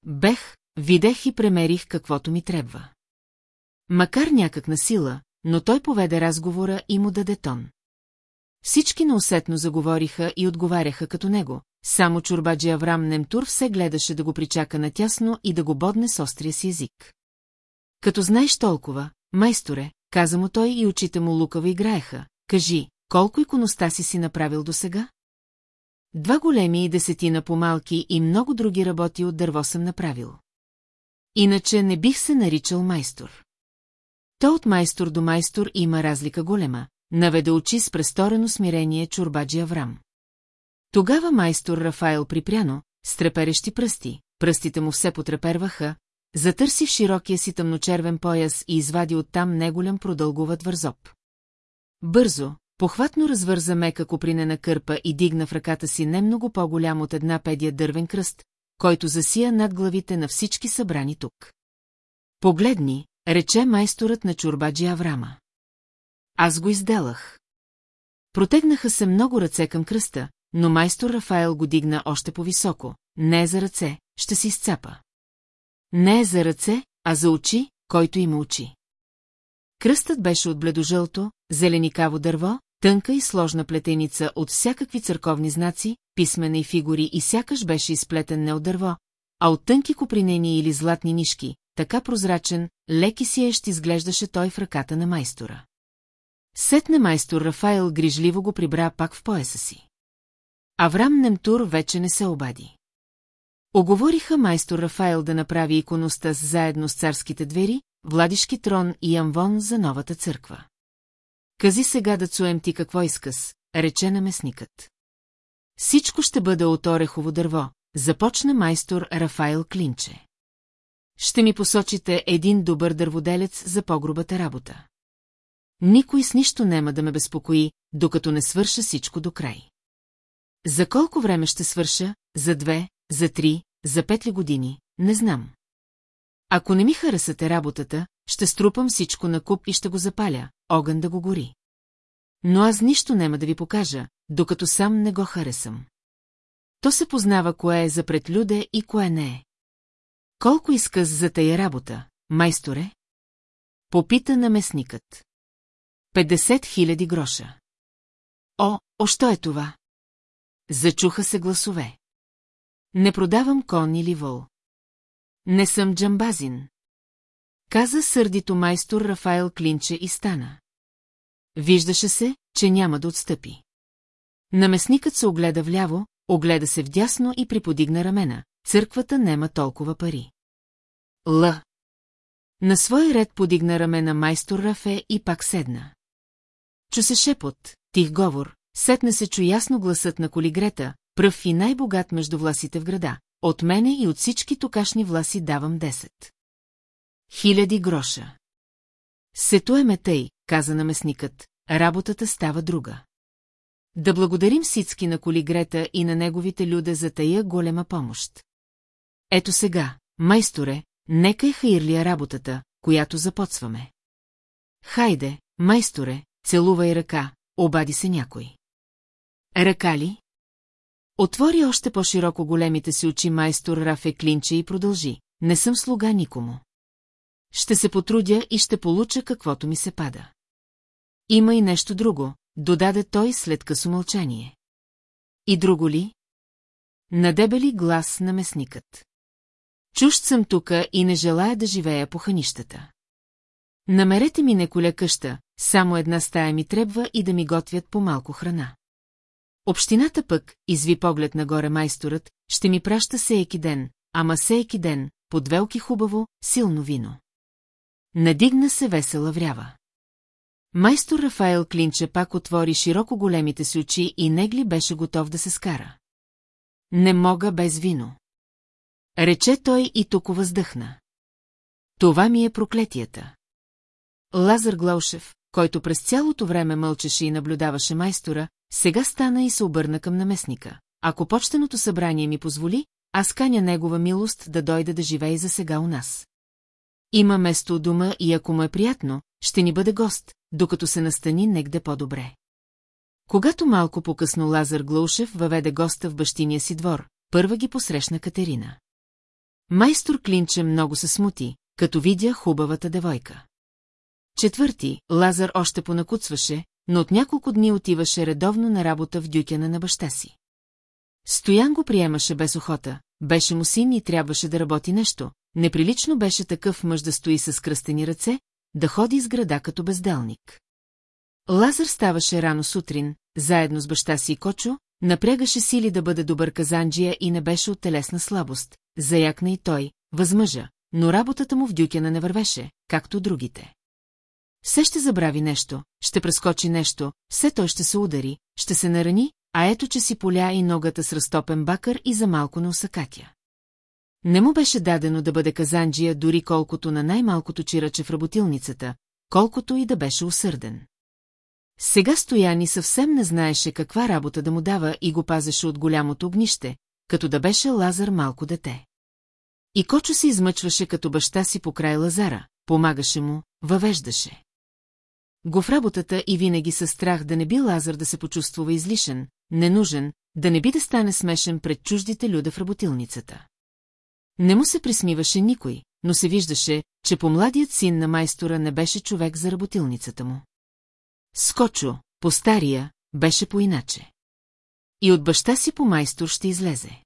Бех, видех и премерих каквото ми трябва. Макар някак на сила, но той поведе разговора и му даде тон. Всички неусетно заговориха и отговаряха като него, само чурбаджи Аврам Немтур все гледаше да го причака натясно и да го бодне с острия си език. Като знаеш толкова, майсторе, каза му той и очите му лукаво играеха, кажи, колко иконостаси си направил досега? Два големи и десетина по-малки и много други работи от дърво съм направил. Иначе не бих се наричал майстор. То от майстор до майстор има разлика голема, наведе очи с престорено смирение чурбаджи Аврам. Тогава майстор Рафаел припряно, с треперещи пръсти, пръстите му все потреперваха, затърси в широкия си тъмночервен пояс и извади оттам неголям продълговат вързоп. Бързо, похватно развърза мека копринена кърпа и дигна в ръката си не много по-голям от една педия дървен кръст, който засия над главите на всички събрани тук. Погледни, рече майсторът на чурбаджи Аврама. Аз го изделах. Протегнаха се много ръце към кръста, но майстор Рафаел го дигна още по-високо. Не е за ръце, ще си изцапа. Не е за ръце, а за очи, който има очи. Кръстът беше от бледожълто, зеленикаво дърво, тънка и сложна плетеница от всякакви църковни знаци, писмена фигури и сякаш беше изплетен не от дърво, а от тънки копринени или златни нишки, така прозрачен, лек и сиещ изглеждаше той в ръката на майстора. Сетне майстор Рафаел грижливо го прибра пак в пояса си. Аврам Немтур вече не се обади. Оговориха майстор Рафаел да направи иконостас заедно с царските двери, Владишки трон и амвон за новата църква. Кази сега да цуем ти какво искас, рече наместникът. Всичко ще бъде от орехово дърво, започна майстор Рафаел Клинче. Ще ми посочите един добър дърводелец за погрубата работа. Никой с нищо няма да ме безпокои, докато не свърша всичко до край. За колко време ще свърша? За две, за три, за пет ли години? Не знам. Ако не ми харесате работата, ще струпам всичко на куп и ще го запаля, огън да го гори. Но аз нищо няма да ви покажа, докато сам не го харесам. То се познава кое е за предлюде и кое не е. Колко исказ за тая работа, майсторе? Попита наместникът. 50 хиляди гроша. О, о, що е това? Зачуха се гласове. Не продавам кон или вол. Не съм джамбазин. Каза сърдито майстор Рафаел Клинче и стана. Виждаше се, че няма да отстъпи. Наместникът се огледа вляво, огледа се вдясно и приподигна рамена. Църквата нема толкова пари. Л. На свой ред подигна рамена майстор Рафе и пак седна. Чу се шепот, тих говор, сетне се чу ясно гласът на колигрета, пръв и най-богат между власите в града. От мене и от всички токашни власи давам 10. Хиляди гроша. Сето е метей, каза наместникът, работата става друга. Да благодарим всички на колигрета и на неговите люде за тая голема помощ. Ето сега, майсторе, нека е хаирлия работата, която започваме. Хайде, майсторе, целувай ръка, обади се някой. Ръка ли? Отвори още по-широко големите си очи майстор Рафе Клинче и продължи. Не съм слуга никому. Ще се потрудя и ще получа каквото ми се пада. Има и нещо друго, додаде той след късо мълчание. И друго ли? Надебели глас на месникът. Чужд съм тука и не желая да живея по ханищата. Намерете ми неколя къща, само една стая ми трябва и да ми готвят по малко храна. Общината пък, изви поглед нагоре майсторът, ще ми праща сееки ден, ама сееки ден, под велки хубаво, силно вино. Надигна се весела врява. Майстор Рафаел Клинче пак отвори широко големите си очи и Негли беше готов да се скара. Не мога без вино. Рече той и тук въздъхна. Това ми е проклетията. Лазар Глаушев, който през цялото време мълчеше и наблюдаваше майстора, сега стана и се обърна към наместника. Ако почтеното събрание ми позволи, аз каня негова милост да дойде да живее за сега у нас. Има место у дома и ако му е приятно, ще ни бъде гост, докато се настани негде по-добре. Когато малко по-късно Лазар Глаушев въведе госта в бащиния си двор, първа ги посрещна Катерина. Майстор Клинче много се смути, като видя хубавата девойка. Четвърти, Лазар още понакуцваше, но от няколко дни отиваше редовно на работа в дюкена на баща си. Стоян го приемаше без охота, беше му син и трябваше да работи нещо. Неприлично беше такъв мъж да стои с кръстени ръце, да ходи из града като безделник. Лазар ставаше рано сутрин, заедно с баща си и Кочо, напрягаше сили да бъде добър казанджия и не беше от телесна слабост, заякна и той, възмъжа, но работата му в дюкена не вървеше, както другите. Все ще забрави нещо, ще прескочи нещо, все той ще се удари, ще се нарани, а ето, че си поля и ногата с разтопен бакър и за малко не усъкатя. Не му беше дадено да бъде казанджия дори колкото на най-малкото чираче в работилницата, колкото и да беше усърден. Сега Стояни съвсем не знаеше каква работа да му дава и го пазеше от голямото огнище, като да беше Лазар малко дете. И Кочо се измъчваше като баща си по край Лазара, помагаше му, въвеждаше. Го в работата и винаги със страх да не би Лазар да се почувствува излишен, ненужен, да не би да стане смешен пред чуждите люда в работилницата. Не му се присмиваше никой, но се виждаше, че по-младият син на майстора не беше човек за работилницата му. Скочо, по стария, беше по-иначе. И от баща си по майстор ще излезе.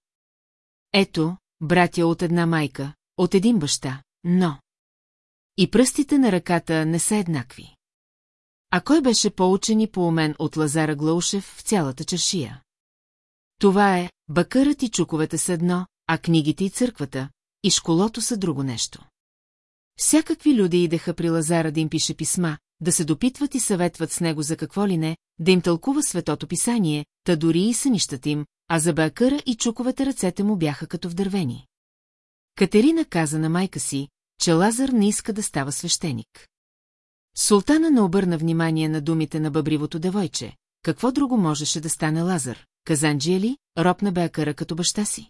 Ето, братя от една майка, от един баща, но... И пръстите на ръката не са еднакви. А кой беше по-учен и по-умен от Лазара Глаушев в цялата чашия? Това е, бакърът и чуковете са едно, а книгите и църквата, и школото са друго нещо. Всякакви люди идеха при Лазара да им пише писма, да се допитват и съветват с него за какво ли не, да им тълкува светото писание, та дори и сънищата им, а за Бакъра и чуковете ръцете му бяха като вдървени. Катерина каза на майка си, че Лазар не иска да става свещеник. Султана не обърна внимание на думите на бъбривото девойче. Какво друго можеше да стане Лазар? Казанджия ли, ропна Беакъра като баща си?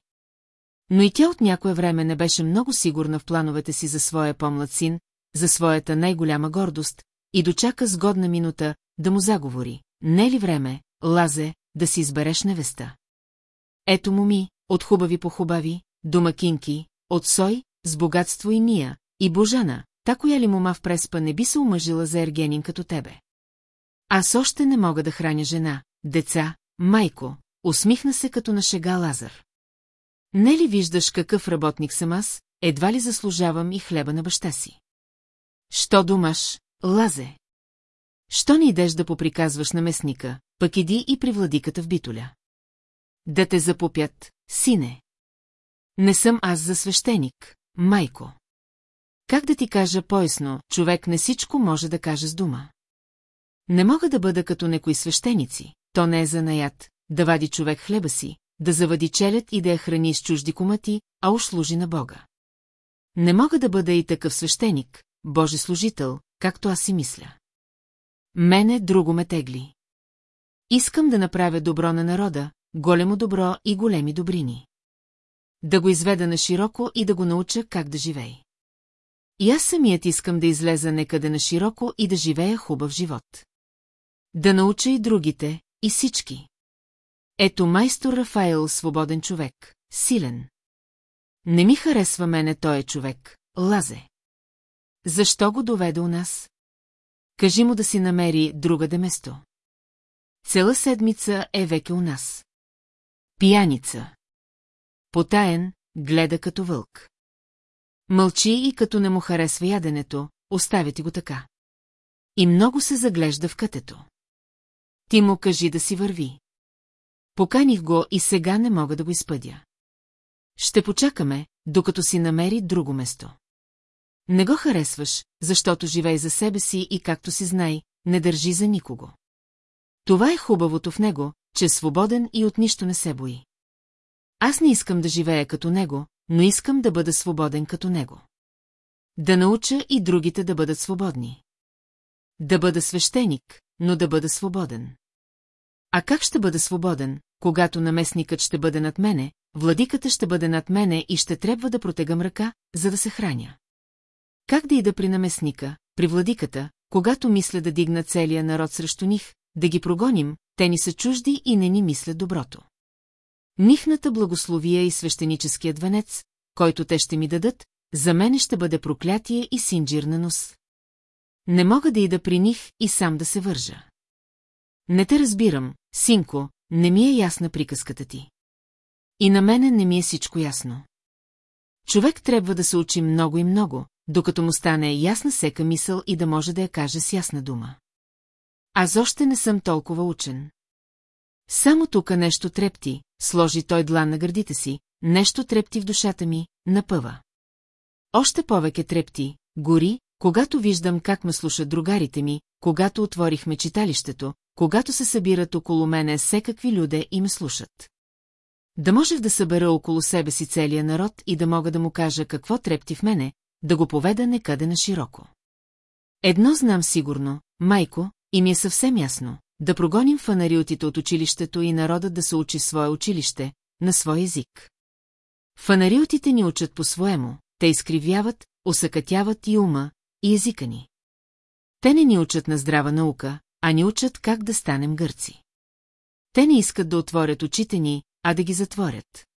Но и тя от някое време не беше много сигурна в плановете си за своя по-млад син, за своята най-голяма гордост, и дочака сгодна минута да му заговори. Не е ли време, Лазе, да си избереш невеста? Ето му ми, от хубави по хубави, домакинки, от Сой, с богатство и Ния, и Божана, та коя ли мома в преспа не би се омъжила за Ергенин като тебе. Аз още не мога да храня жена, деца, майко, усмихна се като на шега Лазар. Не ли виждаш какъв работник съм аз, едва ли заслужавам и хлеба на баща си? Що думаш, Лазе? Що не идеш да поприказваш на местника, пък иди и при владиката в битоля? Да те запопят, сине. Не съм аз за свещеник, майко. Как да ти кажа поясно, човек не всичко може да каже с дума. Не мога да бъда като некои свещеници, то не е за наят, да вади човек хлеба си, да завади челет и да я храни с чужди комати, а уж служи на Бога. Не мога да бъда и такъв свещеник, Божи служител, както аз си мисля. Мене друго ме тегли. Искам да направя добро на народа, големо добро и големи добрини. Да го изведа на широко и да го науча как да живее. И аз самият искам да излеза некъде на широко и да живея хубав живот. Да науча и другите, и всички. Ето майстор Рафаел, свободен човек, силен. Не ми харесва мене той е човек, лазе. Защо го доведе у нас? Кажи му да си намери друга да место. Цела седмица е веке у нас. Пияница. Потаен, гледа като вълк. Мълчи и като не му харесва яденето, оставя ти го така. И много се заглежда в кътето. Ти му кажи да си върви. Поканих го и сега не мога да го изпъдя. Ще почакаме, докато си намери друго место. Не го харесваш, защото живей за себе си и както си знай, не държи за никого. Това е хубавото в него, че е свободен и от нищо не се бои. Аз не искам да живея като него, но искам да бъда свободен като него. Да науча и другите да бъдат свободни. Да бъда свещеник, но да бъда свободен. А как ще бъда свободен, когато наместникът ще бъде над мене, владиката ще бъде над мене и ще трябва да протегам ръка, за да се храня? Как да ида при наместника, при владиката, когато мисля да дигна целия народ срещу них, да ги прогоним, те ни са чужди и не ни мислят доброто. Нихната благословия и свещеническият венец, който те ще ми дадат, за мене ще бъде проклятие и синджир на нос. Не мога да ида при них и сам да се вържа. Не те разбирам, синко, не ми е ясна приказката ти. И на мене не ми е всичко ясно. Човек трябва да се учи много и много, докато му стане ясна сека мисъл и да може да я каже с ясна дума. Аз още не съм толкова учен. Само тука нещо трепти, сложи той длан на гърдите си, нещо трепти в душата ми, напъва. Още повече трепти, гори, когато виждам как ме слушат другарите ми, когато отворихме читалището, когато се събират около мене всекакви люде и ме слушат. Да можех да събера около себе си целия народ и да мога да му кажа какво трепти в мене, да го поведа некъде на широко. Едно знам сигурно, майко, и ми е съвсем ясно, да прогоним фанариотите от училището и народът да се учи свое училище, на свой език. Фанариотите ни учат по-своему, те изкривяват, осъкатяват и ума, и езика ни. Те не ни учат на здрава наука, а ни учат как да станем гърци. Те не искат да отворят очите ни, а да ги затворят.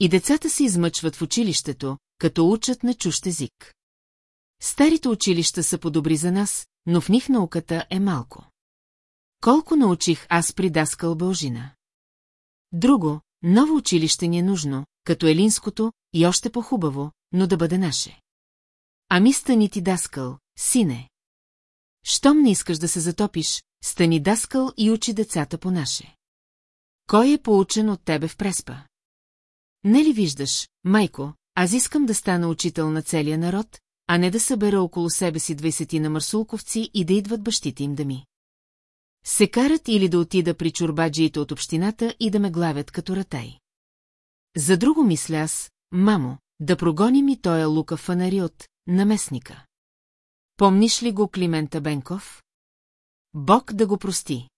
И децата се измъчват в училището, като учат на чущ език. Старите училища са по-добри за нас, но в них науката е малко. Колко научих аз при Даскал Бължина? Друго, ново училище ни е нужно, като елинското, и още по-хубаво, но да бъде наше. Ами стани ти Даскал, сине. Щом не искаш да се затопиш, стани Даскал и учи децата по наше. Кой е поучен от тебе в преспа? Не ли виждаш, майко, аз искам да стана учител на целия народ, а не да събера около себе си двайсетина марсулковци и да идват бащите им да ми. Се карат или да отида при чурбаджиите от общината и да ме главят като ратай. За друго мисля аз, мамо, да прогоним и тоя лука фанари наместника. Помниш ли го Климента Бенков? Бог да го прости.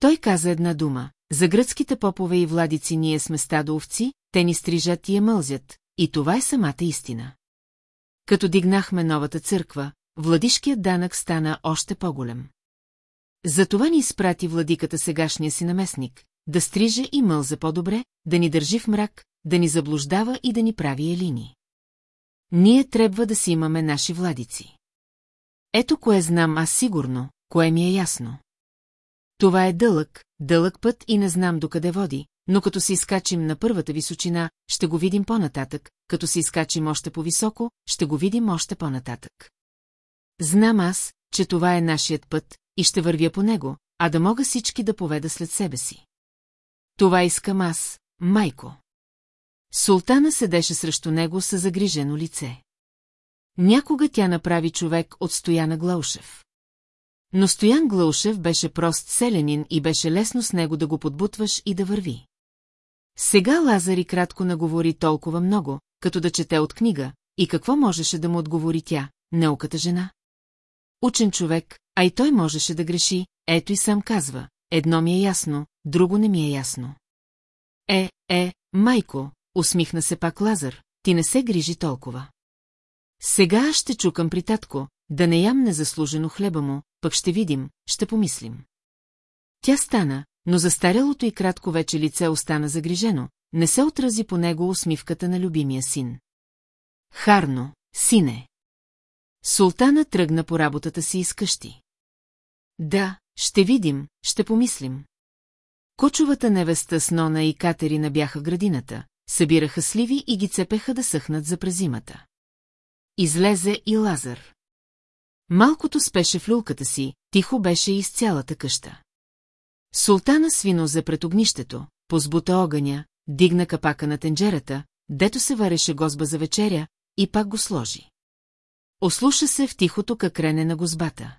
Той каза една дума. За гръцките попове и владици ние сме стадо овци, те ни стрижат и я мълзят, и това е самата истина. Като дигнахме новата църква, владишкият данък стана още по-голем. Затова ни изпрати владиката сегашния си наместник, да стриже и мълза по-добре, да ни държи в мрак, да ни заблуждава и да ни прави елини. Ние трябва да си имаме наши владици. Ето кое знам аз сигурно, кое ми е ясно. Това е дълъг, дълъг път и не знам докъде води, но като се изкачим на първата височина, ще го видим по-нататък, като се изкачим още по-високо, ще го видим още по-нататък. Знам аз, че това е нашият път и ще вървя по него, а да мога всички да поведа след себе си. Това искам аз, майко. Султана седеше срещу него с загрижено лице. Някога тя направи човек от Стояна Глаушев. Но Стоян Глаушев беше прост селянин и беше лесно с него да го подбутваш и да върви. Сега Лазари кратко наговори толкова много, като да чете от книга, и какво можеше да му отговори тя, неуката жена? Учен човек, а и той можеше да греши, ето и сам казва, едно ми е ясно, друго не ми е ясно. Е, е, майко, усмихна се пак Лазар, ти не се грижи толкова. Сега ще чукам при татко, да не ям незаслужено хлеба му, пък ще видим, ще помислим. Тя стана, но застарялото и кратко вече лице остана загрижено, не се отрази по него усмивката на любимия син. Харно, сине. Султана тръгна по работата си из къщи. Да, ще видим, ще помислим. Кочовата невеста с Нона и Катерина бяха в градината, събираха сливи и ги цепеха да съхнат за презимата. Излезе и Лазар. Малкото спеше в люлката си, тихо беше из цялата къща. Султана свино за пред огнището, позбута огъня, дигна капака на тенджерата, дето се вареше гозба за вечеря, и пак го сложи. Ослуша се в тихото какрене на гозбата.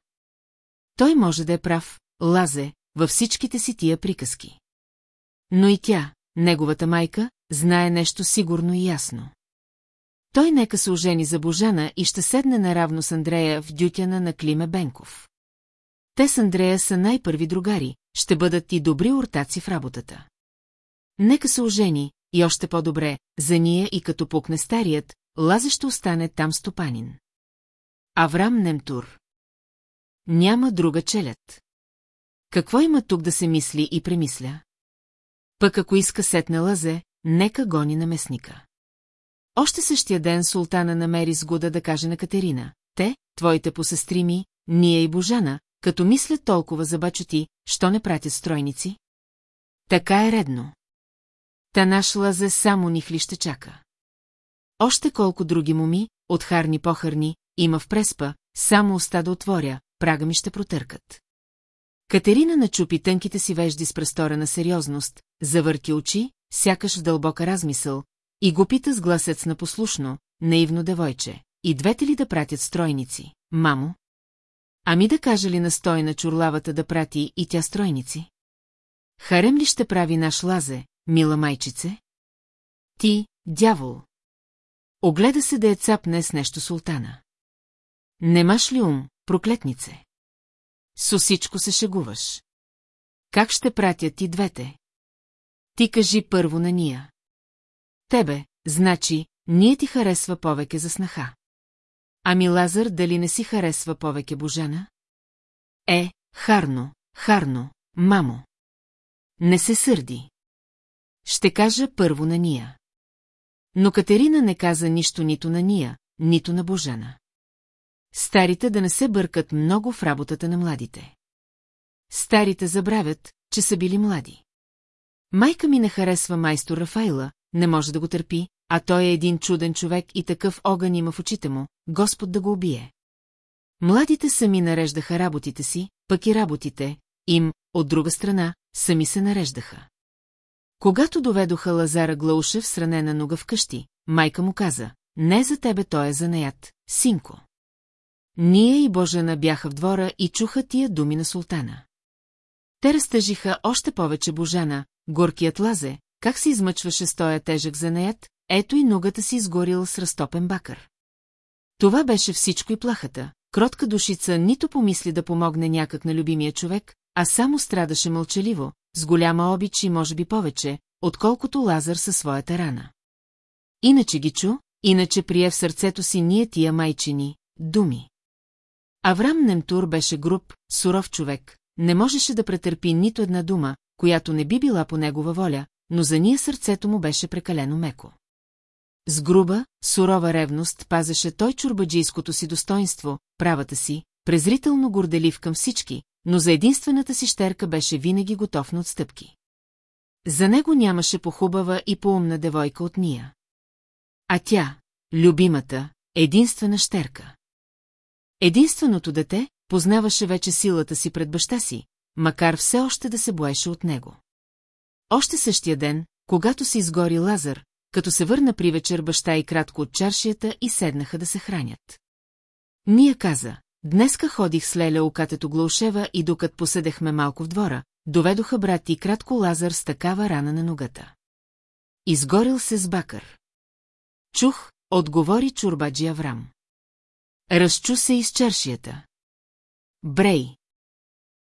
Той може да е прав, лазе, във всичките си тия приказки. Но и тя, неговата майка, знае нещо сигурно и ясно. Той нека се ожени за Божана и ще седне наравно с Андрея в дютяна на Климе Бенков. Те с Андрея са най-първи другари, ще бъдат и добри ортаци в работата. Нека се ожени, и още по-добре, за ния и като пукне старият, Лазе ще остане там стопанин. Аврам Немтур. Няма друга челят. Какво има тук да се мисли и премисля? Пък ако иска сетне лазе, нека гони на местника. Още същия ден султана намери сгода да каже на Катерина. Те, твоите посестри ми, ние и Божана, като мислят толкова за бачоти, що не пратят стройници? Така е редно. Та наш лазе само нихли ще чака. Още колко други моми, от харни похарни, има в преспа, само уста да отворя, прага ми ще протъркат. Катерина начупи тънките си вежди с престорена сериозност, завърти очи, сякаш в дълбока размисъл, и го пита с гласец на послушно, наивно девойче. И двете ли да пратят стройници, мамо? Ами да каже ли настой на чурлавата да прати и тя стройници? Харем ли ще прави наш лазе, мила майчице? Ти, дявол! Огледа се да е цапне с нещо султана. Немаш ли ум, проклетнице? С всичко се шегуваш. Как ще пратят и двете? Ти кажи първо на ния. Тебе, значи, ние ти харесва повеке за снаха. Ами Лазар дали не си харесва повеке Божана? Е, харно, харно, мамо. Не се сърди. Ще кажа първо на ния. Но Катерина не каза нищо нито на ния, нито на Божана. Старите да не се бъркат много в работата на младите. Старите забравят, че са били млади. Майка ми не харесва майстор Рафайла, не може да го търпи, а той е един чуден човек и такъв огън има в очите му, Господ да го убие. Младите сами нареждаха работите си, пък и работите, им, от друга страна, сами се нареждаха. Когато доведоха Лазара Глаушев с ранена нога вкъщи, майка му каза, не за тебе той е занаят, синко. Ние и Божена бяха в двора и чуха тия думи на султана. Те разтъжиха още повече Божана, горкият лазе, как се измъчваше с тоя тежък занаят, ето и ногата си изгорил с разтопен бакър. Това беше всичко и плахата. Кротка душица нито помисли да помогне някак на любимия човек, а само страдаше мълчаливо, с голяма обич и може би повече, отколкото Лазар със своята рана. Иначе ги чу, иначе прие в сърцето си ние тия майчини, думи. Аврам Немтур беше груб, суров човек, не можеше да претърпи нито една дума, която не би била по негова воля, но за ние сърцето му беше прекалено меко. С груба, сурова ревност пазеше той чурбаджийското си достоинство, правата си, презрително горделив към всички, но за единствената си щерка беше винаги готов на отстъпки. За него нямаше похубава и поумна девойка от ния. А тя, любимата, единствена щерка. Единственото дете познаваше вече силата си пред баща си, макар все още да се боеше от него. Още същия ден, когато се изгори Лазар, като се върна при вечер баща и кратко от чаршията и седнаха да се хранят. Ния каза, днеска ходих с Леля окатето Глаушева и докато поседехме малко в двора, доведоха брат и кратко Лазар с такава рана на ногата. Изгорил се с бакър. Чух, отговори чурбаджи Аврам. Разчу се из чершията. Брей.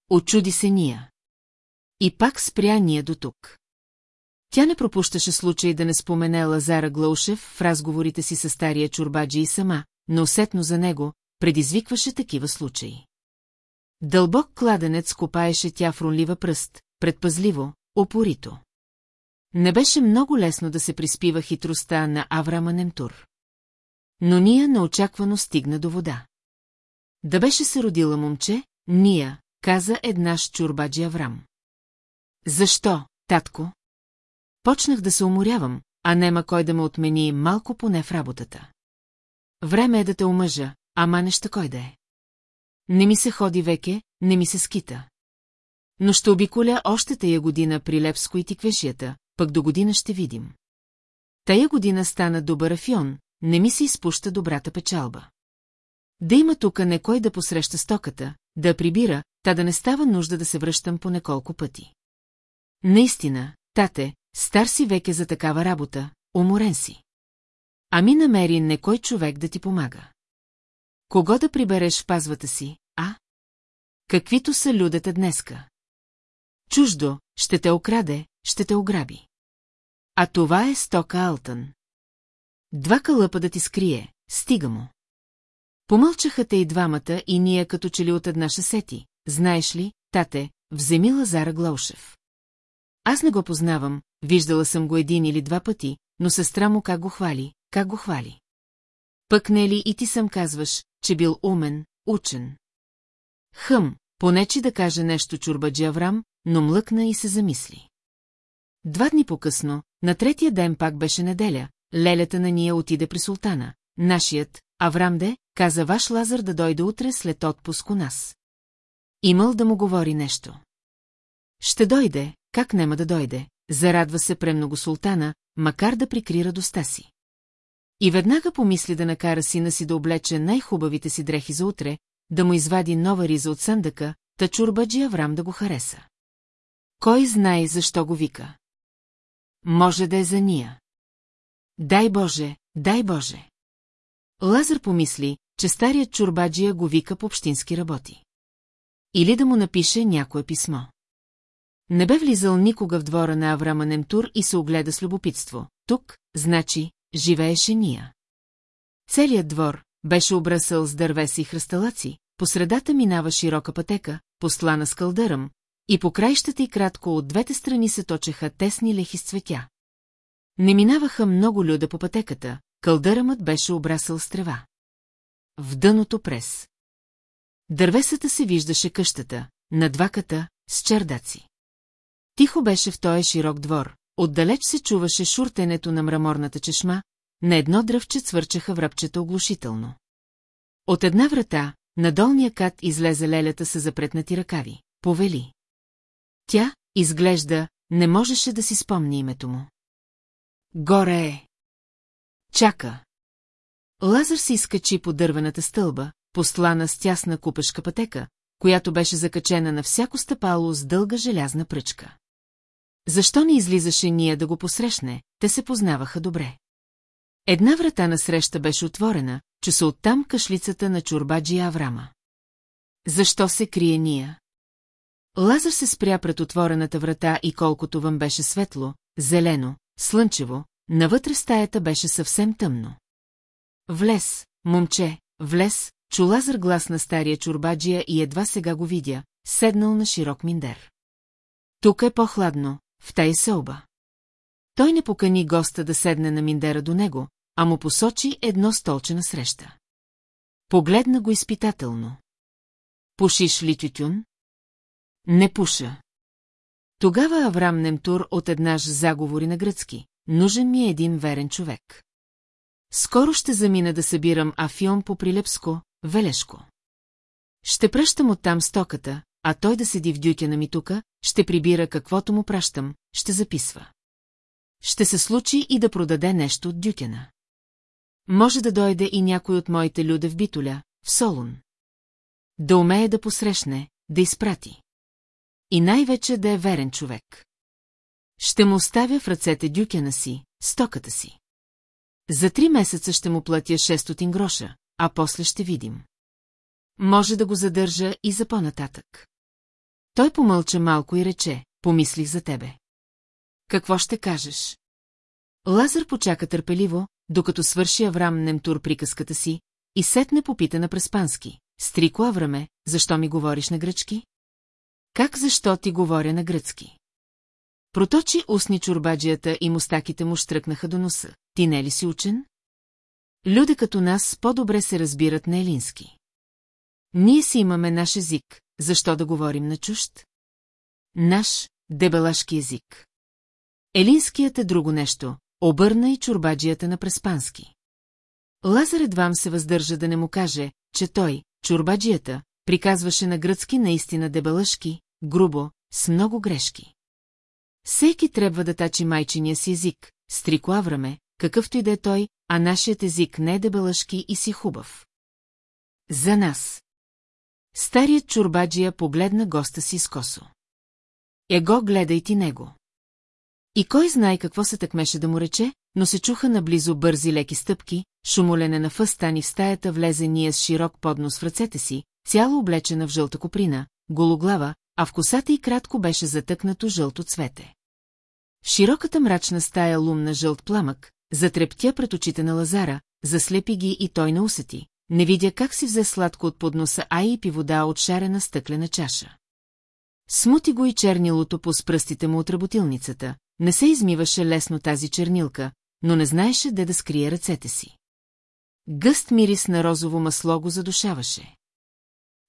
Очуди се Ния. И пак спря Ния до тук. Тя не пропущаше случай да не спомене Лазара Глаушев в разговорите си с стария чурбаджи и сама, но усетно за него, предизвикваше такива случаи. Дълбок кладенец копаеше тя в рунлива пръст, предпазливо, опорито. Не беше много лесно да се приспива хитростта на Аврама Немтур. Но Ния неочаквано стигна до вода. Да беше се родила момче, Ния, каза една чурбаджи Аврам. Защо, татко? Почнах да се уморявам, а нема кой да ме отмени малко поне в работата. Време е да те омъжа, ама неща кой да е. Не ми се ходи веке, не ми се скита. Но ще обиколя още тая година при Лепско и тиквешията, пък до година ще видим. Тая година стана добър афион, не ми се изпуща добрата печалба. Да има тука некой да посреща стоката, да прибира, та да не става нужда да се връщам по неколко пъти. Наистина, тате, стар си веке за такава работа, уморен си. Ами намери некой човек да ти помага. Кого да прибереш в пазвата си, а? Каквито са людата днеска? Чуждо, ще те окраде, ще те ограби. А това е стока Алтън. Два кълъпа да ти скрие, стига му. Помълчаха те и двамата и ние като че ли от една шасети. Знаеш ли, тате, вземи Лазара Глаушев. Аз не го познавам, виждала съм го един или два пъти, но сестра му как го хвали, как го хвали. Пък не ли и ти сам казваш, че бил умен, учен. Хъм, понечи да каже нещо чурбаджи Аврам, но млъкна и се замисли. Два дни по-късно, на третия ден пак беше неделя, лелята на ние отиде при султана. Нашият, Аврамде, каза ваш Лазар да дойде утре след отпуск у нас. Имал да му говори нещо. Ще дойде, как нема да дойде, зарадва се премного султана, макар да прикри радостта си. И веднага помисли да накара сина си да облече най-хубавите си дрехи за утре, да му извади нова риза от съндъка, та чурбаджи Аврам да го хареса. Кой знае защо го вика? Може да е за ния. Дай Боже, дай Боже. Лазар помисли, че старият чурбаджия го вика по общински работи. Или да му напише някое писмо. Не бе влизал никога в двора на Аврама Немтур и се огледа с любопитство. Тук, значи, живееше Ния. Целият двор беше обрасъл с дървеса и хръсталаци, по средата минава широка пътека, послана с кълдъръм, и по краищата и кратко от двете страни се точеха тесни лехи с цветя. Не минаваха много люда по пътеката, кълдъръмът беше обрасъл с трева. В дъното прес. Дървесата се виждаше къщата, на дваката, с чердаци. Тихо беше в този широк двор, отдалеч се чуваше шуртенето на мраморната чешма, на едно дръвче цвърчаха връбчета оглушително. От една врата, на долния кат излезе лелята с запретнати ръкави. Повели. Тя, изглежда, не можеше да си спомни името му. Горе е. Чака. Лазар се изкачи по дървената стълба, послана с тясна купешка пътека, която беше закачена на всяко стъпало с дълга желязна пръчка. Защо не излизаше ние да го посрещне, те се познаваха добре. Една врата на среща беше отворена, че са оттам кашлицата на чурбаджи Аврама. Защо се крие ния? Лазар се спря пред отворената врата и колкото вън беше светло, зелено, слънчево, навътре стаята беше съвсем тъмно. Влез, момче, влез, чу Лазар глас на стария чурбаджия и едва сега го видя, седнал на широк миндер. Тук е по-хладно, в тая селба. Той не покани госта да седне на миндера до него, а му посочи едно столче на среща. Погледна го изпитателно. Пушиш ли тютюн? Не пуша. Тогава Аврам Немтур от еднаж заговори на гръцки. Нужен ми е един верен човек. Скоро ще замина да събирам афион по Прилепско, Велешко. Ще пръщам оттам стоката, а той да седи в дютя ми тука, ще прибира каквото му пращам, ще записва. Ще се случи и да продаде нещо от дютяна. Може да дойде и някой от моите люде в Битоля, в Солун. Да умее да посрещне, да изпрати. И най-вече да е верен човек. Ще му оставя в ръцете дюкена си, стоката си. За три месеца ще му платя 600 гроша, а после ще видим. Може да го задържа и за по-нататък. Той помълча малко и рече, помислих за тебе. Какво ще кажеш? Лазар почака търпеливо, докато свърши Аврам Немтур приказката си, и сетне попита на преспански. Стрико Авраме, защо ми говориш на гръцки? Как защо ти говоря на гръцки? Проточи устни чурбаджията и мустаките му штръкнаха до носа. Ти не ли си учен? Люди като нас по-добре се разбират на елински. Ние си имаме наш език, защо да говорим на чужд? Наш, дебелашки език. Елинският е друго нещо, обърна и чурбаджията на преспански. Лазар едвам се въздържа да не му каже, че той, чурбаджията, приказваше на гръцки наистина дебелъшки, грубо, с много грешки. Всеки трябва да тачи майчиния си език, стрико Авраме, какъвто и да е той, а нашият език не е дебелъшки и си хубав. За нас. Старият чурбаджия погледна госта си с косо. Его гледай ти него. И кой знае какво се такмеше да му рече, но се чуха наблизо бързи леки стъпки, шумолене на фъстани в стаята влезе ние с широк поднос в ръцете си, цяло облечена в жълта коприна, гологлава, а в косата и кратко беше затъкнато жълто цвете. В широката мрачна стая лумна жълт пламък, затрептя пред очите на Лазара, заслепи ги и той не усети. Не видя как си взе сладко от подноса, а и пи вода от шарена стъклена чаша. Смути го и чернилото по спръстите му от работилницата, не се измиваше лесно тази чернилка, но не знаеше де да скрие ръцете си. Гъст мирис на розово масло го задушаваше.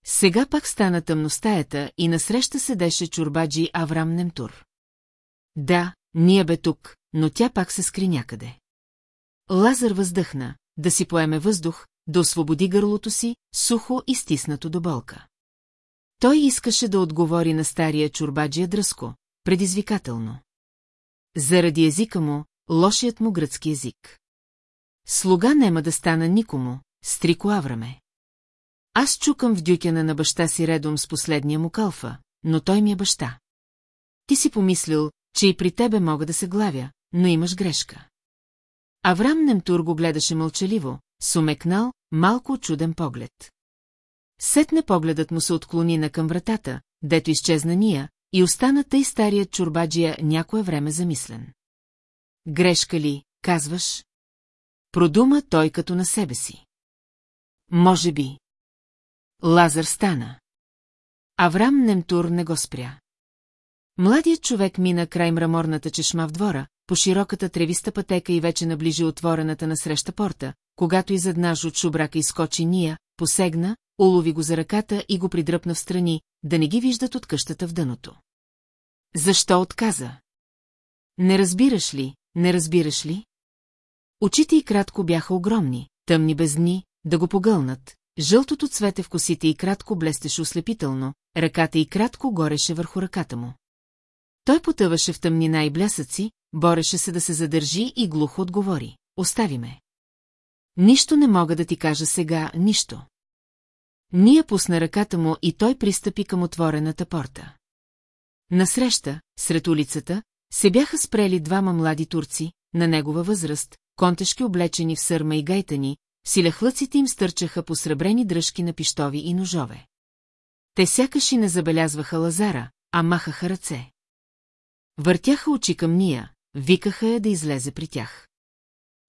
Сега пак стана тъмно стаята и насреща седеше чурбаджи Аврам Немтур. Да, ние бе тук, но тя пак се скри някъде. Лазар въздъхна, да си поеме въздух, да освободи гърлото си, сухо и стиснато до болка. Той искаше да отговори на стария чурбаджия дръско, предизвикателно. Заради езика му, лошият му гръцки език. Слуга нема да стана никому, стрико Авраме. Аз чукам в дюкена на баща си редом с последния му калфа, но той ми е баща. Ти си помислил, че и при тебе мога да се главя, но имаш грешка. Аврам Немтур го гледаше мълчаливо, сумекнал, малко чуден поглед. Сетне погледът му се отклони на към вратата, дето изчезна ния, и остана тъй старият чурбаджия някое време замислен. Грешка ли, казваш? Продума той като на себе си. Може би. Лазар стана. Аврам Немтур не го спря. Младият човек мина край мраморната чешма в двора, по широката тревиста пътека и вече наближи отворената насреща порта, когато изеднаж от шубрака изкочи Ния, посегна, улови го за ръката и го придръпна в страни, да не ги виждат от къщата в дъното. Защо отказа? Не разбираш ли, не разбираш ли? Очите и кратко бяха огромни, тъмни без дни, да го погълнат. Жълтото цвете в косите и кратко блестеше ослепително, ръката и кратко гореше върху ръката му. Той потъваше в тъмнина и блясъци, бореше се да се задържи и глухо отговори. Остави ме. Нищо не мога да ти кажа сега, нищо. Ния пусна ръката му и той пристъпи към отворената порта. Насреща, сред улицата, се бяха спрели двама млади турци, на негова възраст, контешки облечени в сърма и гайтани, силехлъците им стърчаха по сребрени дръжки на пищови и ножове. Те сякаш и не забелязваха Лазара, а махаха ръце. Въртяха очи към Ния, викаха я да излезе при тях.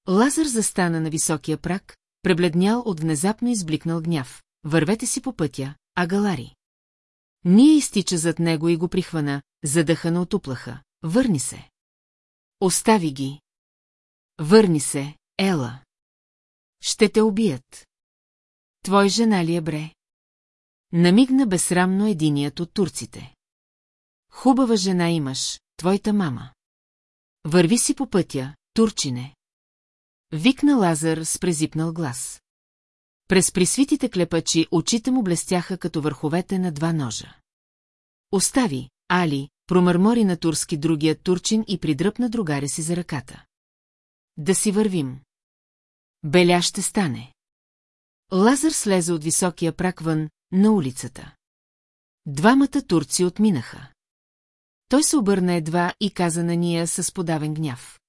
Лазар застана на високия прак, пребледнял от внезапно избликнал гняв. Вървете си по пътя, а галари. Ние изтича зад него и го прихвана, задъхана от уплаха. Върни се. Остави ги. Върни се, Ела. Ще те убият. Твой жена ли е бре? Намигна безсрамно единият от турците. Хубава жена имаш, твоята мама. Върви си по пътя, турчине. Викна Лазар с презипнал глас. През присвитите клепачи очите му блестяха като върховете на два ножа. Остави, Али, промърмори на турски другият турчин и придръпна другаря си за ръката. Да си вървим. Беля ще стане. Лазар слезе от високия прак вън, на улицата. Двамата турци отминаха. Той се обърна едва и каза на Ния с подавен гняв.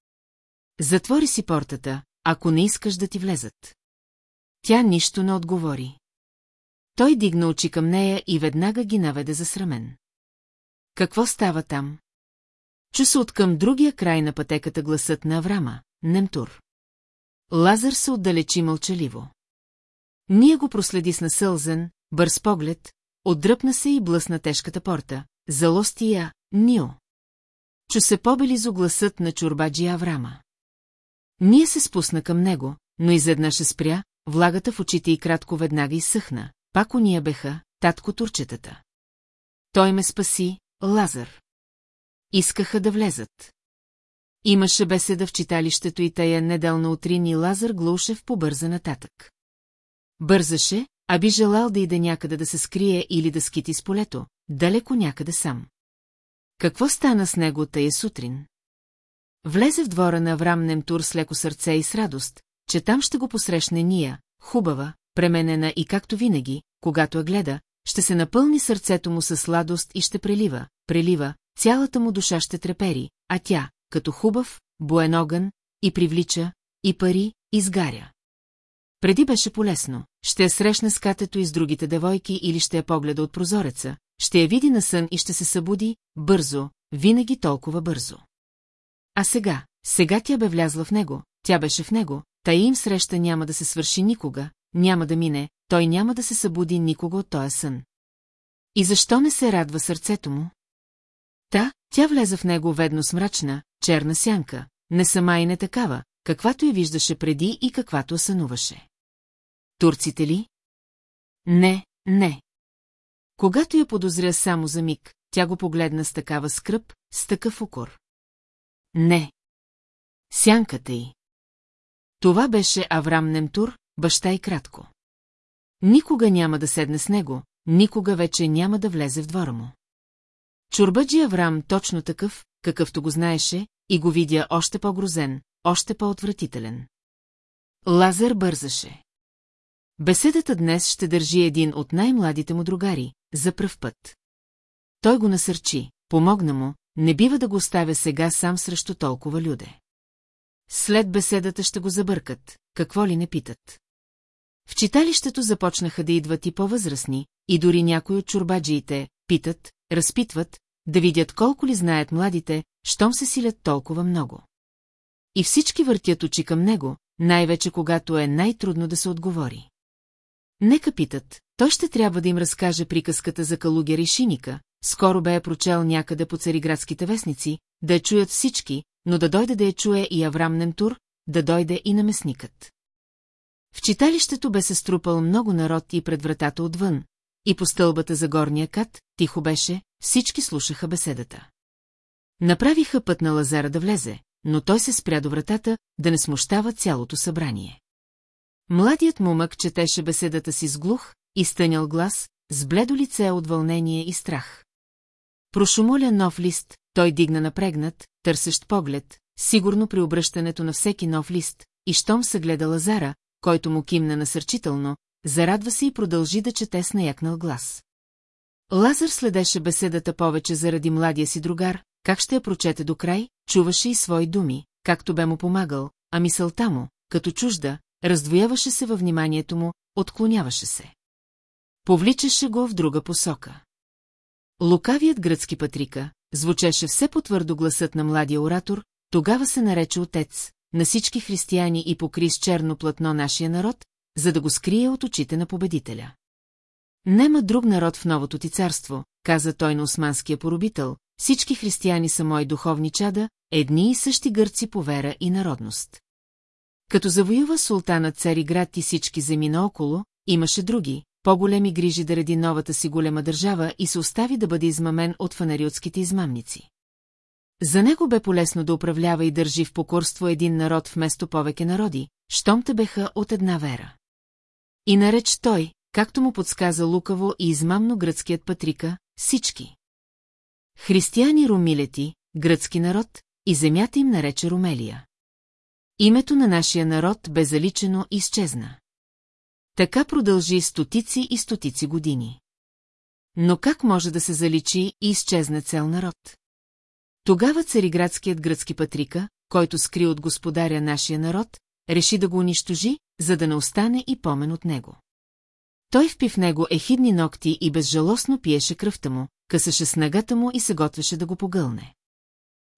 Затвори си портата, ако не искаш да ти влезат. Тя нищо не отговори. Той дигна очи към нея и веднага ги наведе за срамен. Какво става там? Чу се от към другия край на пътеката гласът на Аврама, Немтур. Лазар се отдалечи мълчаливо. Ние го проследи с насълзен, бърз поглед, отдръпна се и блъсна тежката порта. Залости я, Нио. Чу се побелизо гласът на чурбаджи Аврама. Ние се спусна към него, но изведнъж спря, влагата в очите и кратко веднага изсъхна. Пак уния беха, татко турчетата. Той ме спаси, Лазар. искаха да влезат. Имаше беседа в читалището и тая неделна утрин и Лазар Глушев побърза нататък. Бързаше, а би желал да иде някъде да се скрие или да скити с полето, далеко някъде сам. Какво стана с него тая сутрин? Влезе в двора на Аврам Немтур с леко сърце и с радост, че там ще го посрещне Ния, хубава, пременена и както винаги, когато я гледа, ще се напълни сърцето му със сладост и ще прелива, прелива, цялата му душа ще трепери, а тя, като хубав, боен огън, и привлича, и пари, изгаря. Преди беше полезно, ще я срещне с катето и с другите девойки или ще я погледа от прозореца, ще я види на сън и ще се събуди, бързо, винаги толкова бързо. А сега, сега тя бе влязла в него, тя беше в него, та им среща няма да се свърши никога, няма да мине, той няма да се събуди никога от този сън. И защо не се радва сърцето му? Та, тя влезе в него ведно с мрачна, черна сянка, не сама и не такава, каквато я виждаше преди и каквато сънуваше. Турците ли? Не, не. Когато я подозря само за миг, тя го погледна с такава скръп, с такъв укор. Не. Сянката й. Това беше Аврам Немтур, баща и кратко. Никога няма да седне с него, никога вече няма да влезе в двора му. Чурбаджи Аврам точно такъв, какъвто го знаеше, и го видя още по-грозен, още по-отвратителен. Лазар бързаше. Беседата днес ще държи един от най-младите му другари, за пръв път. Той го насърчи, помогна му, не бива да го оставя сега сам срещу толкова люде. След беседата ще го забъркат, какво ли не питат. В читалището започнаха да идват и по-възрастни, и дори някои от чурбаджиите питат, разпитват, да видят колко ли знаят младите, щом се силят толкова много. И всички въртят очи към него, най-вече когато е най-трудно да се отговори. Нека питат, той ще трябва да им разкаже приказката за Калугер и Шиника, скоро бе я прочел някъде по цариградските вестници, да я чуят всички, но да дойде да я чуе и Аврам Немтур, да дойде и наместникът. В читалището бе се струпал много народ и пред вратата отвън, и по стълбата за горния кат, тихо беше, всички слушаха беседата. Направиха път на Лазара да влезе, но той се спря до вратата, да не смущава цялото събрание. Младият мумък четеше беседата си с глух, изтънял глас, с бледо лице от вълнение и страх. Прошумоля нов лист, той дигна напрегнат, търсещ поглед, сигурно при обръщането на всеки нов лист, и щом се гледа Лазара, който му кимна насърчително, зарадва се и продължи да чете с наякнал глас. Лазар следеше беседата повече заради младия си другар, как ще я прочете до край, чуваше и свои думи, както бе му помагал, а мисълта му, като чужда, раздвояваше се във вниманието му, отклоняваше се. Повличаше го в друга посока. Лукавият гръцки патрика, звучеше все по-твърдо гласът на младия оратор, тогава се нарече отец, на всички християни и покри с черно платно нашия народ, за да го скрие от очите на победителя. Нема друг народ в новото ти царство, каза той на османския поробител, всички християни са мои духовни чада, едни и същи гърци по вера и народност. Като завоюва султана Цариград и всички земи наоколо, имаше други, по-големи грижи да ради новата си голема държава и се остави да бъде измамен от фанариотските измамници. За него бе полезно да управлява и държи в покорство един народ вместо повеке народи, щом те беха от една вера. И нареч той, както му подсказа лукаво и измамно гръцкият патрика, всички. Християни румилети, гръцки народ, и земята им нарече Румелия. Името на нашия народ бе заличено и изчезна. Така продължи стотици и стотици години. Но как може да се заличи и изчезне цел народ? Тогава цариградският гръцки патрика, който скри от господаря нашия народ, реши да го унищожи, за да не остане и помен от него. Той впи в него ехидни ногти и безжалостно пиеше кръвта му, късаше снагата му и се готвеше да го погълне.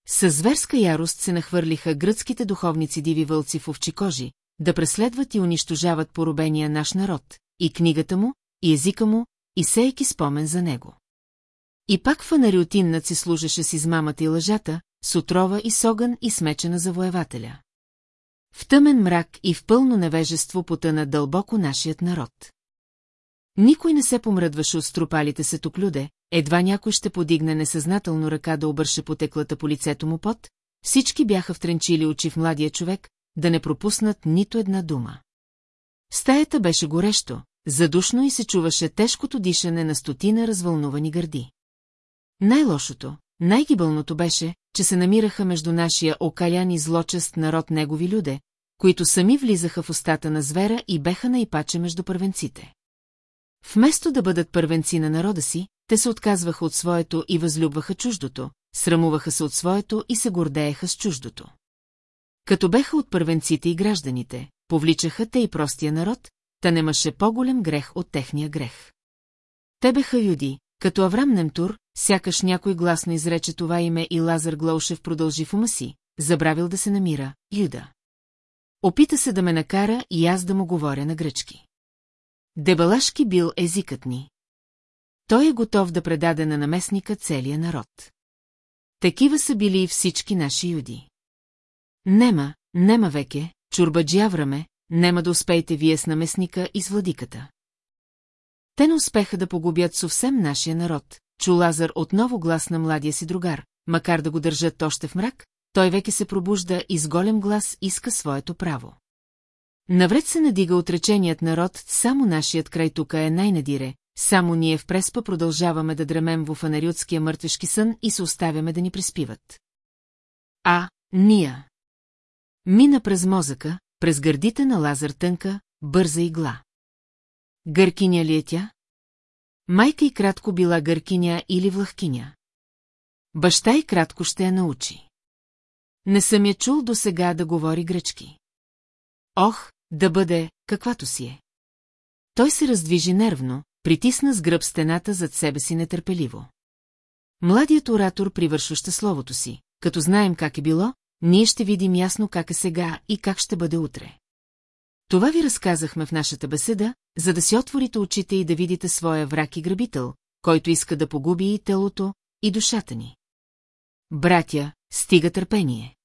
С зверска ярост се нахвърлиха гръцките духовници диви вълци в овчи кожи, да преследват и унищожават поробения наш народ, и книгата му, и езика му, и сейки спомен за него. И пак фанариотиннат си служеше с измамата и лъжата, с отрова и согън и смечена на завоевателя. В тъмен мрак и в пълно невежество потъна дълбоко нашият народ. Никой не се помръдваше от струпалите се туклюде, едва някой ще подигне несъзнателно ръка да обърше потеклата по лицето му пот, всички бяха втренчили очи в младия човек, да не пропуснат нито една дума. Стаята беше горещо, задушно и се чуваше тежкото дишане на стотина развълнувани гърди. Най-лошото, най-гибълното беше, че се намираха между нашия окалян и злочест народ негови люде, които сами влизаха в устата на звера и беха наипаче между първенците. Вместо да бъдат първенци на народа си, те се отказваха от своето и възлюбваха чуждото, срамуваха се от своето и се гордееха с чуждото. Като беха от първенците и гражданите, повличаха те и простия народ, та немаше по-голем грех от техния грех. Те беха юди, като Аврам Немтур, сякаш някой гласно изрече това име и Лазар Глаушев продължи в ума си, забравил да се намира, Юда. Опита се да ме накара и аз да му говоря на гръчки. Дебалашки бил езикът ни. Той е готов да предаде на наместника целия народ. Такива са били и всички наши юди. Нема, нема веке, чурбаджи Авраме, нема да успеете вие с наместника и с владиката. Те не успеха да погубят съвсем нашия народ, чу Лазар отново глас на младия си другар, макар да го държат още в мрак, той веки се пробужда и с голем глас иска своето право. Навред се надига отреченият народ, само нашият край тука е най-надире, само ние в Преспа продължаваме да дремем в фанариотския мъртвешки сън и се оставяме да ни приспиват. А, ния. Мина през мозъка, през гърдите на Лазар тънка, бърза игла. Гъркиня ли е тя? Майка и кратко била гъркиня или влахкиня. Баща и кратко ще я научи. Не съм я чул до сега да говори гръчки. Ох, да бъде, каквато си е. Той се раздвижи нервно, притисна с гръб стената зад себе си нетърпеливо. Младият оратор привършваща словото си. Като знаем как е било, ние ще видим ясно как е сега и как ще бъде утре. Това ви разказахме в нашата беседа, за да си отворите очите и да видите своя враг и грабител, който иска да погуби и телото, и душата ни. Братя, стига търпение.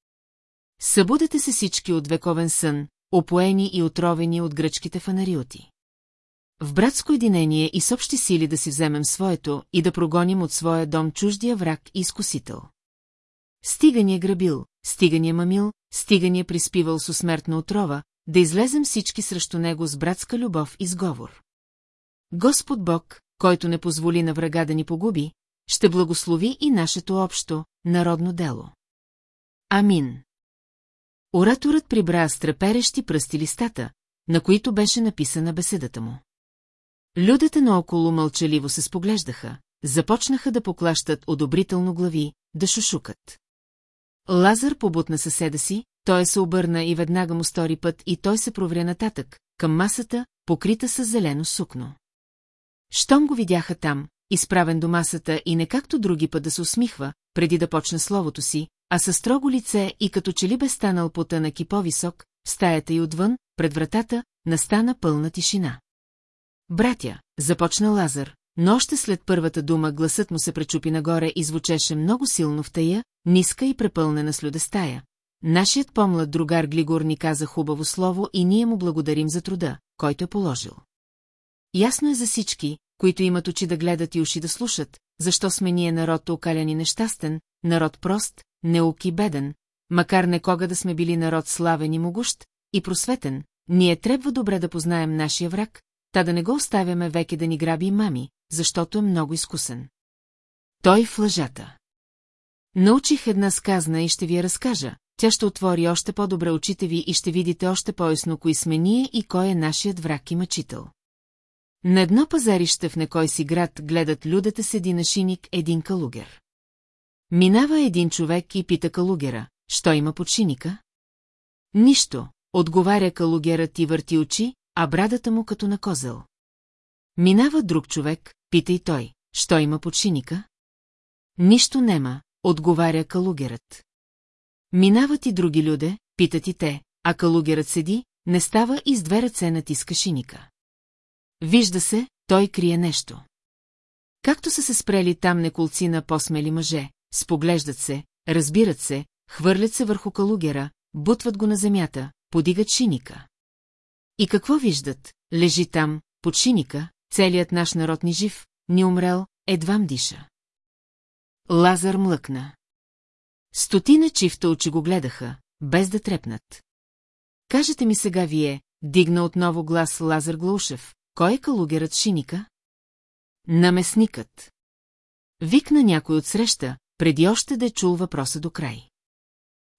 Събудете се всички от вековен сън, опоени и отровени от гръчките фанариоти. В братско единение и с общи сили да си вземем своето и да прогоним от своя дом чуждия враг и изкусител. Стига ни е грабил, стига ни е мамил, стига ни е приспивал с смертна отрова, да излезем всички срещу него с братска любов и сговор. Господ Бог, който не позволи на врага да ни погуби, ще благослови и нашето общо, народно дело. Амин. Ораторът прибра с треперещи пръсти листата, на които беше написана беседата му. Людите наоколо мълчаливо се споглеждаха, започнаха да поклащат одобрително глави, да шушукат. Лазар побутна съседа си, той се обърна и веднага му стори път и той се провря нататък, към масата, покрита с зелено сукно. Щом го видяха там, изправен до масата и не както други път да се усмихва, преди да почне словото си, а със строго лице и като че ли бе станал на и по-висок, стаята и отвън, пред вратата, настана пълна тишина. Братя, започна Лазар, но още след първата дума гласът му се пречупи нагоре и звучеше много силно в тая, ниска и препълнена с людестая. Нашият помлад другар Глигор ни каза хубаво слово и ние му благодарим за труда, който е положил. Ясно е за всички, които имат очи да гледат и уши да слушат, защо сме ние народ окалян и нещастен, народ прост, неук и беден, макар некога да сме били народ славен и могущ, и просветен, ние трябва добре да познаем нашия враг, та да не го оставяме веки да ни граби мами, защото е много изкусен. Той в лъжата. Научих една сказна и ще ви я разкажа. Тя ще отвори още по-добре очите ви и ще видите още по-ясно кои сме ние и кой е нашият враг и мъчител. На едно пазарище в некой си град гледат людата седи на шиник един калугер. Минава един човек и пита калугера, що има под шиника? Нищо, отговаря калугерът и върти очи, а брадата му като на козел. Минава друг човек, пита и той, що има под шиника? Нищо нема, отговаря калугерът. Минават и други люде, питат и те, а калугерът седи, не става и с две ръце натиска шиника. Вижда се, той крие нещо. Както са се спрели там неколци на по-смели мъже, споглеждат се, разбират се, хвърлят се върху калугера, бутват го на земята, подигат шиника. И какво виждат? Лежи там, под шиника, целият наш народ ни жив, ни умрел, едвам диша. Лазар млъкна. Стотина чифта очи го гледаха, без да трепнат. Кажете ми сега вие, дигна отново глас Лазар Глушев, кой е калугерът Шиника? Наместникът. Викна някой от среща, преди още да е чул въпроса до край.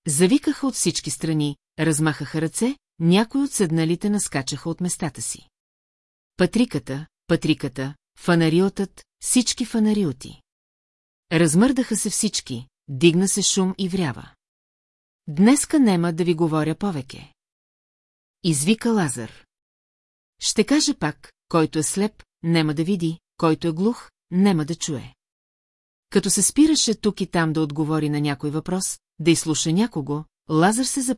Завикаха от всички страни, размахаха ръце, някои от седналите наскачаха от местата си. Патриката, патриката, фанариотът, всички фанариоти. Размърдаха се всички, дигна се шум и врява. Днеска нема да ви говоря повеке. Извика Лазар. Ще кажа пак, който е слеп, нема да види, който е глух, нема да чуе. Като се спираше тук и там да отговори на някой въпрос, да изслуша някого, Лазар се запъти